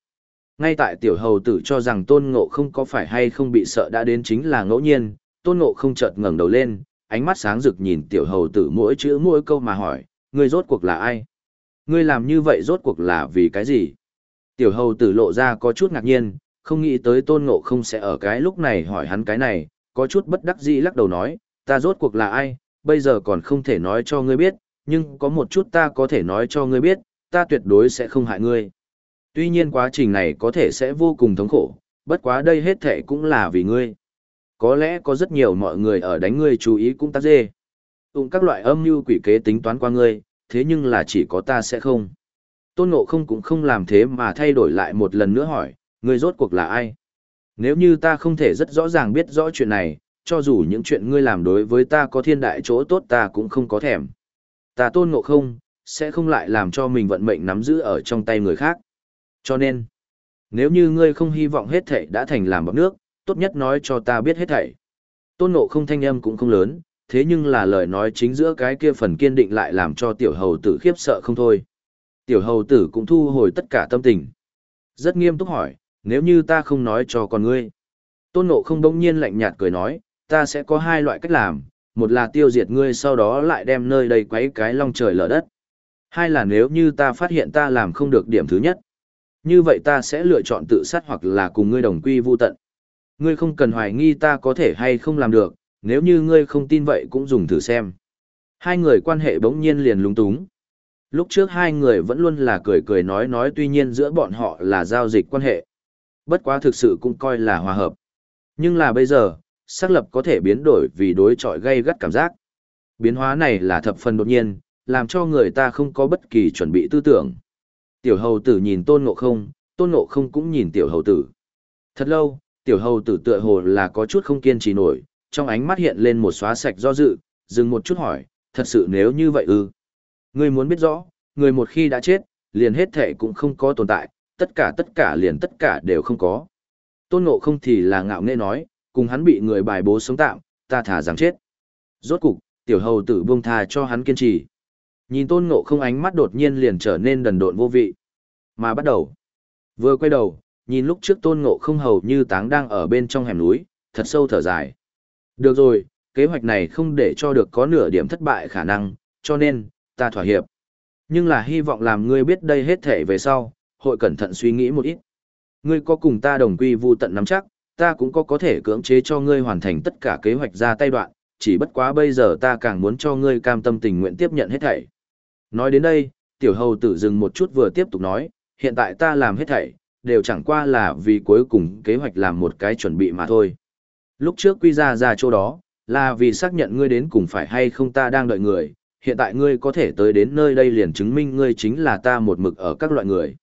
Ngay tại tiểu hầu tử cho rằng tôn ngộ không có phải hay không bị sợ đã đến chính là ngẫu nhiên, tôn ngộ không chợt ngẩng đầu lên, ánh mắt sáng rực nhìn tiểu hầu tử mỗi chữ mỗi câu mà hỏi, ngươi rốt cuộc là ai? Ngươi làm như vậy rốt cuộc là vì cái gì? Tiểu hầu tử lộ ra có chút ngạc nhiên, không nghĩ tới tôn ngộ không sẽ ở cái lúc này hỏi hắn cái này, có chút bất đắc dĩ lắc đầu nói, ta rốt cuộc là ai, bây giờ còn không thể nói cho ngươi biết, nhưng có một chút ta có thể nói cho ngươi biết, ta tuyệt đối sẽ không hại ngươi. Tuy nhiên quá trình này có thể sẽ vô cùng thống khổ, bất quá đây hết thể cũng là vì ngươi. Có lẽ có rất nhiều mọi người ở đánh ngươi chú ý cũng tác dê. Tụng các loại âm mưu quỷ kế tính toán qua ngươi, thế nhưng là chỉ có ta sẽ không. Tôn Ngộ không cũng không làm thế mà thay đổi lại một lần nữa hỏi, ngươi rốt cuộc là ai? Nếu như ta không thể rất rõ ràng biết rõ chuyện này, cho dù những chuyện ngươi làm đối với ta có thiên đại chỗ tốt ta cũng không có thèm. Ta tôn ngộ không, sẽ không lại làm cho mình vận mệnh nắm giữ ở trong tay người khác. Cho nên, nếu như ngươi không hy vọng hết thảy đã thành làm bọc nước, tốt nhất nói cho ta biết hết thảy. Tôn ngộ không thanh âm cũng không lớn, thế nhưng là lời nói chính giữa cái kia phần kiên định lại làm cho tiểu hầu tử khiếp sợ không thôi. Tiểu hầu tử cũng thu hồi tất cả tâm tình. Rất nghiêm túc hỏi, nếu như ta không nói cho con ngươi. Tôn Ngộ không bỗng nhiên lạnh nhạt cười nói, ta sẽ có hai loại cách làm, một là tiêu diệt ngươi sau đó lại đem nơi đây quấy cái long trời lở đất. Hai là nếu như ta phát hiện ta làm không được điểm thứ nhất. Như vậy ta sẽ lựa chọn tự sát hoặc là cùng ngươi đồng quy vu tận. Ngươi không cần hoài nghi ta có thể hay không làm được, nếu như ngươi không tin vậy cũng dùng thử xem. Hai người quan hệ bỗng nhiên liền lúng túng. Lúc trước hai người vẫn luôn là cười cười nói nói tuy nhiên giữa bọn họ là giao dịch quan hệ. Bất quá thực sự cũng coi là hòa hợp. Nhưng là bây giờ, xác lập có thể biến đổi vì đối chọi gây gắt cảm giác. Biến hóa này là thập phần đột nhiên, làm cho người ta không có bất kỳ chuẩn bị tư tưởng. Tiểu hầu tử nhìn tôn ngộ không, tôn ngộ không cũng nhìn tiểu hầu tử. Thật lâu, tiểu hầu tử tựa hồ là có chút không kiên trì nổi, trong ánh mắt hiện lên một xóa sạch do dự, dừng một chút hỏi, thật sự nếu như vậy ư? Ngươi muốn biết rõ, người một khi đã chết, liền hết thể cũng không có tồn tại, tất cả tất cả liền tất cả đều không có. Tôn ngộ không thì là ngạo nghễ nói, cùng hắn bị người bài bố sống tạm, ta thả rằng chết. Rốt cục, tiểu hầu tử buông tha cho hắn kiên trì. Nhìn tôn ngộ không ánh mắt đột nhiên liền trở nên đần độn vô vị. Mà bắt đầu. Vừa quay đầu, nhìn lúc trước tôn ngộ không hầu như táng đang ở bên trong hẻm núi, thật sâu thở dài. Được rồi, kế hoạch này không để cho được có nửa điểm thất bại khả năng, cho nên, ta thỏa hiệp. Nhưng là hy vọng làm ngươi biết đây hết thể về sau, hội cẩn thận suy nghĩ một ít. Ngươi có cùng ta đồng quy vu tận nắm chắc, ta cũng có có thể cưỡng chế cho ngươi hoàn thành tất cả kế hoạch ra tay đoạn, chỉ bất quá bây giờ ta càng muốn cho ngươi cam tâm tình nguyện tiếp nhận hết thảy. Nói đến đây, tiểu hầu tử dừng một chút vừa tiếp tục nói, hiện tại ta làm hết thảy, đều chẳng qua là vì cuối cùng kế hoạch làm một cái chuẩn bị mà thôi. Lúc trước quy ra ra chỗ đó, là vì xác nhận ngươi đến cùng phải hay không ta đang đợi người, hiện tại ngươi có thể tới đến nơi đây liền chứng minh ngươi chính là ta một mực ở các loại người.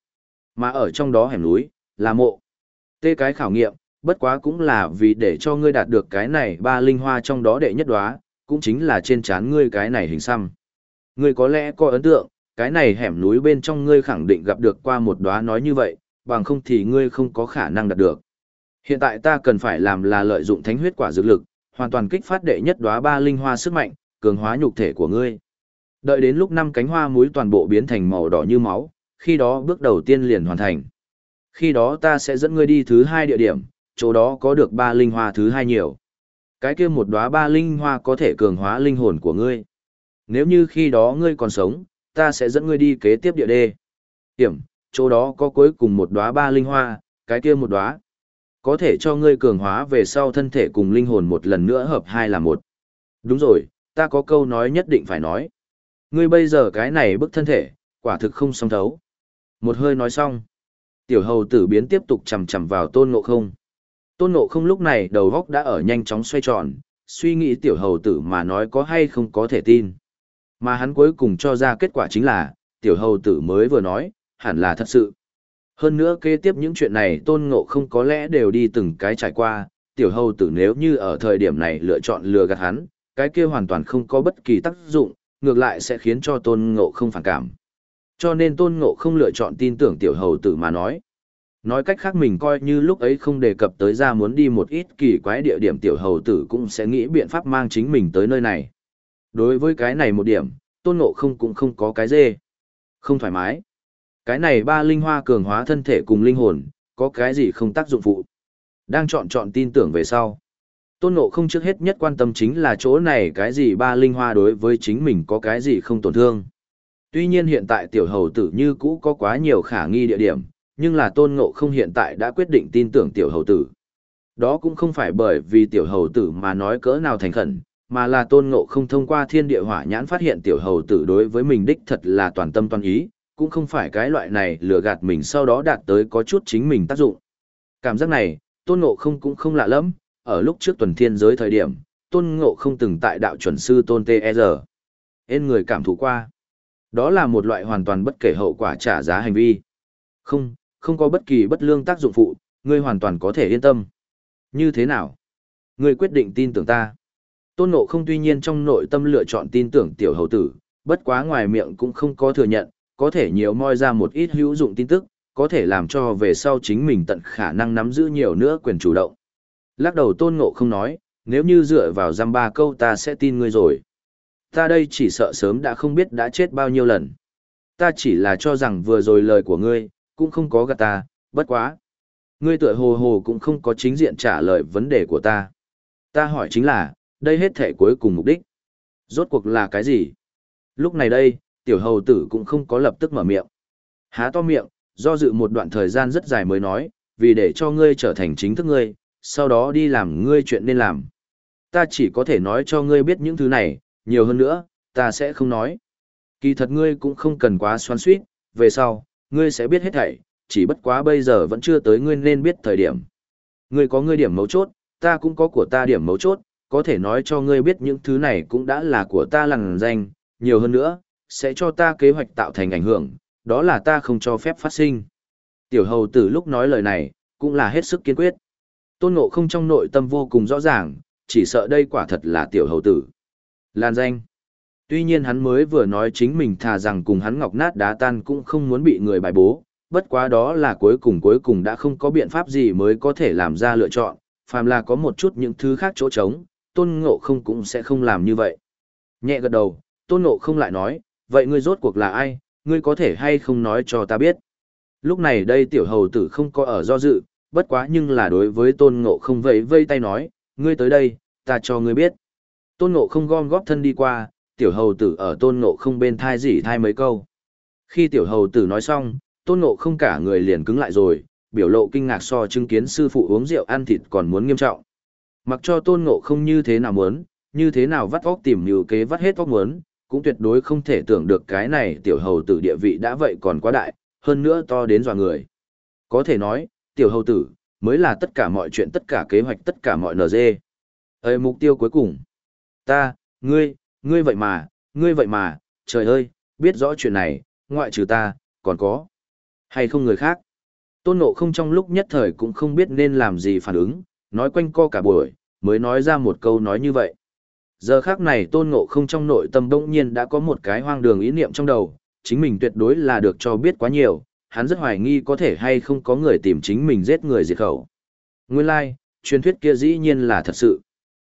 Mà ở trong đó hẻm núi, là mộ. Tê cái khảo nghiệm, bất quá cũng là vì để cho ngươi đạt được cái này ba linh hoa trong đó đệ nhất đoá, cũng chính là trên trán ngươi cái này hình xăm. Ngươi có lẽ có ấn tượng, cái này hẻm núi bên trong ngươi khẳng định gặp được qua một đoá nói như vậy, bằng không thì ngươi không có khả năng đạt được. Hiện tại ta cần phải làm là lợi dụng thánh huyết quả dược lực, hoàn toàn kích phát đệ nhất đóa ba linh hoa sức mạnh, cường hóa nhục thể của ngươi. Đợi đến lúc năm cánh hoa muối toàn bộ biến thành màu đỏ như máu, khi đó bước đầu tiên liền hoàn thành. Khi đó ta sẽ dẫn ngươi đi thứ hai địa điểm, chỗ đó có được ba linh hoa thứ hai nhiều. Cái kia một đóa ba linh hoa có thể cường hóa linh hồn của ngươi. Nếu như khi đó ngươi còn sống, ta sẽ dẫn ngươi đi kế tiếp địa đê. Điểm, chỗ đó có cuối cùng một đóa ba linh hoa, cái kia một đóa có thể cho ngươi cường hóa về sau thân thể cùng linh hồn một lần nữa hợp hai là một. Đúng rồi, ta có câu nói nhất định phải nói. Ngươi bây giờ cái này bức thân thể, quả thực không song thấu. Một hơi nói xong. Tiểu hầu tử biến tiếp tục chầm chầm vào tôn ngộ không. Tôn ngộ không lúc này đầu góc đã ở nhanh chóng xoay tròn, suy nghĩ tiểu hầu tử mà nói có hay không có thể tin. Mà hắn cuối cùng cho ra kết quả chính là, tiểu hầu tử mới vừa nói, hẳn là thật sự. Hơn nữa kế tiếp những chuyện này tôn ngộ không có lẽ đều đi từng cái trải qua, tiểu hầu tử nếu như ở thời điểm này lựa chọn lừa gạt hắn, cái kia hoàn toàn không có bất kỳ tác dụng, ngược lại sẽ khiến cho tôn ngộ không phản cảm. Cho nên tôn ngộ không lựa chọn tin tưởng tiểu hầu tử mà nói. Nói cách khác mình coi như lúc ấy không đề cập tới ra muốn đi một ít kỳ quái địa điểm tiểu hầu tử cũng sẽ nghĩ biện pháp mang chính mình tới nơi này. Đối với cái này một điểm, tôn ngộ không cũng không có cái dê. Không thoải mái. Cái này ba linh hoa cường hóa thân thể cùng linh hồn, có cái gì không tác dụng phụ. Đang chọn chọn tin tưởng về sau. Tôn Ngộ không trước hết nhất quan tâm chính là chỗ này cái gì ba linh hoa đối với chính mình có cái gì không tổn thương. Tuy nhiên hiện tại tiểu hầu tử như cũ có quá nhiều khả nghi địa điểm, nhưng là Tôn Ngộ không hiện tại đã quyết định tin tưởng tiểu hầu tử. Đó cũng không phải bởi vì tiểu hầu tử mà nói cỡ nào thành khẩn, mà là Tôn Ngộ không thông qua thiên địa hỏa nhãn phát hiện tiểu hầu tử đối với mình đích thật là toàn tâm toàn ý, cũng không phải cái loại này lừa gạt mình sau đó đạt tới có chút chính mình tác dụng. Cảm giác này, tôn ngộ không cũng không lạ lắm, ở lúc trước tuần thiên giới thời điểm, tôn ngộ không từng tại đạo chuẩn sư tôn T.E.R. Ên người cảm thụ qua. Đó là một loại hoàn toàn bất kể hậu quả trả giá hành vi. Không, không có bất kỳ bất lương tác dụng phụ, ngươi hoàn toàn có thể yên tâm. Như thế nào? Ngươi quyết định tin tưởng ta. Tôn ngộ không tuy nhiên trong nội tâm lựa chọn tin tưởng tiểu hầu tử, bất quá ngoài miệng cũng không có thừa nhận, có thể nhiều moi ra một ít hữu dụng tin tức, có thể làm cho về sau chính mình tận khả năng nắm giữ nhiều nữa quyền chủ động. Lắc đầu tôn ngộ không nói, nếu như dựa vào giam ba câu ta sẽ tin ngươi rồi. Ta đây chỉ sợ sớm đã không biết đã chết bao nhiêu lần. Ta chỉ là cho rằng vừa rồi lời của ngươi, cũng không có gạt ta, bất quá. Ngươi tựa hồ hồ cũng không có chính diện trả lời vấn đề của ta. Ta hỏi chính là, đây hết thể cuối cùng mục đích. Rốt cuộc là cái gì? Lúc này đây, tiểu hầu tử cũng không có lập tức mở miệng. Há to miệng, do dự một đoạn thời gian rất dài mới nói, vì để cho ngươi trở thành chính thức ngươi, sau đó đi làm ngươi chuyện nên làm. Ta chỉ có thể nói cho ngươi biết những thứ này, nhiều hơn nữa, ta sẽ không nói. Kỳ thật ngươi cũng không cần quá xoắn suýt, về sau, ngươi sẽ biết hết thảy, chỉ bất quá bây giờ vẫn chưa tới ngươi nên biết thời điểm. Ngươi có ngươi điểm mấu chốt, ta cũng có của ta điểm mấu chốt, có thể nói cho ngươi biết những thứ này cũng đã là của ta lằn danh, nhiều hơn nữa, sẽ cho ta kế hoạch tạo thành ảnh hưởng, đó là ta không cho phép phát sinh. Tiểu hầu tử lúc nói lời này, cũng là hết sức kiên quyết. Tôn ngộ không trong nội tâm vô cùng rõ ràng, chỉ sợ đây quả thật là tiểu hầu tử. Lan danh. Tuy nhiên hắn mới vừa nói chính mình thà rằng cùng hắn ngọc nát đá tan cũng không muốn bị người bài bố, bất quá đó là cuối cùng cuối cùng đã không có biện pháp gì mới có thể làm ra lựa chọn, phàm là có một chút những thứ khác chỗ trống, tôn ngộ không cũng sẽ không làm như vậy. Nhẹ gật đầu, tôn ngộ không lại nói, vậy ngươi rốt cuộc là ai, ngươi có thể hay không nói cho ta biết. Lúc này đây tiểu hầu tử không có ở do dự, bất quá nhưng là đối với tôn ngộ không vẫy vây tay nói, ngươi tới đây, ta cho ngươi biết. Tôn ngộ không gom góp thân đi qua, tiểu hầu tử ở tôn ngộ không bên thai gì thai mấy câu. Khi tiểu hầu tử nói xong, tôn ngộ không cả người liền cứng lại rồi, biểu lộ kinh ngạc so chứng kiến sư phụ uống rượu ăn thịt còn muốn nghiêm trọng. Mặc cho tôn ngộ không như thế nào muốn, như thế nào vắt óc tìm như kế vắt hết óc muốn, cũng tuyệt đối không thể tưởng được cái này tiểu hầu tử địa vị đã vậy còn quá đại, hơn nữa to đến dò người. Có thể nói, tiểu hầu tử, mới là tất cả mọi chuyện tất cả kế hoạch tất cả mọi NG. Ê mục tiêu cuối cùng. Ta, ngươi, ngươi vậy mà, ngươi vậy mà, trời ơi, biết rõ chuyện này, ngoại trừ ta, còn có. Hay không người khác. Tôn nộ không trong lúc nhất thời cũng không biết nên làm gì phản ứng, nói quanh co cả buổi, mới nói ra một câu nói như vậy. Giờ khác này tôn ngộ không trong nội tâm đông nhiên đã có một cái hoang đường ý niệm trong đầu, chính mình tuyệt đối là được cho biết quá nhiều, hắn rất hoài nghi có thể hay không có người tìm chính mình giết người diệt khẩu. Nguyên lai, like, truyền thuyết kia dĩ nhiên là thật sự.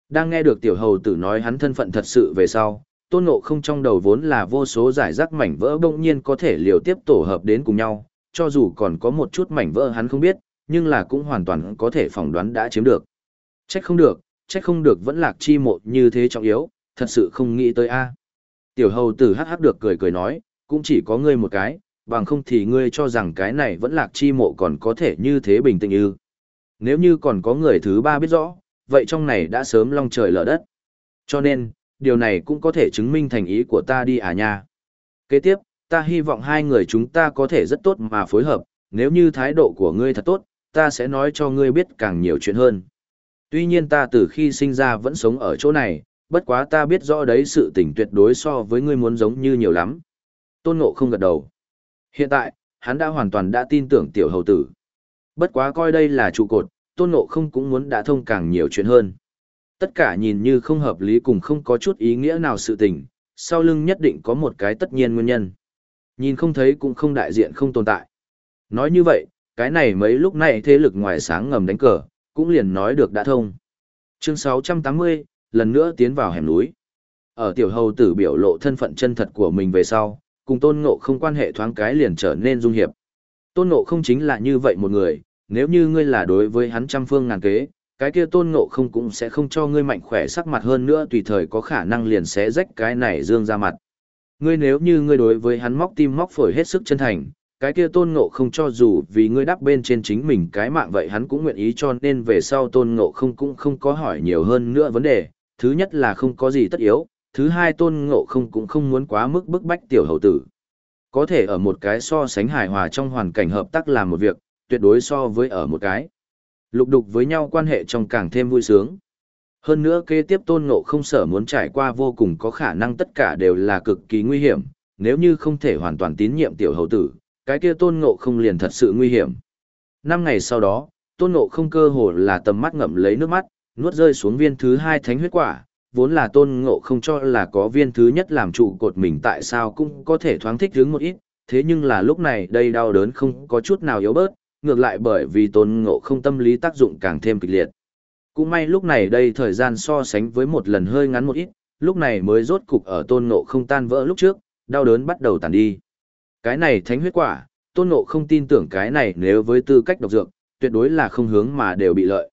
Đang nghe được tiểu hầu tử nói hắn thân phận thật sự về sau, tôn ngộ không trong đầu vốn là vô số giải rác mảnh vỡ bỗng nhiên có thể liều tiếp tổ hợp đến cùng nhau, cho dù còn có một chút mảnh vỡ hắn không biết, nhưng là cũng hoàn toàn có thể phỏng đoán đã chiếm được. Trách không được, trách không được vẫn lạc chi mộ như thế trọng yếu, thật sự không nghĩ tới a. Tiểu hầu tử hắc hắc được cười cười nói, cũng chỉ có ngươi một cái, bằng không thì ngươi cho rằng cái này vẫn lạc chi mộ còn có thể như thế bình tĩnh ư. Nếu như còn có người thứ ba biết rõ, vậy trong này đã sớm long trời lở đất. Cho nên, điều này cũng có thể chứng minh thành ý của ta đi à nha. Kế tiếp, ta hy vọng hai người chúng ta có thể rất tốt mà phối hợp, nếu như thái độ của ngươi thật tốt, ta sẽ nói cho ngươi biết càng nhiều chuyện hơn. Tuy nhiên ta từ khi sinh ra vẫn sống ở chỗ này, bất quá ta biết rõ đấy sự tình tuyệt đối so với ngươi muốn giống như nhiều lắm. Tôn Ngộ không gật đầu. Hiện tại, hắn đã hoàn toàn đã tin tưởng tiểu hầu tử. Bất quá coi đây là trụ cột, Tôn Ngộ không cũng muốn đã thông càng nhiều chuyện hơn. Tất cả nhìn như không hợp lý cùng không có chút ý nghĩa nào sự tình, sau lưng nhất định có một cái tất nhiên nguyên nhân. Nhìn không thấy cũng không đại diện không tồn tại. Nói như vậy, cái này mấy lúc này thế lực ngoài sáng ngầm đánh cờ, cũng liền nói được đã thông. Chương 680, lần nữa tiến vào hẻm núi. Ở tiểu hầu tử biểu lộ thân phận chân thật của mình về sau, cùng tôn ngộ không quan hệ thoáng cái liền trở nên dung hiệp. Tôn ngộ không chính là như vậy một người, nếu như ngươi là đối với hắn trăm phương ngàn kế, cái kia tôn ngộ không cũng sẽ không cho ngươi mạnh khỏe sắc mặt hơn nữa tùy thời có khả năng liền sẽ rách cái này dương ra mặt. Ngươi nếu như ngươi đối với hắn móc tim móc phổi hết sức chân thành, cái kia tôn ngộ không cho dù vì ngươi đắp bên trên chính mình cái mạng vậy hắn cũng nguyện ý cho nên về sau tôn ngộ không cũng không có hỏi nhiều hơn nữa vấn đề, thứ nhất là không có gì tất yếu, thứ hai tôn ngộ không cũng không muốn quá mức bức bách tiểu hậu tử. Có thể ở một cái so sánh hài hòa trong hoàn cảnh hợp tác làm một việc, tuyệt đối so với ở một cái. Lục đục với nhau quan hệ trong càng thêm vui sướng. Hơn nữa kế tiếp tôn ngộ không sở muốn trải qua vô cùng có khả năng tất cả đều là cực kỳ nguy hiểm, nếu như không thể hoàn toàn tín nhiệm tiểu hầu tử, cái kia tôn ngộ không liền thật sự nguy hiểm. Năm ngày sau đó, tôn ngộ không cơ hồ là tầm mắt ngậm lấy nước mắt, nuốt rơi xuống viên thứ hai thánh huyết quả, vốn là tôn ngộ không cho là có viên thứ nhất làm trụ cột mình tại sao cũng có thể thoáng thích hướng một ít, thế nhưng là lúc này đây đau đớn không có chút nào yếu bớt, ngược lại bởi vì tôn ngộ không tâm lý tác dụng càng thêm kịch liệt. Cũng may lúc này đây thời gian so sánh với một lần hơi ngắn một ít, lúc này mới rốt cục ở tôn ngộ không tan vỡ lúc trước, đau đớn bắt đầu tàn đi. Cái này thánh huyết quả, tôn ngộ không tin tưởng cái này nếu với tư cách độc dược, tuyệt đối là không hướng mà đều bị lợi.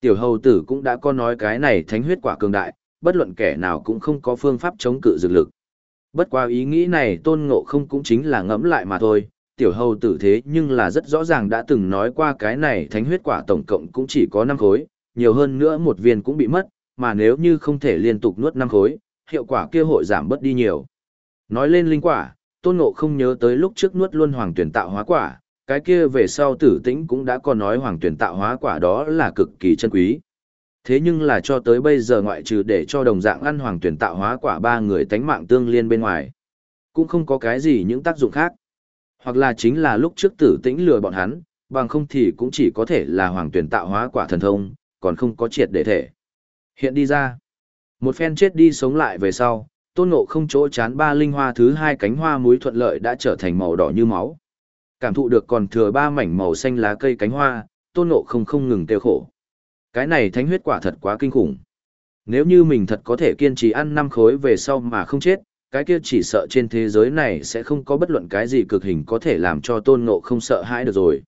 Tiểu hầu tử cũng đã có nói cái này thánh huyết quả cường đại, bất luận kẻ nào cũng không có phương pháp chống cự dược lực. Bất qua ý nghĩ này tôn ngộ không cũng chính là ngẫm lại mà thôi, tiểu hầu tử thế nhưng là rất rõ ràng đã từng nói qua cái này thánh huyết quả tổng cộng cũng chỉ có năm khối, nhiều hơn nữa một viên cũng bị mất, mà nếu như không thể liên tục nuốt năm khối, hiệu quả kia hội giảm bớt đi nhiều. Nói lên linh quả, tôn ngộ không nhớ tới lúc trước nuốt luôn hoàng tuyển tạo hóa quả, cái kia về sau tử tĩnh cũng đã có nói hoàng tuyển tạo hóa quả đó là cực kỳ chân quý. Thế nhưng là cho tới bây giờ ngoại trừ để cho đồng dạng ăn hoàng tuyển tạo hóa quả ba người tánh mạng tương liên bên ngoài. Cũng không có cái gì những tác dụng khác. Hoặc là chính là lúc trước tử tĩnh lừa bọn hắn, bằng không thì cũng chỉ có thể là hoàng tuyển tạo hóa quả thần thông, còn không có triệt để thể. Hiện đi ra. Một phen chết đi sống lại về sau, tôn ngộ không chỗ chán ba linh hoa thứ hai cánh hoa muối thuận lợi đã trở thành màu đỏ như máu. Cảm thụ được còn thừa ba mảnh màu xanh lá cây cánh hoa, tôn ngộ không không ngừng tiêu khổ. Cái này thánh huyết quả thật quá kinh khủng. Nếu như mình thật có thể kiên trì ăn năm khối về sau mà không chết, cái kia chỉ sợ trên thế giới này sẽ không có bất luận cái gì cực hình có thể làm cho tôn ngộ không sợ hãi được rồi.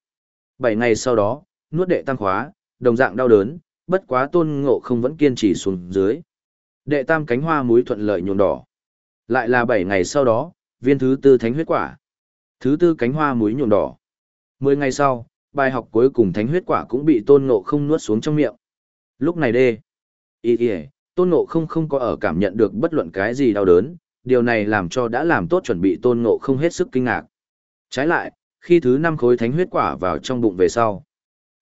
Bảy ngày sau đó, nuốt đệ tam khóa, đồng dạng đau đớn, bất quá tôn ngộ không vẫn kiên trì xuống dưới. Đệ tam cánh hoa muối thuận lợi nhuộm đỏ. Lại là bảy ngày sau đó, viên thứ tư thánh huyết quả. Thứ tư cánh hoa muối nhuộm đỏ. Mười ngày sau, bài học cuối cùng thánh huyết quả cũng bị tôn ngộ không nuốt xuống trong miệng. Lúc này đê, ý ý, tôn ngộ không không có ở cảm nhận được bất luận cái gì đau đớn, điều này làm cho đã làm tốt chuẩn bị tôn ngộ không hết sức kinh ngạc. Trái lại, khi thứ năm khối thánh huyết quả vào trong bụng về sau,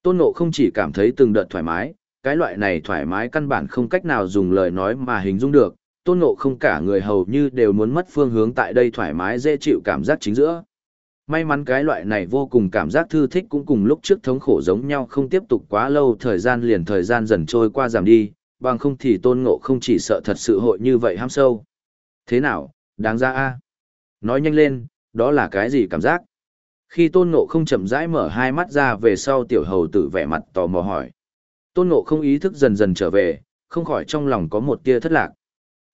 tôn ngộ không chỉ cảm thấy từng đợt thoải mái, cái loại này thoải mái căn bản không cách nào dùng lời nói mà hình dung được, tôn ngộ không cả người hầu như đều muốn mất phương hướng tại đây thoải mái dễ chịu cảm giác chính giữa. May mắn cái loại này vô cùng cảm giác thư thích cũng cùng lúc trước thống khổ giống nhau không tiếp tục quá lâu thời gian liền thời gian dần trôi qua giảm đi, bằng không thì tôn ngộ không chỉ sợ thật sự hội như vậy ham sâu. Thế nào, đáng ra a Nói nhanh lên, đó là cái gì cảm giác? Khi tôn ngộ không chậm rãi mở hai mắt ra về sau tiểu hầu tử vẻ mặt tò mò hỏi. Tôn ngộ không ý thức dần dần trở về, không khỏi trong lòng có một tia thất lạc.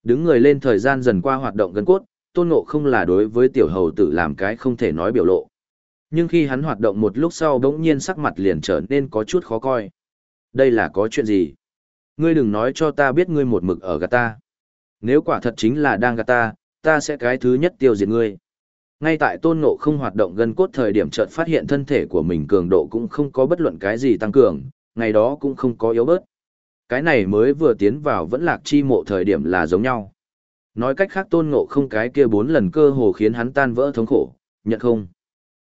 Đứng người lên thời gian dần qua hoạt động gần cốt, tôn ngộ không là đối với tiểu hầu tử làm cái không thể nói biểu lộ. Nhưng khi hắn hoạt động một lúc sau bỗng nhiên sắc mặt liền trở nên có chút khó coi. Đây là có chuyện gì? Ngươi đừng nói cho ta biết ngươi một mực ở gạt ta. Nếu quả thật chính là đang gạt ta, ta sẽ cái thứ nhất tiêu diệt ngươi. Ngay tại tôn ngộ không hoạt động gần cốt thời điểm chợt phát hiện thân thể của mình cường độ cũng không có bất luận cái gì tăng cường, ngày đó cũng không có yếu bớt. Cái này mới vừa tiến vào vẫn lạc chi mộ thời điểm là giống nhau. Nói cách khác tôn ngộ không cái kia bốn lần cơ hồ khiến hắn tan vỡ thống khổ, nhận không.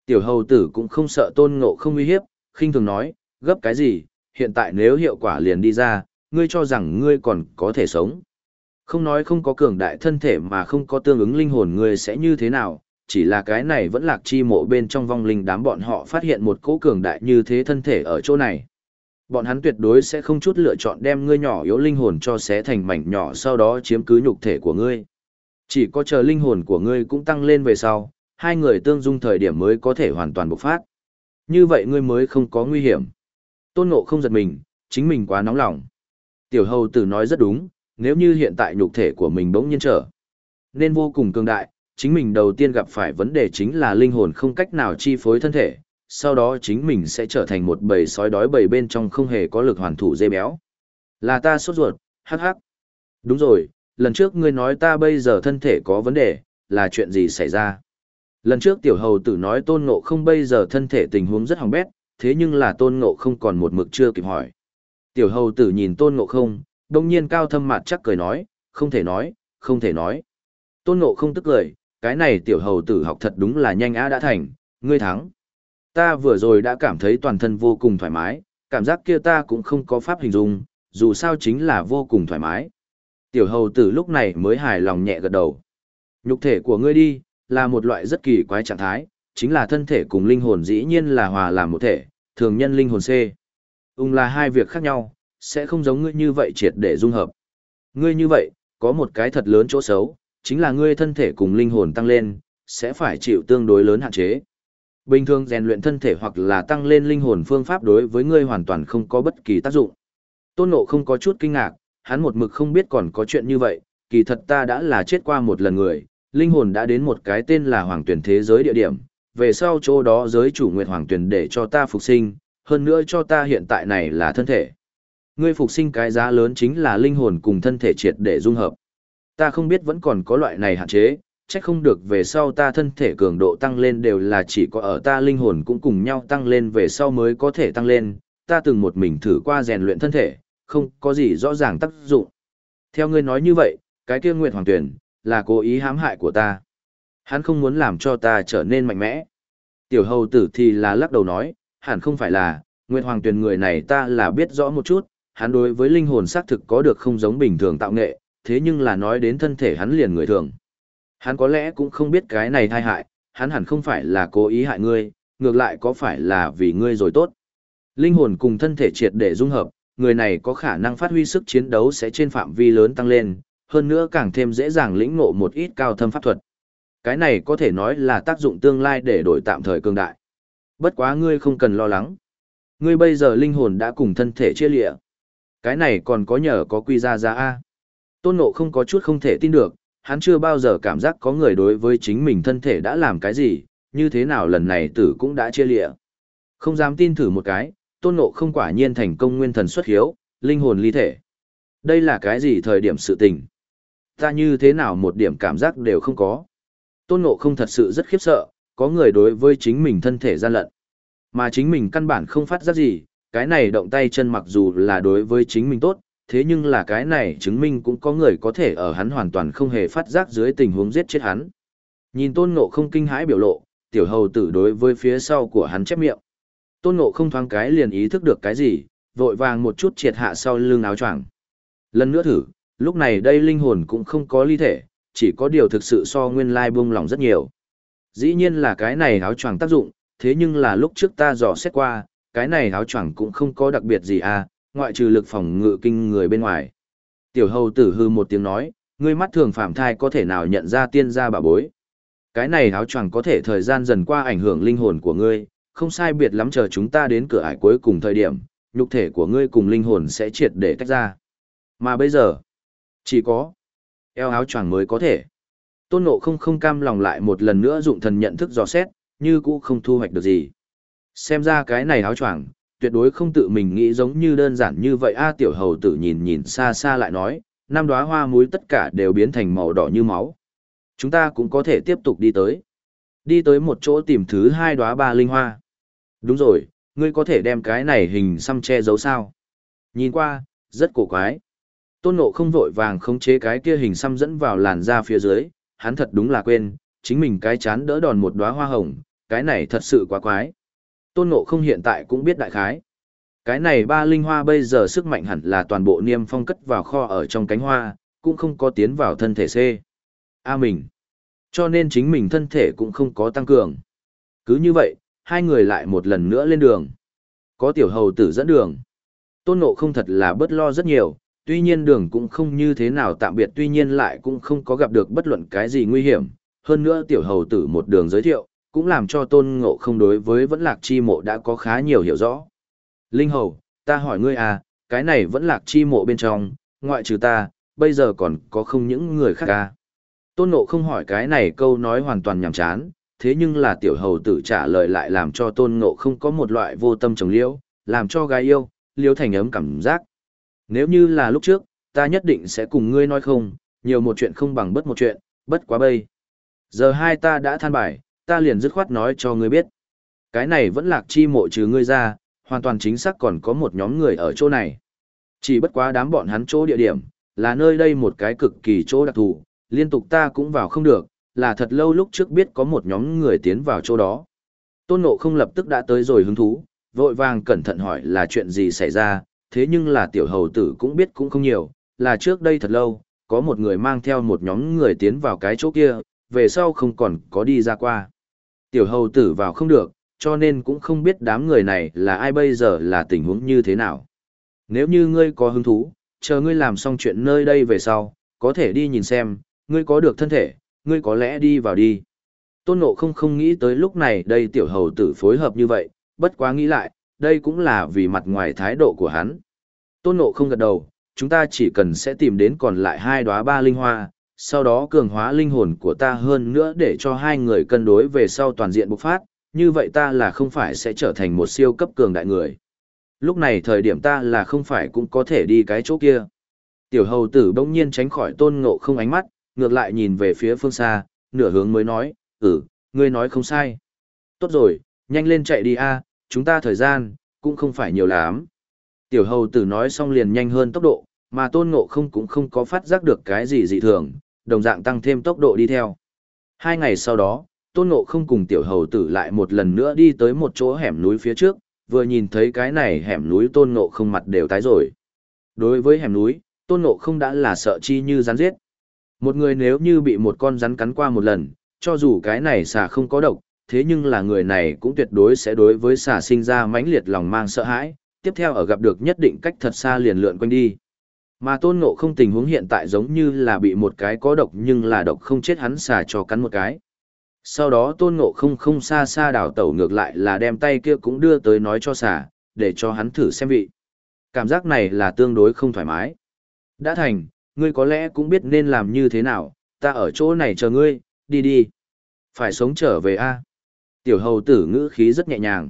Tiểu hầu tử cũng không sợ tôn ngộ không uy hiếp, khinh thường nói, gấp cái gì, hiện tại nếu hiệu quả liền đi ra, ngươi cho rằng ngươi còn có thể sống. Không nói không có cường đại thân thể mà không có tương ứng linh hồn người sẽ như thế nào, chỉ là cái này vẫn lạc chi mộ bên trong vong linh đám bọn họ phát hiện một cỗ cường đại như thế thân thể ở chỗ này. Bọn hắn tuyệt đối sẽ không chút lựa chọn đem ngươi nhỏ yếu linh hồn cho xé thành mảnh nhỏ sau đó chiếm cứ nhục thể của ngươi. Chỉ có chờ linh hồn của ngươi cũng tăng lên về sau, hai người tương dung thời điểm mới có thể hoàn toàn bộc phát. Như vậy ngươi mới không có nguy hiểm. Tôn ngộ không giật mình, chính mình quá nóng lòng. Tiểu hầu tử nói rất đúng, nếu như hiện tại nhục thể của mình bỗng nhiên trở, nên vô cùng cường đại, chính mình đầu tiên gặp phải vấn đề chính là linh hồn không cách nào chi phối thân thể, sau đó chính mình sẽ trở thành một bầy sói đói bầy bên trong không hề có lực hoàn thủ dê béo. Là ta sốt ruột, hắc hắc. Đúng rồi, lần trước ngươi nói ta bây giờ thân thể có vấn đề, là chuyện gì xảy ra? Lần trước tiểu hầu tử nói tôn ngộ không bây giờ thân thể tình huống rất hỏng bét, thế nhưng là tôn ngộ không còn một mực chưa kịp hỏi. Tiểu hầu tử nhìn tôn ngộ không, đông nhiên cao thâm mặt chắc cười nói, không thể nói, không thể nói. Tôn ngộ không tức cười, cái này tiểu hầu tử học thật đúng là nhanh á đã thành, ngươi thắng. Ta vừa rồi đã cảm thấy toàn thân vô cùng thoải mái, cảm giác kia ta cũng không có pháp hình dung, dù sao chính là vô cùng thoải mái. Tiểu hầu tử lúc này mới hài lòng nhẹ gật đầu. Nhục thể của ngươi đi, là một loại rất kỳ quái trạng thái, chính là thân thể cùng linh hồn dĩ nhiên là hòa làm một thể, thường nhân linh hồn C. Ung là hai việc khác nhau, sẽ không giống ngươi như vậy triệt để dung hợp. Ngươi như vậy, có một cái thật lớn chỗ xấu, chính là ngươi thân thể cùng linh hồn tăng lên, sẽ phải chịu tương đối lớn hạn chế. Bình thường rèn luyện thân thể hoặc là tăng lên linh hồn phương pháp đối với ngươi hoàn toàn không có bất kỳ tác dụng. Tôn Ngộ không có chút kinh ngạc, hắn một mực không biết còn có chuyện như vậy, kỳ thật ta đã là chết qua một lần người, Linh hồn đã đến một cái tên là Hoàng Tuyển thế giới địa điểm, về sau chỗ đó giới chủ Nguyệt Hoàng Tuyển để cho ta phục sinh, hơn nữa cho ta hiện tại này là thân thể. Ngươi phục sinh cái giá lớn chính là linh hồn cùng thân thể triệt để dung hợp. Ta không biết vẫn còn có loại này hạn chế, chắc không được về sau ta thân thể cường độ tăng lên đều là chỉ có ở ta linh hồn cũng cùng nhau tăng lên về sau mới có thể tăng lên, ta từng một mình thử qua rèn luyện thân thể, không có gì rõ ràng tác dụng. Theo ngươi nói như vậy, cái kia Nguyệt Hoàng Tuyển, là cố ý hãm hại của ta. Hắn không muốn làm cho ta trở nên mạnh mẽ. Tiểu hầu tử thì là lắc đầu nói, hẳn không phải là, Nguyệt Hoàng Tuyển người này ta là biết rõ một chút, hắn đối với linh hồn xác thực có được không giống bình thường tạo nghệ, thế nhưng là nói đến thân thể hắn liền người thường. Hắn có lẽ cũng không biết cái này thai hại, hắn hẳn không phải là cố ý hại ngươi, ngược lại có phải là vì ngươi rồi tốt. Linh hồn cùng thân thể triệt để dung hợp, người này có khả năng phát huy sức chiến đấu sẽ trên phạm vi lớn tăng lên, hơn nữa càng thêm dễ dàng lĩnh ngộ một ít cao thâm pháp thuật. Cái này có thể nói là tác dụng tương lai để đổi tạm thời cương đại. Bất quá ngươi không cần lo lắng. Ngươi bây giờ linh hồn đã cùng thân thể chia lịa. Cái này còn có nhờ có quy ra ra A. Tôn nộ không có chút không thể tin được, hắn chưa bao giờ cảm giác có người đối với chính mình thân thể đã làm cái gì, như thế nào lần này tử cũng đã chia lịa. Không dám tin thử một cái, tôn nộ không quả nhiên thành công nguyên thần xuất hiếu, linh hồn ly thể. Đây là cái gì thời điểm sự tình? Ta như thế nào một điểm cảm giác đều không có. Tôn nộ không thật sự rất khiếp sợ, có người đối với chính mình thân thể gian lận. Mà chính mình căn bản không phát giác gì, cái này động tay chân mặc dù là đối với chính mình tốt, thế nhưng là cái này chứng minh cũng có người có thể ở hắn hoàn toàn không hề phát giác dưới tình huống giết chết hắn. Nhìn tôn ngộ không kinh hãi biểu lộ, tiểu hầu tử đối với phía sau của hắn chép miệng. Tôn ngộ không thoáng cái liền ý thức được cái gì, vội vàng một chút triệt hạ sau lưng áo choàng. Lần nữa thử, lúc này đây linh hồn cũng không có ly thể, chỉ có điều thực sự so nguyên lai buông lỏng rất nhiều. Dĩ nhiên là cái này áo choàng tác dụng, thế nhưng là lúc trước ta dò xét qua, cái này áo choàng cũng không có đặc biệt gì à, ngoại trừ lực phòng ngự kinh người bên ngoài. Tiểu hầu tử hư một tiếng nói, ngươi mắt thường phạm thai có thể nào nhận ra tiên gia bà bối. Cái này áo choàng có thể thời gian dần qua ảnh hưởng linh hồn của ngươi, không sai biệt lắm chờ chúng ta đến cửa ải cuối cùng thời điểm, nhục thể của ngươi cùng linh hồn sẽ triệt để tách ra. Mà bây giờ, chỉ có eo áo choàng mới có thể. Tôn Ngộ không không cam lòng lại một lần nữa dụng thần nhận thức dò xét, như cũ không thu hoạch được gì. Xem ra cái này áo choàng, tuyệt đối không tự mình nghĩ giống như đơn giản như vậy a tiểu hầu tử nhìn nhìn xa xa lại nói, năm đóa hoa muối tất cả đều biến thành màu đỏ như máu. Chúng ta cũng có thể tiếp tục đi tới. Đi tới một chỗ tìm thứ hai đóa ba linh hoa. Đúng rồi, ngươi có thể đem cái này hình xăm che giấu sao? Nhìn qua, rất cổ quái. Tôn Ngộ không vội vàng khống chế cái kia hình xăm dẫn vào làn da phía dưới, hắn thật đúng là quên, chính mình cái chán đỡ đòn một đóa hoa hồng, cái này thật sự quá quái. Tôn Ngộ không hiện tại cũng biết đại khái. Cái này ba linh hoa bây giờ sức mạnh hẳn là toàn bộ niêm phong cất vào kho ở trong cánh hoa, cũng không có tiến vào thân thể C. A mình. Cho nên chính mình thân thể cũng không có tăng cường. Cứ như vậy, hai người lại một lần nữa lên đường. Có tiểu hầu tử dẫn đường. Tôn Ngộ không thật là bớt lo rất nhiều, tuy nhiên đường cũng không như thế nào tạm biệt tuy nhiên lại cũng không có gặp được bất luận cái gì nguy hiểm. Hơn nữa tiểu hầu tử một đường giới thiệu, cũng làm cho tôn ngộ không đối với vẫn lạc chi mộ đã có khá nhiều hiểu rõ. Linh hầu, ta hỏi ngươi à, cái này vẫn lạc chi mộ bên trong, ngoại trừ ta, bây giờ còn có không những người khác à? Tôn ngộ không hỏi cái này câu nói hoàn toàn nhảm chán, thế nhưng là tiểu hầu tử trả lời lại làm cho tôn ngộ không có một loại vô tâm trồng liễu, làm cho gái yêu, liễu thành ấm cảm giác. Nếu như là lúc trước, ta nhất định sẽ cùng ngươi nói không, nhiều một chuyện không bằng bất một chuyện, bất quá bây. Giờ hai ta đã than bài, ta liền dứt khoát nói cho ngươi biết. Cái này vẫn lạc chi mộ trừ ngươi ra, hoàn toàn chính xác còn có một nhóm người ở chỗ này. Chỉ bất quá đám bọn hắn chỗ địa điểm, là nơi đây một cái cực kỳ chỗ đặc thù, liên tục ta cũng vào không được, là thật lâu lúc trước biết có một nhóm người tiến vào chỗ đó. Tôn Ngộ không lập tức đã tới rồi hứng thú, vội vàng cẩn thận hỏi là chuyện gì xảy ra, thế nhưng là tiểu hầu tử cũng biết cũng không nhiều, là trước đây thật lâu, có một người mang theo một nhóm người tiến vào cái chỗ kia, về sau không còn có đi ra qua. Tiểu hầu tử vào không được, cho nên cũng không biết đám người này là ai bây giờ là tình huống như thế nào. Nếu như ngươi có hứng thú, chờ ngươi làm xong chuyện nơi đây về sau, có thể đi nhìn xem, ngươi có được thân thể, ngươi có lẽ đi vào đi. Tôn Ngộ không không nghĩ tới lúc này đây tiểu hầu tử phối hợp như vậy, bất quá nghĩ lại, đây cũng là vì mặt ngoài thái độ của hắn. Tôn Ngộ không gật đầu, chúng ta chỉ cần sẽ tìm đến còn lại hai đóa ba linh hoa, sau đó cường hóa linh hồn của ta hơn nữa để cho hai người cân đối về sau toàn diện bộc phát, như vậy ta là không phải sẽ trở thành một siêu cấp cường đại người. Lúc này thời điểm ta là không phải cũng có thể đi cái chỗ kia. Tiểu hầu tử bỗng nhiên tránh khỏi tôn ngộ không ánh mắt, ngược lại nhìn về phía phương xa, nửa hướng mới nói, ừ, ngươi nói không sai. Tốt rồi, nhanh lên chạy đi a, chúng ta thời gian, cũng không phải nhiều lắm. Tiểu hầu tử nói xong liền nhanh hơn tốc độ, mà tôn ngộ không cũng không có phát giác được cái gì dị thường, đồng dạng tăng thêm tốc độ đi theo. Hai ngày sau đó, tôn ngộ không cùng tiểu hầu tử lại một lần nữa đi tới một chỗ hẻm núi phía trước, vừa nhìn thấy cái này hẻm núi tôn ngộ không mặt đều tái rồi. Đối với hẻm núi, tôn ngộ không đã là sợ chi như rắn giết. Một người nếu như bị một con rắn cắn qua một lần, cho dù cái này xà không có độc, thế nhưng là người này cũng tuyệt đối sẽ đối với xà sinh ra mãnh liệt lòng mang sợ hãi, tiếp theo ở gặp được nhất định cách thật xa liền lượn quanh đi. Mà tôn ngộ không tình huống hiện tại giống như là bị một cái có độc nhưng là độc không chết hắn xà cho cắn một cái. Sau đó tôn ngộ không không xa xa đảo tẩu ngược lại là đem tay kia cũng đưa tới nói cho xà, để cho hắn thử xem vị. Cảm giác này là tương đối không thoải mái. Đã thành, ngươi có lẽ cũng biết nên làm như thế nào, ta ở chỗ này chờ ngươi, đi đi. Phải sống trở về a Tiểu hầu tử ngữ khí rất nhẹ nhàng.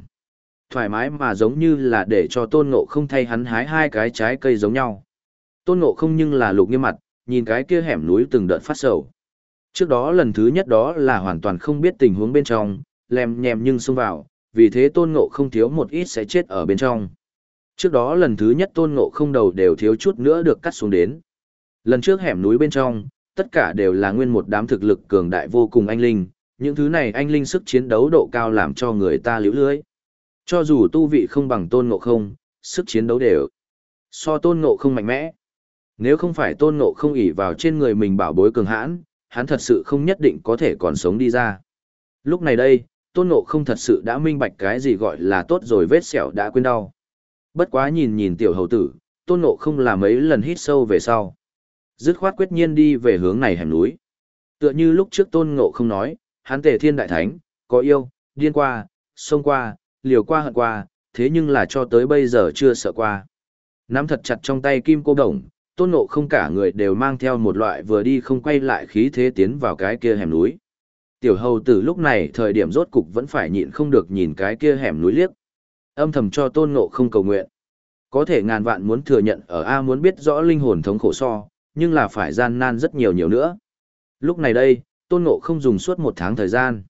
Thoải mái mà giống như là để cho tôn ngộ không thay hắn hái hai cái trái cây giống nhau. Tôn ngộ không nhưng là lục nghiêm mặt, nhìn cái kia hẻm núi từng đợt phát sầu. Trước đó lần thứ nhất đó là hoàn toàn không biết tình huống bên trong, lem nhèm nhưng xông vào, vì thế tôn ngộ không thiếu một ít sẽ chết ở bên trong. Trước đó lần thứ nhất tôn ngộ không đầu đều thiếu chút nữa được cắt xuống đến. Lần trước hẻm núi bên trong, tất cả đều là nguyên một đám thực lực cường đại vô cùng anh linh, những thứ này anh linh sức chiến đấu độ cao làm cho người ta liễu lưới. Cho dù tu vị không bằng tôn ngộ không, sức chiến đấu đều so tôn ngộ không mạnh mẽ. Nếu không phải tôn ngộ không ỉ vào trên người mình bảo bối cường hãn, hắn thật sự không nhất định có thể còn sống đi ra. Lúc này đây, tôn ngộ không thật sự đã minh bạch cái gì gọi là tốt rồi vết sẹo đã quên đau. Bất quá nhìn nhìn tiểu hầu tử, tôn ngộ không là mấy lần hít sâu về sau. Dứt khoát quyết nhiên đi về hướng này hẻm núi. Tựa như lúc trước tôn ngộ không nói, hắn tề thiên đại thánh, có yêu, điên qua, xông qua, liều qua hận qua, thế nhưng là cho tới bây giờ chưa sợ qua. Nắm thật chặt trong tay kim cô đồng, tôn ngộ không cả người đều mang theo một loại vừa đi không quay lại khí thế tiến vào cái kia hẻm núi. Tiểu hầu tử lúc này thời điểm rốt cục vẫn phải nhịn không được nhìn cái kia hẻm núi liếc. Âm thầm cho tôn ngộ không cầu nguyện. Có thể ngàn vạn muốn thừa nhận ở A muốn biết rõ linh hồn thống khổ so, nhưng là phải gian nan rất nhiều nhiều nữa. Lúc này đây, tôn ngộ không dùng suốt một tháng thời gian.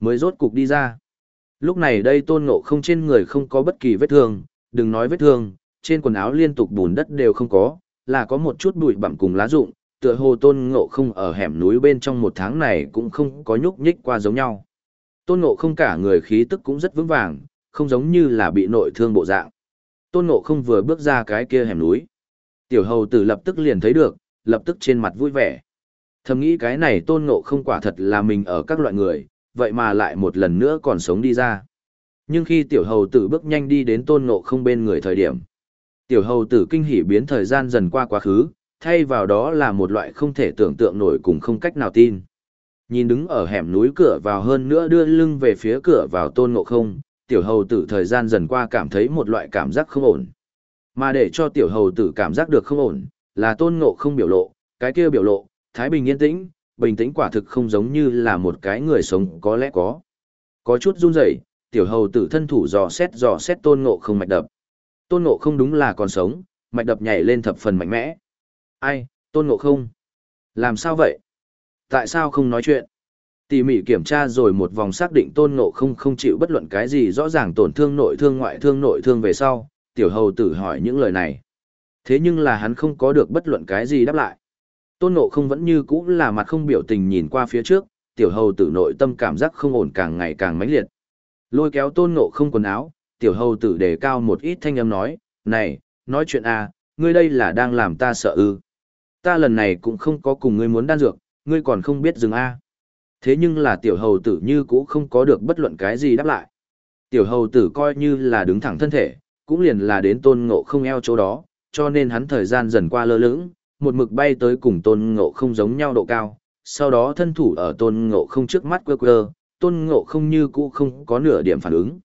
Mới rốt cục đi ra. Lúc này đây tôn ngộ không trên người không có bất kỳ vết thương, đừng nói vết thương, trên quần áo liên tục bùn đất đều không có, là có một chút bụi bặm cùng lá rụng, tựa hồ tôn ngộ không ở hẻm núi bên trong một tháng này cũng không có nhúc nhích qua giống nhau. Tôn ngộ không cả người khí tức cũng rất vững vàng, không giống như là bị nội thương bộ dạng. Tôn ngộ không vừa bước ra cái kia hẻm núi. Tiểu hầu tử lập tức liền thấy được, lập tức trên mặt vui vẻ. Thầm nghĩ cái này tôn ngộ không quả thật là mình ở các loại người, vậy mà lại một lần nữa còn sống đi ra. Nhưng khi tiểu hầu tử bước nhanh đi đến tôn ngộ không bên người thời điểm, tiểu hầu tử kinh hỉ biến thời gian dần qua quá khứ, thay vào đó là một loại không thể tưởng tượng nổi cùng không cách nào tin. Nhìn đứng ở hẻm núi cửa vào hơn nữa đưa lưng về phía cửa vào tôn ngộ không, tiểu hầu tử thời gian dần qua cảm thấy một loại cảm giác không ổn. Mà để cho tiểu hầu tử cảm giác được không ổn, là tôn ngộ không biểu lộ, cái kia biểu lộ, thái bình yên tĩnh, bình tĩnh quả thực không giống như là một cái người sống có lẽ có. Có chút run rẩy, tiểu hầu tử thân thủ dò xét dò xét tôn ngộ không mạch đập. Tôn ngộ không đúng là còn sống, mạch đập nhảy lên thập phần mạnh mẽ. Ai, tôn ngộ không? Làm sao vậy? Tại sao không nói chuyện? Tỉ mỉ kiểm tra rồi một vòng xác định tôn ngộ không không chịu bất luận cái gì rõ ràng tổn thương nội thương ngoại thương nội thương về sau, tiểu hầu tử hỏi những lời này. Thế nhưng là hắn không có được bất luận cái gì đáp lại. Tôn Ngộ không vẫn như cũ là mặt không biểu tình nhìn qua phía trước, tiểu hầu tử nội tâm cảm giác không ổn càng ngày càng mãnh liệt. Lôi kéo Tôn Ngộ không quần áo, tiểu hầu tử đề cao một ít thanh âm nói, này, nói chuyện à, ngươi đây là đang làm ta sợ ư. Ta lần này cũng không có cùng ngươi muốn đan dược, ngươi còn không biết dừng a. À. Thế nhưng là tiểu hầu tử như cũ không có được bất luận cái gì đáp lại. Tiểu hầu tử coi như là đứng thẳng thân thể, cũng liền là đến tôn ngộ không eo chỗ đó, cho nên hắn thời gian dần qua lơ lưỡng, một mực bay tới cùng tôn ngộ không giống nhau độ cao, sau đó thân thủ ở tôn ngộ không trước mắt quơ quơ, tôn ngộ không như cũ không có nửa điểm phản ứng.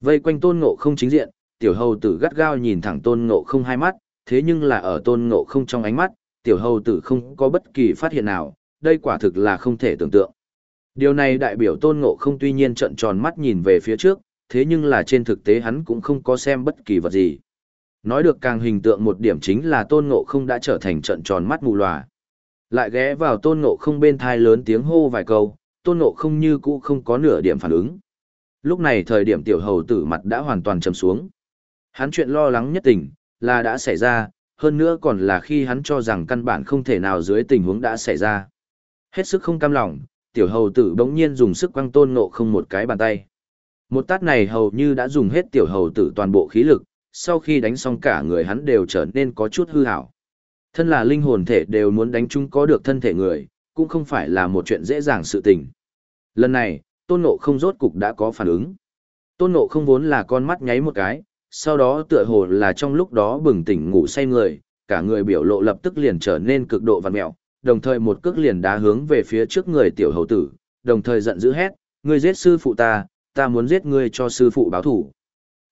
Vây quanh tôn ngộ không chính diện, tiểu hầu tử gắt gao nhìn thẳng tôn ngộ không hai mắt, thế nhưng là ở tôn ngộ không trong ánh mắt, tiểu hầu tử không có bất kỳ phát hiện nào, đây quả thực là không thể tưởng tượng. Điều này đại biểu tôn ngộ không tuy nhiên trận tròn mắt nhìn về phía trước, thế nhưng là trên thực tế hắn cũng không có xem bất kỳ vật gì. Nói được càng hình tượng một điểm chính là tôn ngộ không đã trở thành trận tròn mắt mù lòa. Lại ghé vào tôn ngộ không bên thai lớn tiếng hô vài câu, tôn ngộ không như cũ không có nửa điểm phản ứng. Lúc này thời điểm tiểu hầu tử mặt đã hoàn toàn trầm xuống. Hắn chuyện lo lắng nhất tình, là đã xảy ra, hơn nữa còn là khi hắn cho rằng căn bản không thể nào dưới tình huống đã xảy ra. Hết sức không cam lòng, tiểu hầu tử bỗng nhiên dùng sức quăng tôn ngộ không một cái bàn tay. Một tát này hầu như đã dùng hết tiểu hầu tử toàn bộ khí lực, sau khi đánh xong cả người hắn đều trở nên có chút hư hảo. Thân là linh hồn thể đều muốn đánh chung có được thân thể người, cũng không phải là một chuyện dễ dàng sự tình. Lần này, tôn nộ không rốt cục đã có phản ứng. Tôn nộ không vốn là con mắt nháy một cái, sau đó tựa hồ là trong lúc đó bừng tỉnh ngủ say người, cả người biểu lộ lập tức liền trở nên cực độ vằn mẹo, đồng thời một cước liền đá hướng về phía trước người tiểu hầu tử, đồng thời giận dữ hét, ngươi giết sư phụ ta, ta muốn giết ngươi cho sư phụ báo thủ.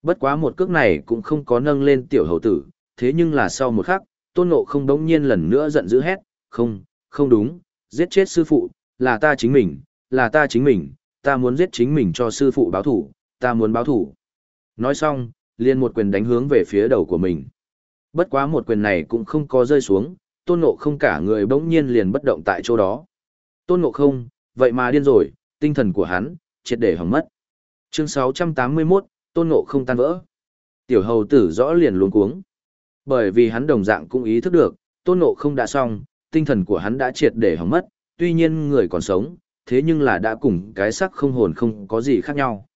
Bất quá một cước này cũng không có nâng lên tiểu hầu tử, thế nhưng là sau một khắc, tôn ngộ không đống nhiên lần nữa giận dữ hét, không, không đúng, giết chết sư phụ, là ta chính mình, là ta chính mình, ta muốn giết chính mình cho sư phụ báo thủ, ta muốn báo thủ. Nói xong, liền một quyền đánh hướng về phía đầu của mình. Bất quá một quyền này cũng không có rơi xuống, tôn ngộ không cả người bỗng nhiên liền bất động tại chỗ đó. Tôn ngộ không, vậy mà điên rồi, tinh thần của hắn, triệt để hỏng mất. Chương 681, tôn ngộ không tan vỡ. Tiểu hầu tử rõ liền luống cuống. Bởi vì hắn đồng dạng cũng ý thức được, tôn ngộ không đã xong, tinh thần của hắn đã triệt để hỏng mất, tuy nhiên người còn sống, thế nhưng là đã cùng cái sắc không hồn không có gì khác nhau.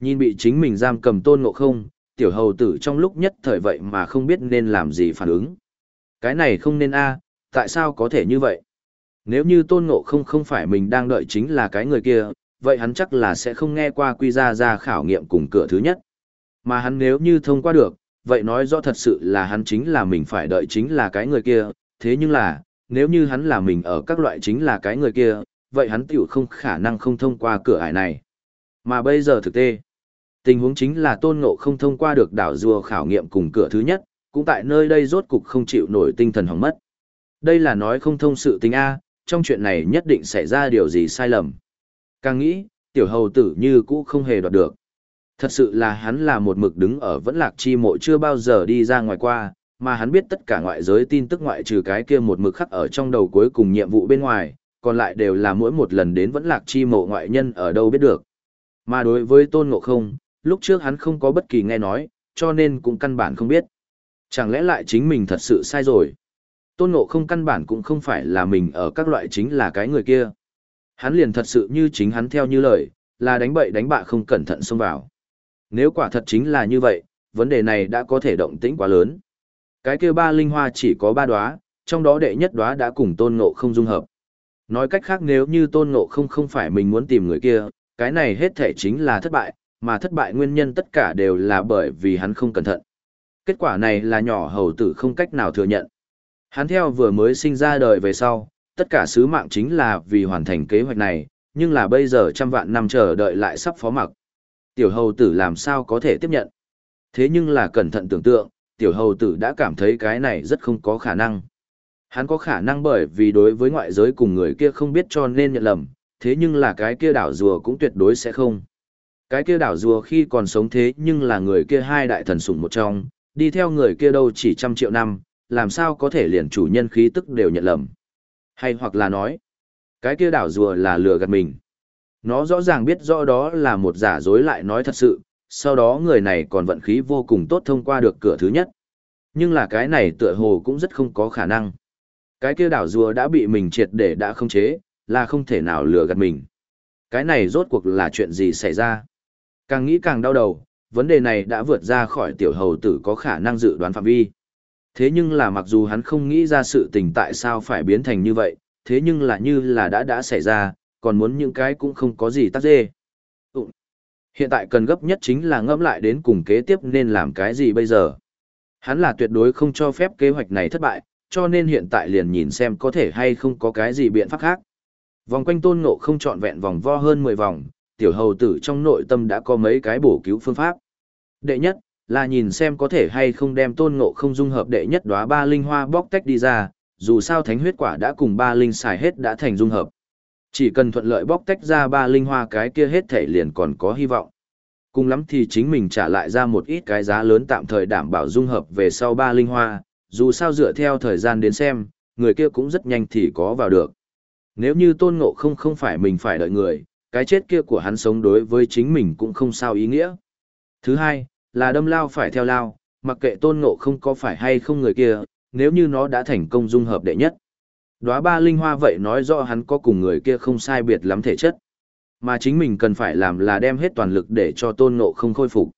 Nhìn bị chính mình giam cầm tôn ngộ không, tiểu hầu tử trong lúc nhất thời vậy mà không biết nên làm gì phản ứng. Cái này không nên a, tại sao có thể như vậy? Nếu như tôn ngộ không không phải mình đang đợi chính là cái người kia, vậy hắn chắc là sẽ không nghe qua quy ra ra khảo nghiệm cùng cửa thứ nhất. Mà hắn nếu như thông qua được, vậy nói rõ thật sự là hắn chính là mình phải đợi chính là cái người kia, thế nhưng là, nếu như hắn là mình ở các loại chính là cái người kia, vậy hắn tiểu không khả năng không thông qua cửa ải này. Mà bây giờ thực tế, tình huống chính là tôn ngộ không thông qua được đảo rùa khảo nghiệm cùng cửa thứ nhất, cũng tại nơi đây rốt cục không chịu nổi tinh thần hỏng mất. Đây là nói không thông sự tình A, trong chuyện này nhất định xảy ra điều gì sai lầm. Càng nghĩ, tiểu hầu tử như cũ không hề đoạt được. Thật sự là hắn là một mực đứng ở vẫn lạc chi mộ chưa bao giờ đi ra ngoài qua, mà hắn biết tất cả ngoại giới tin tức ngoại trừ cái kia một mực khắc ở trong đầu cuối cùng nhiệm vụ bên ngoài, còn lại đều là mỗi một lần đến vẫn lạc chi mộ ngoại nhân ở đâu biết được. Mà đối với tôn ngộ không, lúc trước hắn không có bất kỳ nghe nói, cho nên cũng căn bản không biết. Chẳng lẽ lại chính mình thật sự sai rồi? Tôn ngộ không căn bản cũng không phải là mình ở các loại chính là cái người kia. Hắn liền thật sự như chính hắn theo như lời, là đánh bậy đánh bạ không cẩn thận xông vào. Nếu quả thật chính là như vậy, vấn đề này đã có thể động tĩnh quá lớn. Cái kia ba linh hoa chỉ có ba đóa, trong đó đệ nhất đóa đã cùng tôn ngộ không dung hợp. Nói cách khác nếu như tôn ngộ không không phải mình muốn tìm người kia, cái này hết thể chính là thất bại, mà thất bại nguyên nhân tất cả đều là bởi vì hắn không cẩn thận. Kết quả này là nhỏ hầu tử không cách nào thừa nhận. Hắn theo vừa mới sinh ra đời về sau, tất cả sứ mạng chính là vì hoàn thành kế hoạch này, nhưng là bây giờ trăm vạn năm chờ đợi lại sắp phó mặc. Tiểu hầu tử làm sao có thể tiếp nhận. Thế nhưng là cẩn thận tưởng tượng, tiểu hầu tử đã cảm thấy cái này rất không có khả năng. Hắn có khả năng bởi vì đối với ngoại giới cùng người kia không biết cho nên nhận lầm, thế nhưng là cái kia đảo rùa cũng tuyệt đối sẽ không. Cái kia đảo rùa khi còn sống thế nhưng là người kia hai đại thần sủng một trong, đi theo người kia đâu chỉ trăm triệu năm, làm sao có thể liền chủ nhân khí tức đều nhận lầm. Hay hoặc là nói, cái kia đảo rùa là lừa gạt mình. Nó rõ ràng biết rõ đó là một giả dối lại nói thật sự, sau đó người này còn vận khí vô cùng tốt thông qua được cửa thứ nhất. Nhưng là cái này tựa hồ cũng rất không có khả năng. Cái kia đảo rùa đã bị mình triệt để đã không chế, là không thể nào lừa gạt mình. Cái này rốt cuộc là chuyện gì xảy ra? Càng nghĩ càng đau đầu, vấn đề này đã vượt ra khỏi tiểu hầu tử có khả năng dự đoán phạm vi. Thế nhưng là mặc dù hắn không nghĩ ra sự tình tại sao phải biến thành như vậy, thế nhưng là như là đã đã xảy ra, còn muốn những cái cũng không có gì tác dê. Ừ. Hiện tại cần gấp nhất chính là ngẫm lại đến cùng kế tiếp nên làm cái gì bây giờ. Hắn là tuyệt đối không cho phép kế hoạch này thất bại, cho nên hiện tại liền nhìn xem có thể hay không có cái gì biện pháp khác. Vòng quanh tôn ngộ không trọn vẹn vòng vo hơn 10 vòng, tiểu hầu tử trong nội tâm đã có mấy cái bổ cứu phương pháp. Đệ nhất, là nhìn xem có thể hay không đem tôn ngộ không dung hợp đệ nhất đóa ba linh hoa bóc tách đi ra, dù sao thánh huyết quả đã cùng ba linh xài hết đã thành dung hợp. Chỉ cần thuận lợi bóc tách ra ba linh hoa cái kia hết thể liền còn có hy vọng. Cùng lắm thì chính mình trả lại ra một ít cái giá lớn tạm thời đảm bảo dung hợp về sau ba linh hoa, dù sao dựa theo thời gian đến xem, người kia cũng rất nhanh thì có vào được. Nếu như tôn ngộ không không phải mình phải đợi người, cái chết kia của hắn sống đối với chính mình cũng không sao ý nghĩa. Thứ hai, là đâm lao phải theo lao, mặc kệ tôn ngộ không có phải hay không người kia, nếu như nó đã thành công dung hợp đệ nhất. Đóa ba linh hoa vậy nói rõ hắn có cùng người kia không sai biệt lắm thể chất. Mà chính mình cần phải làm là đem hết toàn lực để cho tôn ngộ không khôi phục.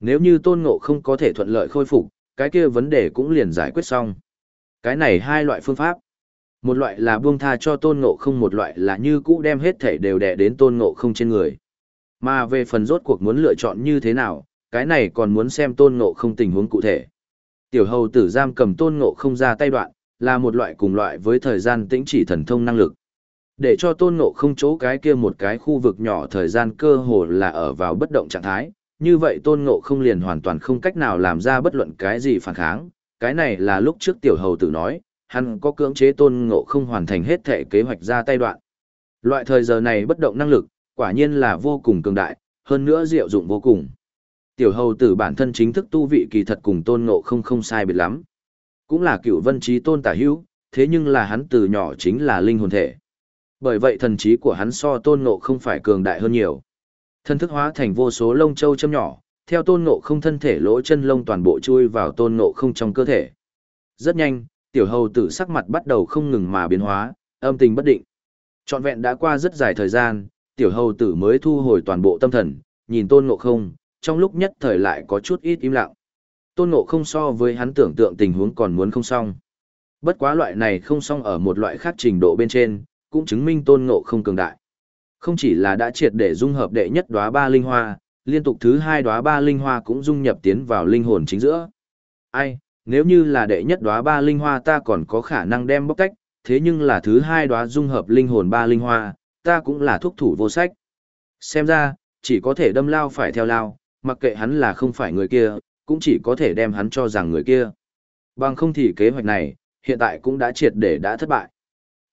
Nếu như tôn ngộ không có thể thuận lợi khôi phục, cái kia vấn đề cũng liền giải quyết xong. Cái này hai loại phương pháp. Một loại là buông tha cho tôn ngộ không một loại là như cũ đem hết thể đều đè đến tôn ngộ không trên người. Mà về phần rốt cuộc muốn lựa chọn như thế nào, cái này còn muốn xem tôn ngộ không tình huống cụ thể. Tiểu hầu tử giam cầm tôn ngộ không ra tay đoạn, là một loại cùng loại với thời gian tĩnh chỉ thần thông năng lực. Để cho tôn ngộ không chỗ cái kia một cái khu vực nhỏ thời gian cơ hồ là ở vào bất động trạng thái, như vậy tôn ngộ không liền hoàn toàn không cách nào làm ra bất luận cái gì phản kháng. Cái này là lúc trước tiểu hầu tử nói, hắn có cưỡng chế tôn ngộ không hoàn thành hết thể kế hoạch ra tay đoạn. Loại thời giờ này bất động năng lực, quả nhiên là vô cùng cường đại, hơn nữa diệu dụng vô cùng. Tiểu hầu tử bản thân chính thức tu vị kỳ thật cùng tôn ngộ không không sai biệt lắm. Cũng là cựu vân trí tôn tả hữu, thế nhưng là hắn từ nhỏ chính là linh hồn thể. Bởi vậy thần trí của hắn so tôn ngộ không phải cường đại hơn nhiều. Thân thức hóa thành vô số lông châu châm nhỏ, theo tôn ngộ không thân thể lỗ chân lông toàn bộ chui vào tôn ngộ không trong cơ thể. Rất nhanh, tiểu hầu tử sắc mặt bắt đầu không ngừng mà biến hóa, âm tình bất định. Trọn vẹn đã qua rất dài thời gian, tiểu hầu tử mới thu hồi toàn bộ tâm thần, nhìn tôn ngộ không, trong lúc nhất thời lại có chút ít im lặng. Tôn ngộ không so với hắn tưởng tượng tình huống còn muốn không xong. Bất quá loại này không xong ở một loại khác trình độ bên trên, cũng chứng minh tôn ngộ không cường đại. Không chỉ là đã triệt để dung hợp đệ nhất đóa ba linh hoa, liên tục thứ hai đóa ba linh hoa cũng dung nhập tiến vào linh hồn chính giữa. Ai, nếu như là đệ nhất đóa ba linh hoa ta còn có khả năng đem bóc tách, thế nhưng là thứ hai đóa dung hợp linh hồn ba linh hoa, ta cũng là thuốc thủ vô sách. Xem ra, chỉ có thể đâm lao phải theo lao, mặc kệ hắn là không phải người kia, cũng chỉ có thể đem hắn cho rằng người kia. Bằng không thì kế hoạch này, hiện tại cũng đã triệt để đã thất bại.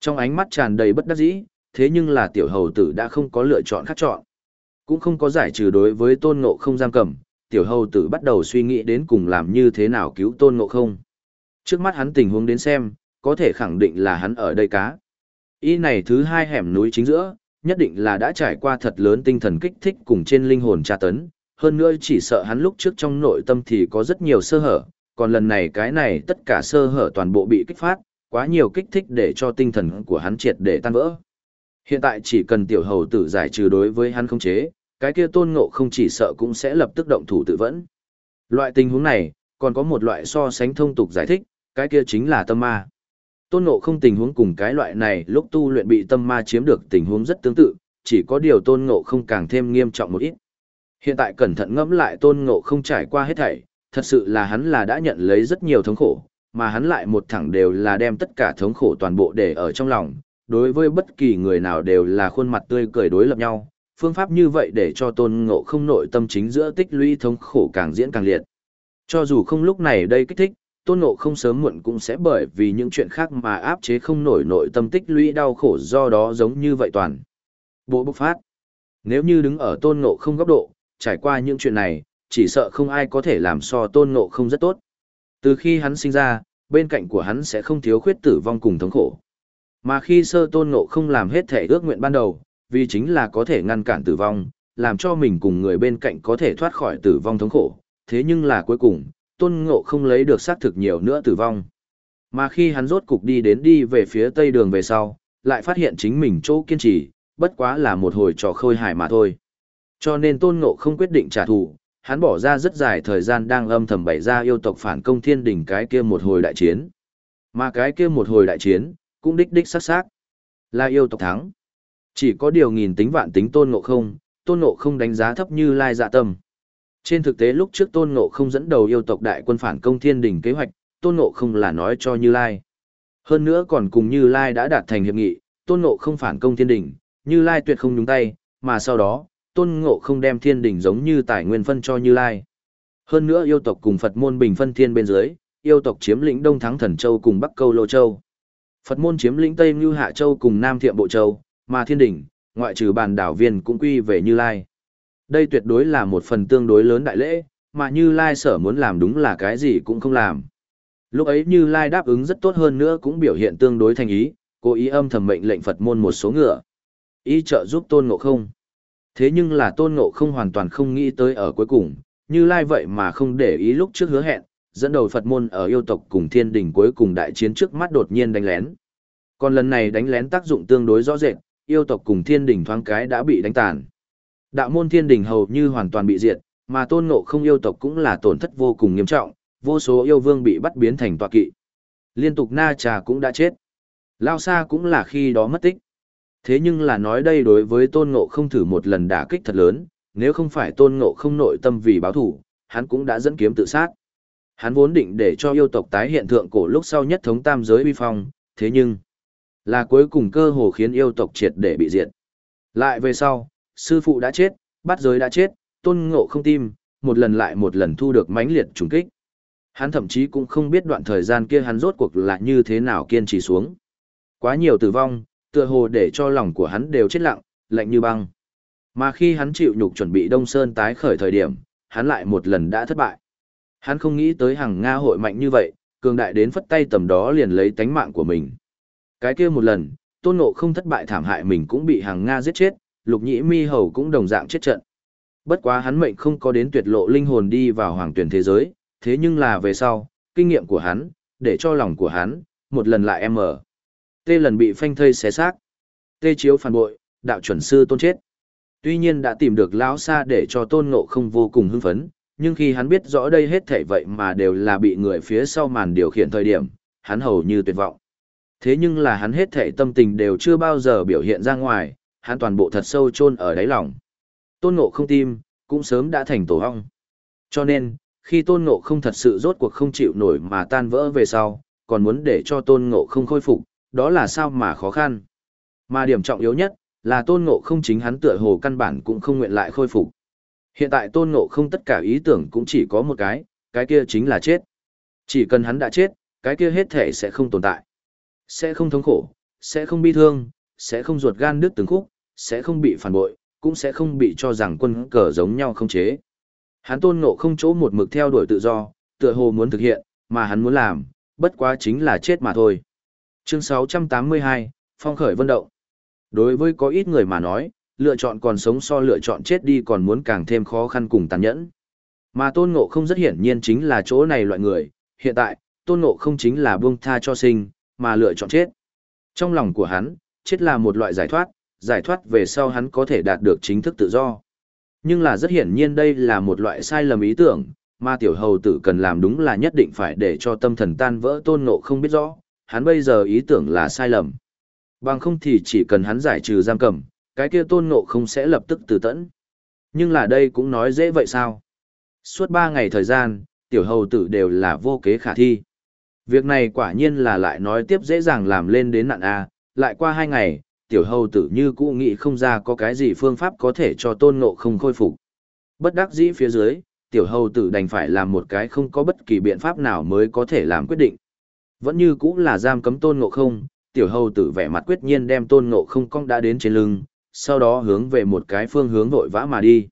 Trong ánh mắt tràn đầy bất đắc dĩ, thế nhưng là tiểu hầu tử đã không có lựa chọn khác chọn. Cũng không có giải trừ đối với tôn ngộ không giam cầm, tiểu hầu tử bắt đầu suy nghĩ đến cùng làm như thế nào cứu tôn ngộ không. Trước mắt hắn tình huống đến xem, có thể khẳng định là hắn ở đây cá. Y này thứ hai hẻm núi chính giữa, nhất định là đã trải qua thật lớn tinh thần kích thích cùng trên linh hồn tra tấn, hơn nữa chỉ sợ hắn lúc trước trong nội tâm thì có rất nhiều sơ hở, còn lần này cái này tất cả sơ hở toàn bộ bị kích phát, quá nhiều kích thích để cho tinh thần của hắn triệt để tan vỡ. Hiện tại chỉ cần tiểu hầu tử giải trừ đối với hắn không chế, cái kia tôn ngộ không chỉ sợ cũng sẽ lập tức động thủ tự vẫn. Loại tình huống này, còn có một loại so sánh thông tục giải thích, cái kia chính là tâm ma. Tôn ngộ không tình huống cùng cái loại này lúc tu luyện bị tâm ma chiếm được tình huống rất tương tự, chỉ có điều tôn ngộ không càng thêm nghiêm trọng một ít. Hiện tại cẩn thận ngẫm lại tôn ngộ không trải qua hết thảy, thật sự là hắn là đã nhận lấy rất nhiều thống khổ, mà hắn lại một thẳng đều là đem tất cả thống khổ toàn bộ để ở trong lòng, đối với bất kỳ người nào đều là khuôn mặt tươi cười đối lập nhau, phương pháp như vậy để cho tôn ngộ không nội tâm chính giữa tích lũy thống khổ càng diễn càng liệt. Cho dù không lúc này đây kích thích, tôn ngộ không sớm muộn cũng sẽ bởi vì những chuyện khác mà áp chế không nổi nội tâm tích lũy đau khổ do đó giống như vậy toàn. Bộ bốc phát. Nếu như đứng ở tôn ngộ không góc độ, trải qua những chuyện này, chỉ sợ không ai có thể làm so tôn ngộ không rất tốt. Từ khi hắn sinh ra, bên cạnh của hắn sẽ không thiếu khuyết tử vong cùng thống khổ. Mà khi sơ tôn ngộ không làm hết thể ước nguyện ban đầu, vì chính là có thể ngăn cản tử vong, làm cho mình cùng người bên cạnh có thể thoát khỏi tử vong thống khổ. Thế nhưng là cuối cùng, tôn ngộ không lấy được xác thực nhiều nữa tử vong. Mà khi hắn rốt cục đi đến đi về phía tây đường về sau, lại phát hiện chính mình chỗ kiên trì, bất quá là một hồi trò khôi hài mà thôi. Cho nên tôn ngộ không quyết định trả thù, hắn bỏ ra rất dài thời gian đang âm thầm bày ra yêu tộc phản công thiên đỉnh cái kia một hồi đại chiến. Mà cái kia một hồi đại chiến, cũng đích đích sắc sắc. Là yêu tộc thắng. Chỉ có điều nghìn tính vạn tính tôn ngộ không, tôn ngộ không đánh giá thấp như lai dạ tâm. Trên thực tế lúc trước tôn ngộ không dẫn đầu yêu tộc đại quân phản công thiên đỉnh kế hoạch, tôn ngộ không là nói cho như lai. Hơn nữa còn cùng như lai đã đạt thành hiệp nghị, tôn ngộ không phản công thiên đỉnh, như lai tuyệt không nhúng tay, mà sau đó, tôn ngộ không đem thiên đỉnh giống như tài nguyên phân cho như lai. Hơn nữa yêu tộc cùng Phật môn bình phân thiên bên dưới, yêu tộc chiếm lĩnh Đông Thắng Thần Châu cùng Bắc Câu Lô Châu. Phật môn chiếm lĩnh Tây Như Hạ Châu cùng Nam Thiệm Bộ Châu, mà thiên đỉnh, ngoại trừ bàn đảo viên cũng quy về Như Lai. Đây tuyệt đối là một phần tương đối lớn đại lễ, mà Như Lai sở muốn làm đúng là cái gì cũng không làm. Lúc ấy Như Lai đáp ứng rất tốt hơn nữa cũng biểu hiện tương đối thành ý, cố ý âm thầm mệnh lệnh Phật môn một số ngựa. Ý trợ giúp tôn ngộ không. Thế nhưng là tôn ngộ không hoàn toàn không nghĩ tới ở cuối cùng, Như Lai vậy mà không để ý lúc trước hứa hẹn, dẫn đầu Phật môn ở yêu tộc cùng thiên đình cuối cùng đại chiến trước mắt đột nhiên đánh lén. Còn lần này đánh lén tác dụng tương đối rõ rệt, yêu tộc cùng thiên đình thoáng cái đã bị đánh tàn. Đạo môn thiên đình hầu như hoàn toàn bị diệt, mà tôn ngộ không yêu tộc cũng là tổn thất vô cùng nghiêm trọng, vô số yêu vương bị bắt biến thành tọa kỵ. Liên tục na trà cũng đã chết. Lao xa cũng là khi đó mất tích. Thế nhưng là nói đây đối với tôn ngộ không thử một lần đả kích thật lớn, nếu không phải tôn ngộ không nội tâm vì báo thủ, hắn cũng đã dẫn kiếm tự sát. Hắn vốn định để cho yêu tộc tái hiện thượng cổ lúc sau nhất thống tam giới uy phong, thế nhưng là cuối cùng cơ hồ khiến yêu tộc triệt để bị diệt. Lại về sau, sư phụ đã chết, bắt giới đã chết, tôn ngộ không tim, một lần lại một lần thu được mãnh liệt trùng kích. Hắn thậm chí cũng không biết đoạn thời gian kia hắn rốt cuộc là như thế nào kiên trì xuống. Quá nhiều tử vong, tựa hồ để cho lòng của hắn đều chết lặng, lạnh như băng. Mà khi hắn chịu nhục chuẩn bị Đông Sơn tái khởi thời điểm, hắn lại một lần đã thất bại. Hắn không nghĩ tới hàng Nga hội mạnh như vậy, cường đại đến phất tay tầm đó liền lấy tánh mạng của mình. Cái kia một lần, tôn ngộ không thất bại thảm hại mình cũng bị hàng Nga giết chết, lục nhĩ mi hầu cũng đồng dạng chết trận. Bất quá hắn mệnh không có đến tuyệt lộ linh hồn đi vào hoàng tuyển thế giới, thế nhưng là về sau, kinh nghiệm của hắn, để cho lòng của hắn, một lần lại em mở. Tê lần bị phanh thây xé xác. Tê chiếu phản bội, đạo chuẩn sư tôn chết. Tuy nhiên đã tìm được lão xa để cho tôn ngộ không vô cùng hưng phấn, nhưng khi hắn biết rõ đây hết thảy vậy mà đều là bị người phía sau màn điều khiển thời điểm, hắn hầu như tuyệt vọng. Thế nhưng là hắn hết thảy tâm tình đều chưa bao giờ biểu hiện ra ngoài, hắn toàn bộ thật sâu chôn ở đáy lòng. Tôn ngộ không tim, cũng sớm đã thành tổ hong. Cho nên, khi tôn ngộ không thật sự rốt cuộc không chịu nổi mà tan vỡ về sau, còn muốn để cho tôn ngộ không khôi phục, đó là sao mà khó khăn. Mà điểm trọng yếu nhất, là tôn ngộ không chính hắn tựa hồ căn bản cũng không nguyện lại khôi phục. Hiện tại tôn ngộ không tất cả ý tưởng cũng chỉ có một cái, cái kia chính là chết. Chỉ cần hắn đã chết, cái kia hết thể sẽ không tồn tại. Sẽ không thống khổ, sẽ không bi thương, sẽ không ruột gan đứt từng khúc, sẽ không bị phản bội, cũng sẽ không bị cho rằng quân cờ giống nhau không chế. Hắn tôn ngộ không chỗ một mực theo đuổi tự do, tựa hồ muốn thực hiện, mà hắn muốn làm, bất quá chính là chết mà thôi. Chương 682, Phong khởi vân động. Đối với có ít người mà nói, lựa chọn còn sống so lựa chọn chết đi còn muốn càng thêm khó khăn cùng tàn nhẫn. Mà tôn ngộ không rất hiển nhiên chính là chỗ này loại người, hiện tại, tôn ngộ không chính là buông tha cho sinh, mà lựa chọn chết. Trong lòng của hắn, chết là một loại giải thoát, giải thoát về sau hắn có thể đạt được chính thức tự do. Nhưng là rất hiển nhiên đây là một loại sai lầm ý tưởng, mà tiểu hầu tử cần làm đúng là nhất định phải để cho tâm thần tan vỡ tôn ngộ không biết rõ, hắn bây giờ ý tưởng là sai lầm. Bằng không thì chỉ cần hắn giải trừ giam cầm, cái kia tôn ngộ không sẽ lập tức từ tẫn. Nhưng là đây cũng nói dễ vậy sao? Suốt ba ngày thời gian, tiểu hầu tử đều là vô kế khả thi. Việc này quả nhiên là lại nói tiếp dễ dàng làm lên đến nạn A, lại qua hai ngày, tiểu hầu tử như cũ nghĩ không ra có cái gì phương pháp có thể cho tôn ngộ không khôi phục. Bất đắc dĩ phía dưới, tiểu hầu tử đành phải làm một cái không có bất kỳ biện pháp nào mới có thể làm quyết định. Vẫn như cũ là giam cấm tôn ngộ không, tiểu hầu tử vẻ mặt quyết nhiên đem tôn ngộ không cong đã đến trên lưng, sau đó hướng về một cái phương hướng vội vã mà đi.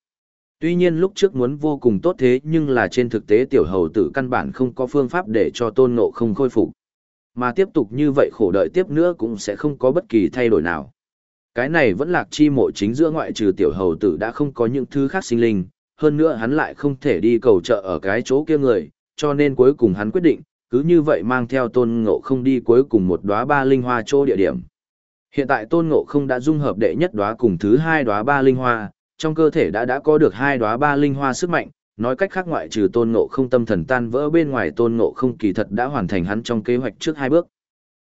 Tuy nhiên lúc trước muốn vô cùng tốt thế nhưng là trên thực tế tiểu hầu tử căn bản không có phương pháp để cho tôn ngộ không khôi phục. Mà tiếp tục như vậy khổ đợi tiếp nữa cũng sẽ không có bất kỳ thay đổi nào. Cái này vẫn lạc chi mộ chính giữa ngoại trừ tiểu hầu tử đã không có những thứ khác sinh linh, hơn nữa hắn lại không thể đi cầu trợ ở cái chỗ kia người, cho nên cuối cùng hắn quyết định, cứ như vậy mang theo tôn ngộ không đi cuối cùng một đóa ba linh hoa chỗ địa điểm. Hiện tại tôn ngộ không đã dung hợp đệ nhất đóa cùng thứ hai đóa ba linh hoa, trong cơ thể đã đã có được hai đóa ba linh hoa sức mạnh, nói cách khác ngoại trừ tôn ngộ không tâm thần tan vỡ bên ngoài tôn ngộ không kỳ thật đã hoàn thành hắn trong kế hoạch trước hai bước.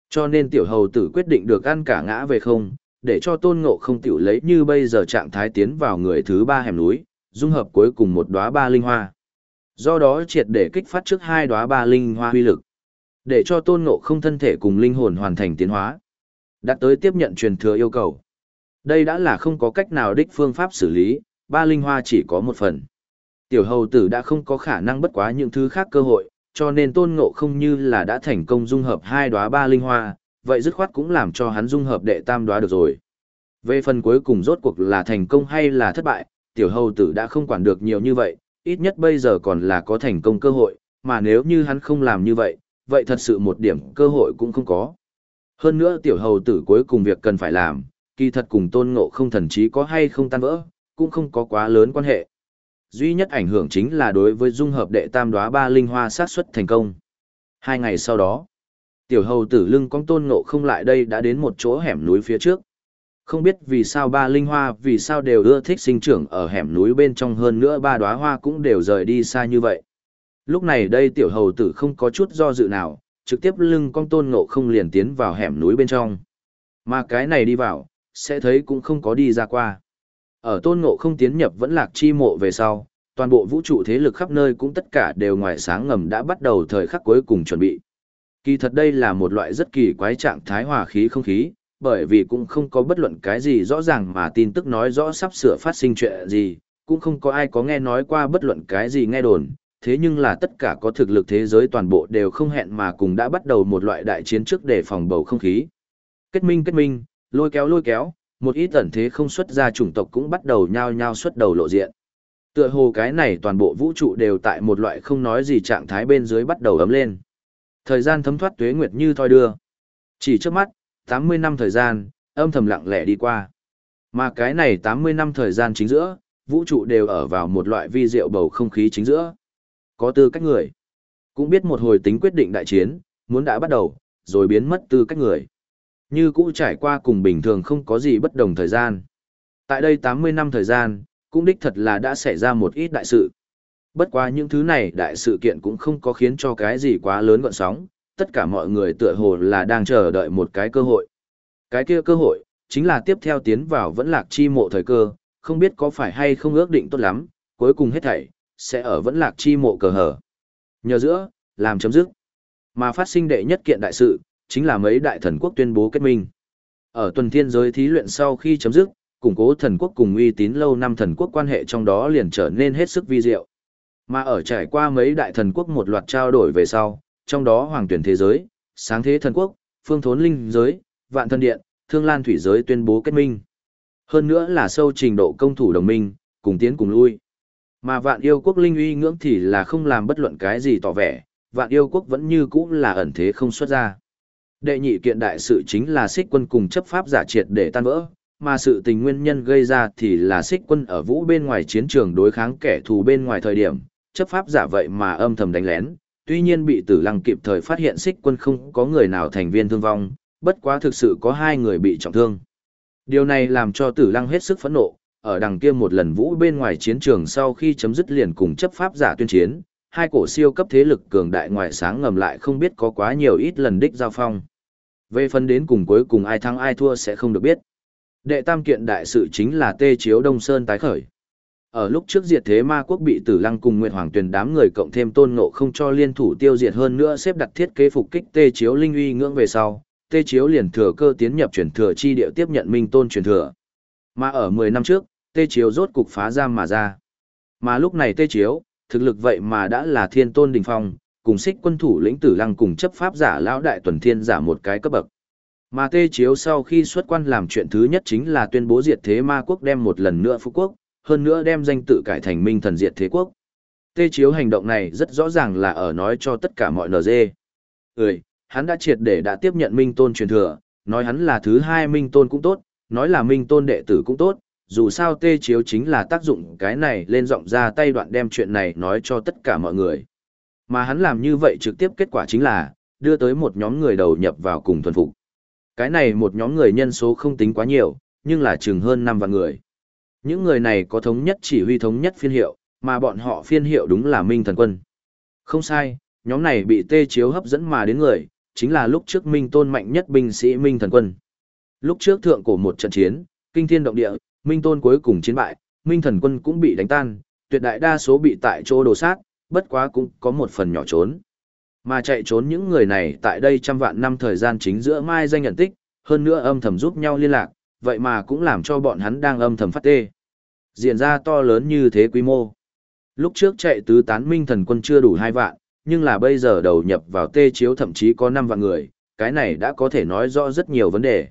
Cho nên tiểu hầu tử quyết định được ăn cả ngã về không, để cho tôn ngộ không tiểu lấy như bây giờ trạng thái tiến vào người thứ ba hẻm núi, dung hợp cuối cùng một đóa ba linh hoa. Do đó triệt để kích phát trước hai đóa ba linh hoa huy lực, để cho tôn ngộ không thân thể cùng linh hồn hoàn thành tiến hóa. Đạt tới tiếp nhận truyền thừa yêu cầu. Đây đã là không có cách nào đích phương pháp xử lý, ba linh hoa chỉ có một phần. Tiểu hầu tử đã không có khả năng bất quá những thứ khác cơ hội, cho nên tôn ngộ không như là đã thành công dung hợp hai đóa ba linh hoa, vậy dứt khoát cũng làm cho hắn dung hợp đệ tam đóa được rồi. Về phần cuối cùng rốt cuộc là thành công hay là thất bại, tiểu hầu tử đã không quản được nhiều như vậy, ít nhất bây giờ còn là có thành công cơ hội, mà nếu như hắn không làm như vậy, vậy thật sự một điểm cơ hội cũng không có. Hơn nữa tiểu hầu tử cuối cùng việc cần phải làm, kỳ thật cùng tôn ngộ không thần trí có hay không tan vỡ, cũng không có quá lớn quan hệ. Duy nhất ảnh hưởng chính là đối với dung hợp đệ tam đóa ba linh hoa sát xuất thành công. Hai ngày sau đó, tiểu hầu tử lưng con tôn ngộ không lại đây đã đến một chỗ hẻm núi phía trước. Không biết vì sao ba linh hoa vì sao đều ưa thích sinh trưởng ở hẻm núi bên trong hơn nữa ba đóa hoa cũng đều rời đi xa như vậy. Lúc này đây tiểu hầu tử không có chút do dự nào, trực tiếp lưng con tôn ngộ không liền tiến vào hẻm núi bên trong. Mà cái này đi vào, sẽ thấy cũng không có đi ra qua. Ở tôn ngộ không tiến nhập vẫn lạc chi mộ về sau, toàn bộ vũ trụ thế lực khắp nơi cũng tất cả đều ngoài sáng ngầm đã bắt đầu thời khắc cuối cùng chuẩn bị. Kỳ thật đây là một loại rất kỳ quái trạng thái hòa khí không khí, bởi vì cũng không có bất luận cái gì rõ ràng mà tin tức nói rõ sắp sửa phát sinh chuyện gì, cũng không có ai có nghe nói qua bất luận cái gì nghe đồn, thế nhưng là tất cả có thực lực thế giới toàn bộ đều không hẹn mà cùng đã bắt đầu một loại đại chiến trước để phòng bầu không khí. Kết minh kết minh, lôi kéo lôi kéo, một ít ẩn thế không xuất ra chủng tộc cũng bắt đầu nhao nhao xuất đầu lộ diện. Tựa hồ cái này toàn bộ vũ trụ đều tại một loại không nói gì trạng thái bên dưới bắt đầu ấm lên. Thời gian thấm thoát tuế nguyệt như thoi đưa. Chỉ trước mắt, 80 năm thời gian, âm thầm lặng lẽ đi qua. Mà cái này 80 năm thời gian chính giữa, vũ trụ đều ở vào một loại vi diệu bầu không khí chính giữa. Có tư cách người. Cũng biết một hồi tính quyết định đại chiến, muốn đã bắt đầu, rồi biến mất tư cách người. Như cũ trải qua cùng bình thường không có gì bất đồng thời gian. Tại đây 80 năm thời gian, cũng đích thật là đã xảy ra một ít đại sự. Bất quá những thứ này đại sự kiện cũng không có khiến cho cái gì quá lớn gọn sóng, tất cả mọi người tựa hồ là đang chờ đợi một cái cơ hội. Cái kia cơ hội, chính là tiếp theo tiến vào vẫn lạc chi mộ thời cơ, không biết có phải hay không ước định tốt lắm, cuối cùng hết thảy, sẽ ở vẫn lạc chi mộ cờ hở. Nhờ giữa, làm chấm dứt. Mà phát sinh đệ nhất kiện đại sự, chính là mấy đại thần quốc tuyên bố kết minh. Ở tuần thiên giới thí luyện sau khi chấm dứt, củng cố thần quốc cùng uy tín lâu năm thần quốc quan hệ trong đó liền trở nên hết sức vi diệu. Mà ở trải qua mấy đại thần quốc một loạt trao đổi về sau, trong đó hoàng tuyển thế giới, sáng thế thần quốc, phương thốn linh giới, vạn thân điện, thương lan thủy giới tuyên bố kết minh. Hơn nữa là sâu trình độ công thủ đồng minh, cùng tiến cùng lui. Mà vạn yêu quốc linh uy ngưỡng thì là không làm bất luận cái gì tỏ vẻ, vạn yêu quốc vẫn như cũ là ẩn thế không xuất ra. Đệ nhị kiện đại sự chính là xích quân cùng chấp pháp giả triệt để tan vỡ, mà sự tình nguyên nhân gây ra thì là xích quân ở vũ bên ngoài chiến trường đối kháng kẻ thù bên ngoài thời điểm, chấp pháp giả vậy mà âm thầm đánh lén, tuy nhiên bị tử lăng kịp thời phát hiện xích quân không có người nào thành viên thương vong, bất quá thực sự có hai người bị trọng thương. Điều này làm cho tử lăng hết sức phẫn nộ, ở đằng kia một lần vũ bên ngoài chiến trường sau khi chấm dứt liền cùng chấp pháp giả tuyên chiến, hai cổ siêu cấp thế lực cường đại ngoại sáng ngầm lại không biết có quá nhiều ít lần đích giao phong. Về phần đến cùng cuối cùng ai thắng ai thua sẽ không được biết. Đệ tam kiện đại sự chính là tê chiếu Đông Sơn tái khởi. Ở lúc trước diệt thế ma quốc bị tử lăng cùng Nguyệt Hoàng Tuyền đám người cộng thêm tôn ngộ không cho liên thủ tiêu diệt hơn nữa xếp đặt thiết kế phục kích tê chiếu linh uy ngưỡng về sau, tê chiếu liền thừa cơ tiến nhập truyền thừa chi địa tiếp nhận minh tôn truyền thừa. Mà ở 10 năm trước, tê chiếu rốt cục phá giam mà ra. Mà lúc này tê chiếu, thực lực vậy mà đã là thiên tôn đỉnh phong, cùng xích quân thủ lĩnh tử lăng cùng chấp pháp giả lão đại tuần thiên giả một cái cấp bậc. Mà tê chiếu sau khi xuất quan làm chuyện thứ nhất chính là tuyên bố diệt thế ma quốc đem một lần nữa phú quốc, hơn nữa đem danh tự cải thành minh thần diệt thế quốc. Tê chiếu hành động này rất rõ ràng là ở nói cho tất cả mọi NG. Ừ, hắn đã triệt để đã tiếp nhận minh tôn truyền thừa, nói hắn là thứ hai minh tôn cũng tốt, nói là minh tôn đệ tử cũng tốt, dù sao tê chiếu chính là tác dụng cái này lên giọng ra tay đoạn đem chuyện này nói cho tất cả mọi người. Mà hắn làm như vậy trực tiếp kết quả chính là, đưa tới một nhóm người đầu nhập vào cùng thuần phục. Cái này một nhóm người nhân số không tính quá nhiều, nhưng là chừng hơn 5 vạn người. Những người này có thống nhất chỉ huy thống nhất phiên hiệu, mà bọn họ phiên hiệu đúng là Minh Thần Quân. Không sai, nhóm này bị tê chiếu hấp dẫn mà đến người, chính là lúc trước Minh Tôn mạnh nhất binh sĩ Minh Thần Quân. Lúc trước thượng cổ một trận chiến, kinh thiên động địa, Minh Tôn cuối cùng chiến bại, Minh Thần Quân cũng bị đánh tan, tuyệt đại đa số bị tại chỗ đồ sát, bất quá cũng có một phần nhỏ trốn. Mà chạy trốn những người này tại đây trăm vạn năm thời gian chính giữa mai danh nhận tích, hơn nữa âm thầm giúp nhau liên lạc, vậy mà cũng làm cho bọn hắn đang âm thầm phát tê. Diện ra to lớn như thế quy mô. Lúc trước chạy tứ tán minh thần quân chưa đủ hai vạn, nhưng là bây giờ đầu nhập vào tê chiếu thậm chí có 5 vạn người, cái này đã có thể nói rõ rất nhiều vấn đề.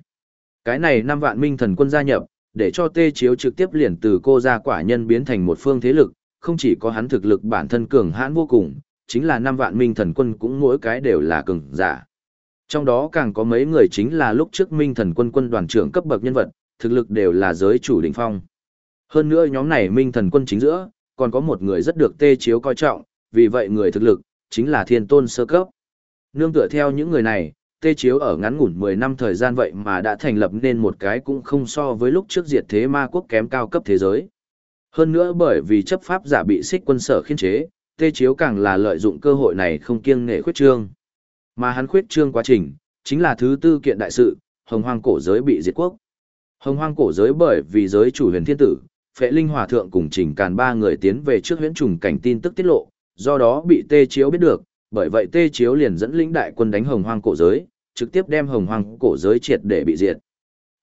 Cái này năm vạn minh thần quân gia nhập, để cho tê chiếu trực tiếp liền từ cô gia quả nhân biến thành một phương thế lực, không chỉ có hắn thực lực bản thân cường hãn vô cùng, chính là năm vạn minh thần quân cũng mỗi cái đều là cường giả. Trong đó càng có mấy người chính là lúc trước minh thần quân quân đoàn trưởng cấp bậc nhân vật, thực lực đều là giới chủ đỉnh phong. Hơn nữa nhóm này minh thần quân chính giữa, còn có một người rất được tê chiếu coi trọng, vì vậy người thực lực, chính là thiên tôn sơ cấp. Nương tựa theo những người này, tê chiếu ở ngắn ngủn 10 năm thời gian vậy mà đã thành lập nên một cái cũng không so với lúc trước diệt thế ma quốc kém cao cấp thế giới. Hơn nữa bởi vì chấp pháp giả bị xích quân sở khiên chế, tê chiếu càng là lợi dụng cơ hội này không kiêng nghệ khuyết trương. Mà hắn khuyết trương quá trình, chính là thứ tư kiện đại sự, hồng hoang cổ giới bị diệt quốc. Hồng hoang cổ giới bởi vì giới chủ huyền thiên tử, phệ linh hòa thượng cùng trình càn ba người tiến về trước huyễn trùng cảnh tin tức tiết lộ, do đó bị tê chiếu biết được, bởi vậy tê chiếu liền dẫn lĩnh đại quân đánh hồng hoang cổ giới, trực tiếp đem hồng hoang cổ giới triệt để bị diệt.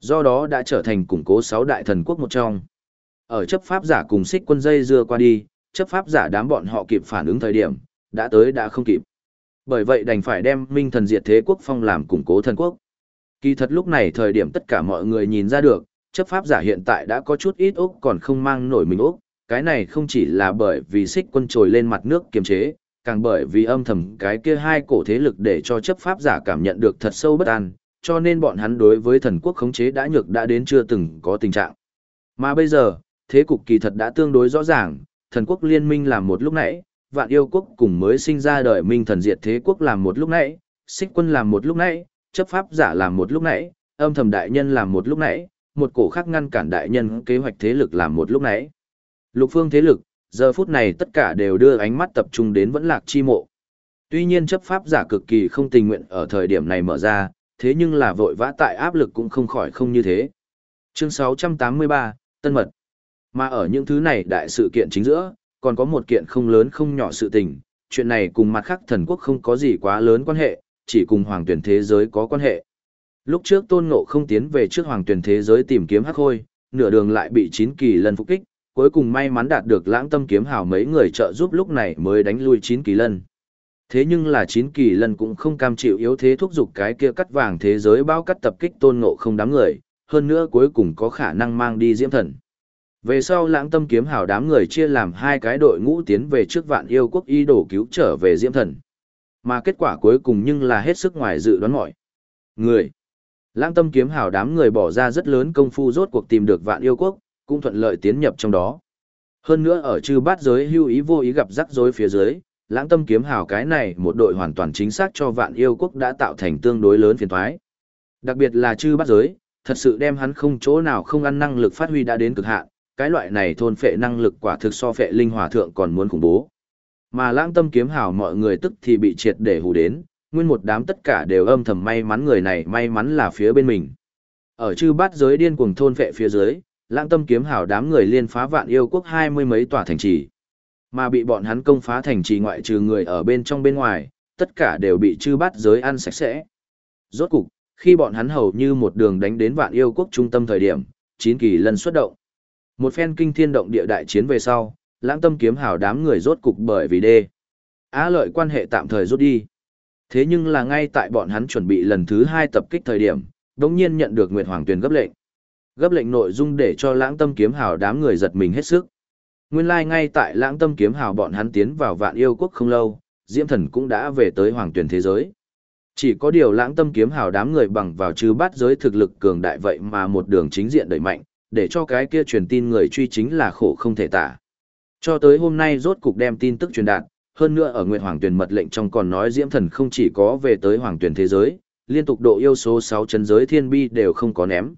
Do đó đã trở thành củng cố sáu đại thần quốc một trong. Ở chấp pháp giả cùng xích quân dây dưa qua đi, chấp pháp giả đám bọn họ kịp phản ứng thời điểm, đã tới đã không kịp. Bởi vậy đành phải đem minh thần diệt thế quốc phong làm củng cố thần quốc. Kỳ thật lúc này thời điểm tất cả mọi người nhìn ra được, chấp pháp giả hiện tại đã có chút ít ốc còn không mang nổi mình ốc. Cái này không chỉ là bởi vì xích quân trồi lên mặt nước kiềm chế, càng bởi vì âm thầm cái kia hai cổ thế lực để cho chấp pháp giả cảm nhận được thật sâu bất an, cho nên bọn hắn đối với thần quốc khống chế đã nhược đã đến chưa từng có tình trạng. Mà bây giờ, thế cục kỳ thật đã tương đối rõ ràng, thần quốc liên minh làm một lúc nãy, vạn yêu quốc cùng mới sinh ra đời minh thần diệt thế quốc làm một lúc nãy, xích quân làm một lúc nãy, chấp pháp giả làm một lúc nãy, âm thầm đại nhân làm một lúc nãy, một cổ khác ngăn cản đại nhân kế hoạch thế lực làm một lúc nãy. Lục phương thế lực, giờ phút này tất cả đều đưa ánh mắt tập trung đến vẫn lạc chi mộ. Tuy nhiên chấp pháp giả cực kỳ không tình nguyện ở thời điểm này mở ra, thế nhưng là vội vã tại áp lực cũng không khỏi không như thế. Chương 683, Tân Mật Mà ở những thứ này đại sự kiện chính giữa, còn có một kiện không lớn không nhỏ sự tình, chuyện này cùng mặt khác thần quốc không có gì quá lớn quan hệ, chỉ cùng hoàng tuyển thế giới có quan hệ. Lúc trước tôn ngộ không tiến về trước hoàng tuyển thế giới tìm kiếm hắc khôi, nửa đường lại bị chín kỳ lần phục kích, cuối cùng may mắn đạt được lãng tâm kiếm hào mấy người trợ giúp lúc này mới đánh lui chín kỳ lân. Thế nhưng là chín kỳ lân cũng không cam chịu yếu thế thúc giục cái kia cắt vàng thế giới bao cắt tập kích tôn ngộ không đám người, hơn nữa cuối cùng có khả năng mang đi diễm thần. Về sau lãng tâm kiếm hào đám người chia làm hai cái đội ngũ tiến về trước vạn yêu quốc y đổ cứu trở về diễm thần. Mà kết quả cuối cùng nhưng là hết sức ngoài dự đoán mọi. Người. Lãng tâm kiếm hào đám người bỏ ra rất lớn công phu rốt cuộc tìm được vạn yêu quốc, cũng thuận lợi tiến nhập trong đó. Hơn nữa ở chư bát giới hưu ý vô ý gặp rắc rối phía dưới, lãng tâm kiếm hào cái này một đội hoàn toàn chính xác cho vạn yêu quốc đã tạo thành tương đối lớn phiền thoái. Đặc biệt là chư bát giới, thật sự đem hắn không chỗ nào không ăn năng lực phát huy đã đến cực hạn, cái loại này thôn phệ năng lực quả thực so phệ linh hòa thượng còn muốn khủng bố. Mà lãng tâm kiếm hào mọi người tức thì bị triệt để hù đến, nguyên một đám tất cả đều âm thầm may mắn người này may mắn là phía bên mình. Ở chư bát giới điên cuồng thôn phệ phía dưới, lãng tâm kiếm hào đám người liên phá vạn yêu quốc hai mươi mấy tòa thành trì. Mà bị bọn hắn công phá thành trì ngoại trừ người ở bên trong bên ngoài, tất cả đều bị chư bắt giới ăn sạch sẽ. Rốt cục, khi bọn hắn hầu như một đường đánh đến vạn yêu quốc trung tâm thời điểm, chín kỳ lần xuất động. Một phen kinh thiên động địa đại chiến về sau, lãng tâm kiếm hào đám người rốt cục bởi vì đê. Á lợi quan hệ tạm thời rút đi. Thế nhưng là ngay tại bọn hắn chuẩn bị lần thứ hai tập kích thời điểm, đống nhiên nhận được Nguyệt Hoàng Tuyền gấp lệnh. Gấp lệnh nội dung để cho lãng tâm kiếm hào đám người giật mình hết sức. Nguyên lai like ngay tại lãng tâm kiếm hào bọn hắn tiến vào vạn yêu quốc không lâu, Diễm Thần cũng đã về tới Hoàng Tuyền thế giới. Chỉ có điều lãng tâm kiếm hào đám người bằng vào trừ bát giới thực lực cường đại vậy mà một đường chính diện đẩy mạnh, để cho cái kia truyền tin người truy chính là khổ không thể tả. Cho tới hôm nay rốt cục đem tin tức truyền đạt, hơn nữa ở Nguyệt Hoàng Tuyền mật lệnh trong còn nói Diễm Thần không chỉ có về tới Hoàng Tuyền thế giới, liên tục độ yêu số 6 chân giới thiên bi đều không có ném.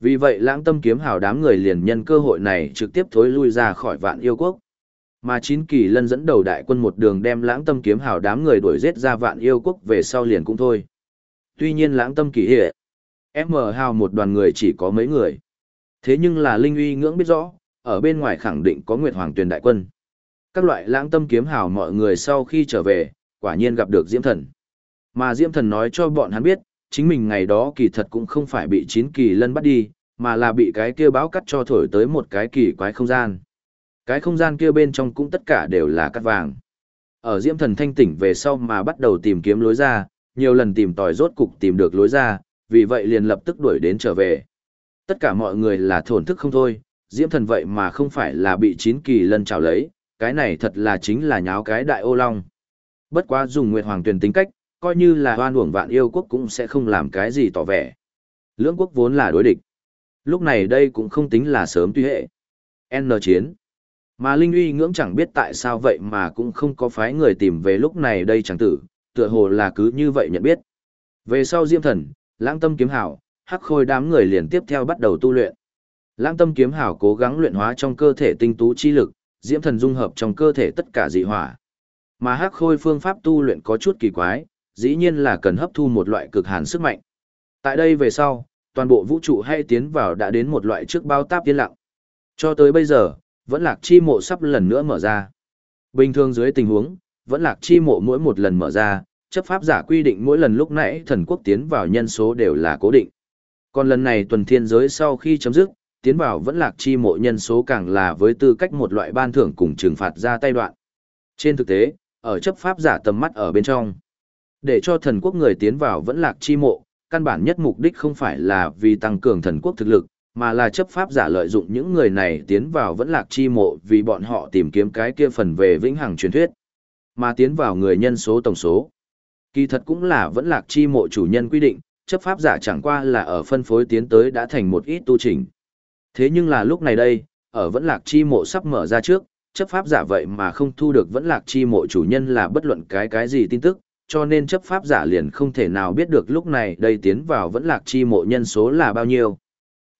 Vì vậy lãng tâm kiếm hào đám người liền nhân cơ hội này trực tiếp thối lui ra khỏi vạn yêu quốc. Mà chín kỳ lân dẫn đầu đại quân một đường đem lãng tâm kiếm hào đám người đuổi giết ra vạn yêu quốc về sau liền cũng thôi. Tuy nhiên lãng tâm kỳ hệ, M hào một đoàn người chỉ có mấy người. Thế nhưng là Linh uy ngưỡng biết rõ, ở bên ngoài khẳng định có Nguyệt Hoàng Tuyền đại quân. Các loại lãng tâm kiếm hào mọi người sau khi trở về, quả nhiên gặp được Diễm Thần. Mà Diễm Thần nói cho bọn hắn biết, chính mình ngày đó kỳ thật cũng không phải bị chín kỳ lân bắt đi, mà là bị cái kia báo cắt cho thổi tới một cái kỳ quái không gian. Cái không gian kia bên trong cũng tất cả đều là cắt vàng. Ở Diễm Thần thanh tỉnh về sau mà bắt đầu tìm kiếm lối ra, nhiều lần tìm tòi rốt cục tìm được lối ra, vì vậy liền lập tức đuổi đến trở về. Tất cả mọi người là thổn thức không thôi, diễm thần vậy mà không phải là bị chín kỳ lân trào lấy, cái này thật là chính là nháo cái đại ô long. Bất quá dùng Nguyệt Hoàng Tuyền tính cách, coi như là hoan uổng vạn yêu quốc cũng sẽ không làm cái gì tỏ vẻ. Lưỡng quốc vốn là đối địch. Lúc này đây cũng không tính là sớm tuy hệ. N chiến. Mà Linh uy ngưỡng chẳng biết tại sao vậy mà cũng không có phái người tìm về lúc này đây chẳng tử, tựa hồ là cứ như vậy nhận biết. Về sau Diêm Thần, Lãng Tâm Kiếm Hảo, Hắc Khôi đám người liền tiếp theo bắt đầu tu luyện. Lãng Tâm Kiếm Hảo cố gắng luyện hóa trong cơ thể tinh tú chi lực, Diễm Thần dung hợp trong cơ thể tất cả dị hỏa. Mà Hắc Khôi phương pháp tu luyện có chút kỳ quái, dĩ nhiên là cần hấp thu một loại cực hàn sức mạnh. Tại đây về sau, toàn bộ vũ trụ hay tiến vào đã đến một loại trước bao táp yên lặng. Cho tới bây giờ, vẫn lạc chi mộ sắp lần nữa mở ra. Bình thường dưới tình huống, vẫn lạc chi mộ mỗi một lần mở ra, chấp pháp giả quy định mỗi lần lúc nãy thần quốc tiến vào nhân số đều là cố định. Còn lần này tuần thiên giới sau khi chấm dứt, tiến vào vẫn lạc chi mộ nhân số càng là với tư cách một loại ban thưởng cùng trừng phạt ra tay đoạn. Trên thực tế, ở chấp pháp giả tầm mắt ở bên trong, để cho thần quốc người tiến vào vẫn lạc chi mộ, căn bản nhất mục đích không phải là vì tăng cường thần quốc thực lực, mà là chấp pháp giả lợi dụng những người này tiến vào vẫn lạc chi mộ vì bọn họ tìm kiếm cái kia phần về vĩnh hằng truyền thuyết, mà tiến vào người nhân số tổng số. Kỳ thật cũng là vẫn lạc chi mộ chủ nhân quy định, chấp pháp giả chẳng qua là ở phân phối tiến tới đã thành một ít tu trình. Thế nhưng là lúc này đây, ở vẫn lạc chi mộ sắp mở ra trước, chấp pháp giả vậy mà không thu được vẫn lạc chi mộ chủ nhân là bất luận cái cái gì tin tức, cho nên chấp pháp giả liền không thể nào biết được lúc này đây tiến vào vẫn lạc chi mộ nhân số là bao nhiêu.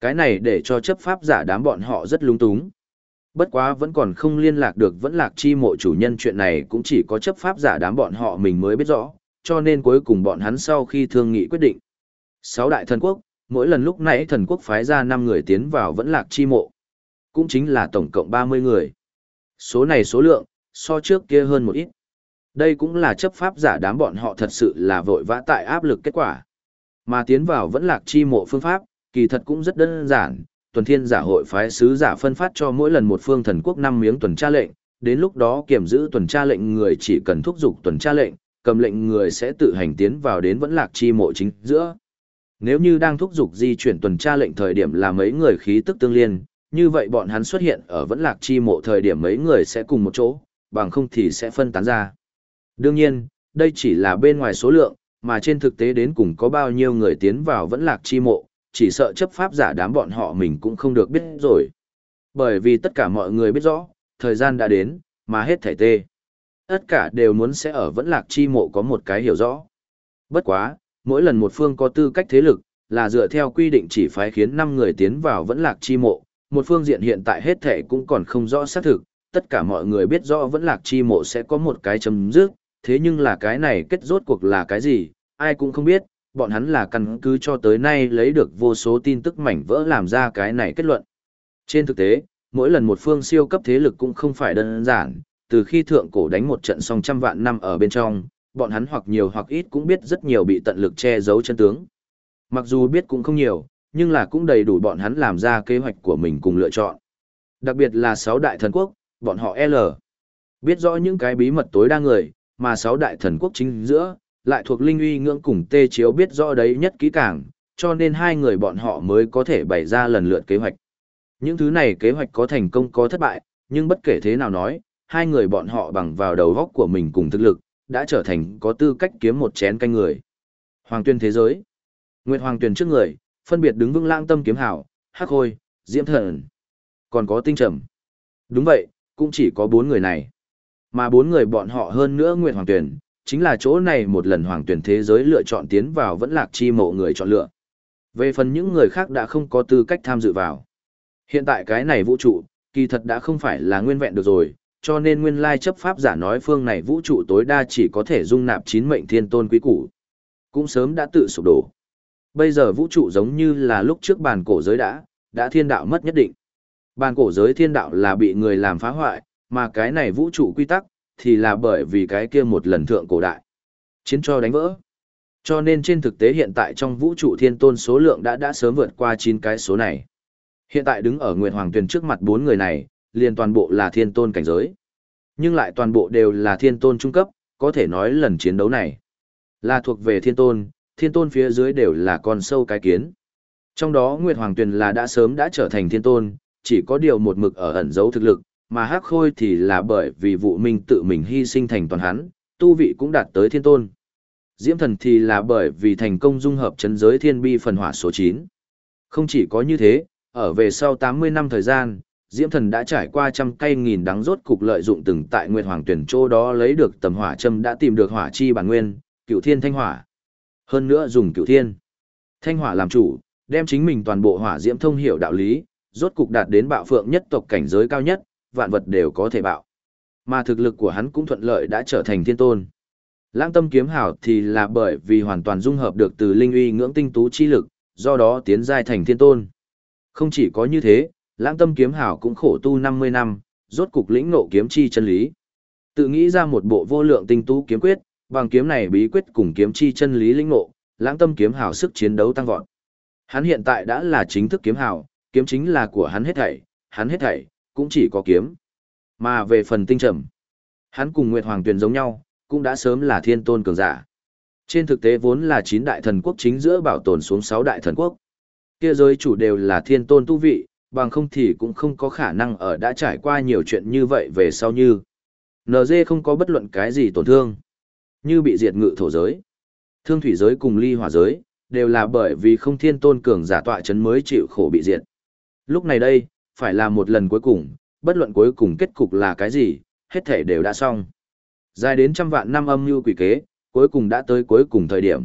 Cái này để cho chấp pháp giả đám bọn họ rất lung túng. Bất quá vẫn còn không liên lạc được vẫn lạc chi mộ chủ nhân chuyện này cũng chỉ có chấp pháp giả đám bọn họ mình mới biết rõ, cho nên cuối cùng bọn hắn sau khi thương nghị quyết định. Sáu đại thần quốc, mỗi lần lúc nãy thần quốc phái ra 5 người tiến vào vẫn lạc chi mộ. Cũng chính là tổng cộng 30 người. Số này số lượng, so trước kia hơn một ít. Đây cũng là chấp pháp giả đám bọn họ thật sự là vội vã tại áp lực kết quả. Mà tiến vào vẫn lạc chi mộ phương pháp, kỳ thật cũng rất đơn giản. Tuần thiên giả hội phái sứ giả phân phát cho mỗi lần một phương thần quốc năm miếng tuần tra lệnh, đến lúc đó kiểm giữ tuần tra lệnh người chỉ cần thúc giục tuần tra lệnh, cầm lệnh người sẽ tự hành tiến vào đến vẫn lạc chi mộ chính giữa. Nếu như đang thúc giục di chuyển tuần tra lệnh thời điểm là mấy người khí tức tương liên, như vậy bọn hắn xuất hiện ở vẫn lạc chi mộ thời điểm mấy người sẽ cùng một chỗ, bằng không thì sẽ phân tán ra. Đương nhiên, đây chỉ là bên ngoài số lượng, mà trên thực tế đến cùng có bao nhiêu người tiến vào vẫn lạc chi mộ, chỉ sợ chấp pháp giả đám bọn họ mình cũng không được biết rồi. Bởi vì tất cả mọi người biết rõ, thời gian đã đến, mà hết thảy tê. Tất cả đều muốn sẽ ở vẫn lạc chi mộ có một cái hiểu rõ. Bất quá, mỗi lần một phương có tư cách thế lực, là dựa theo quy định chỉ phái khiến 5 người tiến vào vẫn lạc chi mộ, một phương diện hiện tại hết thể cũng còn không rõ xác thực, tất cả mọi người biết rõ vẫn lạc chi mộ sẽ có một cái chấm dứt, thế nhưng là cái này kết rốt cuộc là cái gì, ai cũng không biết, bọn hắn là căn cứ cho tới nay lấy được vô số tin tức mảnh vỡ làm ra cái này kết luận. Trên thực tế, mỗi lần một phương siêu cấp thế lực cũng không phải đơn giản, từ khi thượng cổ đánh một trận song trăm vạn năm ở bên trong, bọn hắn hoặc nhiều hoặc ít cũng biết rất nhiều bị tận lực che giấu chân tướng. Mặc dù biết cũng không nhiều, nhưng là cũng đầy đủ bọn hắn làm ra kế hoạch của mình cùng lựa chọn. Đặc biệt là sáu đại thần quốc, bọn họ L. Biết rõ những cái bí mật tối đa người, mà sáu đại thần quốc chính giữa, lại thuộc linh uy ngưỡng cùng tê chiếu biết rõ đấy nhất kỹ càng, cho nên hai người bọn họ mới có thể bày ra lần lượt kế hoạch. Những thứ này kế hoạch có thành công có thất bại, nhưng bất kể thế nào nói, hai người bọn họ bằng vào đầu góc của mình cùng thực lực, đã trở thành có tư cách kiếm một chén canh người. Hoàng tuyên thế giới. Nguyệt Hoàng tuyên trước người, phân biệt đứng vững lãng tâm kiếm hảo, hắc hôi, diễm thần. Còn có tinh trầm. Đúng vậy, cũng chỉ có bốn người này. Mà bốn người bọn họ hơn nữa Nguyệt Hoàng Tuyển, chính là chỗ này một lần Hoàng Tuyển thế giới lựa chọn tiến vào vẫn lạc chi mộ người chọn lựa. Về phần những người khác đã không có tư cách tham dự vào. Hiện tại cái này vũ trụ, kỳ thật đã không phải là nguyên vẹn được rồi, cho nên nguyên lai chấp pháp giả nói phương này vũ trụ tối đa chỉ có thể dung nạp chín mệnh thiên tôn quý củ. Cũng sớm đã tự sụp đổ. Bây giờ vũ trụ giống như là lúc trước bàn cổ giới đã, đã thiên đạo mất nhất định. Bàn cổ giới thiên đạo là bị người làm phá hoại, mà cái này vũ trụ quy tắc, thì là bởi vì cái kia một lần thượng cổ đại. Chiến cho đánh vỡ. Cho nên trên thực tế hiện tại trong vũ trụ thiên tôn số lượng đã đã sớm vượt qua chín cái số này. Hiện tại đứng ở Nguyệt Hoàng Tuyền trước mặt bốn người này, liền toàn bộ là thiên tôn cảnh giới. Nhưng lại toàn bộ đều là thiên tôn trung cấp, có thể nói lần chiến đấu này. Là thuộc về thiên tôn, thiên tôn phía dưới đều là con sâu cái kiến. Trong đó Nguyệt Hoàng Tuyền là đã sớm đã trở thành thiên tôn, chỉ có điều một mực ở ẩn giấu thực lực, mà Hắc Khôi thì là bởi vì vụ minh tự mình hy sinh thành toàn hắn, tu vị cũng đạt tới thiên tôn. Diễm thần thì là bởi vì thành công dung hợp chấn giới thiên bi phần hỏa số 9. Không chỉ có như thế, ở về sau 80 năm thời gian, Diễm thần đã trải qua trăm cây nghìn đắng rốt cục lợi dụng từng tại Nguyệt Hoàng tuyển châu đó lấy được tầm hỏa châm đã tìm được hỏa chi bản nguyên, cựu thiên thanh hỏa. Hơn nữa dùng cựu thiên thanh hỏa làm chủ, đem chính mình toàn bộ hỏa diễm thông hiểu đạo lý, rốt cục đạt đến bạo phượng nhất tộc cảnh giới cao nhất, vạn vật đều có thể bạo. Mà thực lực của hắn cũng thuận lợi đã trở thành thiên tôn. Lãng tâm kiếm hảo thì là bởi vì hoàn toàn dung hợp được từ linh uy ngưỡng tinh tú chi lực, do đó tiến giai thành thiên tôn. Không chỉ có như thế, lãng tâm kiếm hảo cũng khổ tu 50 năm, rốt cục lĩnh ngộ kiếm chi chân lý. Tự nghĩ ra một bộ vô lượng tinh tú kiếm quyết, bằng kiếm này bí quyết cùng kiếm chi chân lý lĩnh ngộ, lãng tâm kiếm hảo sức chiến đấu tăng vọt. Hắn hiện tại đã là chính thức kiếm hảo, kiếm chính là của hắn hết thảy, hắn hết thảy, cũng chỉ có kiếm. Mà về phần tinh trầm, hắn cùng Nguyệt Hoàng Tuyền giống nhau, cũng đã sớm là thiên tôn cường giả. Trên thực tế vốn là 9 đại thần quốc chính giữa bảo tồn xuống 6 đại thần quốc. Kia giới chủ đều là thiên tôn tu vị, bằng không thì cũng không có khả năng ở đã trải qua nhiều chuyện như vậy về sau như. NG không có bất luận cái gì tổn thương, như bị diệt ngự thổ giới. Thương thủy giới cùng ly hỏa giới, đều là bởi vì không thiên tôn cường giả tọa chấn mới chịu khổ bị diệt. Lúc này đây, phải là một lần cuối cùng, bất luận cuối cùng kết cục là cái gì, hết thể đều đã xong. Dài đến trăm vạn năm âm mưu quỷ kế, cuối cùng đã tới cuối cùng thời điểm.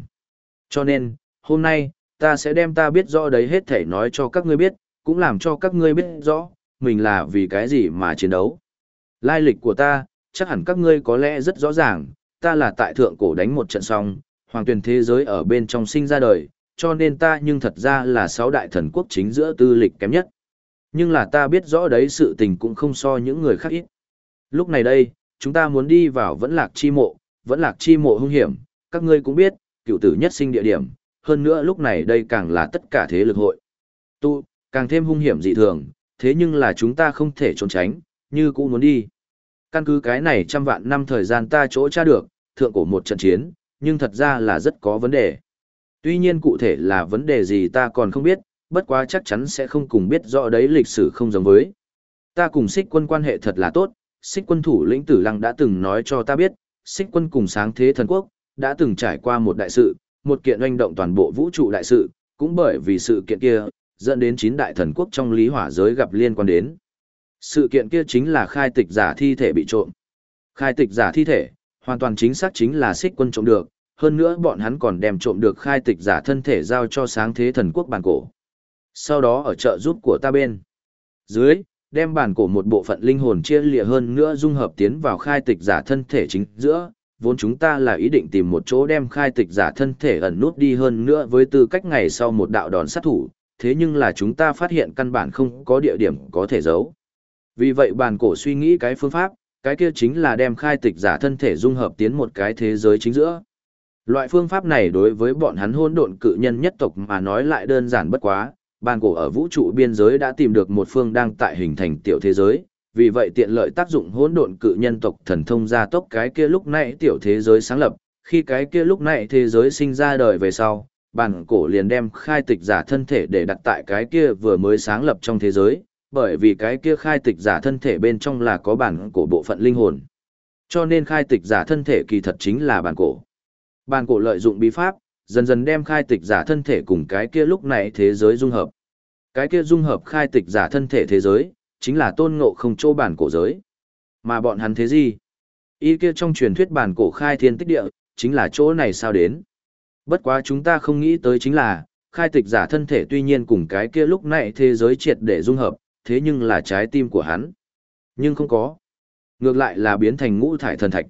Cho nên, hôm nay, ta sẽ đem ta biết rõ đấy hết thể nói cho các ngươi biết, cũng làm cho các ngươi biết rõ, mình là vì cái gì mà chiến đấu. Lai lịch của ta, chắc hẳn các ngươi có lẽ rất rõ ràng, ta là tại thượng cổ đánh một trận xong, hoàng tuyển thế giới ở bên trong sinh ra đời, cho nên ta nhưng thật ra là sáu đại thần quốc chính giữa tư lịch kém nhất. Nhưng là ta biết rõ đấy sự tình cũng không so những người khác ít. Lúc này đây, chúng ta muốn đi vào vẫn lạc chi mộ, vẫn lạc chi mộ hung hiểm, các ngươi cũng biết, cựu tử nhất sinh địa điểm, hơn nữa lúc này đây càng là tất cả thế lực hội. Tu, càng thêm hung hiểm dị thường, thế nhưng là chúng ta không thể trốn tránh, như cũng muốn đi. Căn cứ cái này trăm vạn năm thời gian ta chỗ tra được, thượng cổ một trận chiến, nhưng thật ra là rất có vấn đề. Tuy nhiên cụ thể là vấn đề gì ta còn không biết, bất quá chắc chắn sẽ không cùng biết rõ đấy lịch sử không giống với. Ta cùng xích quân quan hệ thật là tốt, xích quân thủ lĩnh tử lăng đã từng nói cho ta biết, xích quân cùng sáng thế thần quốc, đã từng trải qua một đại sự, một kiện oanh động toàn bộ vũ trụ đại sự, cũng bởi vì sự kiện kia, dẫn đến chín đại thần quốc trong lý hỏa giới gặp liên quan đến. Sự kiện kia chính là khai tịch giả thi thể bị trộm. Khai tịch giả thi thể, hoàn toàn chính xác chính là xích quân trộm được, hơn nữa bọn hắn còn đem trộm được khai tịch giả thân thể giao cho sáng thế thần quốc bản cổ. Sau đó ở trợ giúp của ta bên. Dưới, đem bản cổ một bộ phận linh hồn chia lịa hơn nữa dung hợp tiến vào khai tịch giả thân thể chính giữa, vốn chúng ta là ý định tìm một chỗ đem khai tịch giả thân thể ẩn nút đi hơn nữa với tư cách ngày sau một đạo đòn sát thủ, thế nhưng là chúng ta phát hiện căn bản không có địa điểm có thể giấu. Vì vậy bản cổ suy nghĩ cái phương pháp, cái kia chính là đem khai tịch giả thân thể dung hợp tiến một cái thế giới chính giữa. Loại phương pháp này đối với bọn hắn hôn độn cự nhân nhất tộc mà nói lại đơn giản bất quá, bàn cổ ở vũ trụ biên giới đã tìm được một phương đang tại hình thành tiểu thế giới, vì vậy tiện lợi tác dụng hỗn độn cự nhân tộc thần thông gia tốc cái kia lúc nãy tiểu thế giới sáng lập, khi cái kia lúc nãy thế giới sinh ra đời về sau, bàn cổ liền đem khai tịch giả thân thể để đặt tại cái kia vừa mới sáng lập trong thế giới, bởi vì cái kia khai tịch giả thân thể bên trong là có bản cổ bộ phận linh hồn. Cho nên khai tịch giả thân thể kỳ thật chính là bản cổ. Bản cổ lợi dụng bí pháp, dần dần đem khai tịch giả thân thể cùng cái kia lúc này thế giới dung hợp. Cái kia dung hợp khai tịch giả thân thể thế giới, chính là tôn ngộ không chỗ bản cổ giới. Mà bọn hắn thế gì? Y kia trong truyền thuyết bản cổ khai thiên tích địa, chính là chỗ này sao đến? Bất quá chúng ta không nghĩ tới chính là, khai tịch giả thân thể tuy nhiên cùng cái kia lúc này thế giới triệt để dung hợp, thế nhưng là trái tim của hắn. Nhưng không có. Ngược lại là biến thành ngũ thải thần thạch.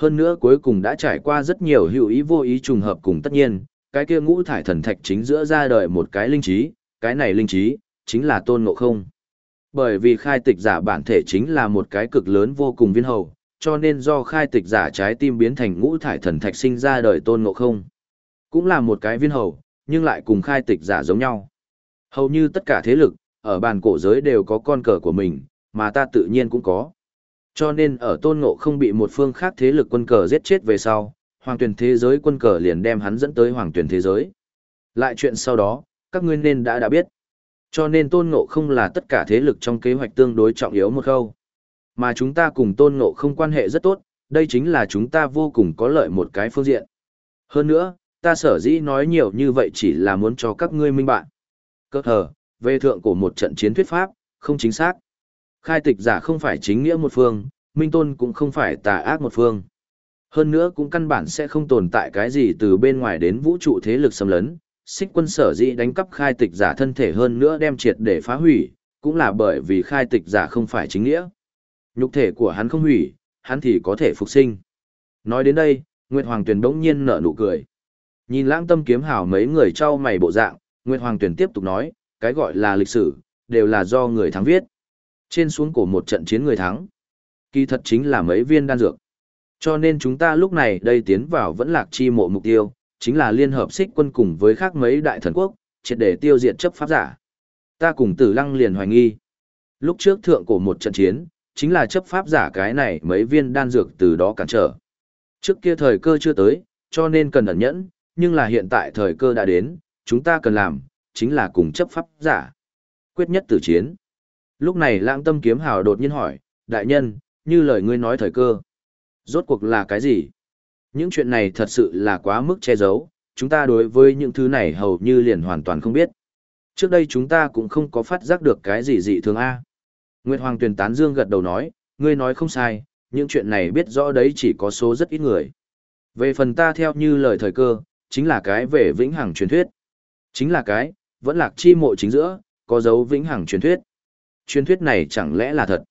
Hơn nữa cuối cùng đã trải qua rất nhiều hữu ý vô ý trùng hợp cùng tất nhiên, cái kia ngũ thải thần thạch chính giữa ra đời một cái linh trí, cái này linh trí, chính là tôn ngộ không. Bởi vì khai tịch giả bản thể chính là một cái cực lớn vô cùng viên hầu, cho nên do khai tịch giả trái tim biến thành ngũ thải thần thạch sinh ra đời tôn ngộ không. Cũng là một cái viên hầu, nhưng lại cùng khai tịch giả giống nhau. Hầu như tất cả thế lực, ở bàn cổ giới đều có con cờ của mình, mà ta tự nhiên cũng có. Cho nên ở tôn ngộ không bị một phương khác thế lực quân cờ giết chết về sau, Hoàng tuyển thế giới quân cờ liền đem hắn dẫn tới hoàng tuyển thế giới. Lại chuyện sau đó, các ngươi nên đã đã biết. Cho nên tôn ngộ không là tất cả thế lực trong kế hoạch tương đối trọng yếu một khâu. Mà chúng ta cùng tôn ngộ không quan hệ rất tốt, đây chính là chúng ta vô cùng có lợi một cái phương diện. Hơn nữa, ta sở dĩ nói nhiều như vậy chỉ là muốn cho các ngươi minh bạn. Cơ hờ, về thượng của một trận chiến thuyết pháp, không chính xác. Khai tịch giả không phải chính nghĩa một phương, minh tôn cũng không phải tà ác một phương. Hơn nữa cũng căn bản sẽ không tồn tại cái gì từ bên ngoài đến vũ trụ thế lực xâm lấn, xích quân sở dĩ đánh cắp khai tịch giả thân thể hơn nữa đem triệt để phá hủy, cũng là bởi vì khai tịch giả không phải chính nghĩa. Nhục thể của hắn không hủy, hắn thì có thể phục sinh. Nói đến đây, Nguyệt Hoàng Tuyền đống nhiên nở nụ cười. Nhìn lãng tâm kiếm hào mấy người trao mày bộ dạng, Nguyệt Hoàng Tuyền tiếp tục nói, cái gọi là lịch sử, đều là do người thắng viết. Trên xuống của một trận chiến người thắng. Kỳ thật chính là mấy viên đan dược. Cho nên chúng ta lúc này đây tiến vào vẫn lạc chi mộ mục tiêu, chính là liên hợp xích quân cùng với khác mấy đại thần quốc, triệt để tiêu diệt chấp pháp giả. Ta cùng tử lăng liền hoài nghi. Lúc trước thượng cổ một trận chiến, chính là chấp pháp giả cái này mấy viên đan dược từ đó cản trở. Trước kia thời cơ chưa tới, cho nên cần ẩn nhẫn, nhưng là hiện tại thời cơ đã đến, chúng ta cần làm, chính là cùng chấp pháp giả. Quyết nhất tử chiến. Lúc này lãng tâm kiếm hào đột nhiên hỏi, đại nhân, như lời ngươi nói thời cơ. Rốt cuộc là cái gì? Những chuyện này thật sự là quá mức che giấu, chúng ta đối với những thứ này hầu như liền hoàn toàn không biết. Trước đây chúng ta cũng không có phát giác được cái gì dị thường A. Nguyệt Hoàng Tuyền Tán Dương gật đầu nói, ngươi nói không sai, những chuyện này biết rõ đấy chỉ có số rất ít người. Về phần ta theo như lời thời cơ, chính là cái về vĩnh hằng truyền thuyết. Chính là cái, vẫn lạc chi mộ chính giữa, có dấu vĩnh hằng truyền thuyết. Truyền thuyết này chẳng lẽ là thật?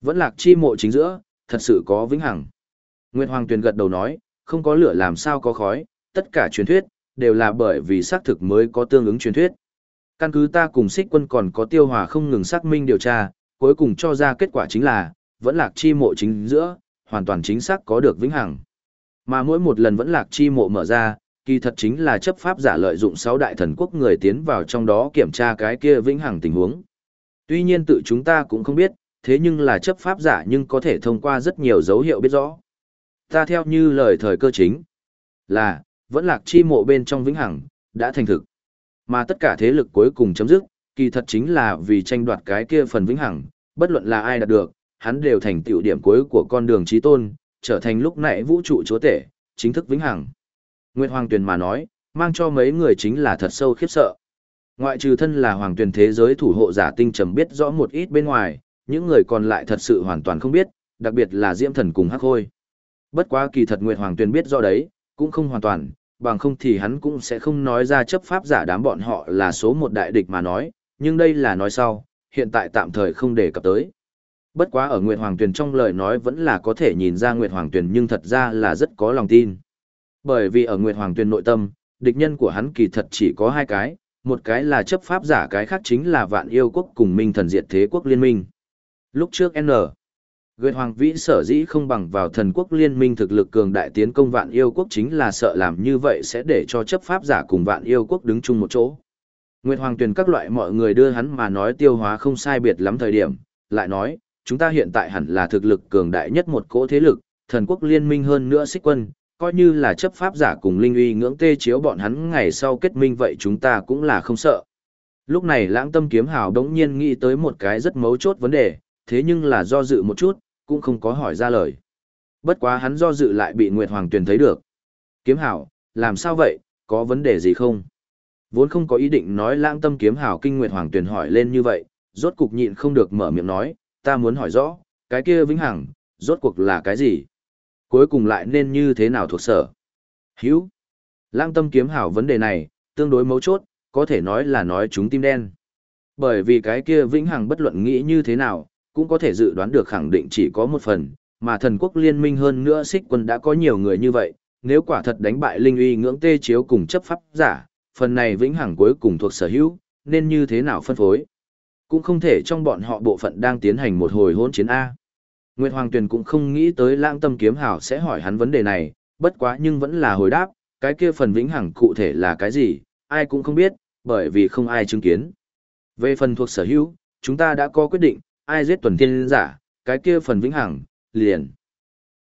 Vẫn lạc chi mộ chính giữa, thật sự có vĩnh hằng. Nguyệt Hoàng Tuyền gật đầu nói, không có lửa làm sao có khói, tất cả truyền thuyết, đều là bởi vì xác thực mới có tương ứng truyền thuyết. Căn cứ ta cùng xích quân còn có tiêu hòa không ngừng xác minh điều tra, cuối cùng cho ra kết quả chính là, vẫn lạc chi mộ chính giữa, hoàn toàn chính xác có được vĩnh hằng. Mà mỗi một lần vẫn lạc chi mộ mở ra, kỳ thật chính là chấp pháp giả lợi dụng sáu đại thần quốc người tiến vào trong đó kiểm tra cái kia vĩnh hằng tình huống. Tuy nhiên tự chúng ta cũng không biết, thế nhưng là chấp pháp giả nhưng có thể thông qua rất nhiều dấu hiệu biết rõ. Ta theo như lời thời cơ chính, là, vẫn lạc chi mộ bên trong vĩnh hằng, đã thành thực. Mà tất cả thế lực cuối cùng chấm dứt, kỳ thật chính là vì tranh đoạt cái kia phần vĩnh hằng, bất luận là ai đạt được, hắn đều thành tiểu điểm cuối của con đường trí tôn, trở thành lúc nãy vũ trụ chúa tể, chính thức vĩnh hằng. Nguyệt Hoàng Tuyền mà nói, mang cho mấy người chính là thật sâu khiếp sợ. Ngoại trừ thân là Hoàng tuyển thế giới thủ hộ giả tinh trầm biết rõ một ít bên ngoài, những người còn lại thật sự hoàn toàn không biết, đặc biệt là Diễm Thần cùng Hắc khôi Bất quá kỳ thật Nguyệt Hoàng Tuyền biết rõ đấy, cũng không hoàn toàn, bằng không thì hắn cũng sẽ không nói ra chấp pháp giả đám bọn họ là số một đại địch mà nói, nhưng đây là nói sau, hiện tại tạm thời không đề cập tới. Bất quá ở Nguyệt Hoàng Tuyền trong lời nói vẫn là có thể nhìn ra Nguyệt Hoàng Tuyền nhưng thật ra là rất có lòng tin. Bởi vì ở Nguyệt Hoàng Tuyền nội tâm, địch nhân của hắn kỳ thật chỉ có hai cái, một cái là chấp pháp giả cái khác chính là vạn yêu quốc cùng minh thần diệt thế quốc liên minh. Lúc trước N. Nguyệt Hoàng Vĩ sở dĩ không bằng vào thần quốc liên minh thực lực cường đại tiến công vạn yêu quốc chính là sợ làm như vậy sẽ để cho chấp pháp giả cùng vạn yêu quốc đứng chung một chỗ. Nguyệt Hoàng tuyển các loại mọi người đưa hắn mà nói tiêu hóa không sai biệt lắm thời điểm, lại nói, chúng ta hiện tại hẳn là thực lực cường đại nhất một cỗ thế lực, thần quốc liên minh hơn nữa xích quân, coi như là chấp pháp giả cùng linh uy ngưỡng tê chiếu bọn hắn ngày sau kết minh vậy chúng ta cũng là không sợ. Lúc này lãng tâm kiếm hào đống nhiên nghĩ tới một cái rất mấu chốt vấn đề, thế nhưng là do dự một chút, cũng không có hỏi ra lời. Bất quá hắn do dự lại bị Nguyệt Hoàng Tuyền thấy được. Kiếm hào, làm sao vậy, có vấn đề gì không? Vốn không có ý định nói lãng tâm kiếm hào kinh Nguyệt Hoàng Tuyền hỏi lên như vậy, rốt cục nhịn không được mở miệng nói, ta muốn hỏi rõ, cái kia vĩnh hằng, rốt cuộc là cái gì? Cuối cùng lại nên như thế nào thuộc sở? Hữu. Lãng tâm kiếm Hảo vấn đề này, tương đối mấu chốt, có thể nói là nói chúng tim đen. Bởi vì cái kia vĩnh hằng bất luận nghĩ như thế nào, cũng có thể dự đoán được khẳng định chỉ có một phần, mà thần quốc liên minh hơn nữa xích quân đã có nhiều người như vậy, nếu quả thật đánh bại linh uy ngưỡng tê chiếu cùng chấp pháp giả, phần này vĩnh hằng cuối cùng thuộc sở hữu, nên như thế nào phân phối. Cũng không thể trong bọn họ bộ phận đang tiến hành một hồi hỗn chiến A. Nguyệt Hoàng Tuyền cũng không nghĩ tới lãng tâm kiếm hảo sẽ hỏi hắn vấn đề này, bất quá nhưng vẫn là hồi đáp, cái kia phần vĩnh hằng cụ thể là cái gì, ai cũng không biết, bởi vì không ai chứng kiến. Về phần thuộc sở hữu, chúng ta đã có quyết định, ai giết tuần thiên giả, cái kia phần vĩnh hằng, liền.